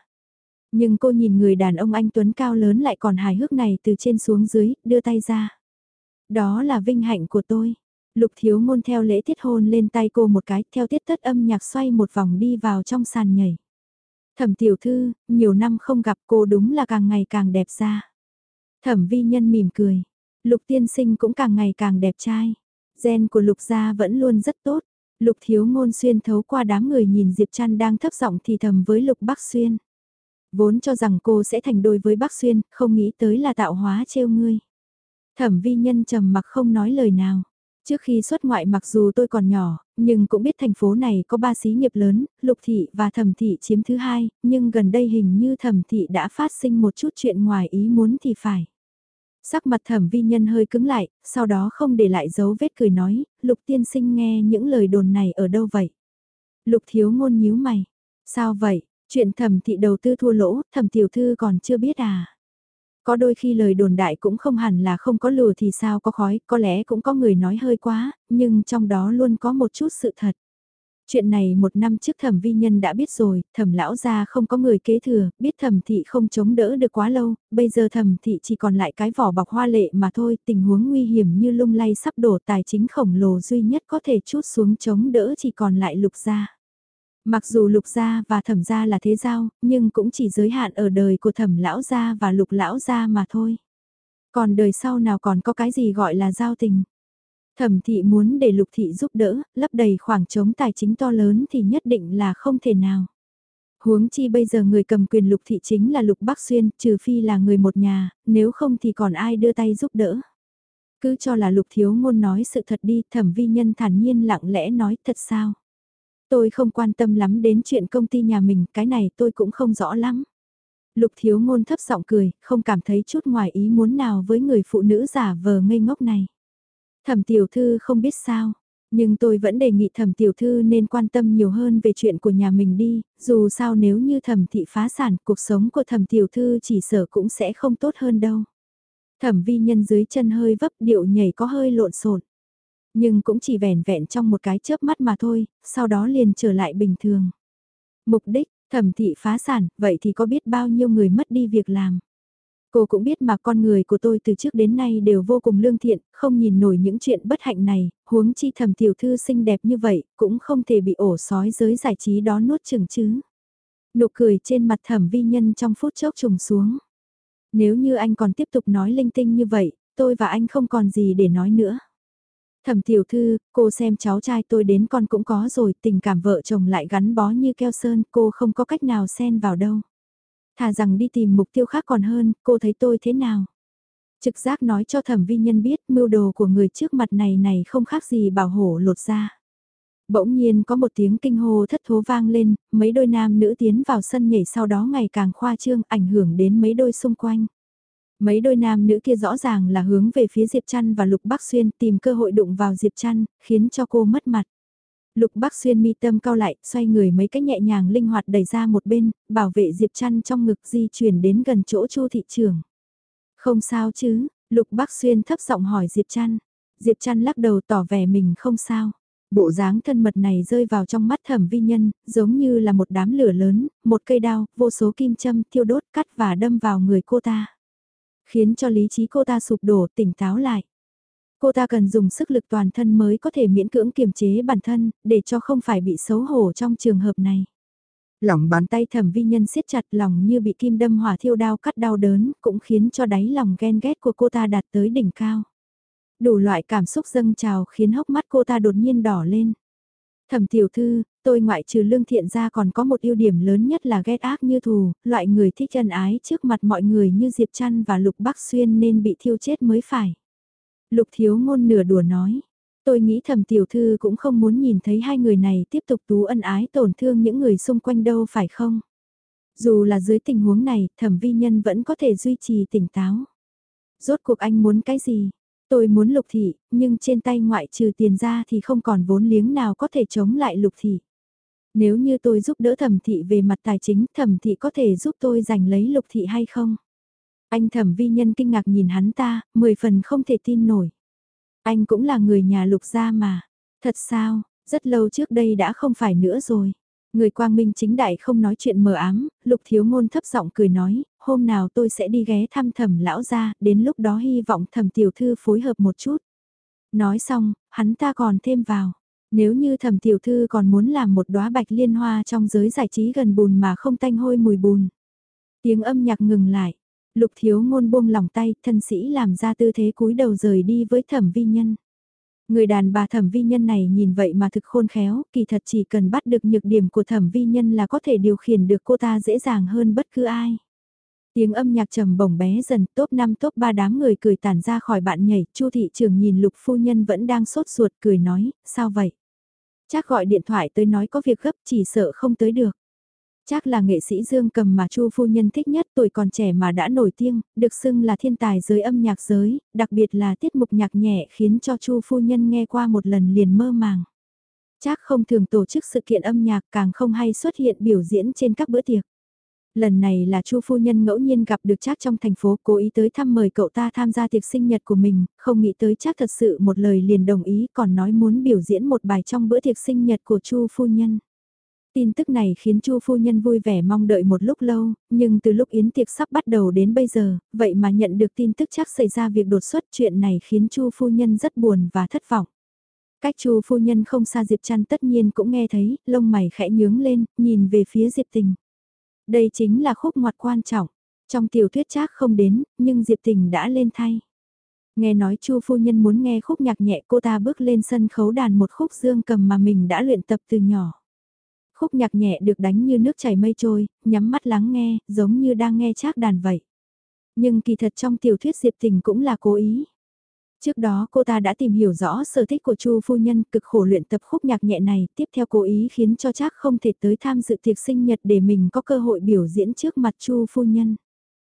Nhưng cô nhìn người đàn ông anh Tuấn cao lớn lại còn hài hước này từ trên xuống dưới, đưa tay ra. Đó là vinh hạnh của tôi. Lục thiếu ngôn theo lễ tiết hôn lên tay cô một cái, theo tiết tất âm nhạc xoay một vòng đi vào trong sàn nhảy. Thẩm tiểu thư, nhiều năm không gặp cô đúng là càng ngày càng đẹp ra. Thẩm vi nhân mỉm cười. Lục tiên sinh cũng càng ngày càng đẹp trai. Gen của lục gia vẫn luôn rất tốt. Lục thiếu ngôn xuyên thấu qua đám người nhìn Diệp Trăn đang thấp giọng thì thầm với lục Bắc Xuyên. Vốn cho rằng cô sẽ thành đôi với Bắc Xuyên, không nghĩ tới là tạo hóa trêu ngươi. Thẩm vi nhân trầm mặc không nói lời nào. Trước khi xuất ngoại mặc dù tôi còn nhỏ, nhưng cũng biết thành phố này có ba xí nghiệp lớn, lục thị và thẩm thị chiếm thứ hai, nhưng gần đây hình như thẩm thị đã phát sinh một chút chuyện ngoài ý muốn thì phải. Sắc mặt thẩm vi nhân hơi cứng lại, sau đó không để lại dấu vết cười nói, lục tiên sinh nghe những lời đồn này ở đâu vậy? Lục thiếu ngôn nhíu mày. Sao vậy? Chuyện thẩm thị đầu tư thua lỗ, thẩm tiểu thư còn chưa biết à? Có đôi khi lời đồn đại cũng không hẳn là không có lừa thì sao có khói, có lẽ cũng có người nói hơi quá, nhưng trong đó luôn có một chút sự thật. Chuyện này một năm trước thẩm vi nhân đã biết rồi, thẩm lão gia không có người kế thừa, biết thẩm thị không chống đỡ được quá lâu, bây giờ thẩm thị chỉ còn lại cái vỏ bọc hoa lệ mà thôi, tình huống nguy hiểm như lung lay sắp đổ tài chính khổng lồ duy nhất có thể chút xuống chống đỡ chỉ còn lại lục gia. Mặc dù lục gia và thẩm gia là thế giao, nhưng cũng chỉ giới hạn ở đời của thẩm lão gia và lục lão gia mà thôi. Còn đời sau nào còn có cái gì gọi là giao tình. Thẩm thị muốn để lục thị giúp đỡ, lấp đầy khoảng trống tài chính to lớn thì nhất định là không thể nào. Huống chi bây giờ người cầm quyền lục thị chính là lục Bắc Xuyên, trừ phi là người một nhà, nếu không thì còn ai đưa tay giúp đỡ. Cứ cho là lục thiếu ngôn nói sự thật đi, thẩm vi nhân thản nhiên lặng lẽ nói thật sao. Tôi không quan tâm lắm đến chuyện công ty nhà mình, cái này tôi cũng không rõ lắm. Lục thiếu ngôn thấp giọng cười, không cảm thấy chút ngoài ý muốn nào với người phụ nữ giả vờ ngây ngốc này. Thẩm tiểu thư không biết sao, nhưng tôi vẫn đề nghị thẩm tiểu thư nên quan tâm nhiều hơn về chuyện của nhà mình đi, dù sao nếu như thẩm thị phá sản, cuộc sống của thẩm tiểu thư chỉ sợ cũng sẽ không tốt hơn đâu. Thẩm vi nhân dưới chân hơi vấp điệu nhảy có hơi lộn xộn nhưng cũng chỉ vẻn vẹn trong một cái chớp mắt mà thôi, sau đó liền trở lại bình thường. Mục đích, thẩm thị phá sản, vậy thì có biết bao nhiêu người mất đi việc làm. Cô cũng biết mà con người của tôi từ trước đến nay đều vô cùng lương thiện, không nhìn nổi những chuyện bất hạnh này, huống chi thầm tiểu thư xinh đẹp như vậy, cũng không thể bị ổ sói giới giải trí đó nuốt chừng chứ. Nụ cười trên mặt thẩm vi nhân trong phút chốc trùng xuống. Nếu như anh còn tiếp tục nói linh tinh như vậy, tôi và anh không còn gì để nói nữa. Thẩm tiểu thư, cô xem cháu trai tôi đến con cũng có rồi, tình cảm vợ chồng lại gắn bó như keo sơn, cô không có cách nào xen vào đâu. Thà rằng đi tìm mục tiêu khác còn hơn, cô thấy tôi thế nào? Trực giác nói cho thẩm vi nhân biết mưu đồ của người trước mặt này này không khác gì bảo hổ lột ra. Bỗng nhiên có một tiếng kinh hô thất thố vang lên, mấy đôi nam nữ tiến vào sân nhảy sau đó ngày càng khoa trương ảnh hưởng đến mấy đôi xung quanh. Mấy đôi nam nữ kia rõ ràng là hướng về phía Diệp Trăn và Lục Bắc Xuyên tìm cơ hội đụng vào Diệp Trăn, khiến cho cô mất mặt. Lục Bắc Xuyên mi tâm cao lại, xoay người mấy cái nhẹ nhàng linh hoạt đẩy ra một bên, bảo vệ Diệp Trăn trong ngực di chuyển đến gần chỗ Chu thị trường. Không sao chứ, Lục Bắc Xuyên thấp giọng hỏi Diệp Trăn. Diệp Trăn lắc đầu tỏ vẻ mình không sao. Bộ dáng thân mật này rơi vào trong mắt thẩm vi nhân, giống như là một đám lửa lớn, một cây đao, vô số kim châm thiêu đốt cắt và đâm vào người cô ta khiến cho lý trí cô ta sụp đổ tỉnh táo lại. Cô ta cần dùng sức lực toàn thân mới có thể miễn cưỡng kiềm chế bản thân, để cho không phải bị xấu hổ trong trường hợp này. Lòng bàn tay thẩm vi nhân siết chặt lòng như bị kim đâm hỏa thiêu đau cắt đau đớn, cũng khiến cho đáy lòng ghen ghét của cô ta đạt tới đỉnh cao. Đủ loại cảm xúc dâng trào khiến hốc mắt cô ta đột nhiên đỏ lên. Thẩm tiểu thư, tôi ngoại trừ lương thiện ra còn có một ưu điểm lớn nhất là ghét ác như thù, loại người thích ân ái trước mặt mọi người như Diệp Trăn và Lục Bắc Xuyên nên bị thiêu chết mới phải. Lục thiếu ngôn nửa đùa nói, tôi nghĩ thẩm tiểu thư cũng không muốn nhìn thấy hai người này tiếp tục tú ân ái tổn thương những người xung quanh đâu phải không? Dù là dưới tình huống này, thẩm vi nhân vẫn có thể duy trì tỉnh táo. Rốt cuộc anh muốn cái gì? Tôi muốn lục thị, nhưng trên tay ngoại trừ tiền ra thì không còn vốn liếng nào có thể chống lại lục thị. Nếu như tôi giúp đỡ thẩm thị về mặt tài chính, thẩm thị có thể giúp tôi giành lấy lục thị hay không? Anh thẩm vi nhân kinh ngạc nhìn hắn ta, mười phần không thể tin nổi. Anh cũng là người nhà lục gia mà. Thật sao, rất lâu trước đây đã không phải nữa rồi. Người quang minh chính đại không nói chuyện mờ ám, lục thiếu ngôn thấp giọng cười nói, hôm nào tôi sẽ đi ghé thăm thẩm lão gia, đến lúc đó hy vọng thẩm tiểu thư phối hợp một chút. Nói xong, hắn ta còn thêm vào. Nếu như thẩm tiểu thư còn muốn làm một đóa bạch liên hoa trong giới giải trí gần bùn mà không tanh hôi mùi bùn. Tiếng âm nhạc ngừng lại. Lục thiếu ngôn buông lòng tay, thân sĩ làm ra tư thế cúi đầu rời đi với thẩm vi nhân. Người đàn bà thẩm vi nhân này nhìn vậy mà thực khôn khéo, kỳ thật chỉ cần bắt được nhược điểm của thẩm vi nhân là có thể điều khiển được cô ta dễ dàng hơn bất cứ ai. Tiếng âm nhạc trầm bổng bé dần, top 5 top 3 đám người cười tản ra khỏi bạn nhảy, Chu thị trường nhìn lục phu nhân vẫn đang sốt ruột cười nói, sao vậy? Chắc gọi điện thoại tới nói có việc gấp chỉ sợ không tới được. Chắc là nghệ sĩ Dương Cầm mà Chu phu nhân thích nhất tuổi còn trẻ mà đã nổi tiếng, được xưng là thiên tài giới âm nhạc giới, đặc biệt là tiết mục nhạc nhẹ khiến cho Chu phu nhân nghe qua một lần liền mơ màng. Chắc không thường tổ chức sự kiện âm nhạc càng không hay xuất hiện biểu diễn trên các bữa tiệc. Lần này là Chu phu nhân ngẫu nhiên gặp được Trác trong thành phố, cố ý tới thăm mời cậu ta tham gia tiệc sinh nhật của mình, không nghĩ tới Trác thật sự một lời liền đồng ý, còn nói muốn biểu diễn một bài trong bữa tiệc sinh nhật của Chu phu nhân. Tin tức này khiến Chu phu nhân vui vẻ mong đợi một lúc lâu, nhưng từ lúc yến tiệc sắp bắt đầu đến bây giờ, vậy mà nhận được tin tức chắc xảy ra việc đột xuất chuyện này khiến Chu phu nhân rất buồn và thất vọng. Cách Chu phu nhân không xa Diệp Trăn tất nhiên cũng nghe thấy, lông mày khẽ nhướng lên, nhìn về phía Diệp Tình. Đây chính là khúc ngoặt quan trọng. Trong tiểu thuyết chắc không đến, nhưng Diệp Tình đã lên thay. Nghe nói Chu phu nhân muốn nghe khúc nhạc nhẹ cô ta bước lên sân khấu đàn một khúc dương cầm mà mình đã luyện tập từ nhỏ. Khúc nhạc nhẹ được đánh như nước chảy mây trôi, nhắm mắt lắng nghe, giống như đang nghe chắc đàn vậy. Nhưng kỳ thật trong tiểu thuyết Diệp Tình cũng là cố ý. Trước đó cô ta đã tìm hiểu rõ sở thích của Chu phu nhân cực khổ luyện tập khúc nhạc nhẹ này, tiếp theo cố ý khiến cho chắc không thể tới tham dự tiệc sinh nhật để mình có cơ hội biểu diễn trước mặt Chu phu nhân.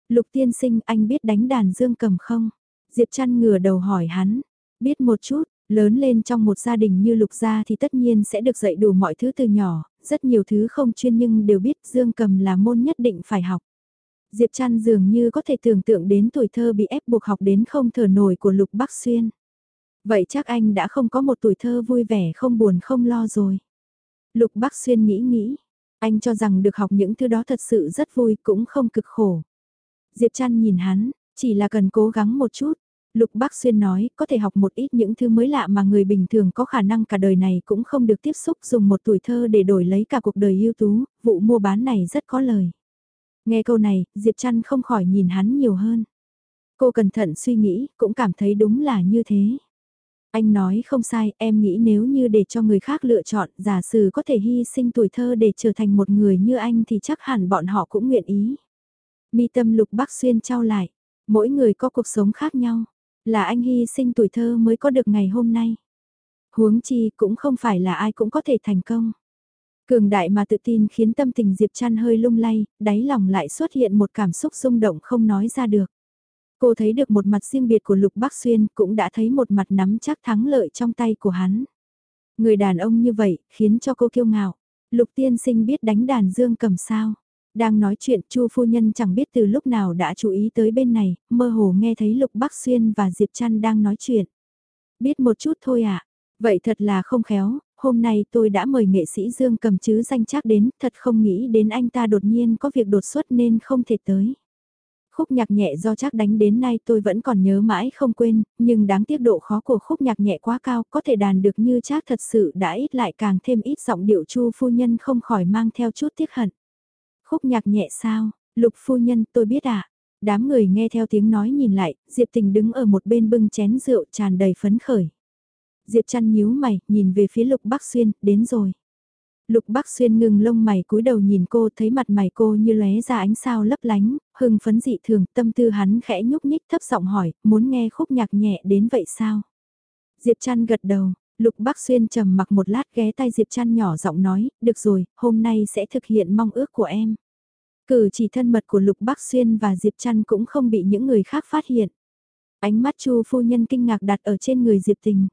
Lục tiên sinh anh biết đánh đàn dương cầm không? Diệp chăn ngửa đầu hỏi hắn, biết một chút, lớn lên trong một gia đình như lục gia thì tất nhiên sẽ được dạy đủ mọi thứ từ nhỏ, rất nhiều thứ không chuyên nhưng đều biết dương cầm là môn nhất định phải học. Diệp Trăn dường như có thể tưởng tượng đến tuổi thơ bị ép buộc học đến không thở nổi của Lục Bắc Xuyên. Vậy chắc anh đã không có một tuổi thơ vui vẻ không buồn không lo rồi. Lục Bắc Xuyên nghĩ nghĩ, anh cho rằng được học những thứ đó thật sự rất vui cũng không cực khổ. Diệp Trăn nhìn hắn, chỉ là cần cố gắng một chút. Lục Bắc Xuyên nói, có thể học một ít những thứ mới lạ mà người bình thường có khả năng cả đời này cũng không được tiếp xúc dùng một tuổi thơ để đổi lấy cả cuộc đời ưu tú, vụ mua bán này rất có lời. Nghe câu này, Diệp Trăn không khỏi nhìn hắn nhiều hơn. Cô cẩn thận suy nghĩ, cũng cảm thấy đúng là như thế. Anh nói không sai, em nghĩ nếu như để cho người khác lựa chọn, giả sử có thể hy sinh tuổi thơ để trở thành một người như anh thì chắc hẳn bọn họ cũng nguyện ý. Mi tâm lục bác xuyên trao lại, mỗi người có cuộc sống khác nhau, là anh hy sinh tuổi thơ mới có được ngày hôm nay. Huống chi cũng không phải là ai cũng có thể thành công. Cường đại mà tự tin khiến tâm tình Diệp Trăn hơi lung lay, đáy lòng lại xuất hiện một cảm xúc rung động không nói ra được. Cô thấy được một mặt riêng biệt của Lục Bắc Xuyên, cũng đã thấy một mặt nắm chắc thắng lợi trong tay của hắn. Người đàn ông như vậy, khiến cho cô kiêu ngạo. Lục tiên sinh biết đánh đàn dương cầm sao. Đang nói chuyện Chu phu nhân chẳng biết từ lúc nào đã chú ý tới bên này, mơ hồ nghe thấy Lục Bắc Xuyên và Diệp Trăn đang nói chuyện. Biết một chút thôi à, vậy thật là không khéo, hôm nay tôi đã mời nghệ sĩ Dương cầm chứ danh chắc đến, thật không nghĩ đến anh ta đột nhiên có việc đột xuất nên không thể tới. Khúc nhạc nhẹ do chắc đánh đến nay tôi vẫn còn nhớ mãi không quên, nhưng đáng tiếc độ khó của khúc nhạc nhẹ quá cao, có thể đàn được như chắc thật sự đã ít lại càng thêm ít giọng điệu chu phu nhân không khỏi mang theo chút tiếc hận. Khúc nhạc nhẹ sao, lục phu nhân tôi biết à, đám người nghe theo tiếng nói nhìn lại, Diệp Tình đứng ở một bên bưng chén rượu tràn đầy phấn khởi. Diệp chăn nhíu mày, nhìn về phía Lục Bắc Xuyên, đến rồi. Lục Bắc Xuyên ngừng lông mày cúi đầu nhìn cô thấy mặt mày cô như lóe ra ánh sao lấp lánh, hưng phấn dị thường, tâm tư hắn khẽ nhúc nhích thấp giọng hỏi, muốn nghe khúc nhạc nhẹ đến vậy sao? Diệp chăn gật đầu, Lục Bắc Xuyên trầm mặc một lát ghé tay Diệp chăn nhỏ giọng nói, được rồi, hôm nay sẽ thực hiện mong ước của em. Cử chỉ thân mật của Lục Bắc Xuyên và Diệp chăn cũng không bị những người khác phát hiện. Ánh mắt Chu phu nhân kinh ngạc đặt ở trên người Diệp Tình.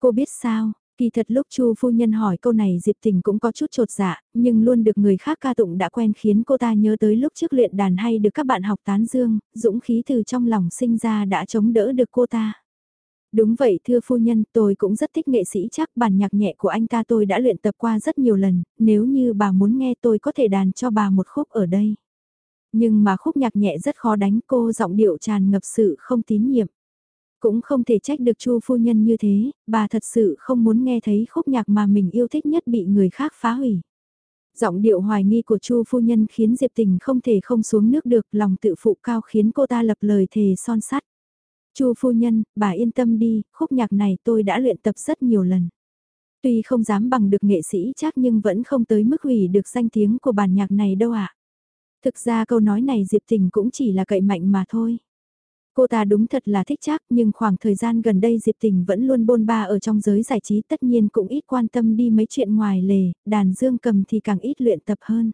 Cô biết sao, kỳ thật lúc Chu phu nhân hỏi câu này Diệp Tình cũng có chút trột dạ, nhưng luôn được người khác ca tụng đã quen khiến cô ta nhớ tới lúc trước luyện đàn hay được các bạn học tán dương, dũng khí từ trong lòng sinh ra đã chống đỡ được cô ta. Đúng vậy thưa phu nhân, tôi cũng rất thích nghệ sĩ chắc bản nhạc nhẹ của anh ta tôi đã luyện tập qua rất nhiều lần, nếu như bà muốn nghe tôi có thể đàn cho bà một khúc ở đây. Nhưng mà khúc nhạc nhẹ rất khó đánh cô giọng điệu tràn ngập sự không tín nhiệm. Cũng không thể trách được Chu phu nhân như thế, bà thật sự không muốn nghe thấy khúc nhạc mà mình yêu thích nhất bị người khác phá hủy. Giọng điệu hoài nghi của Chu phu nhân khiến Diệp Tình không thể không xuống nước được, lòng tự phụ cao khiến cô ta lập lời thề son sắt. Chu phu nhân, bà yên tâm đi, khúc nhạc này tôi đã luyện tập rất nhiều lần. Tuy không dám bằng được nghệ sĩ chắc nhưng vẫn không tới mức hủy được danh tiếng của bản nhạc này đâu ạ. À. Thực ra câu nói này Diệp Tình cũng chỉ là cậy mạnh mà thôi. Cô ta đúng thật là thích chắc nhưng khoảng thời gian gần đây Diệp Tình vẫn luôn bôn ba ở trong giới giải trí tất nhiên cũng ít quan tâm đi mấy chuyện ngoài lề, đàn dương cầm thì càng ít luyện tập hơn.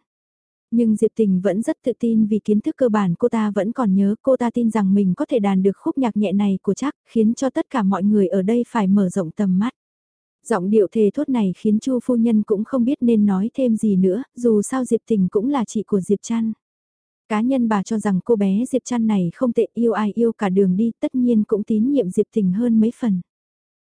Nhưng Diệp Tình vẫn rất tự tin vì kiến thức cơ bản cô ta vẫn còn nhớ cô ta tin rằng mình có thể đàn được khúc nhạc nhẹ này của chắc khiến cho tất cả mọi người ở đây phải mở rộng tầm mắt. Giọng điệu thề thốt này khiến Chu phu nhân cũng không biết nên nói thêm gì nữa, dù sao Diệp Tình cũng là chị của Diệp Trăn. Cá nhân bà cho rằng cô bé Diệp Trăn này không tệ yêu ai yêu cả đường đi tất nhiên cũng tín nhiệm Diệp Tình hơn mấy phần.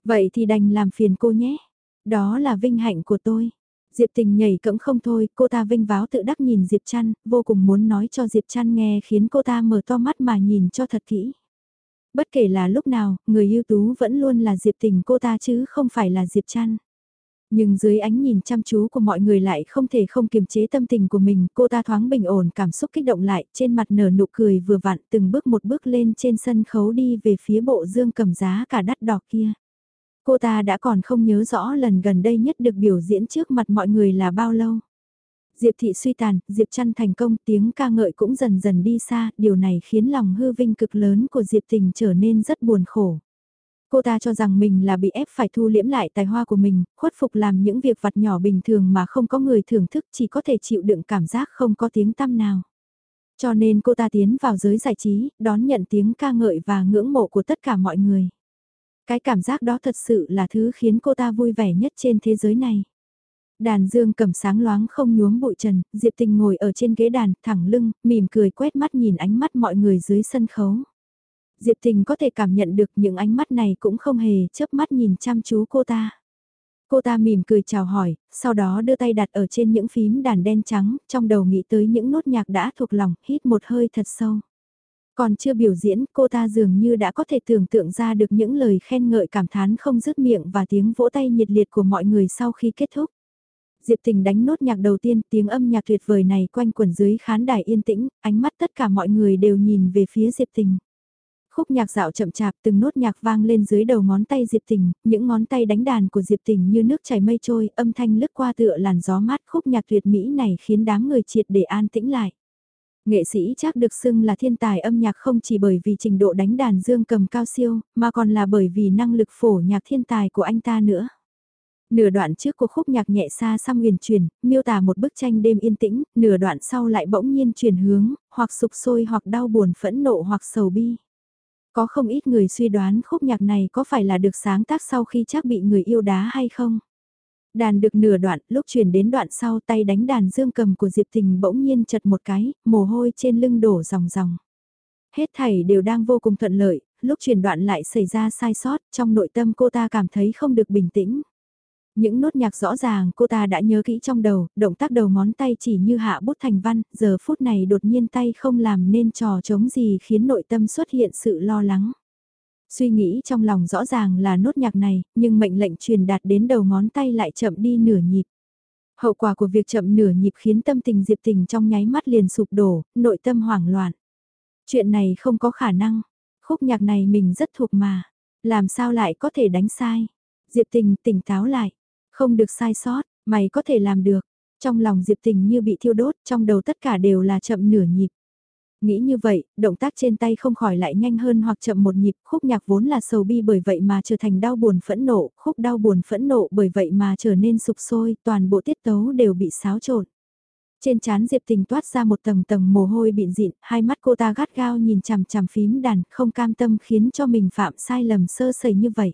Vậy thì đành làm phiền cô nhé. Đó là vinh hạnh của tôi. Diệp Tình nhảy cẫng không thôi, cô ta vinh váo tự đắc nhìn Diệp Trăn, vô cùng muốn nói cho Diệp Trăn nghe khiến cô ta mở to mắt mà nhìn cho thật kỹ. Bất kể là lúc nào, người ưu tú vẫn luôn là Diệp Tình cô ta chứ không phải là Diệp Trăn. Nhưng dưới ánh nhìn chăm chú của mọi người lại không thể không kiềm chế tâm tình của mình, cô ta thoáng bình ổn cảm xúc kích động lại, trên mặt nở nụ cười vừa vặn từng bước một bước lên trên sân khấu đi về phía bộ dương cầm giá cả đắt đỏ kia. Cô ta đã còn không nhớ rõ lần gần đây nhất được biểu diễn trước mặt mọi người là bao lâu. Diệp thị suy tàn, Diệp chăn thành công, tiếng ca ngợi cũng dần dần đi xa, điều này khiến lòng hư vinh cực lớn của Diệp tình trở nên rất buồn khổ. Cô ta cho rằng mình là bị ép phải thu liễm lại tài hoa của mình, khuất phục làm những việc vặt nhỏ bình thường mà không có người thưởng thức chỉ có thể chịu đựng cảm giác không có tiếng tăm nào. Cho nên cô ta tiến vào giới giải trí, đón nhận tiếng ca ngợi và ngưỡng mộ của tất cả mọi người. Cái cảm giác đó thật sự là thứ khiến cô ta vui vẻ nhất trên thế giới này. Đàn dương cầm sáng loáng không nhuốm bụi trần, Diệp Tình ngồi ở trên ghế đàn, thẳng lưng, mỉm cười quét mắt nhìn ánh mắt mọi người dưới sân khấu. Diệp Tình có thể cảm nhận được những ánh mắt này cũng không hề chớp mắt nhìn chăm chú cô ta. Cô ta mỉm cười chào hỏi, sau đó đưa tay đặt ở trên những phím đàn đen trắng, trong đầu nghĩ tới những nốt nhạc đã thuộc lòng, hít một hơi thật sâu. Còn chưa biểu diễn, cô ta dường như đã có thể tưởng tượng ra được những lời khen ngợi cảm thán không dứt miệng và tiếng vỗ tay nhiệt liệt của mọi người sau khi kết thúc. Diệp Tình đánh nốt nhạc đầu tiên, tiếng âm nhạc tuyệt vời này quanh quẩn dưới khán đài yên tĩnh, ánh mắt tất cả mọi người đều nhìn về phía Diệp Tình. Khúc nhạc dạo chậm chạp từng nốt nhạc vang lên dưới đầu ngón tay Diệp Tình, những ngón tay đánh đàn của Diệp Tình như nước chảy mây trôi, âm thanh lướt qua tựa làn gió mát khúc nhạc tuyệt mỹ này khiến đám người triệt để an tĩnh lại. Nghệ sĩ chắc được xưng là thiên tài âm nhạc không chỉ bởi vì trình độ đánh đàn dương cầm cao siêu, mà còn là bởi vì năng lực phổ nhạc thiên tài của anh ta nữa. Nửa đoạn trước của khúc nhạc nhẹ xa xăm huyền truyền, miêu tả một bức tranh đêm yên tĩnh, nửa đoạn sau lại bỗng nhiên chuyển hướng, hoặc sụp sôi hoặc đau buồn phẫn nộ hoặc sầu bi. Có không ít người suy đoán khúc nhạc này có phải là được sáng tác sau khi chắc bị người yêu đá hay không? Đàn được nửa đoạn, lúc chuyển đến đoạn sau tay đánh đàn dương cầm của Diệp Tình bỗng nhiên chật một cái, mồ hôi trên lưng đổ ròng ròng. Hết thảy đều đang vô cùng thuận lợi, lúc chuyển đoạn lại xảy ra sai sót, trong nội tâm cô ta cảm thấy không được bình tĩnh. Những nốt nhạc rõ ràng cô ta đã nhớ kỹ trong đầu, động tác đầu ngón tay chỉ như hạ bút thành văn, giờ phút này đột nhiên tay không làm nên trò chống gì khiến nội tâm xuất hiện sự lo lắng. Suy nghĩ trong lòng rõ ràng là nốt nhạc này, nhưng mệnh lệnh truyền đạt đến đầu ngón tay lại chậm đi nửa nhịp. Hậu quả của việc chậm nửa nhịp khiến tâm tình Diệp Tình trong nháy mắt liền sụp đổ, nội tâm hoảng loạn. Chuyện này không có khả năng, khúc nhạc này mình rất thuộc mà, làm sao lại có thể đánh sai. Diệp Tình tỉnh táo lại, không được sai sót, mày có thể làm được. Trong lòng Diệp Tình như bị thiêu đốt, trong đầu tất cả đều là chậm nửa nhịp. Nghĩ như vậy, động tác trên tay không khỏi lại nhanh hơn hoặc chậm một nhịp, khúc nhạc vốn là sầu bi bởi vậy mà trở thành đau buồn phẫn nộ, khúc đau buồn phẫn nộ bởi vậy mà trở nên sụp sôi, toàn bộ tiết tấu đều bị xáo trộn. Trên trán Diệp Tình toát ra một tầng tầng mồ hôi bịn dịn, hai mắt cô ta gắt gao nhìn chằm chằm phím đàn, không cam tâm khiến cho mình phạm sai lầm sơ sẩy như vậy.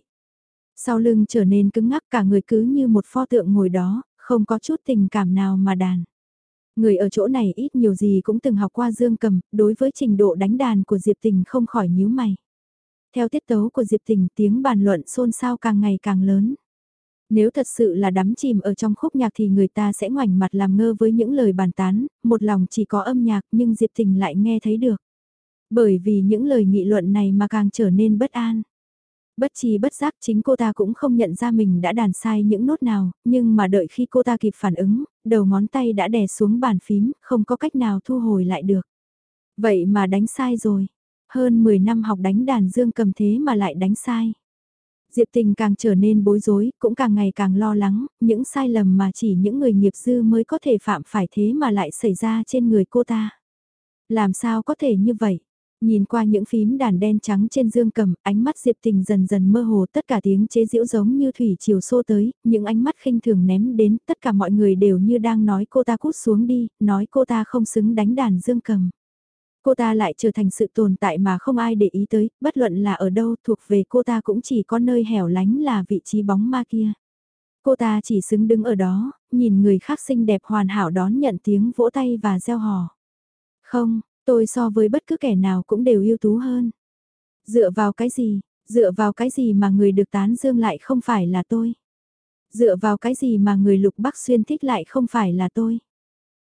Sau lưng trở nên cứng ngắc cả người cứ như một pho tượng ngồi đó, không có chút tình cảm nào mà đàn. Người ở chỗ này ít nhiều gì cũng từng học qua dương cầm, đối với trình độ đánh đàn của Diệp Tình không khỏi nhíu mày. Theo tiết tấu của Diệp Tình tiếng bàn luận xôn xao càng ngày càng lớn. Nếu thật sự là đắm chìm ở trong khúc nhạc thì người ta sẽ ngoảnh mặt làm ngơ với những lời bàn tán, một lòng chỉ có âm nhạc nhưng Diệp Tình lại nghe thấy được. Bởi vì những lời nghị luận này mà càng trở nên bất an. Bất chi bất giác chính cô ta cũng không nhận ra mình đã đàn sai những nốt nào, nhưng mà đợi khi cô ta kịp phản ứng, đầu ngón tay đã đè xuống bàn phím, không có cách nào thu hồi lại được. Vậy mà đánh sai rồi. Hơn 10 năm học đánh đàn dương cầm thế mà lại đánh sai. Diệp tình càng trở nên bối rối, cũng càng ngày càng lo lắng, những sai lầm mà chỉ những người nghiệp dư mới có thể phạm phải thế mà lại xảy ra trên người cô ta. Làm sao có thể như vậy? Nhìn qua những phím đàn đen trắng trên dương cầm, ánh mắt Diệp Tình dần dần mơ hồ tất cả tiếng chế giễu giống như thủy chiều xô tới, những ánh mắt khinh thường ném đến, tất cả mọi người đều như đang nói cô ta cút xuống đi, nói cô ta không xứng đánh đàn dương cầm. Cô ta lại trở thành sự tồn tại mà không ai để ý tới, bất luận là ở đâu thuộc về cô ta cũng chỉ có nơi hẻo lánh là vị trí bóng ma kia. Cô ta chỉ xứng đứng ở đó, nhìn người khác xinh đẹp hoàn hảo đón nhận tiếng vỗ tay và gieo hò. Không, Tôi so với bất cứ kẻ nào cũng đều ưu tú hơn. Dựa vào cái gì, dựa vào cái gì mà người được tán dương lại không phải là tôi. Dựa vào cái gì mà người lục bắc xuyên thích lại không phải là tôi.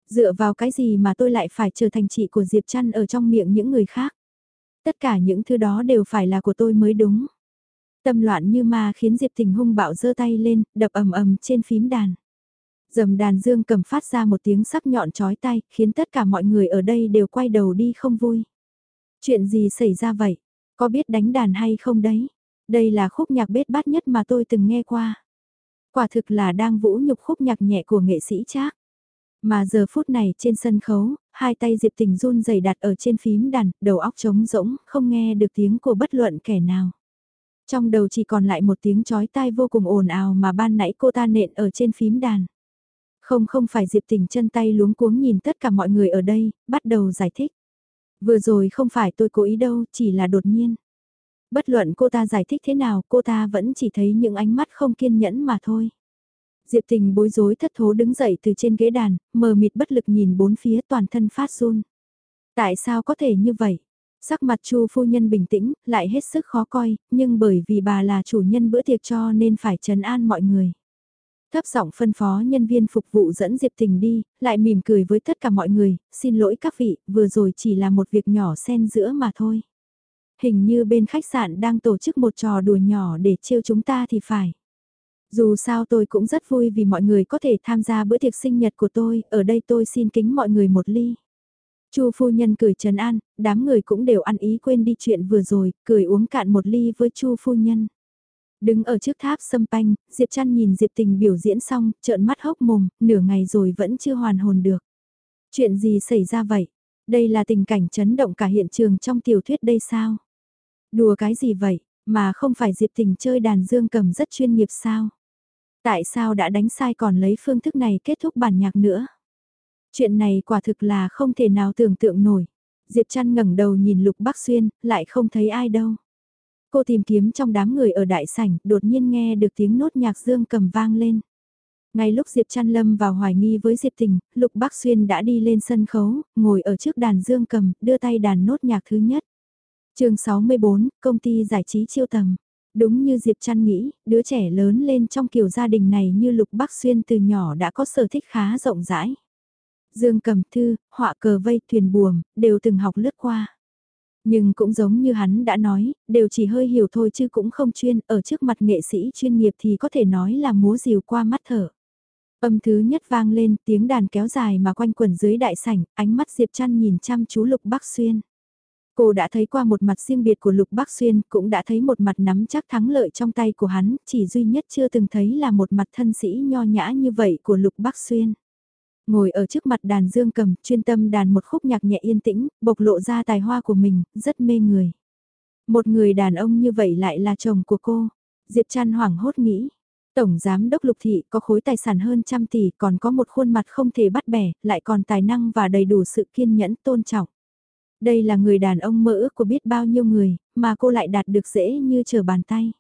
Dựa vào cái gì mà tôi lại phải trở thành chị của Diệp Trăn ở trong miệng những người khác. Tất cả những thứ đó đều phải là của tôi mới đúng. Tâm loạn như ma khiến Diệp Tình hung bạo giơ tay lên, đập ầm ầm trên phím đàn. Dầm đàn dương cầm phát ra một tiếng sắc nhọn chói tay, khiến tất cả mọi người ở đây đều quay đầu đi không vui. Chuyện gì xảy ra vậy? Có biết đánh đàn hay không đấy? Đây là khúc nhạc bết bát nhất mà tôi từng nghe qua. Quả thực là đang vũ nhục khúc nhạc nhẹ của nghệ sĩ Trác. Mà giờ phút này trên sân khấu, hai tay Diệp Tình run rẩy đặt ở trên phím đàn, đầu óc trống rỗng, không nghe được tiếng của bất luận kẻ nào. Trong đầu chỉ còn lại một tiếng chói tai vô cùng ồn ào mà ban nãy cô ta nện ở trên phím đàn. Không không phải Diệp Tình chân tay luống cuống nhìn tất cả mọi người ở đây, bắt đầu giải thích. Vừa rồi không phải tôi cố ý đâu, chỉ là đột nhiên. Bất luận cô ta giải thích thế nào, cô ta vẫn chỉ thấy những ánh mắt không kiên nhẫn mà thôi. Diệp Tình bối rối thất thố đứng dậy từ trên ghế đàn, mờ mịt bất lực nhìn bốn phía toàn thân phát run. Tại sao có thể như vậy? Sắc mặt Chu phu nhân bình tĩnh, lại hết sức khó coi, nhưng bởi vì bà là chủ nhân bữa tiệc cho nên phải trấn an mọi người. Thấp giọng phân phó nhân viên phục vụ dẫn Diệp Tình đi, lại mỉm cười với tất cả mọi người, xin lỗi các vị, vừa rồi chỉ là một việc nhỏ xen giữa mà thôi. Hình như bên khách sạn đang tổ chức một trò đùa nhỏ để trêu chúng ta thì phải. Dù sao tôi cũng rất vui vì mọi người có thể tham gia bữa tiệc sinh nhật của tôi, ở đây tôi xin kính mọi người một ly. Chu phu nhân cười trấn an, đám người cũng đều ăn ý quên đi chuyện vừa rồi, cười uống cạn một ly với Chu phu nhân. Đứng ở trước tháp sâm panh, Diệp Trăn nhìn Diệp Tình biểu diễn xong, trợn mắt hốc mồm, nửa ngày rồi vẫn chưa hoàn hồn được. Chuyện gì xảy ra vậy? Đây là tình cảnh chấn động cả hiện trường trong tiểu thuyết đây sao? Đùa cái gì vậy, mà không phải Diệp Tình chơi đàn dương cầm rất chuyên nghiệp sao? Tại sao đã đánh sai còn lấy phương thức này kết thúc bản nhạc nữa? Chuyện này quả thực là không thể nào tưởng tượng nổi. Diệp Trăn ngẩng đầu nhìn Lục Bắc Xuyên, lại không thấy ai đâu. Cô tìm kiếm trong đám người ở đại sảnh, đột nhiên nghe được tiếng nốt nhạc dương cầm vang lên. Ngay lúc Diệp Trăn Lâm vào hoài nghi với Diệp Tình, Lục Bắc Xuyên đã đi lên sân khấu, ngồi ở trước đàn dương cầm, đưa tay đàn nốt nhạc thứ nhất. chương 64, công ty giải trí chiêu tầm. Đúng như Diệp Trăn nghĩ, đứa trẻ lớn lên trong kiểu gia đình này như Lục Bắc Xuyên từ nhỏ đã có sở thích khá rộng rãi. Dương cầm thư, họa cờ vây, thuyền buồm, đều từng học lướt qua. Nhưng cũng giống như hắn đã nói, đều chỉ hơi hiểu thôi chứ cũng không chuyên, ở trước mặt nghệ sĩ chuyên nghiệp thì có thể nói là múa rìu qua mắt thở. Âm thứ nhất vang lên, tiếng đàn kéo dài mà quanh quẩn dưới đại sảnh, ánh mắt Diệp Trăn nhìn chăm chú Lục Bắc Xuyên. Cô đã thấy qua một mặt riêng biệt của Lục Bắc Xuyên, cũng đã thấy một mặt nắm chắc thắng lợi trong tay của hắn, chỉ duy nhất chưa từng thấy là một mặt thân sĩ nho nhã như vậy của Lục Bắc Xuyên. Ngồi ở trước mặt đàn dương cầm, chuyên tâm đàn một khúc nhạc nhẹ yên tĩnh, bộc lộ ra tài hoa của mình, rất mê người. Một người đàn ông như vậy lại là chồng của cô. Diệp Trăn hoảng hốt nghĩ. Tổng Giám đốc Lục Thị có khối tài sản hơn trăm tỷ, còn có một khuôn mặt không thể bắt bẻ, lại còn tài năng và đầy đủ sự kiên nhẫn tôn trọng. Đây là người đàn ông mơ ước của biết bao nhiêu người, mà cô lại đạt được dễ như trở bàn tay.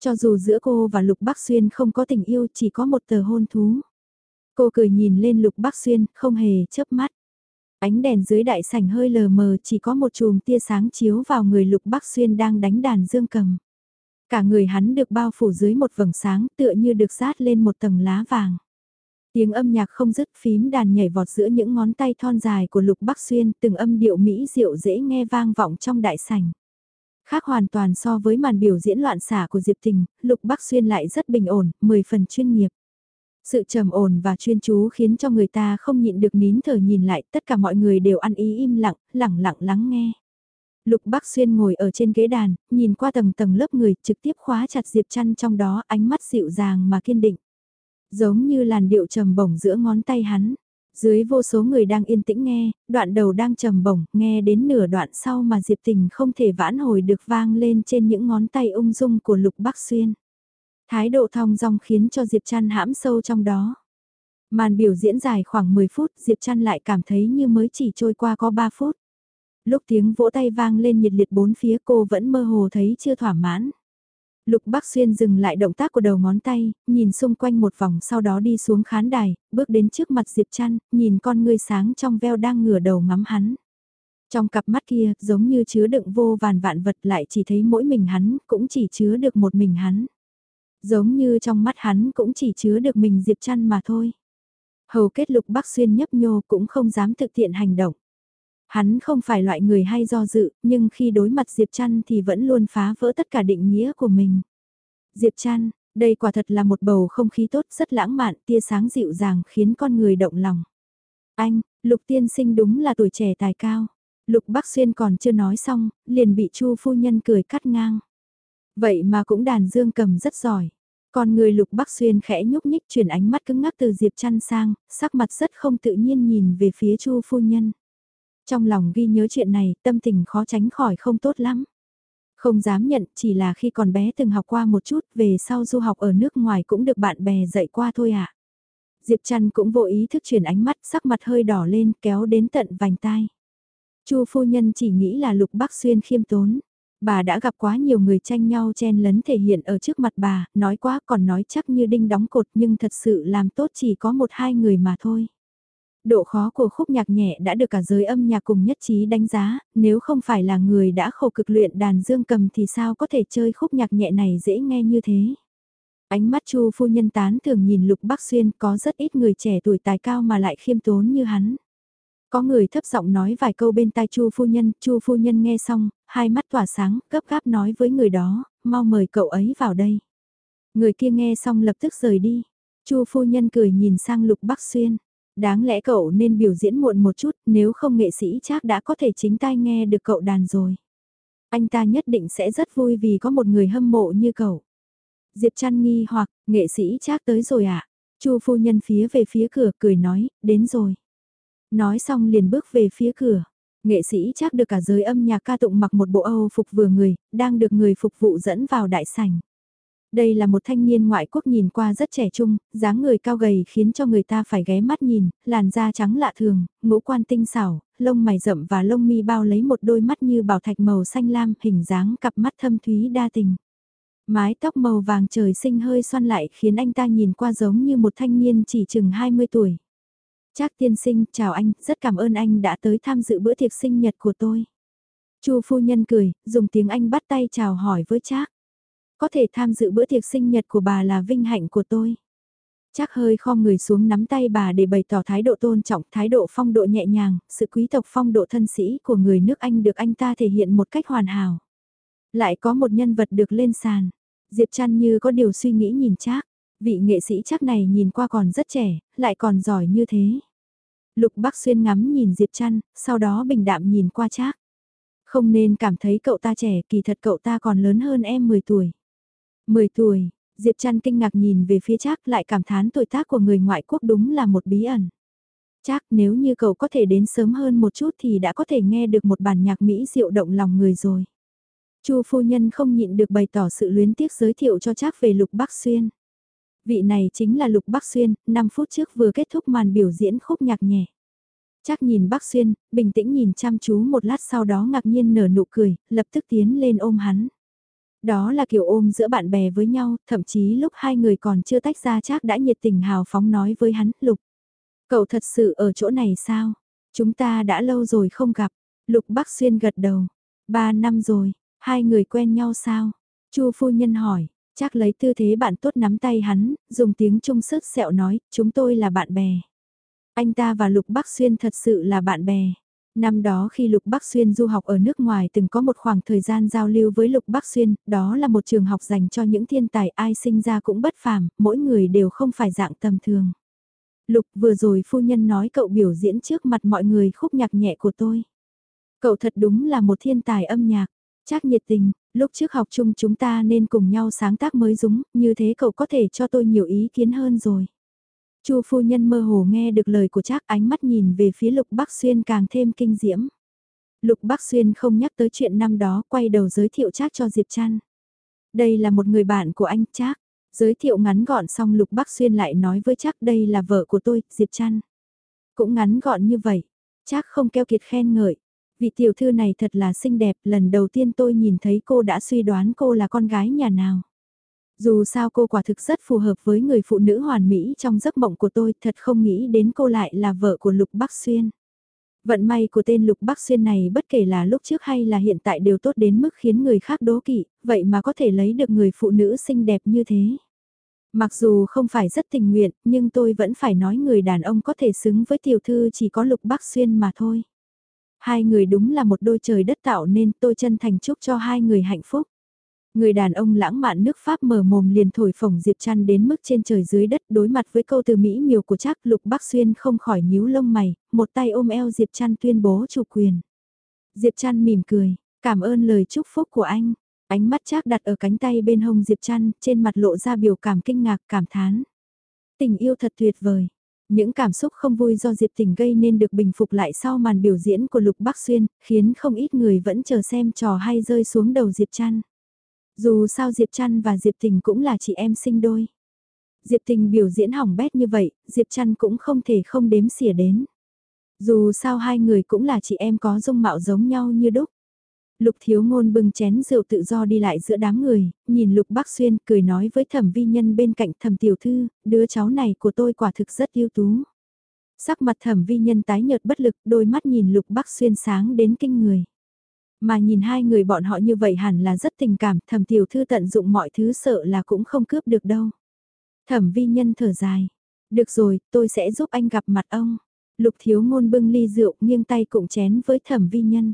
Cho dù giữa cô và Lục Bắc Xuyên không có tình yêu chỉ có một tờ hôn thú. Cô cười nhìn lên Lục Bắc Xuyên, không hề chớp mắt. Ánh đèn dưới đại sảnh hơi lờ mờ chỉ có một chùm tia sáng chiếu vào người Lục Bắc Xuyên đang đánh đàn dương cầm. Cả người hắn được bao phủ dưới một vầng sáng tựa như được rát lên một tầng lá vàng. Tiếng âm nhạc không dứt phím đàn nhảy vọt giữa những ngón tay thon dài của Lục Bắc Xuyên từng âm điệu mỹ diệu dễ nghe vang vọng trong đại sảnh. Khác hoàn toàn so với màn biểu diễn loạn xả của Diệp Tình, Lục Bắc Xuyên lại rất bình ổn, 10 phần chuyên nghiệp. Sự trầm ổn và chuyên chú khiến cho người ta không nhịn được nín thở nhìn lại, tất cả mọi người đều ăn ý im lặng, lặng lặng lắng nghe. Lục Bắc Xuyên ngồi ở trên ghế đàn, nhìn qua tầng tầng lớp người, trực tiếp khóa chặt Diệp Trăn trong đó, ánh mắt dịu dàng mà kiên định. Giống như làn điệu trầm bổng giữa ngón tay hắn. Dưới vô số người đang yên tĩnh nghe, đoạn đầu đang trầm bổng, nghe đến nửa đoạn sau mà Diệp Tình không thể vãn hồi được vang lên trên những ngón tay ung dung của Lục Bắc Xuyên. Thái độ thong dong khiến cho Diệp Trăn hãm sâu trong đó. Màn biểu diễn dài khoảng 10 phút, Diệp Trăn lại cảm thấy như mới chỉ trôi qua có 3 phút. Lúc tiếng vỗ tay vang lên nhiệt liệt bốn phía cô vẫn mơ hồ thấy chưa thỏa mãn. Lục Bắc Xuyên dừng lại động tác của đầu ngón tay, nhìn xung quanh một vòng sau đó đi xuống khán đài, bước đến trước mặt Diệp Trăn, nhìn con ngươi sáng trong veo đang ngửa đầu ngắm hắn. Trong cặp mắt kia, giống như chứa đựng vô vàn vạn vật lại chỉ thấy mỗi mình hắn, cũng chỉ chứa được một mình hắn. Giống như trong mắt hắn cũng chỉ chứa được mình Diệp Trăn mà thôi. Hầu kết lục Bắc Xuyên nhấp nhô cũng không dám thực hiện hành động. Hắn không phải loại người hay do dự, nhưng khi đối mặt Diệp Trăn thì vẫn luôn phá vỡ tất cả định nghĩa của mình. Diệp Trăn, đây quả thật là một bầu không khí tốt rất lãng mạn, tia sáng dịu dàng khiến con người động lòng. Anh, Lục Tiên Sinh đúng là tuổi trẻ tài cao. Lục Bắc Xuyên còn chưa nói xong, liền bị Chu phu nhân cười cắt ngang. Vậy mà cũng đàn dương cầm rất giỏi. Còn người Lục Bắc Xuyên khẽ nhúc nhích chuyển ánh mắt cứng ngắc từ Diệp Trăn sang, sắc mặt rất không tự nhiên nhìn về phía Chu phu nhân. Trong lòng ghi nhớ chuyện này, tâm tình khó tránh khỏi không tốt lắm. Không dám nhận, chỉ là khi còn bé từng học qua một chút, về sau du học ở nước ngoài cũng được bạn bè dạy qua thôi ạ. À. Diệp Trăn cũng vô ý thức chuyển ánh mắt, sắc mặt hơi đỏ lên, kéo đến tận vành tai. Chu phu nhân chỉ nghĩ là Lục Bắc Xuyên khiêm tốn. Bà đã gặp quá nhiều người tranh nhau chen lấn thể hiện ở trước mặt bà, nói quá còn nói chắc như đinh đóng cột nhưng thật sự làm tốt chỉ có một hai người mà thôi. Độ khó của khúc nhạc nhẹ đã được cả giới âm nhạc cùng nhất trí đánh giá, nếu không phải là người đã khổ cực luyện đàn dương cầm thì sao có thể chơi khúc nhạc nhẹ này dễ nghe như thế. Ánh mắt Chu phu nhân tán thường nhìn Lục Bắc Xuyên có rất ít người trẻ tuổi tài cao mà lại khiêm tốn như hắn. Có người thấp giọng nói vài câu bên tai Chu phu nhân, Chu phu nhân nghe xong, hai mắt tỏa sáng, gấp gáp nói với người đó, mau mời cậu ấy vào đây. Người kia nghe xong lập tức rời đi. Chu phu nhân cười nhìn sang Lục Bắc Xuyên. Đáng lẽ cậu nên biểu diễn muộn một chút, nếu không nghệ sĩ chắc đã có thể chính tai nghe được cậu đàn rồi. Anh ta nhất định sẽ rất vui vì có một người hâm mộ như cậu. Diệp Trăn nghi hoặc, nghệ sĩ chắc tới rồi ạ. À? Chu phu nhân phía về phía cửa cười nói, đến rồi. Nói xong liền bước về phía cửa. Nghệ sĩ chắc được cả giới âm nhạc ca tụng mặc một bộ Âu phục vừa người, đang được người phục vụ dẫn vào đại sảnh. Đây là một thanh niên ngoại quốc nhìn qua rất trẻ trung, dáng người cao gầy khiến cho người ta phải ghé mắt nhìn, làn da trắng lạ thường, ngũ quan tinh xảo, lông mày rậm và lông mi bao lấy một đôi mắt như bảo thạch màu xanh lam, hình dáng cặp mắt thâm thúy đa tình. Mái tóc màu vàng trời sinh hơi xoăn lại khiến anh ta nhìn qua giống như một thanh niên chỉ chừng 20 tuổi. Trác tiên sinh, chào anh, rất cảm ơn anh đã tới tham dự bữa tiệc sinh nhật của tôi. Chu phu nhân cười, dùng tiếng Anh bắt tay chào hỏi với Trác. Có thể tham dự bữa tiệc sinh nhật của bà là vinh hạnh của tôi. Trác hơi khom người xuống nắm tay bà để bày tỏ thái độ tôn trọng, thái độ phong độ nhẹ nhàng, sự quý tộc phong độ thân sĩ của người nước Anh được anh ta thể hiện một cách hoàn hảo. Lại có một nhân vật được lên sàn. Diệp Trăn như có điều suy nghĩ nhìn Trác, vị nghệ sĩ chắc này nhìn qua còn rất trẻ, lại còn giỏi như thế. Lục Bắc Xuyên ngắm nhìn Diệp Trăn, sau đó bình đạm nhìn qua Trác. Không nên cảm thấy cậu ta trẻ, kỳ thật cậu ta còn lớn hơn em 10 tuổi. 10 tuổi, Diệp Trăn kinh ngạc nhìn về phía Trác lại cảm thán tuổi tác của người ngoại quốc đúng là một bí ẩn. Trác nếu như cậu có thể đến sớm hơn một chút thì đã có thể nghe được một bản nhạc Mỹ diệu động lòng người rồi. Chu phu nhân không nhịn được bày tỏ sự luyến tiếc giới thiệu cho Trác về Lục Bắc Xuyên. Vị này chính là Lục Bắc Xuyên, 5 phút trước vừa kết thúc màn biểu diễn khúc nhạc nhẹ. chắc nhìn Bắc Xuyên, bình tĩnh nhìn chăm chú một lát sau đó ngạc nhiên nở nụ cười, lập tức tiến lên ôm hắn. Đó là kiểu ôm giữa bạn bè với nhau, thậm chí lúc hai người còn chưa tách ra chắc đã nhiệt tình hào phóng nói với hắn, Lục. Cậu thật sự ở chỗ này sao? Chúng ta đã lâu rồi không gặp. Lục Bắc Xuyên gật đầu. Ba năm rồi, Hai người quen nhau sao? Chu phu nhân hỏi, chắc lấy tư thế bạn tốt nắm tay hắn, dùng tiếng trung sức sẹo nói, chúng tôi là bạn bè. Anh ta và Lục Bắc Xuyên thật sự là bạn bè. Năm đó khi Lục Bắc Xuyên du học ở nước ngoài từng có một khoảng thời gian giao lưu với Lục Bắc Xuyên, đó là một trường học dành cho những thiên tài ai sinh ra cũng bất phàm, mỗi người đều không phải dạng tầm thường. Lục vừa rồi phu nhân nói cậu biểu diễn trước mặt mọi người khúc nhạc nhẹ của tôi. Cậu thật đúng là một thiên tài âm nhạc. Chắc nhiệt tình, lúc trước học chung chúng ta nên cùng nhau sáng tác mới dúng, như thế cậu có thể cho tôi nhiều ý kiến hơn rồi. Chu phu nhân mơ hồ nghe được lời của Trác ánh mắt nhìn về phía Lục Bắc Xuyên càng thêm kinh diễm. Lục Bắc Xuyên không nhắc tới chuyện năm đó, quay đầu giới thiệu Trác cho Diệp Trăn. Đây là một người bạn của anh Trác. Giới thiệu ngắn gọn xong Lục Bắc Xuyên lại nói với Trác đây là vợ của tôi, Diệp Trăn. Cũng ngắn gọn như vậy. Trác không keo kiệt khen ngợi, Vị tiểu thư này thật là xinh đẹp, lần đầu tiên tôi nhìn thấy cô đã suy đoán cô là con gái nhà nào. Dù sao cô quả thực rất phù hợp với người phụ nữ hoàn mỹ trong giấc mộng của tôi, thật không nghĩ đến cô lại là vợ của Lục Bắc Xuyên. Vận may của tên Lục Bắc Xuyên này bất kể là lúc trước hay là hiện tại đều tốt đến mức khiến người khác đố kỵ, vậy mà có thể lấy được người phụ nữ xinh đẹp như thế. Mặc dù không phải rất tình nguyện, nhưng tôi vẫn phải nói người đàn ông có thể xứng với tiểu thư chỉ có Lục Bắc Xuyên mà thôi. Hai người đúng là một đôi trời đất tạo nên tôi chân thành chúc cho hai người hạnh phúc. Người đàn ông lãng mạn nước Pháp mở mồm liền thổi phồng Diệp Trăn đến mức trên trời dưới đất đối mặt với câu từ Mỹ miều của chắc Lục Bắc Xuyên không khỏi nhíu lông mày, một tay ôm eo Diệp Trăn tuyên bố chủ quyền. Diệp Trăn mỉm cười, cảm ơn lời chúc phúc của anh. Ánh mắt chắc đặt ở cánh tay bên hông Diệp Trăn, trên mặt lộ ra biểu cảm kinh ngạc cảm thán. Tình yêu thật tuyệt vời. Những cảm xúc không vui do Diệp Tình gây nên được bình phục lại sau màn biểu diễn của Lục Bắc Xuyên, khiến không ít người vẫn chờ xem trò hay rơi xuống đầu Diệp Trăn. Dù sao Diệp Trăn và Diệp Tình cũng là chị em sinh đôi. Diệp Tình biểu diễn hỏng bét như vậy, Diệp Trăn cũng không thể không đếm xỉa đến. Dù sao hai người cũng là chị em có dung mạo giống nhau như đúc. Lục thiếu ngôn bưng chén rượu tự do đi lại giữa đám người, nhìn Lục Bắc Xuyên cười nói với thẩm vi nhân bên cạnh thẩm tiểu thư, đứa cháu này của tôi quả thực rất ưu tú. Sắc mặt thẩm vi nhân tái nhợt bất lực, đôi mắt nhìn Lục Bắc Xuyên sáng đến kinh người. Mà nhìn hai người bọn họ như vậy hẳn là rất tình cảm, thẩm tiểu thư tận dụng mọi thứ sợ là cũng không cướp được đâu. Thẩm vi nhân thở dài. Được rồi, tôi sẽ giúp anh gặp mặt ông. Lục thiếu ngôn bưng ly rượu nghiêng tay cụng chén với thẩm vi nhân.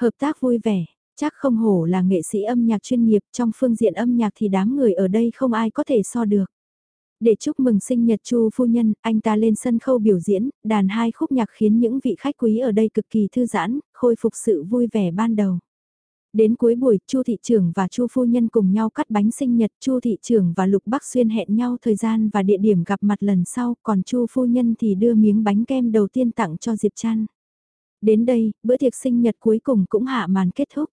Hợp tác vui vẻ, chắc không hổ là nghệ sĩ âm nhạc chuyên nghiệp trong phương diện âm nhạc thì đám người ở đây không ai có thể so được. Để chúc mừng sinh nhật Chu phu nhân, anh ta lên sân khấu biểu diễn, đàn hai khúc nhạc khiến những vị khách quý ở đây cực kỳ thư giãn, khôi phục sự vui vẻ ban đầu. Đến cuối buổi, Chu thị trưởng và Chu phu nhân cùng nhau cắt bánh sinh nhật, Chu thị trưởng và Lục Bắc Xuyên hẹn nhau thời gian và địa điểm gặp mặt lần sau, còn Chu phu nhân thì đưa miếng bánh kem đầu tiên tặng cho Diệp Trăn. Đến đây, bữa tiệc sinh nhật cuối cùng cũng hạ màn kết thúc.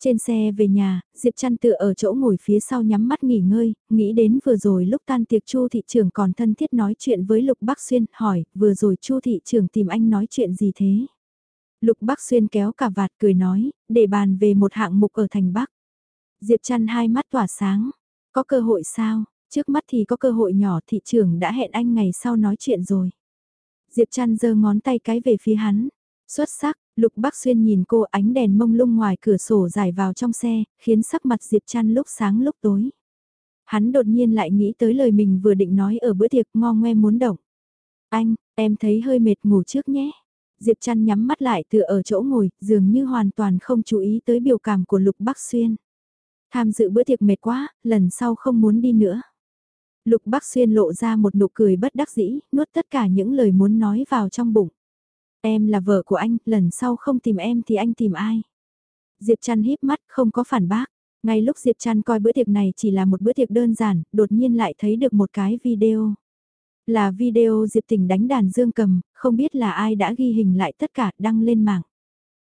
Trên xe về nhà, Diệp Trăn tựa ở chỗ ngồi phía sau nhắm mắt nghỉ ngơi, nghĩ đến vừa rồi lúc tan tiệc Chu thị trưởng còn thân thiết nói chuyện với Lục Bắc Xuyên, hỏi, vừa rồi Chu thị trưởng tìm anh nói chuyện gì thế? Lục Bắc Xuyên kéo cả vạt cười nói, để bàn về một hạng mục ở thành Bắc. Diệp Trăn hai mắt tỏa sáng, có cơ hội sao? Trước mắt thì có cơ hội nhỏ thị trưởng đã hẹn anh ngày sau nói chuyện rồi. Diệp Trăn giơ ngón tay cái về phía hắn, Xuất sắc, Lục Bắc Xuyên nhìn cô ánh đèn mông lung ngoài cửa sổ dài vào trong xe, khiến sắc mặt Diệp Trăn lúc sáng lúc tối. Hắn đột nhiên lại nghĩ tới lời mình vừa định nói ở bữa tiệc ngo ngoe muốn động. Anh, em thấy hơi mệt ngủ trước nhé. Diệp Trăn nhắm mắt lại tựa ở chỗ ngồi, dường như hoàn toàn không chú ý tới biểu cảm của Lục Bắc Xuyên. Tham dự bữa tiệc mệt quá, lần sau không muốn đi nữa. Lục Bắc Xuyên lộ ra một nụ cười bất đắc dĩ, nuốt tất cả những lời muốn nói vào trong bụng. Em là vợ của anh, lần sau không tìm em thì anh tìm ai? Diệp Trăn híp mắt, không có phản bác. Ngay lúc Diệp Trăn coi bữa tiệc này chỉ là một bữa tiệc đơn giản, đột nhiên lại thấy được một cái video. Là video Diệp Tình đánh đàn dương cầm, không biết là ai đã ghi hình lại tất cả đăng lên mạng.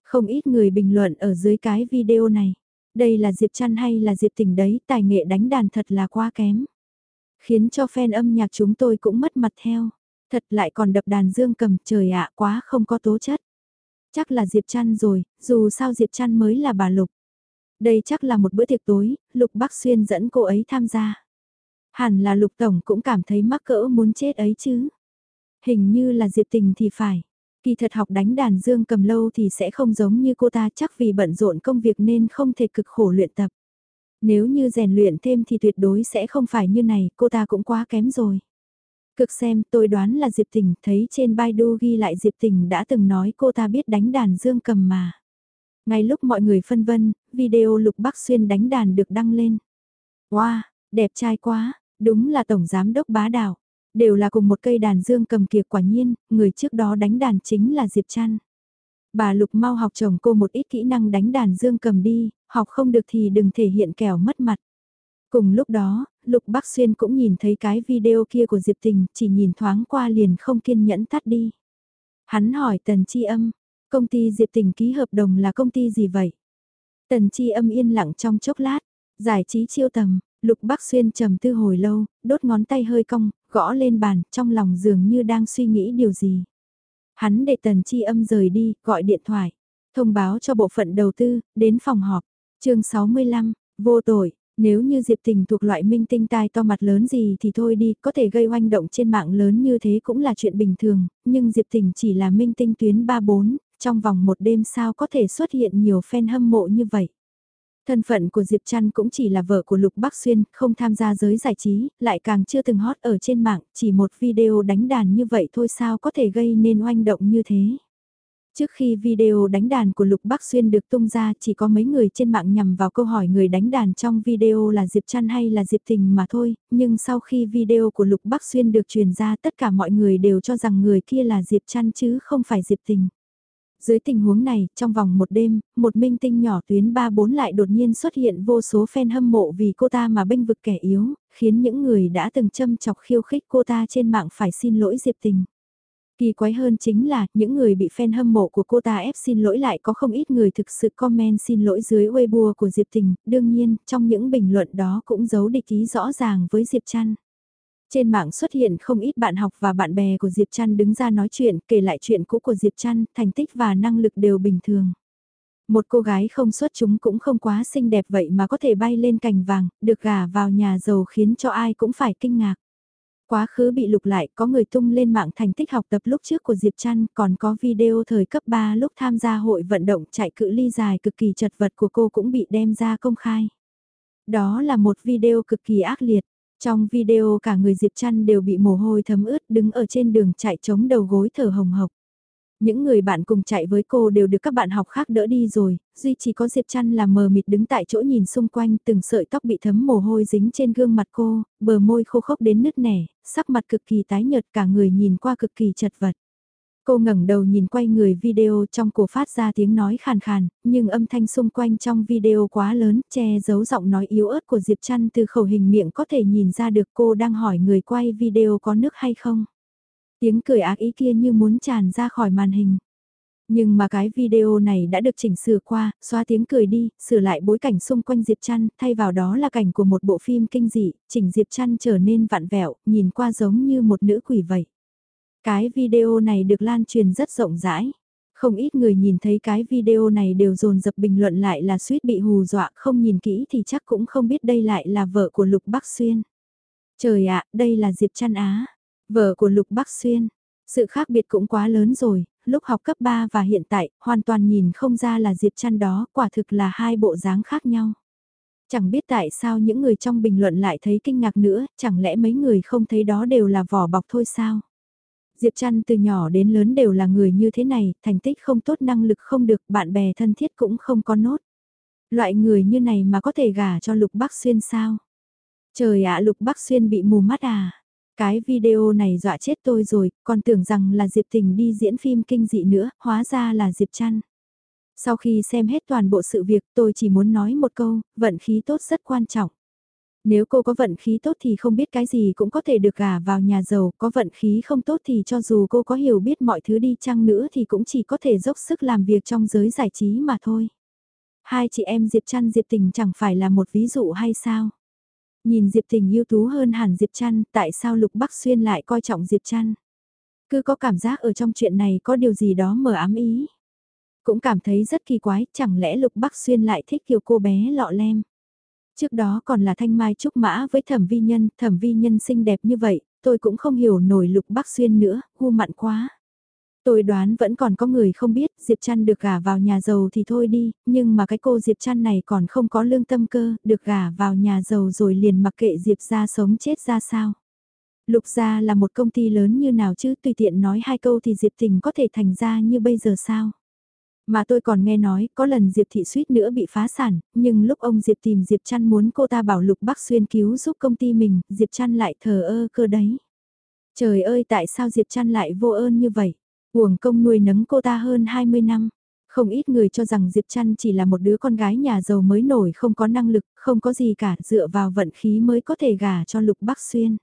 Không ít người bình luận ở dưới cái video này. Đây là Diệp Trăn hay là Diệp Tình đấy, tài nghệ đánh đàn thật là quá kém. Khiến cho fan âm nhạc chúng tôi cũng mất mặt theo. Thật lại còn đập đàn dương cầm trời ạ quá không có tố chất. Chắc là Diệp Trăn rồi, dù sao Diệp Trăn mới là bà Lục. Đây chắc là một bữa tiệc tối, Lục Bắc Xuyên dẫn cô ấy tham gia. Hẳn là Lục Tổng cũng cảm thấy mắc cỡ muốn chết ấy chứ. Hình như là Diệp Tình thì phải. Kỳ thật học đánh đàn dương cầm lâu thì sẽ không giống như cô ta chắc vì bận rộn công việc nên không thể cực khổ luyện tập. Nếu như rèn luyện thêm thì tuyệt đối sẽ không phải như này, cô ta cũng quá kém rồi. Cực xem tôi đoán là Diệp Tình thấy trên Baidu ghi lại Diệp Tình đã từng nói cô ta biết đánh đàn dương cầm mà. Ngay lúc mọi người phân vân, video Lục Bắc Xuyên đánh đàn được đăng lên. Wow, đẹp trai quá, đúng là Tổng Giám Đốc bá đạo. Đều là cùng một cây đàn dương cầm kìa quả nhiên, người trước đó đánh đàn chính là Diệp Trăn. Bà Lục mau học chồng cô một ít kỹ năng đánh đàn dương cầm đi, học không được thì đừng thể hiện kẻo mất mặt. Cùng lúc đó, Lục Bắc Xuyên cũng nhìn thấy cái video kia của Diệp Tình, chỉ nhìn thoáng qua liền không kiên nhẫn tắt đi. Hắn hỏi Tần Chi Âm, công ty Diệp Tình ký hợp đồng là công ty gì vậy? Tần Chi Âm yên lặng trong chốc lát, giải trí chiêu tầm, Lục Bắc Xuyên trầm tư hồi lâu, đốt ngón tay hơi cong, gõ lên bàn, trong lòng dường như đang suy nghĩ điều gì. Hắn để Tần Chi Âm rời đi, gọi điện thoại, thông báo cho bộ phận đầu tư, đến phòng họp. chương 65, vô tội, nếu như Diệp Tình thuộc loại minh tinh tai to mặt lớn gì thì thôi đi, có thể gây hoành động trên mạng lớn như thế cũng là chuyện bình thường, nhưng Diệp Tình chỉ là minh tinh tuyến 3-4, trong vòng một đêm sao có thể xuất hiện nhiều fan hâm mộ như vậy. Thân phận của Diệp Trăn cũng chỉ là vợ của Lục Bắc Xuyên, không tham gia giới giải trí, lại càng chưa từng hot ở trên mạng, chỉ một video đánh đàn như vậy thôi sao có thể gây nên oanh động như thế. Trước khi video đánh đàn của Lục Bắc Xuyên được tung ra chỉ có mấy người trên mạng nhằm vào câu hỏi người đánh đàn trong video là Diệp Trăn hay là Diệp Tình mà thôi, nhưng sau khi video của Lục Bắc Xuyên được truyền ra tất cả mọi người đều cho rằng người kia là Diệp Trăn chứ không phải Diệp Tình. Dưới tình huống này, trong vòng một đêm, một minh tinh nhỏ tuyến 3-4 lại đột nhiên xuất hiện vô số fan hâm mộ vì cô ta mà bênh vực kẻ yếu, khiến những người đã từng châm chọc khiêu khích cô ta trên mạng phải xin lỗi Diệp Tình. Kỳ quái hơn chính là, những người bị fan hâm mộ của cô ta ép xin lỗi lại có không ít người thực sự comment xin lỗi dưới Weibo của Diệp Tình, đương nhiên, trong những bình luận đó cũng giấu địch ý rõ ràng với Diệp Trăn. Trên mạng xuất hiện không ít bạn học và bạn bè của Diệp Trăn đứng ra nói chuyện, kể lại chuyện cũ của Diệp Trăn, thành tích và năng lực đều bình thường. Một cô gái không xuất chúng cũng không quá xinh đẹp vậy mà có thể bay lên cành vàng, được gả vào nhà giàu khiến cho ai cũng phải kinh ngạc. Quá khứ bị lục lại, có người tung lên mạng thành tích học tập lúc trước của Diệp Trăn, còn có video thời cấp 3 lúc tham gia hội vận động chạy cự ly dài cực kỳ chật vật của cô cũng bị đem ra công khai. Đó là một video cực kỳ ác liệt. Trong video cả người Diệp Trăn đều bị mồ hôi thấm ướt đứng ở trên đường chạy chống đầu gối thở hồng hộc. Những người bạn cùng chạy với cô đều được các bạn học khác đỡ đi rồi, duy chỉ có Diệp Trăn là mờ mịt đứng tại chỗ nhìn xung quanh từng sợi tóc bị thấm mồ hôi dính trên gương mặt cô, bờ môi khô khốc đến nứt nẻ, sắc mặt cực kỳ tái nhợt cả người nhìn qua cực kỳ chật vật. Cô ngẩng đầu nhìn quay người video trong cổ phát ra tiếng nói khàn khàn, nhưng âm thanh xung quanh trong video quá lớn, che giấu giọng nói yếu ớt của Diệp Trăn từ khẩu hình miệng có thể nhìn ra được cô đang hỏi người quay video có nước hay không. Tiếng cười ác ý kia như muốn tràn ra khỏi màn hình. Nhưng mà cái video này đã được chỉnh sửa qua, xóa tiếng cười đi, sửa lại bối cảnh xung quanh Diệp Trăn, thay vào đó là cảnh của một bộ phim kinh dị, chỉnh Diệp Trăn trở nên vặn vẹo, nhìn qua giống như một nữ quỷ vậy. Cái video này được lan truyền rất rộng rãi. Không ít người nhìn thấy cái video này đều dồn dập bình luận lại là suýt bị hù dọa không nhìn kỹ thì chắc cũng không biết đây lại là vợ của Lục Bắc Xuyên. Trời ạ, đây là Diệp Trăn Á, vợ của Lục Bắc Xuyên. Sự khác biệt cũng quá lớn rồi, lúc học cấp 3 và hiện tại, hoàn toàn nhìn không ra là Diệp Trăn đó, quả thực là hai bộ dáng khác nhau. Chẳng biết tại sao những người trong bình luận lại thấy kinh ngạc nữa, chẳng lẽ mấy người không thấy đó đều là vỏ bọc thôi sao? Diệp Trăn từ nhỏ đến lớn đều là người như thế này, thành tích không tốt năng lực không được, bạn bè thân thiết cũng không có nốt. Loại người như này mà có thể gả cho Lục Bắc Xuyên sao? Trời ạ Lục Bắc Xuyên bị mù mắt à? Cái video này dọa chết tôi rồi, còn tưởng rằng là Diệp Tình đi diễn phim kinh dị nữa, hóa ra là Diệp Trăn. Sau khi xem hết toàn bộ sự việc tôi chỉ muốn nói một câu, vận khí tốt rất quan trọng. Nếu cô có vận khí tốt thì không biết cái gì cũng có thể được gả vào nhà giàu, có vận khí không tốt thì cho dù cô có hiểu biết mọi thứ đi chăng nữa thì cũng chỉ có thể dốc sức làm việc trong giới giải trí mà thôi. Hai chị em Diệp Trăn Diệp Tình chẳng phải là một ví dụ hay sao? Nhìn Diệp Tình yêu tú hơn hẳn Diệp Trăn, tại sao Lục Bắc Xuyên lại coi trọng Diệp Trăn? Cứ có cảm giác ở trong chuyện này có điều gì đó mờ ám ý. Cũng cảm thấy rất kỳ quái, chẳng lẽ Lục Bắc Xuyên lại thích kiểu cô bé lọ lem? Trước đó còn là thanh mai trúc mã với thẩm vi nhân, thẩm vi nhân xinh đẹp như vậy, tôi cũng không hiểu nổi lục bắc xuyên nữa, hu mặn quá. Tôi đoán vẫn còn có người không biết, Diệp Trăn được gả vào nhà giàu thì thôi đi, nhưng mà cái cô Diệp Trăn này còn không có lương tâm cơ, được gả vào nhà giàu rồi liền mặc kệ Diệp ra sống chết ra sao. Lục gia là một công ty lớn như nào chứ tùy tiện nói hai câu thì Diệp Tình có thể thành ra như bây giờ sao. Mà tôi còn nghe nói, có lần Diệp Thị suýt nữa bị phá sản, nhưng lúc ông Diệp tìm Diệp Trăn muốn cô ta bảo Lục Bắc Xuyên cứu giúp công ty mình, Diệp Trăn lại thờ ơ cơ đấy. Trời ơi tại sao Diệp Trăn lại vô ơn như vậy? Uổng công nuôi nấng cô ta hơn 20 năm. Không ít người cho rằng Diệp Trăn chỉ là một đứa con gái nhà giàu mới nổi không có năng lực, không có gì cả, dựa vào vận khí mới có thể gả cho Lục Bắc Xuyên.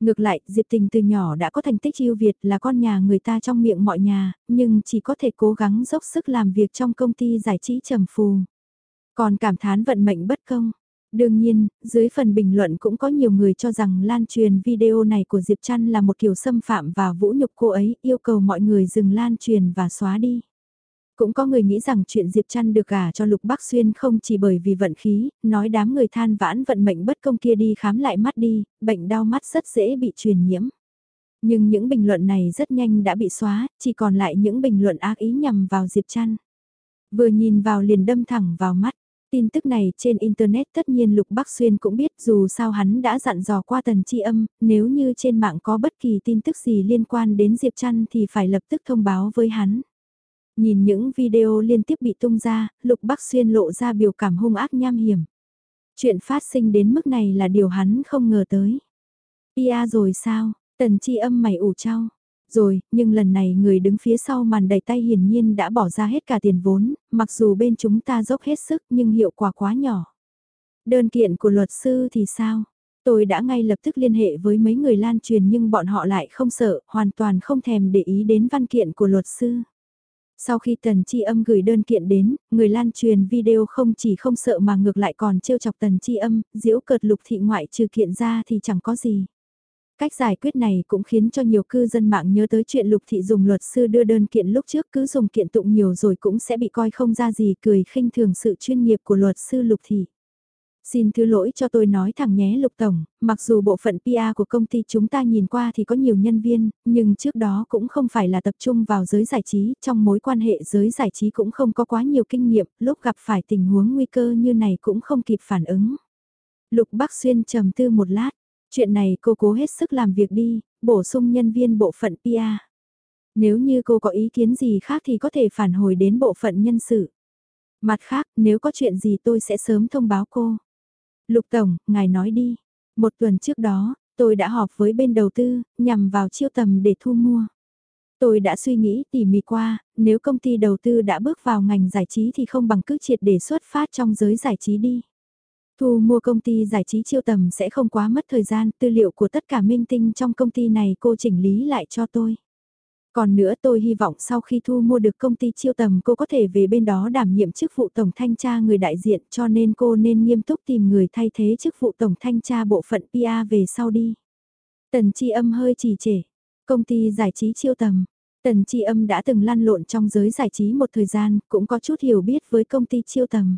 Ngược lại, Diệp Tình từ nhỏ đã có thành tích yêu Việt là con nhà người ta trong miệng mọi nhà, nhưng chỉ có thể cố gắng dốc sức làm việc trong công ty giải trí trầm phù. Còn cảm thán vận mệnh bất công. Đương nhiên, dưới phần bình luận cũng có nhiều người cho rằng lan truyền video này của Diệp Trăn là một kiểu xâm phạm và vũ nhục cô ấy, yêu cầu mọi người dừng lan truyền và xóa đi. Cũng có người nghĩ rằng chuyện Diệp Trăn được gả cho Lục Bắc Xuyên không chỉ bởi vì vận khí, nói đám người than vãn vận mệnh bất công kia đi khám lại mắt đi, bệnh đau mắt rất dễ bị truyền nhiễm. Nhưng những bình luận này rất nhanh đã bị xóa, chỉ còn lại những bình luận ác ý nhằm vào Diệp Trăn. Vừa nhìn vào liền đâm thẳng vào mắt. Tin tức này trên Internet tất nhiên Lục Bắc Xuyên cũng biết dù sao hắn đã dặn dò qua tần tri âm, nếu như trên mạng có bất kỳ tin tức gì liên quan đến Diệp Trăn thì phải lập tức thông báo với hắn. Nhìn những video liên tiếp bị tung ra, Lục Bắc Xuyên lộ ra biểu cảm hung ác nham hiểm. Chuyện phát sinh đến mức này là điều hắn không ngờ tới. Ia rồi sao, tần tri âm mày ủ trao. Rồi, nhưng lần này người đứng phía sau màn đầy tay hiển nhiên đã bỏ ra hết cả tiền vốn, mặc dù bên chúng ta dốc hết sức nhưng hiệu quả quá nhỏ. Đơn kiện của luật sư thì sao? Tôi đã ngay lập tức liên hệ với mấy người lan truyền nhưng bọn họ lại không sợ, hoàn toàn không thèm để ý đến văn kiện của luật sư. Sau khi Tần Chi Âm gửi đơn kiện đến, người lan truyền video không chỉ không sợ mà ngược lại còn trêu chọc Tần Chi Âm, diễu cợt lục thị ngoại trừ kiện ra thì chẳng có gì. Cách giải quyết này cũng khiến cho nhiều cư dân mạng nhớ tới chuyện lục thị dùng luật sư đưa đơn kiện lúc trước cứ dùng kiện tụng nhiều rồi cũng sẽ bị coi không ra gì cười khinh thường sự chuyên nghiệp của luật sư lục thị. Xin thứ lỗi cho tôi nói thẳng nhé Lục Tổng, mặc dù bộ phận PR của công ty chúng ta nhìn qua thì có nhiều nhân viên, nhưng trước đó cũng không phải là tập trung vào giới giải trí, trong mối quan hệ giới giải trí cũng không có quá nhiều kinh nghiệm, lúc gặp phải tình huống nguy cơ như này cũng không kịp phản ứng. Lục Bắc Xuyên trầm tư một lát, chuyện này cô cố hết sức làm việc đi, bổ sung nhân viên bộ phận PR. Nếu như cô có ý kiến gì khác thì có thể phản hồi đến bộ phận nhân sự. Mặt khác, nếu có chuyện gì tôi sẽ sớm thông báo cô. Lục Tổng, ngài nói đi. Một tuần trước đó, tôi đã họp với bên đầu tư, nhằm vào chiêu tầm để thu mua. Tôi đã suy nghĩ tỉ mỉ qua, nếu công ty đầu tư đã bước vào ngành giải trí thì không bằng cứ triệt để xuất phát trong giới giải trí đi. Thu mua công ty giải trí chiêu tầm sẽ không quá mất thời gian, tư liệu của tất cả minh tinh trong công ty này cô chỉnh lý lại cho tôi. Còn nữa tôi hy vọng sau khi thu mua được công ty chiêu tầm cô có thể về bên đó đảm nhiệm chức vụ tổng thanh tra người đại diện cho nên cô nên nghiêm túc tìm người thay thế chức vụ tổng thanh tra bộ phận PA về sau đi. Tần chi âm hơi trì trệ. Công ty giải trí chiêu tầm. Tần chi âm đã từng lăn lộn trong giới giải trí một thời gian, cũng có chút hiểu biết với công ty chiêu tầm.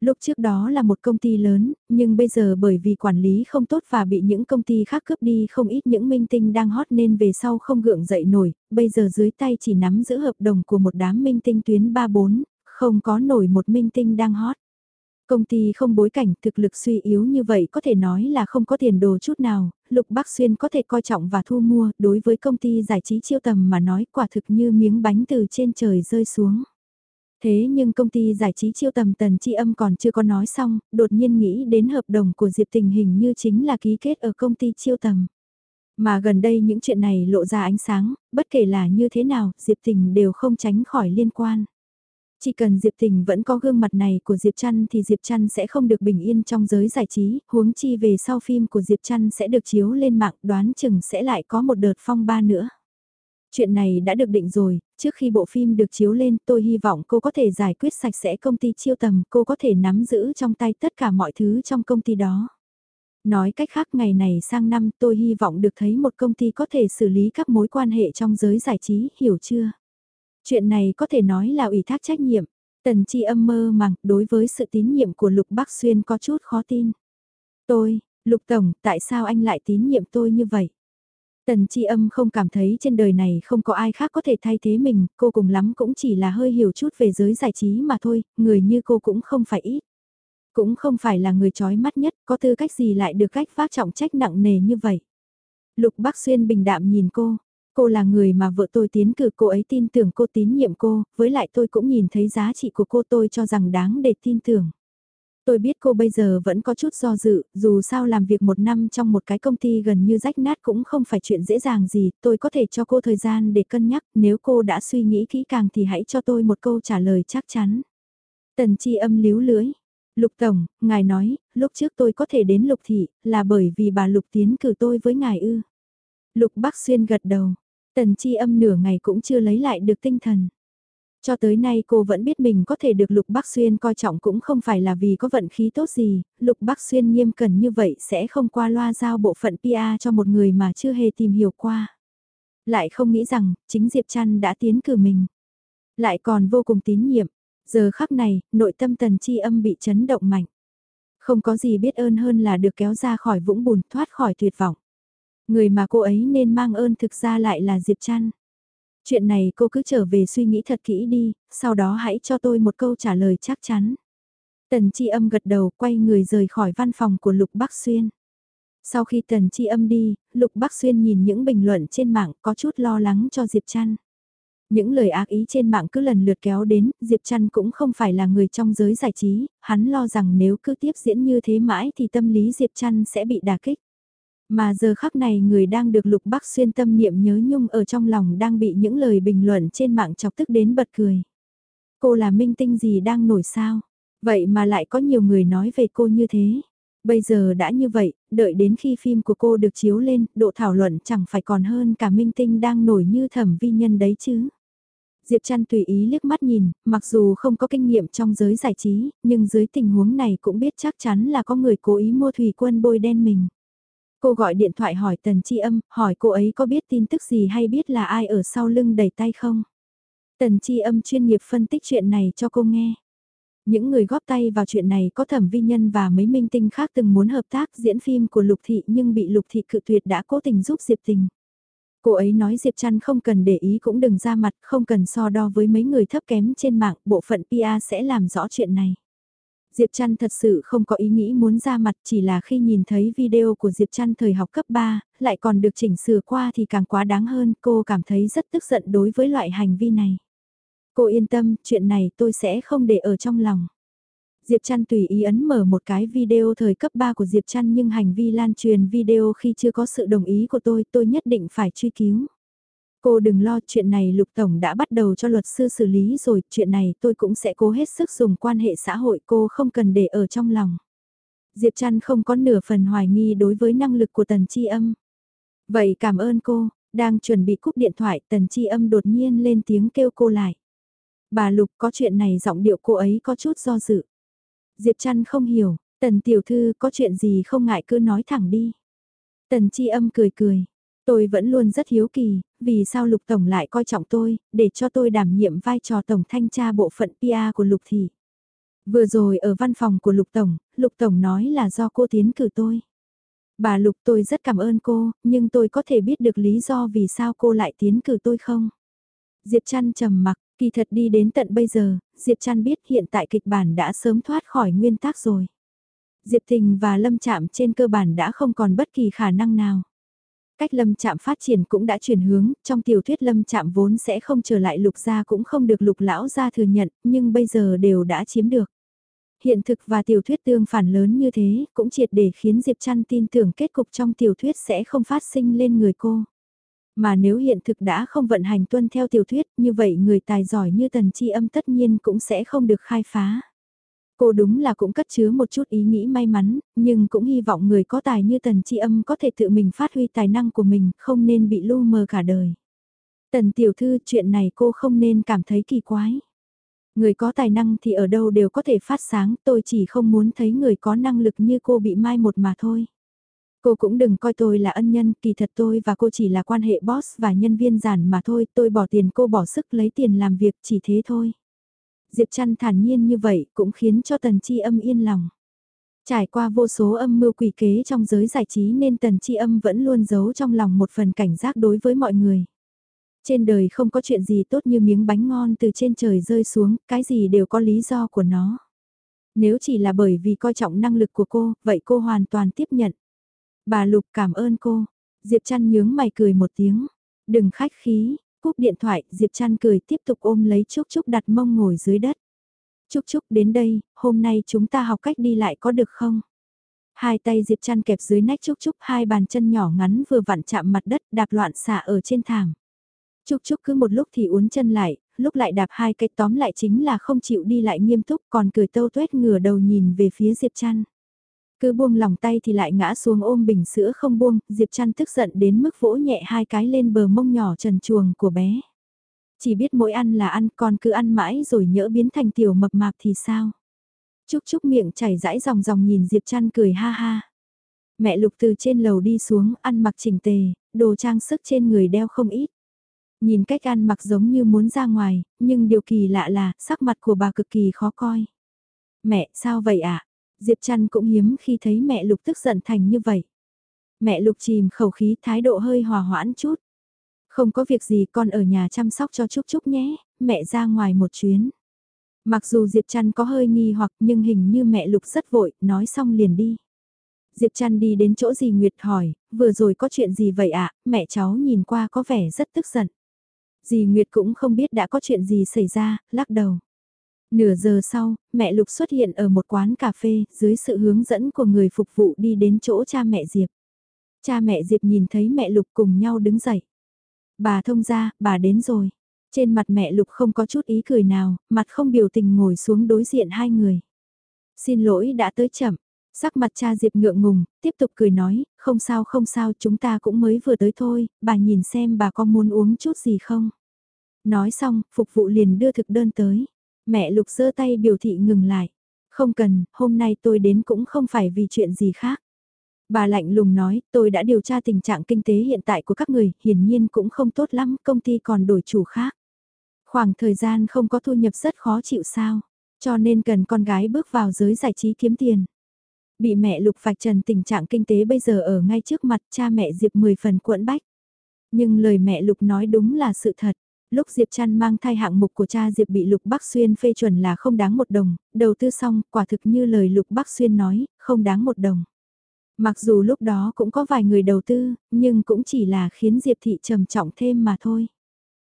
Lúc trước đó là một công ty lớn, nhưng bây giờ bởi vì quản lý không tốt và bị những công ty khác cướp đi không ít những minh tinh đang hot nên về sau không gượng dậy nổi, bây giờ dưới tay chỉ nắm giữ hợp đồng của một đám minh tinh tuyến 3-4, không có nổi một minh tinh đang hot. Công ty không bối cảnh thực lực suy yếu như vậy có thể nói là không có tiền đồ chút nào, Lục Bắc Xuyên có thể coi trọng và thu mua đối với công ty giải trí chiêu tầm mà nói quả thực như miếng bánh từ trên trời rơi xuống. Thế nhưng công ty giải trí chiêu tầm tần chi âm còn chưa có nói xong, đột nhiên nghĩ đến hợp đồng của Diệp Tình hình như chính là ký kết ở công ty chiêu tầm. Mà gần đây những chuyện này lộ ra ánh sáng, bất kể là như thế nào, Diệp Tình đều không tránh khỏi liên quan. Chỉ cần Diệp Tình vẫn có gương mặt này của Diệp Trăn thì Diệp Trăn sẽ không được bình yên trong giới giải trí, huống chi về sau phim của Diệp Trăn sẽ được chiếu lên mạng đoán chừng sẽ lại có một đợt phong ba nữa. Chuyện này đã được định rồi, trước khi bộ phim được chiếu lên tôi hy vọng cô có thể giải quyết sạch sẽ công ty chiêu tầm, cô có thể nắm giữ trong tay tất cả mọi thứ trong công ty đó. Nói cách khác ngày này sang năm tôi hy vọng được thấy một công ty có thể xử lý các mối quan hệ trong giới giải trí, hiểu chưa? Chuyện này có thể nói là ủy thác trách nhiệm. Tần chi âm mơ màng đối với sự tín nhiệm của Lục Bắc Xuyên có chút khó tin. Tôi, Lục Tổng, tại sao anh lại tín nhiệm tôi như vậy? Tần chi âm không cảm thấy trên đời này không có ai khác có thể thay thế mình, cô cùng lắm cũng chỉ là hơi hiểu chút về giới giải trí mà thôi, người như cô cũng không phải ít. Cũng không phải là người trói mắt nhất, có tư cách gì lại được cách phát trọng trách nặng nề như vậy. Lục Bắc Xuyên bình đạm nhìn cô, cô là người mà vợ tôi tiến cử cô ấy tin tưởng cô tín nhiệm cô, với lại tôi cũng nhìn thấy giá trị của cô tôi cho rằng đáng để tin tưởng. Tôi biết cô bây giờ vẫn có chút do dự, dù sao làm việc một năm trong một cái công ty gần như rách nát cũng không phải chuyện dễ dàng gì, tôi có thể cho cô thời gian để cân nhắc, nếu cô đã suy nghĩ kỹ càng thì hãy cho tôi một câu trả lời chắc chắn. Tần chi âm líu lưới. Lục Tổng, ngài nói, lúc trước tôi có thể đến Lục Thị, là bởi vì bà Lục tiến cử tôi với ngài ư. Lục Bắc Xuyên gật đầu, tần chi âm nửa ngày cũng chưa lấy lại được tinh thần. Cho tới nay cô vẫn biết mình có thể được Lục Bắc Xuyên coi trọng cũng không phải là vì có vận khí tốt gì, Lục Bắc Xuyên nghiêm cẩn như vậy sẽ không qua loa giao bộ phận PA cho một người mà chưa hề tìm hiểu qua. Lại không nghĩ rằng, chính Diệp Trăn đã tiến cử mình. Lại còn vô cùng tín nhiệm. Giờ khắc này, nội tâm tần chi âm bị chấn động mạnh. Không có gì biết ơn hơn là được kéo ra khỏi vũng bùn thoát khỏi tuyệt vọng. Người mà cô ấy nên mang ơn thực ra lại là Diệp Trăn. Chuyện này cô cứ trở về suy nghĩ thật kỹ đi, sau đó hãy cho tôi một câu trả lời chắc chắn. Tần Chi Âm gật đầu quay người rời khỏi văn phòng của Lục Bắc Xuyên. Sau khi Tần Chi Âm đi, Lục Bắc Xuyên nhìn những bình luận trên mạng có chút lo lắng cho Diệp Trăn. Những lời ác ý trên mạng cứ lần lượt kéo đến, Diệp Trăn cũng không phải là người trong giới giải trí, hắn lo rằng nếu cứ tiếp diễn như thế mãi thì tâm lý Diệp Trăn sẽ bị đả kích. Mà giờ khắc này người đang được Lục Bắc Xuyên tâm niệm nhớ nhung ở trong lòng đang bị những lời bình luận trên mạng chọc tức đến bật cười. Cô là minh tinh gì đang nổi sao? Vậy mà lại có nhiều người nói về cô như thế. Bây giờ đã như vậy, đợi đến khi phim của cô được chiếu lên, độ thảo luận chẳng phải còn hơn cả minh tinh đang nổi như thẩm vi nhân đấy chứ. Diệp Trăn tùy ý liếc mắt nhìn, mặc dù không có kinh nghiệm trong giới giải trí, nhưng dưới tình huống này cũng biết chắc chắn là có người cố ý mua thủy quân bôi đen mình. Cô gọi điện thoại hỏi Tần Chi Âm, hỏi cô ấy có biết tin tức gì hay biết là ai ở sau lưng đẩy tay không? Tần Chi Âm chuyên nghiệp phân tích chuyện này cho cô nghe. Những người góp tay vào chuyện này có thẩm vi nhân và mấy minh tinh khác từng muốn hợp tác diễn phim của Lục Thị nhưng bị Lục Thị cự tuyệt đã cố tình giúp Diệp Tình. Cô ấy nói Diệp Trăn không cần để ý cũng đừng ra mặt, không cần so đo với mấy người thấp kém trên mạng, bộ phận PR sẽ làm rõ chuyện này. Diệp Trăn thật sự không có ý nghĩ muốn ra mặt chỉ là khi nhìn thấy video của Diệp Trăn thời học cấp 3, lại còn được chỉnh sửa qua thì càng quá đáng hơn, cô cảm thấy rất tức giận đối với loại hành vi này. Cô yên tâm, chuyện này tôi sẽ không để ở trong lòng. Diệp Trăn tùy ý ấn mở một cái video thời cấp 3 của Diệp Trăn nhưng hành vi lan truyền video khi chưa có sự đồng ý của tôi, tôi nhất định phải truy cứu. Cô đừng lo chuyện này Lục Tổng đã bắt đầu cho luật sư xử lý rồi, chuyện này tôi cũng sẽ cố hết sức dùng quan hệ xã hội cô không cần để ở trong lòng. Diệp Trăn không có nửa phần hoài nghi đối với năng lực của Tần Chi Âm. Vậy cảm ơn cô, đang chuẩn bị cúp điện thoại Tần Chi Âm đột nhiên lên tiếng kêu cô lại. Bà Lục có chuyện này giọng điệu cô ấy có chút do dự. Diệp Trăn không hiểu, Tần Tiểu Thư có chuyện gì không ngại cứ nói thẳng đi. Tần Chi Âm cười cười. Tôi vẫn luôn rất hiếu kỳ, vì sao Lục Tổng lại coi trọng tôi, để cho tôi đảm nhiệm vai trò Tổng Thanh tra bộ phận PA của Lục Thị. Vừa rồi ở văn phòng của Lục Tổng, Lục Tổng nói là do cô tiến cử tôi. Bà Lục tôi rất cảm ơn cô, nhưng tôi có thể biết được lý do vì sao cô lại tiến cử tôi không? Diệp Trăn trầm mặc, kỳ thật đi đến tận bây giờ, Diệp Trăn biết hiện tại kịch bản đã sớm thoát khỏi nguyên tắc rồi. Diệp Tình và Lâm Trạm trên cơ bản đã không còn bất kỳ khả năng nào. Cách lâm chạm phát triển cũng đã chuyển hướng, trong tiểu thuyết lâm chạm vốn sẽ không trở lại lục gia cũng không được lục lão gia thừa nhận, nhưng bây giờ đều đã chiếm được. Hiện thực và tiểu thuyết tương phản lớn như thế cũng triệt để khiến Diệp Trăn tin tưởng kết cục trong tiểu thuyết sẽ không phát sinh lên người cô. Mà nếu hiện thực đã không vận hành tuân theo tiểu thuyết như vậy người tài giỏi như tần chi âm tất nhiên cũng sẽ không được khai phá. Cô đúng là cũng cất chứa một chút ý nghĩ may mắn, nhưng cũng hy vọng người có tài như tần chi âm có thể tự mình phát huy tài năng của mình, không nên bị lu mờ cả đời. Tần tiểu thư chuyện này cô không nên cảm thấy kỳ quái. Người có tài năng thì ở đâu đều có thể phát sáng, tôi chỉ không muốn thấy người có năng lực như cô bị mai một mà thôi. Cô cũng đừng coi tôi là ân nhân, kỳ thật tôi và cô chỉ là quan hệ boss và nhân viên giản mà thôi, tôi bỏ tiền cô bỏ sức lấy tiền làm việc chỉ thế thôi. Diệp Trăn thản nhiên như vậy cũng khiến cho Tần Chi Âm yên lòng. Trải qua vô số âm mưu quỷ kế trong giới giải trí nên Tần Chi Âm vẫn luôn giấu trong lòng một phần cảnh giác đối với mọi người. Trên đời không có chuyện gì tốt như miếng bánh ngon từ trên trời rơi xuống, cái gì đều có lý do của nó. Nếu chỉ là bởi vì coi trọng năng lực của cô, vậy cô hoàn toàn tiếp nhận. Bà Lục cảm ơn cô. Diệp Trăn nhướng mày cười một tiếng. Đừng khách khí, cúp điện thoại, Diệp Trăn cười tiếp tục ôm lấy Trúc Trúc đặt mông ngồi dưới đất. Trúc Trúc đến đây, hôm nay chúng ta học cách đi lại có được không? Hai tay Diệp Trăn kẹp dưới nách Trúc Trúc, hai bàn chân nhỏ ngắn vừa vặn chạm mặt đất đạp loạn xạ ở trên thảm. Trúc Trúc cứ một lúc thì uốn chân lại, lúc lại đạp hai cái tóm lại chính là không chịu đi lại nghiêm túc còn cười tâu tuét ngửa đầu nhìn về phía Diệp Trăn. Cứ buông lòng tay thì lại ngã xuống ôm bình sữa không buông, Diệp Trăn tức giận đến mức vỗ nhẹ hai cái lên bờ mông nhỏ trần chuồng của bé. Chỉ biết mỗi ăn là ăn còn cứ ăn mãi rồi nhỡ biến thành tiểu mập mạp thì sao? Chúc chúc miệng chảy rãi dòng dòng nhìn Diệp Trăn cười ha ha. Mẹ Lục từ trên lầu đi xuống ăn mặc chỉnh tề, đồ trang sức trên người đeo không ít. Nhìn cách ăn mặc giống như muốn ra ngoài, nhưng điều kỳ lạ là sắc mặt của bà cực kỳ khó coi. Mẹ, sao vậy ạ? À? Diệp Trăn cũng hiếm khi thấy mẹ Lục tức giận thành như vậy. Mẹ Lục chìm khẩu khí thái độ hơi hòa hoãn chút. Không có việc gì con ở nhà chăm sóc cho Trúc Trúc nhé, mẹ ra ngoài một chuyến. Mặc dù Diệp Trăn có hơi nghi hoặc nhưng hình như mẹ Lục rất vội, nói xong liền đi. Diệp Trăn đi đến chỗ dì Nguyệt hỏi, vừa rồi có chuyện gì vậy ạ, mẹ cháu nhìn qua có vẻ rất tức giận. Dì Nguyệt cũng không biết đã có chuyện gì xảy ra, lắc đầu. Nửa giờ sau, mẹ Lục xuất hiện ở một quán cà phê, dưới sự hướng dẫn của người phục vụ đi đến chỗ cha mẹ Diệp. Cha mẹ Diệp nhìn thấy mẹ Lục cùng nhau đứng dậy. Bà thông ra, bà đến rồi. Trên mặt mẹ Lục không có chút ý cười nào, mặt không biểu tình ngồi xuống đối diện hai người. Xin lỗi đã tới chậm. Sắc mặt cha Diệp ngượng ngùng, tiếp tục cười nói, không sao không sao chúng ta cũng mới vừa tới thôi, bà nhìn xem bà có muốn uống chút gì không. Nói xong, phục vụ liền đưa thực đơn tới. Mẹ Lục giơ tay biểu thị ngừng lại. Không cần, hôm nay tôi đến cũng không phải vì chuyện gì khác. Bà lạnh lùng nói, tôi đã điều tra tình trạng kinh tế hiện tại của các người, hiển nhiên cũng không tốt lắm, công ty còn đổi chủ khác. Khoảng thời gian không có thu nhập rất khó chịu sao, cho nên cần con gái bước vào giới giải trí kiếm tiền. Bị mẹ lục vạch trần tình trạng kinh tế bây giờ ở ngay trước mặt cha mẹ Diệp 10 phần cuộn bách. Nhưng lời mẹ lục nói đúng là sự thật. Lúc Diệp Trăn mang thai hạng mục của cha Diệp bị Lục Bắc Xuyên phê chuẩn là không đáng một đồng, đầu tư xong, quả thực như lời Lục Bắc Xuyên nói, không đáng một đồng. Mặc dù lúc đó cũng có vài người đầu tư, nhưng cũng chỉ là khiến Diệp Thị trầm trọng thêm mà thôi.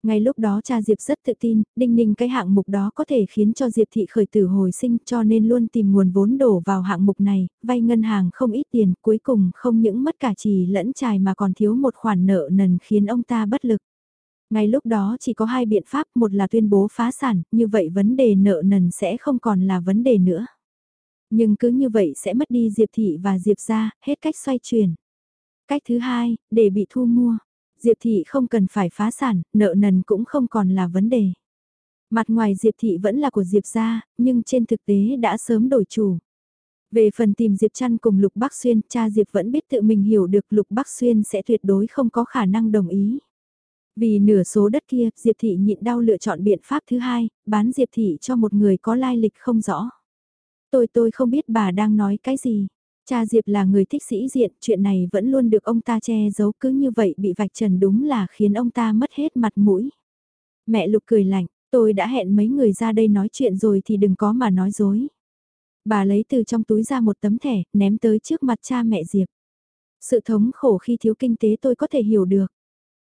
Ngay lúc đó cha Diệp rất tự tin, đinh ninh cái hạng mục đó có thể khiến cho Diệp Thị khởi tử hồi sinh cho nên luôn tìm nguồn vốn đổ vào hạng mục này, vay ngân hàng không ít tiền, cuối cùng không những mất cả trì lẫn trài mà còn thiếu một khoản nợ nần khiến ông ta bất lực. Ngay lúc đó chỉ có hai biện pháp, một là tuyên bố phá sản, như vậy vấn đề nợ nần sẽ không còn là vấn đề nữa. Nhưng cứ như vậy sẽ mất đi Diệp Thị và Diệp ra, hết cách xoay chuyển. Cách thứ hai, để bị thu mua. Diệp Thị không cần phải phá sản, nợ nần cũng không còn là vấn đề. Mặt ngoài Diệp Thị vẫn là của Diệp gia, nhưng trên thực tế đã sớm đổi chủ. Về phần tìm Diệp Trăn cùng Lục Bắc Xuyên, cha Diệp vẫn biết tự mình hiểu được Lục Bắc Xuyên sẽ tuyệt đối không có khả năng đồng ý. Vì nửa số đất kia, Diệp Thị nhịn đau lựa chọn biện pháp thứ hai, bán Diệp Thị cho một người có lai lịch không rõ. Tôi tôi không biết bà đang nói cái gì. Cha Diệp là người thích sĩ diện, chuyện này vẫn luôn được ông ta che giấu cứ như vậy bị vạch trần đúng là khiến ông ta mất hết mặt mũi. Mẹ Lục cười lạnh, tôi đã hẹn mấy người ra đây nói chuyện rồi thì đừng có mà nói dối. Bà lấy từ trong túi ra một tấm thẻ, ném tới trước mặt cha mẹ Diệp. Sự thống khổ khi thiếu kinh tế tôi có thể hiểu được.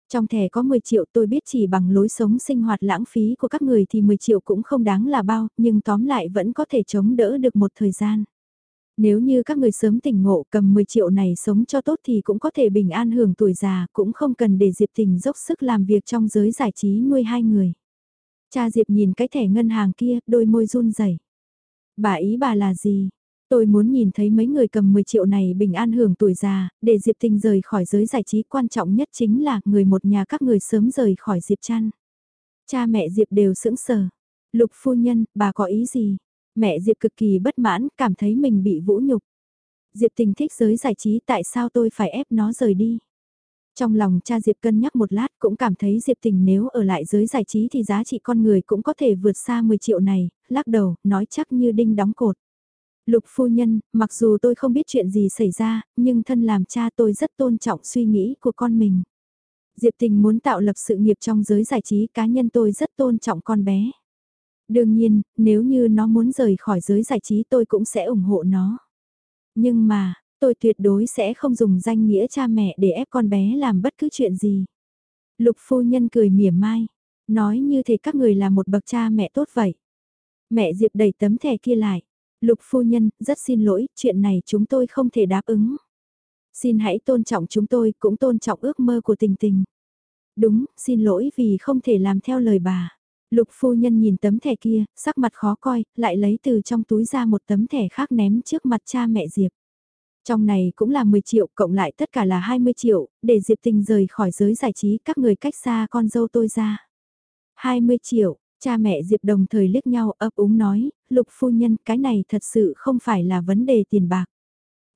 Trong thẻ có 10 triệu tôi biết chỉ bằng lối sống sinh hoạt lãng phí của các người thì 10 triệu cũng không đáng là bao, nhưng tóm lại vẫn có thể chống đỡ được một thời gian. Nếu như các người sớm tỉnh ngộ cầm 10 triệu này sống cho tốt thì cũng có thể bình an hưởng tuổi già, cũng không cần để Diệp Tình dốc sức làm việc trong giới giải trí nuôi hai người. Cha Diệp nhìn cái thẻ ngân hàng kia, đôi môi run rẩy. Bà ý bà là gì? Tôi muốn nhìn thấy mấy người cầm 10 triệu này bình an hưởng tuổi già, để Diệp Tình rời khỏi giới giải trí quan trọng nhất chính là người một nhà các người sớm rời khỏi Diệp Trăn. Cha mẹ Diệp đều sững sờ. Lục phu nhân, bà có ý gì? Mẹ Diệp cực kỳ bất mãn, cảm thấy mình bị vũ nhục. Diệp tình thích giới giải trí tại sao tôi phải ép nó rời đi? Trong lòng cha Diệp cân nhắc một lát cũng cảm thấy Diệp tình nếu ở lại giới giải trí thì giá trị con người cũng có thể vượt xa 10 triệu này, lắc đầu, nói chắc như đinh đóng cột. Lục phu nhân, mặc dù tôi không biết chuyện gì xảy ra, nhưng thân làm cha tôi rất tôn trọng suy nghĩ của con mình. Diệp tình muốn tạo lập sự nghiệp trong giới giải trí cá nhân tôi rất tôn trọng con bé. Đương nhiên, nếu như nó muốn rời khỏi giới giải trí tôi cũng sẽ ủng hộ nó. Nhưng mà, tôi tuyệt đối sẽ không dùng danh nghĩa cha mẹ để ép con bé làm bất cứ chuyện gì. Lục phu nhân cười mỉa mai, nói như thể các người là một bậc cha mẹ tốt vậy. Mẹ Diệp đẩy tấm thẻ kia lại. Lục phu nhân, rất xin lỗi, chuyện này chúng tôi không thể đáp ứng. Xin hãy tôn trọng chúng tôi, cũng tôn trọng ước mơ của tình tình. Đúng, xin lỗi vì không thể làm theo lời bà. Lục phu nhân nhìn tấm thẻ kia, sắc mặt khó coi, lại lấy từ trong túi ra một tấm thẻ khác ném trước mặt cha mẹ Diệp. Trong này cũng là 10 triệu, cộng lại tất cả là 20 triệu, để Diệp Tình rời khỏi giới giải trí các người cách xa con dâu tôi ra. 20 triệu, cha mẹ Diệp đồng thời liếc nhau ấp úng nói, lục phu nhân cái này thật sự không phải là vấn đề tiền bạc.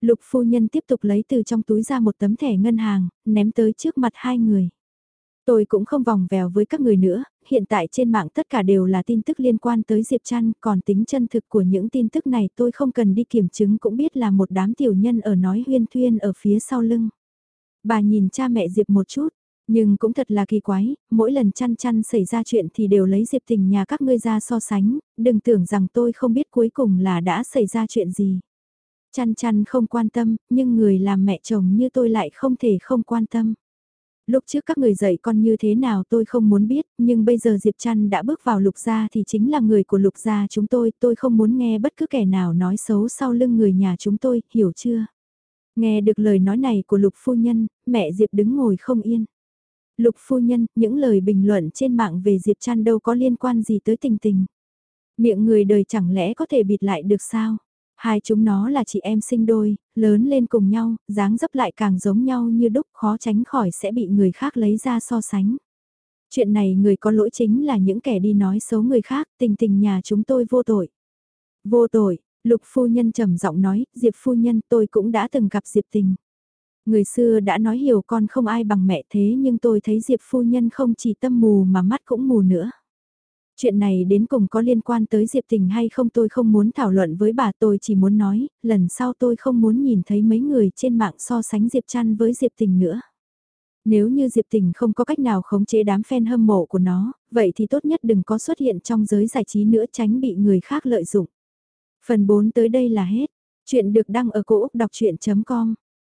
Lục phu nhân tiếp tục lấy từ trong túi ra một tấm thẻ ngân hàng, ném tới trước mặt hai người. Tôi cũng không vòng vèo với các người nữa, hiện tại trên mạng tất cả đều là tin tức liên quan tới Diệp Trăn, còn tính chân thực của những tin tức này tôi không cần đi kiểm chứng cũng biết là một đám tiểu nhân ở nói huyên thuyên ở phía sau lưng. Bà nhìn cha mẹ Diệp một chút, nhưng cũng thật là kỳ quái, mỗi lần chăn chăn xảy ra chuyện thì đều lấy Diệp tình nhà các ngươi ra so sánh, đừng tưởng rằng tôi không biết cuối cùng là đã xảy ra chuyện gì. Chăn chăn không quan tâm, nhưng người làm mẹ chồng như tôi lại không thể không quan tâm. Lúc trước các người dạy con như thế nào tôi không muốn biết, nhưng bây giờ Diệp Trăn đã bước vào lục gia thì chính là người của lục gia chúng tôi, tôi không muốn nghe bất cứ kẻ nào nói xấu sau lưng người nhà chúng tôi, hiểu chưa? Nghe được lời nói này của lục phu nhân, mẹ Diệp đứng ngồi không yên. Lục phu nhân, những lời bình luận trên mạng về Diệp Trăn đâu có liên quan gì tới tình tình. Miệng người đời chẳng lẽ có thể bịt lại được sao? Hai chúng nó là chị em sinh đôi, lớn lên cùng nhau, dáng dấp lại càng giống nhau như đúc khó tránh khỏi sẽ bị người khác lấy ra so sánh. Chuyện này người có lỗi chính là những kẻ đi nói xấu người khác, tình tình nhà chúng tôi vô tội. Vô tội, lục phu nhân trầm giọng nói, Diệp phu nhân tôi cũng đã từng gặp Diệp tình. Người xưa đã nói hiểu con không ai bằng mẹ thế nhưng tôi thấy Diệp phu nhân không chỉ tâm mù mà mắt cũng mù nữa. Chuyện này đến cùng có liên quan tới Diệp Tình hay không tôi không muốn thảo luận với bà tôi chỉ muốn nói, lần sau tôi không muốn nhìn thấy mấy người trên mạng so sánh Diệp Trăn với Diệp Tình nữa. Nếu như Diệp Tình không có cách nào khống chế đám fan hâm mộ của nó, vậy thì tốt nhất đừng có xuất hiện trong giới giải trí nữa tránh bị người khác lợi dụng. Phần 4 tới đây là hết. Chuyện được đăng ở cổ Úc đọc chuyện.com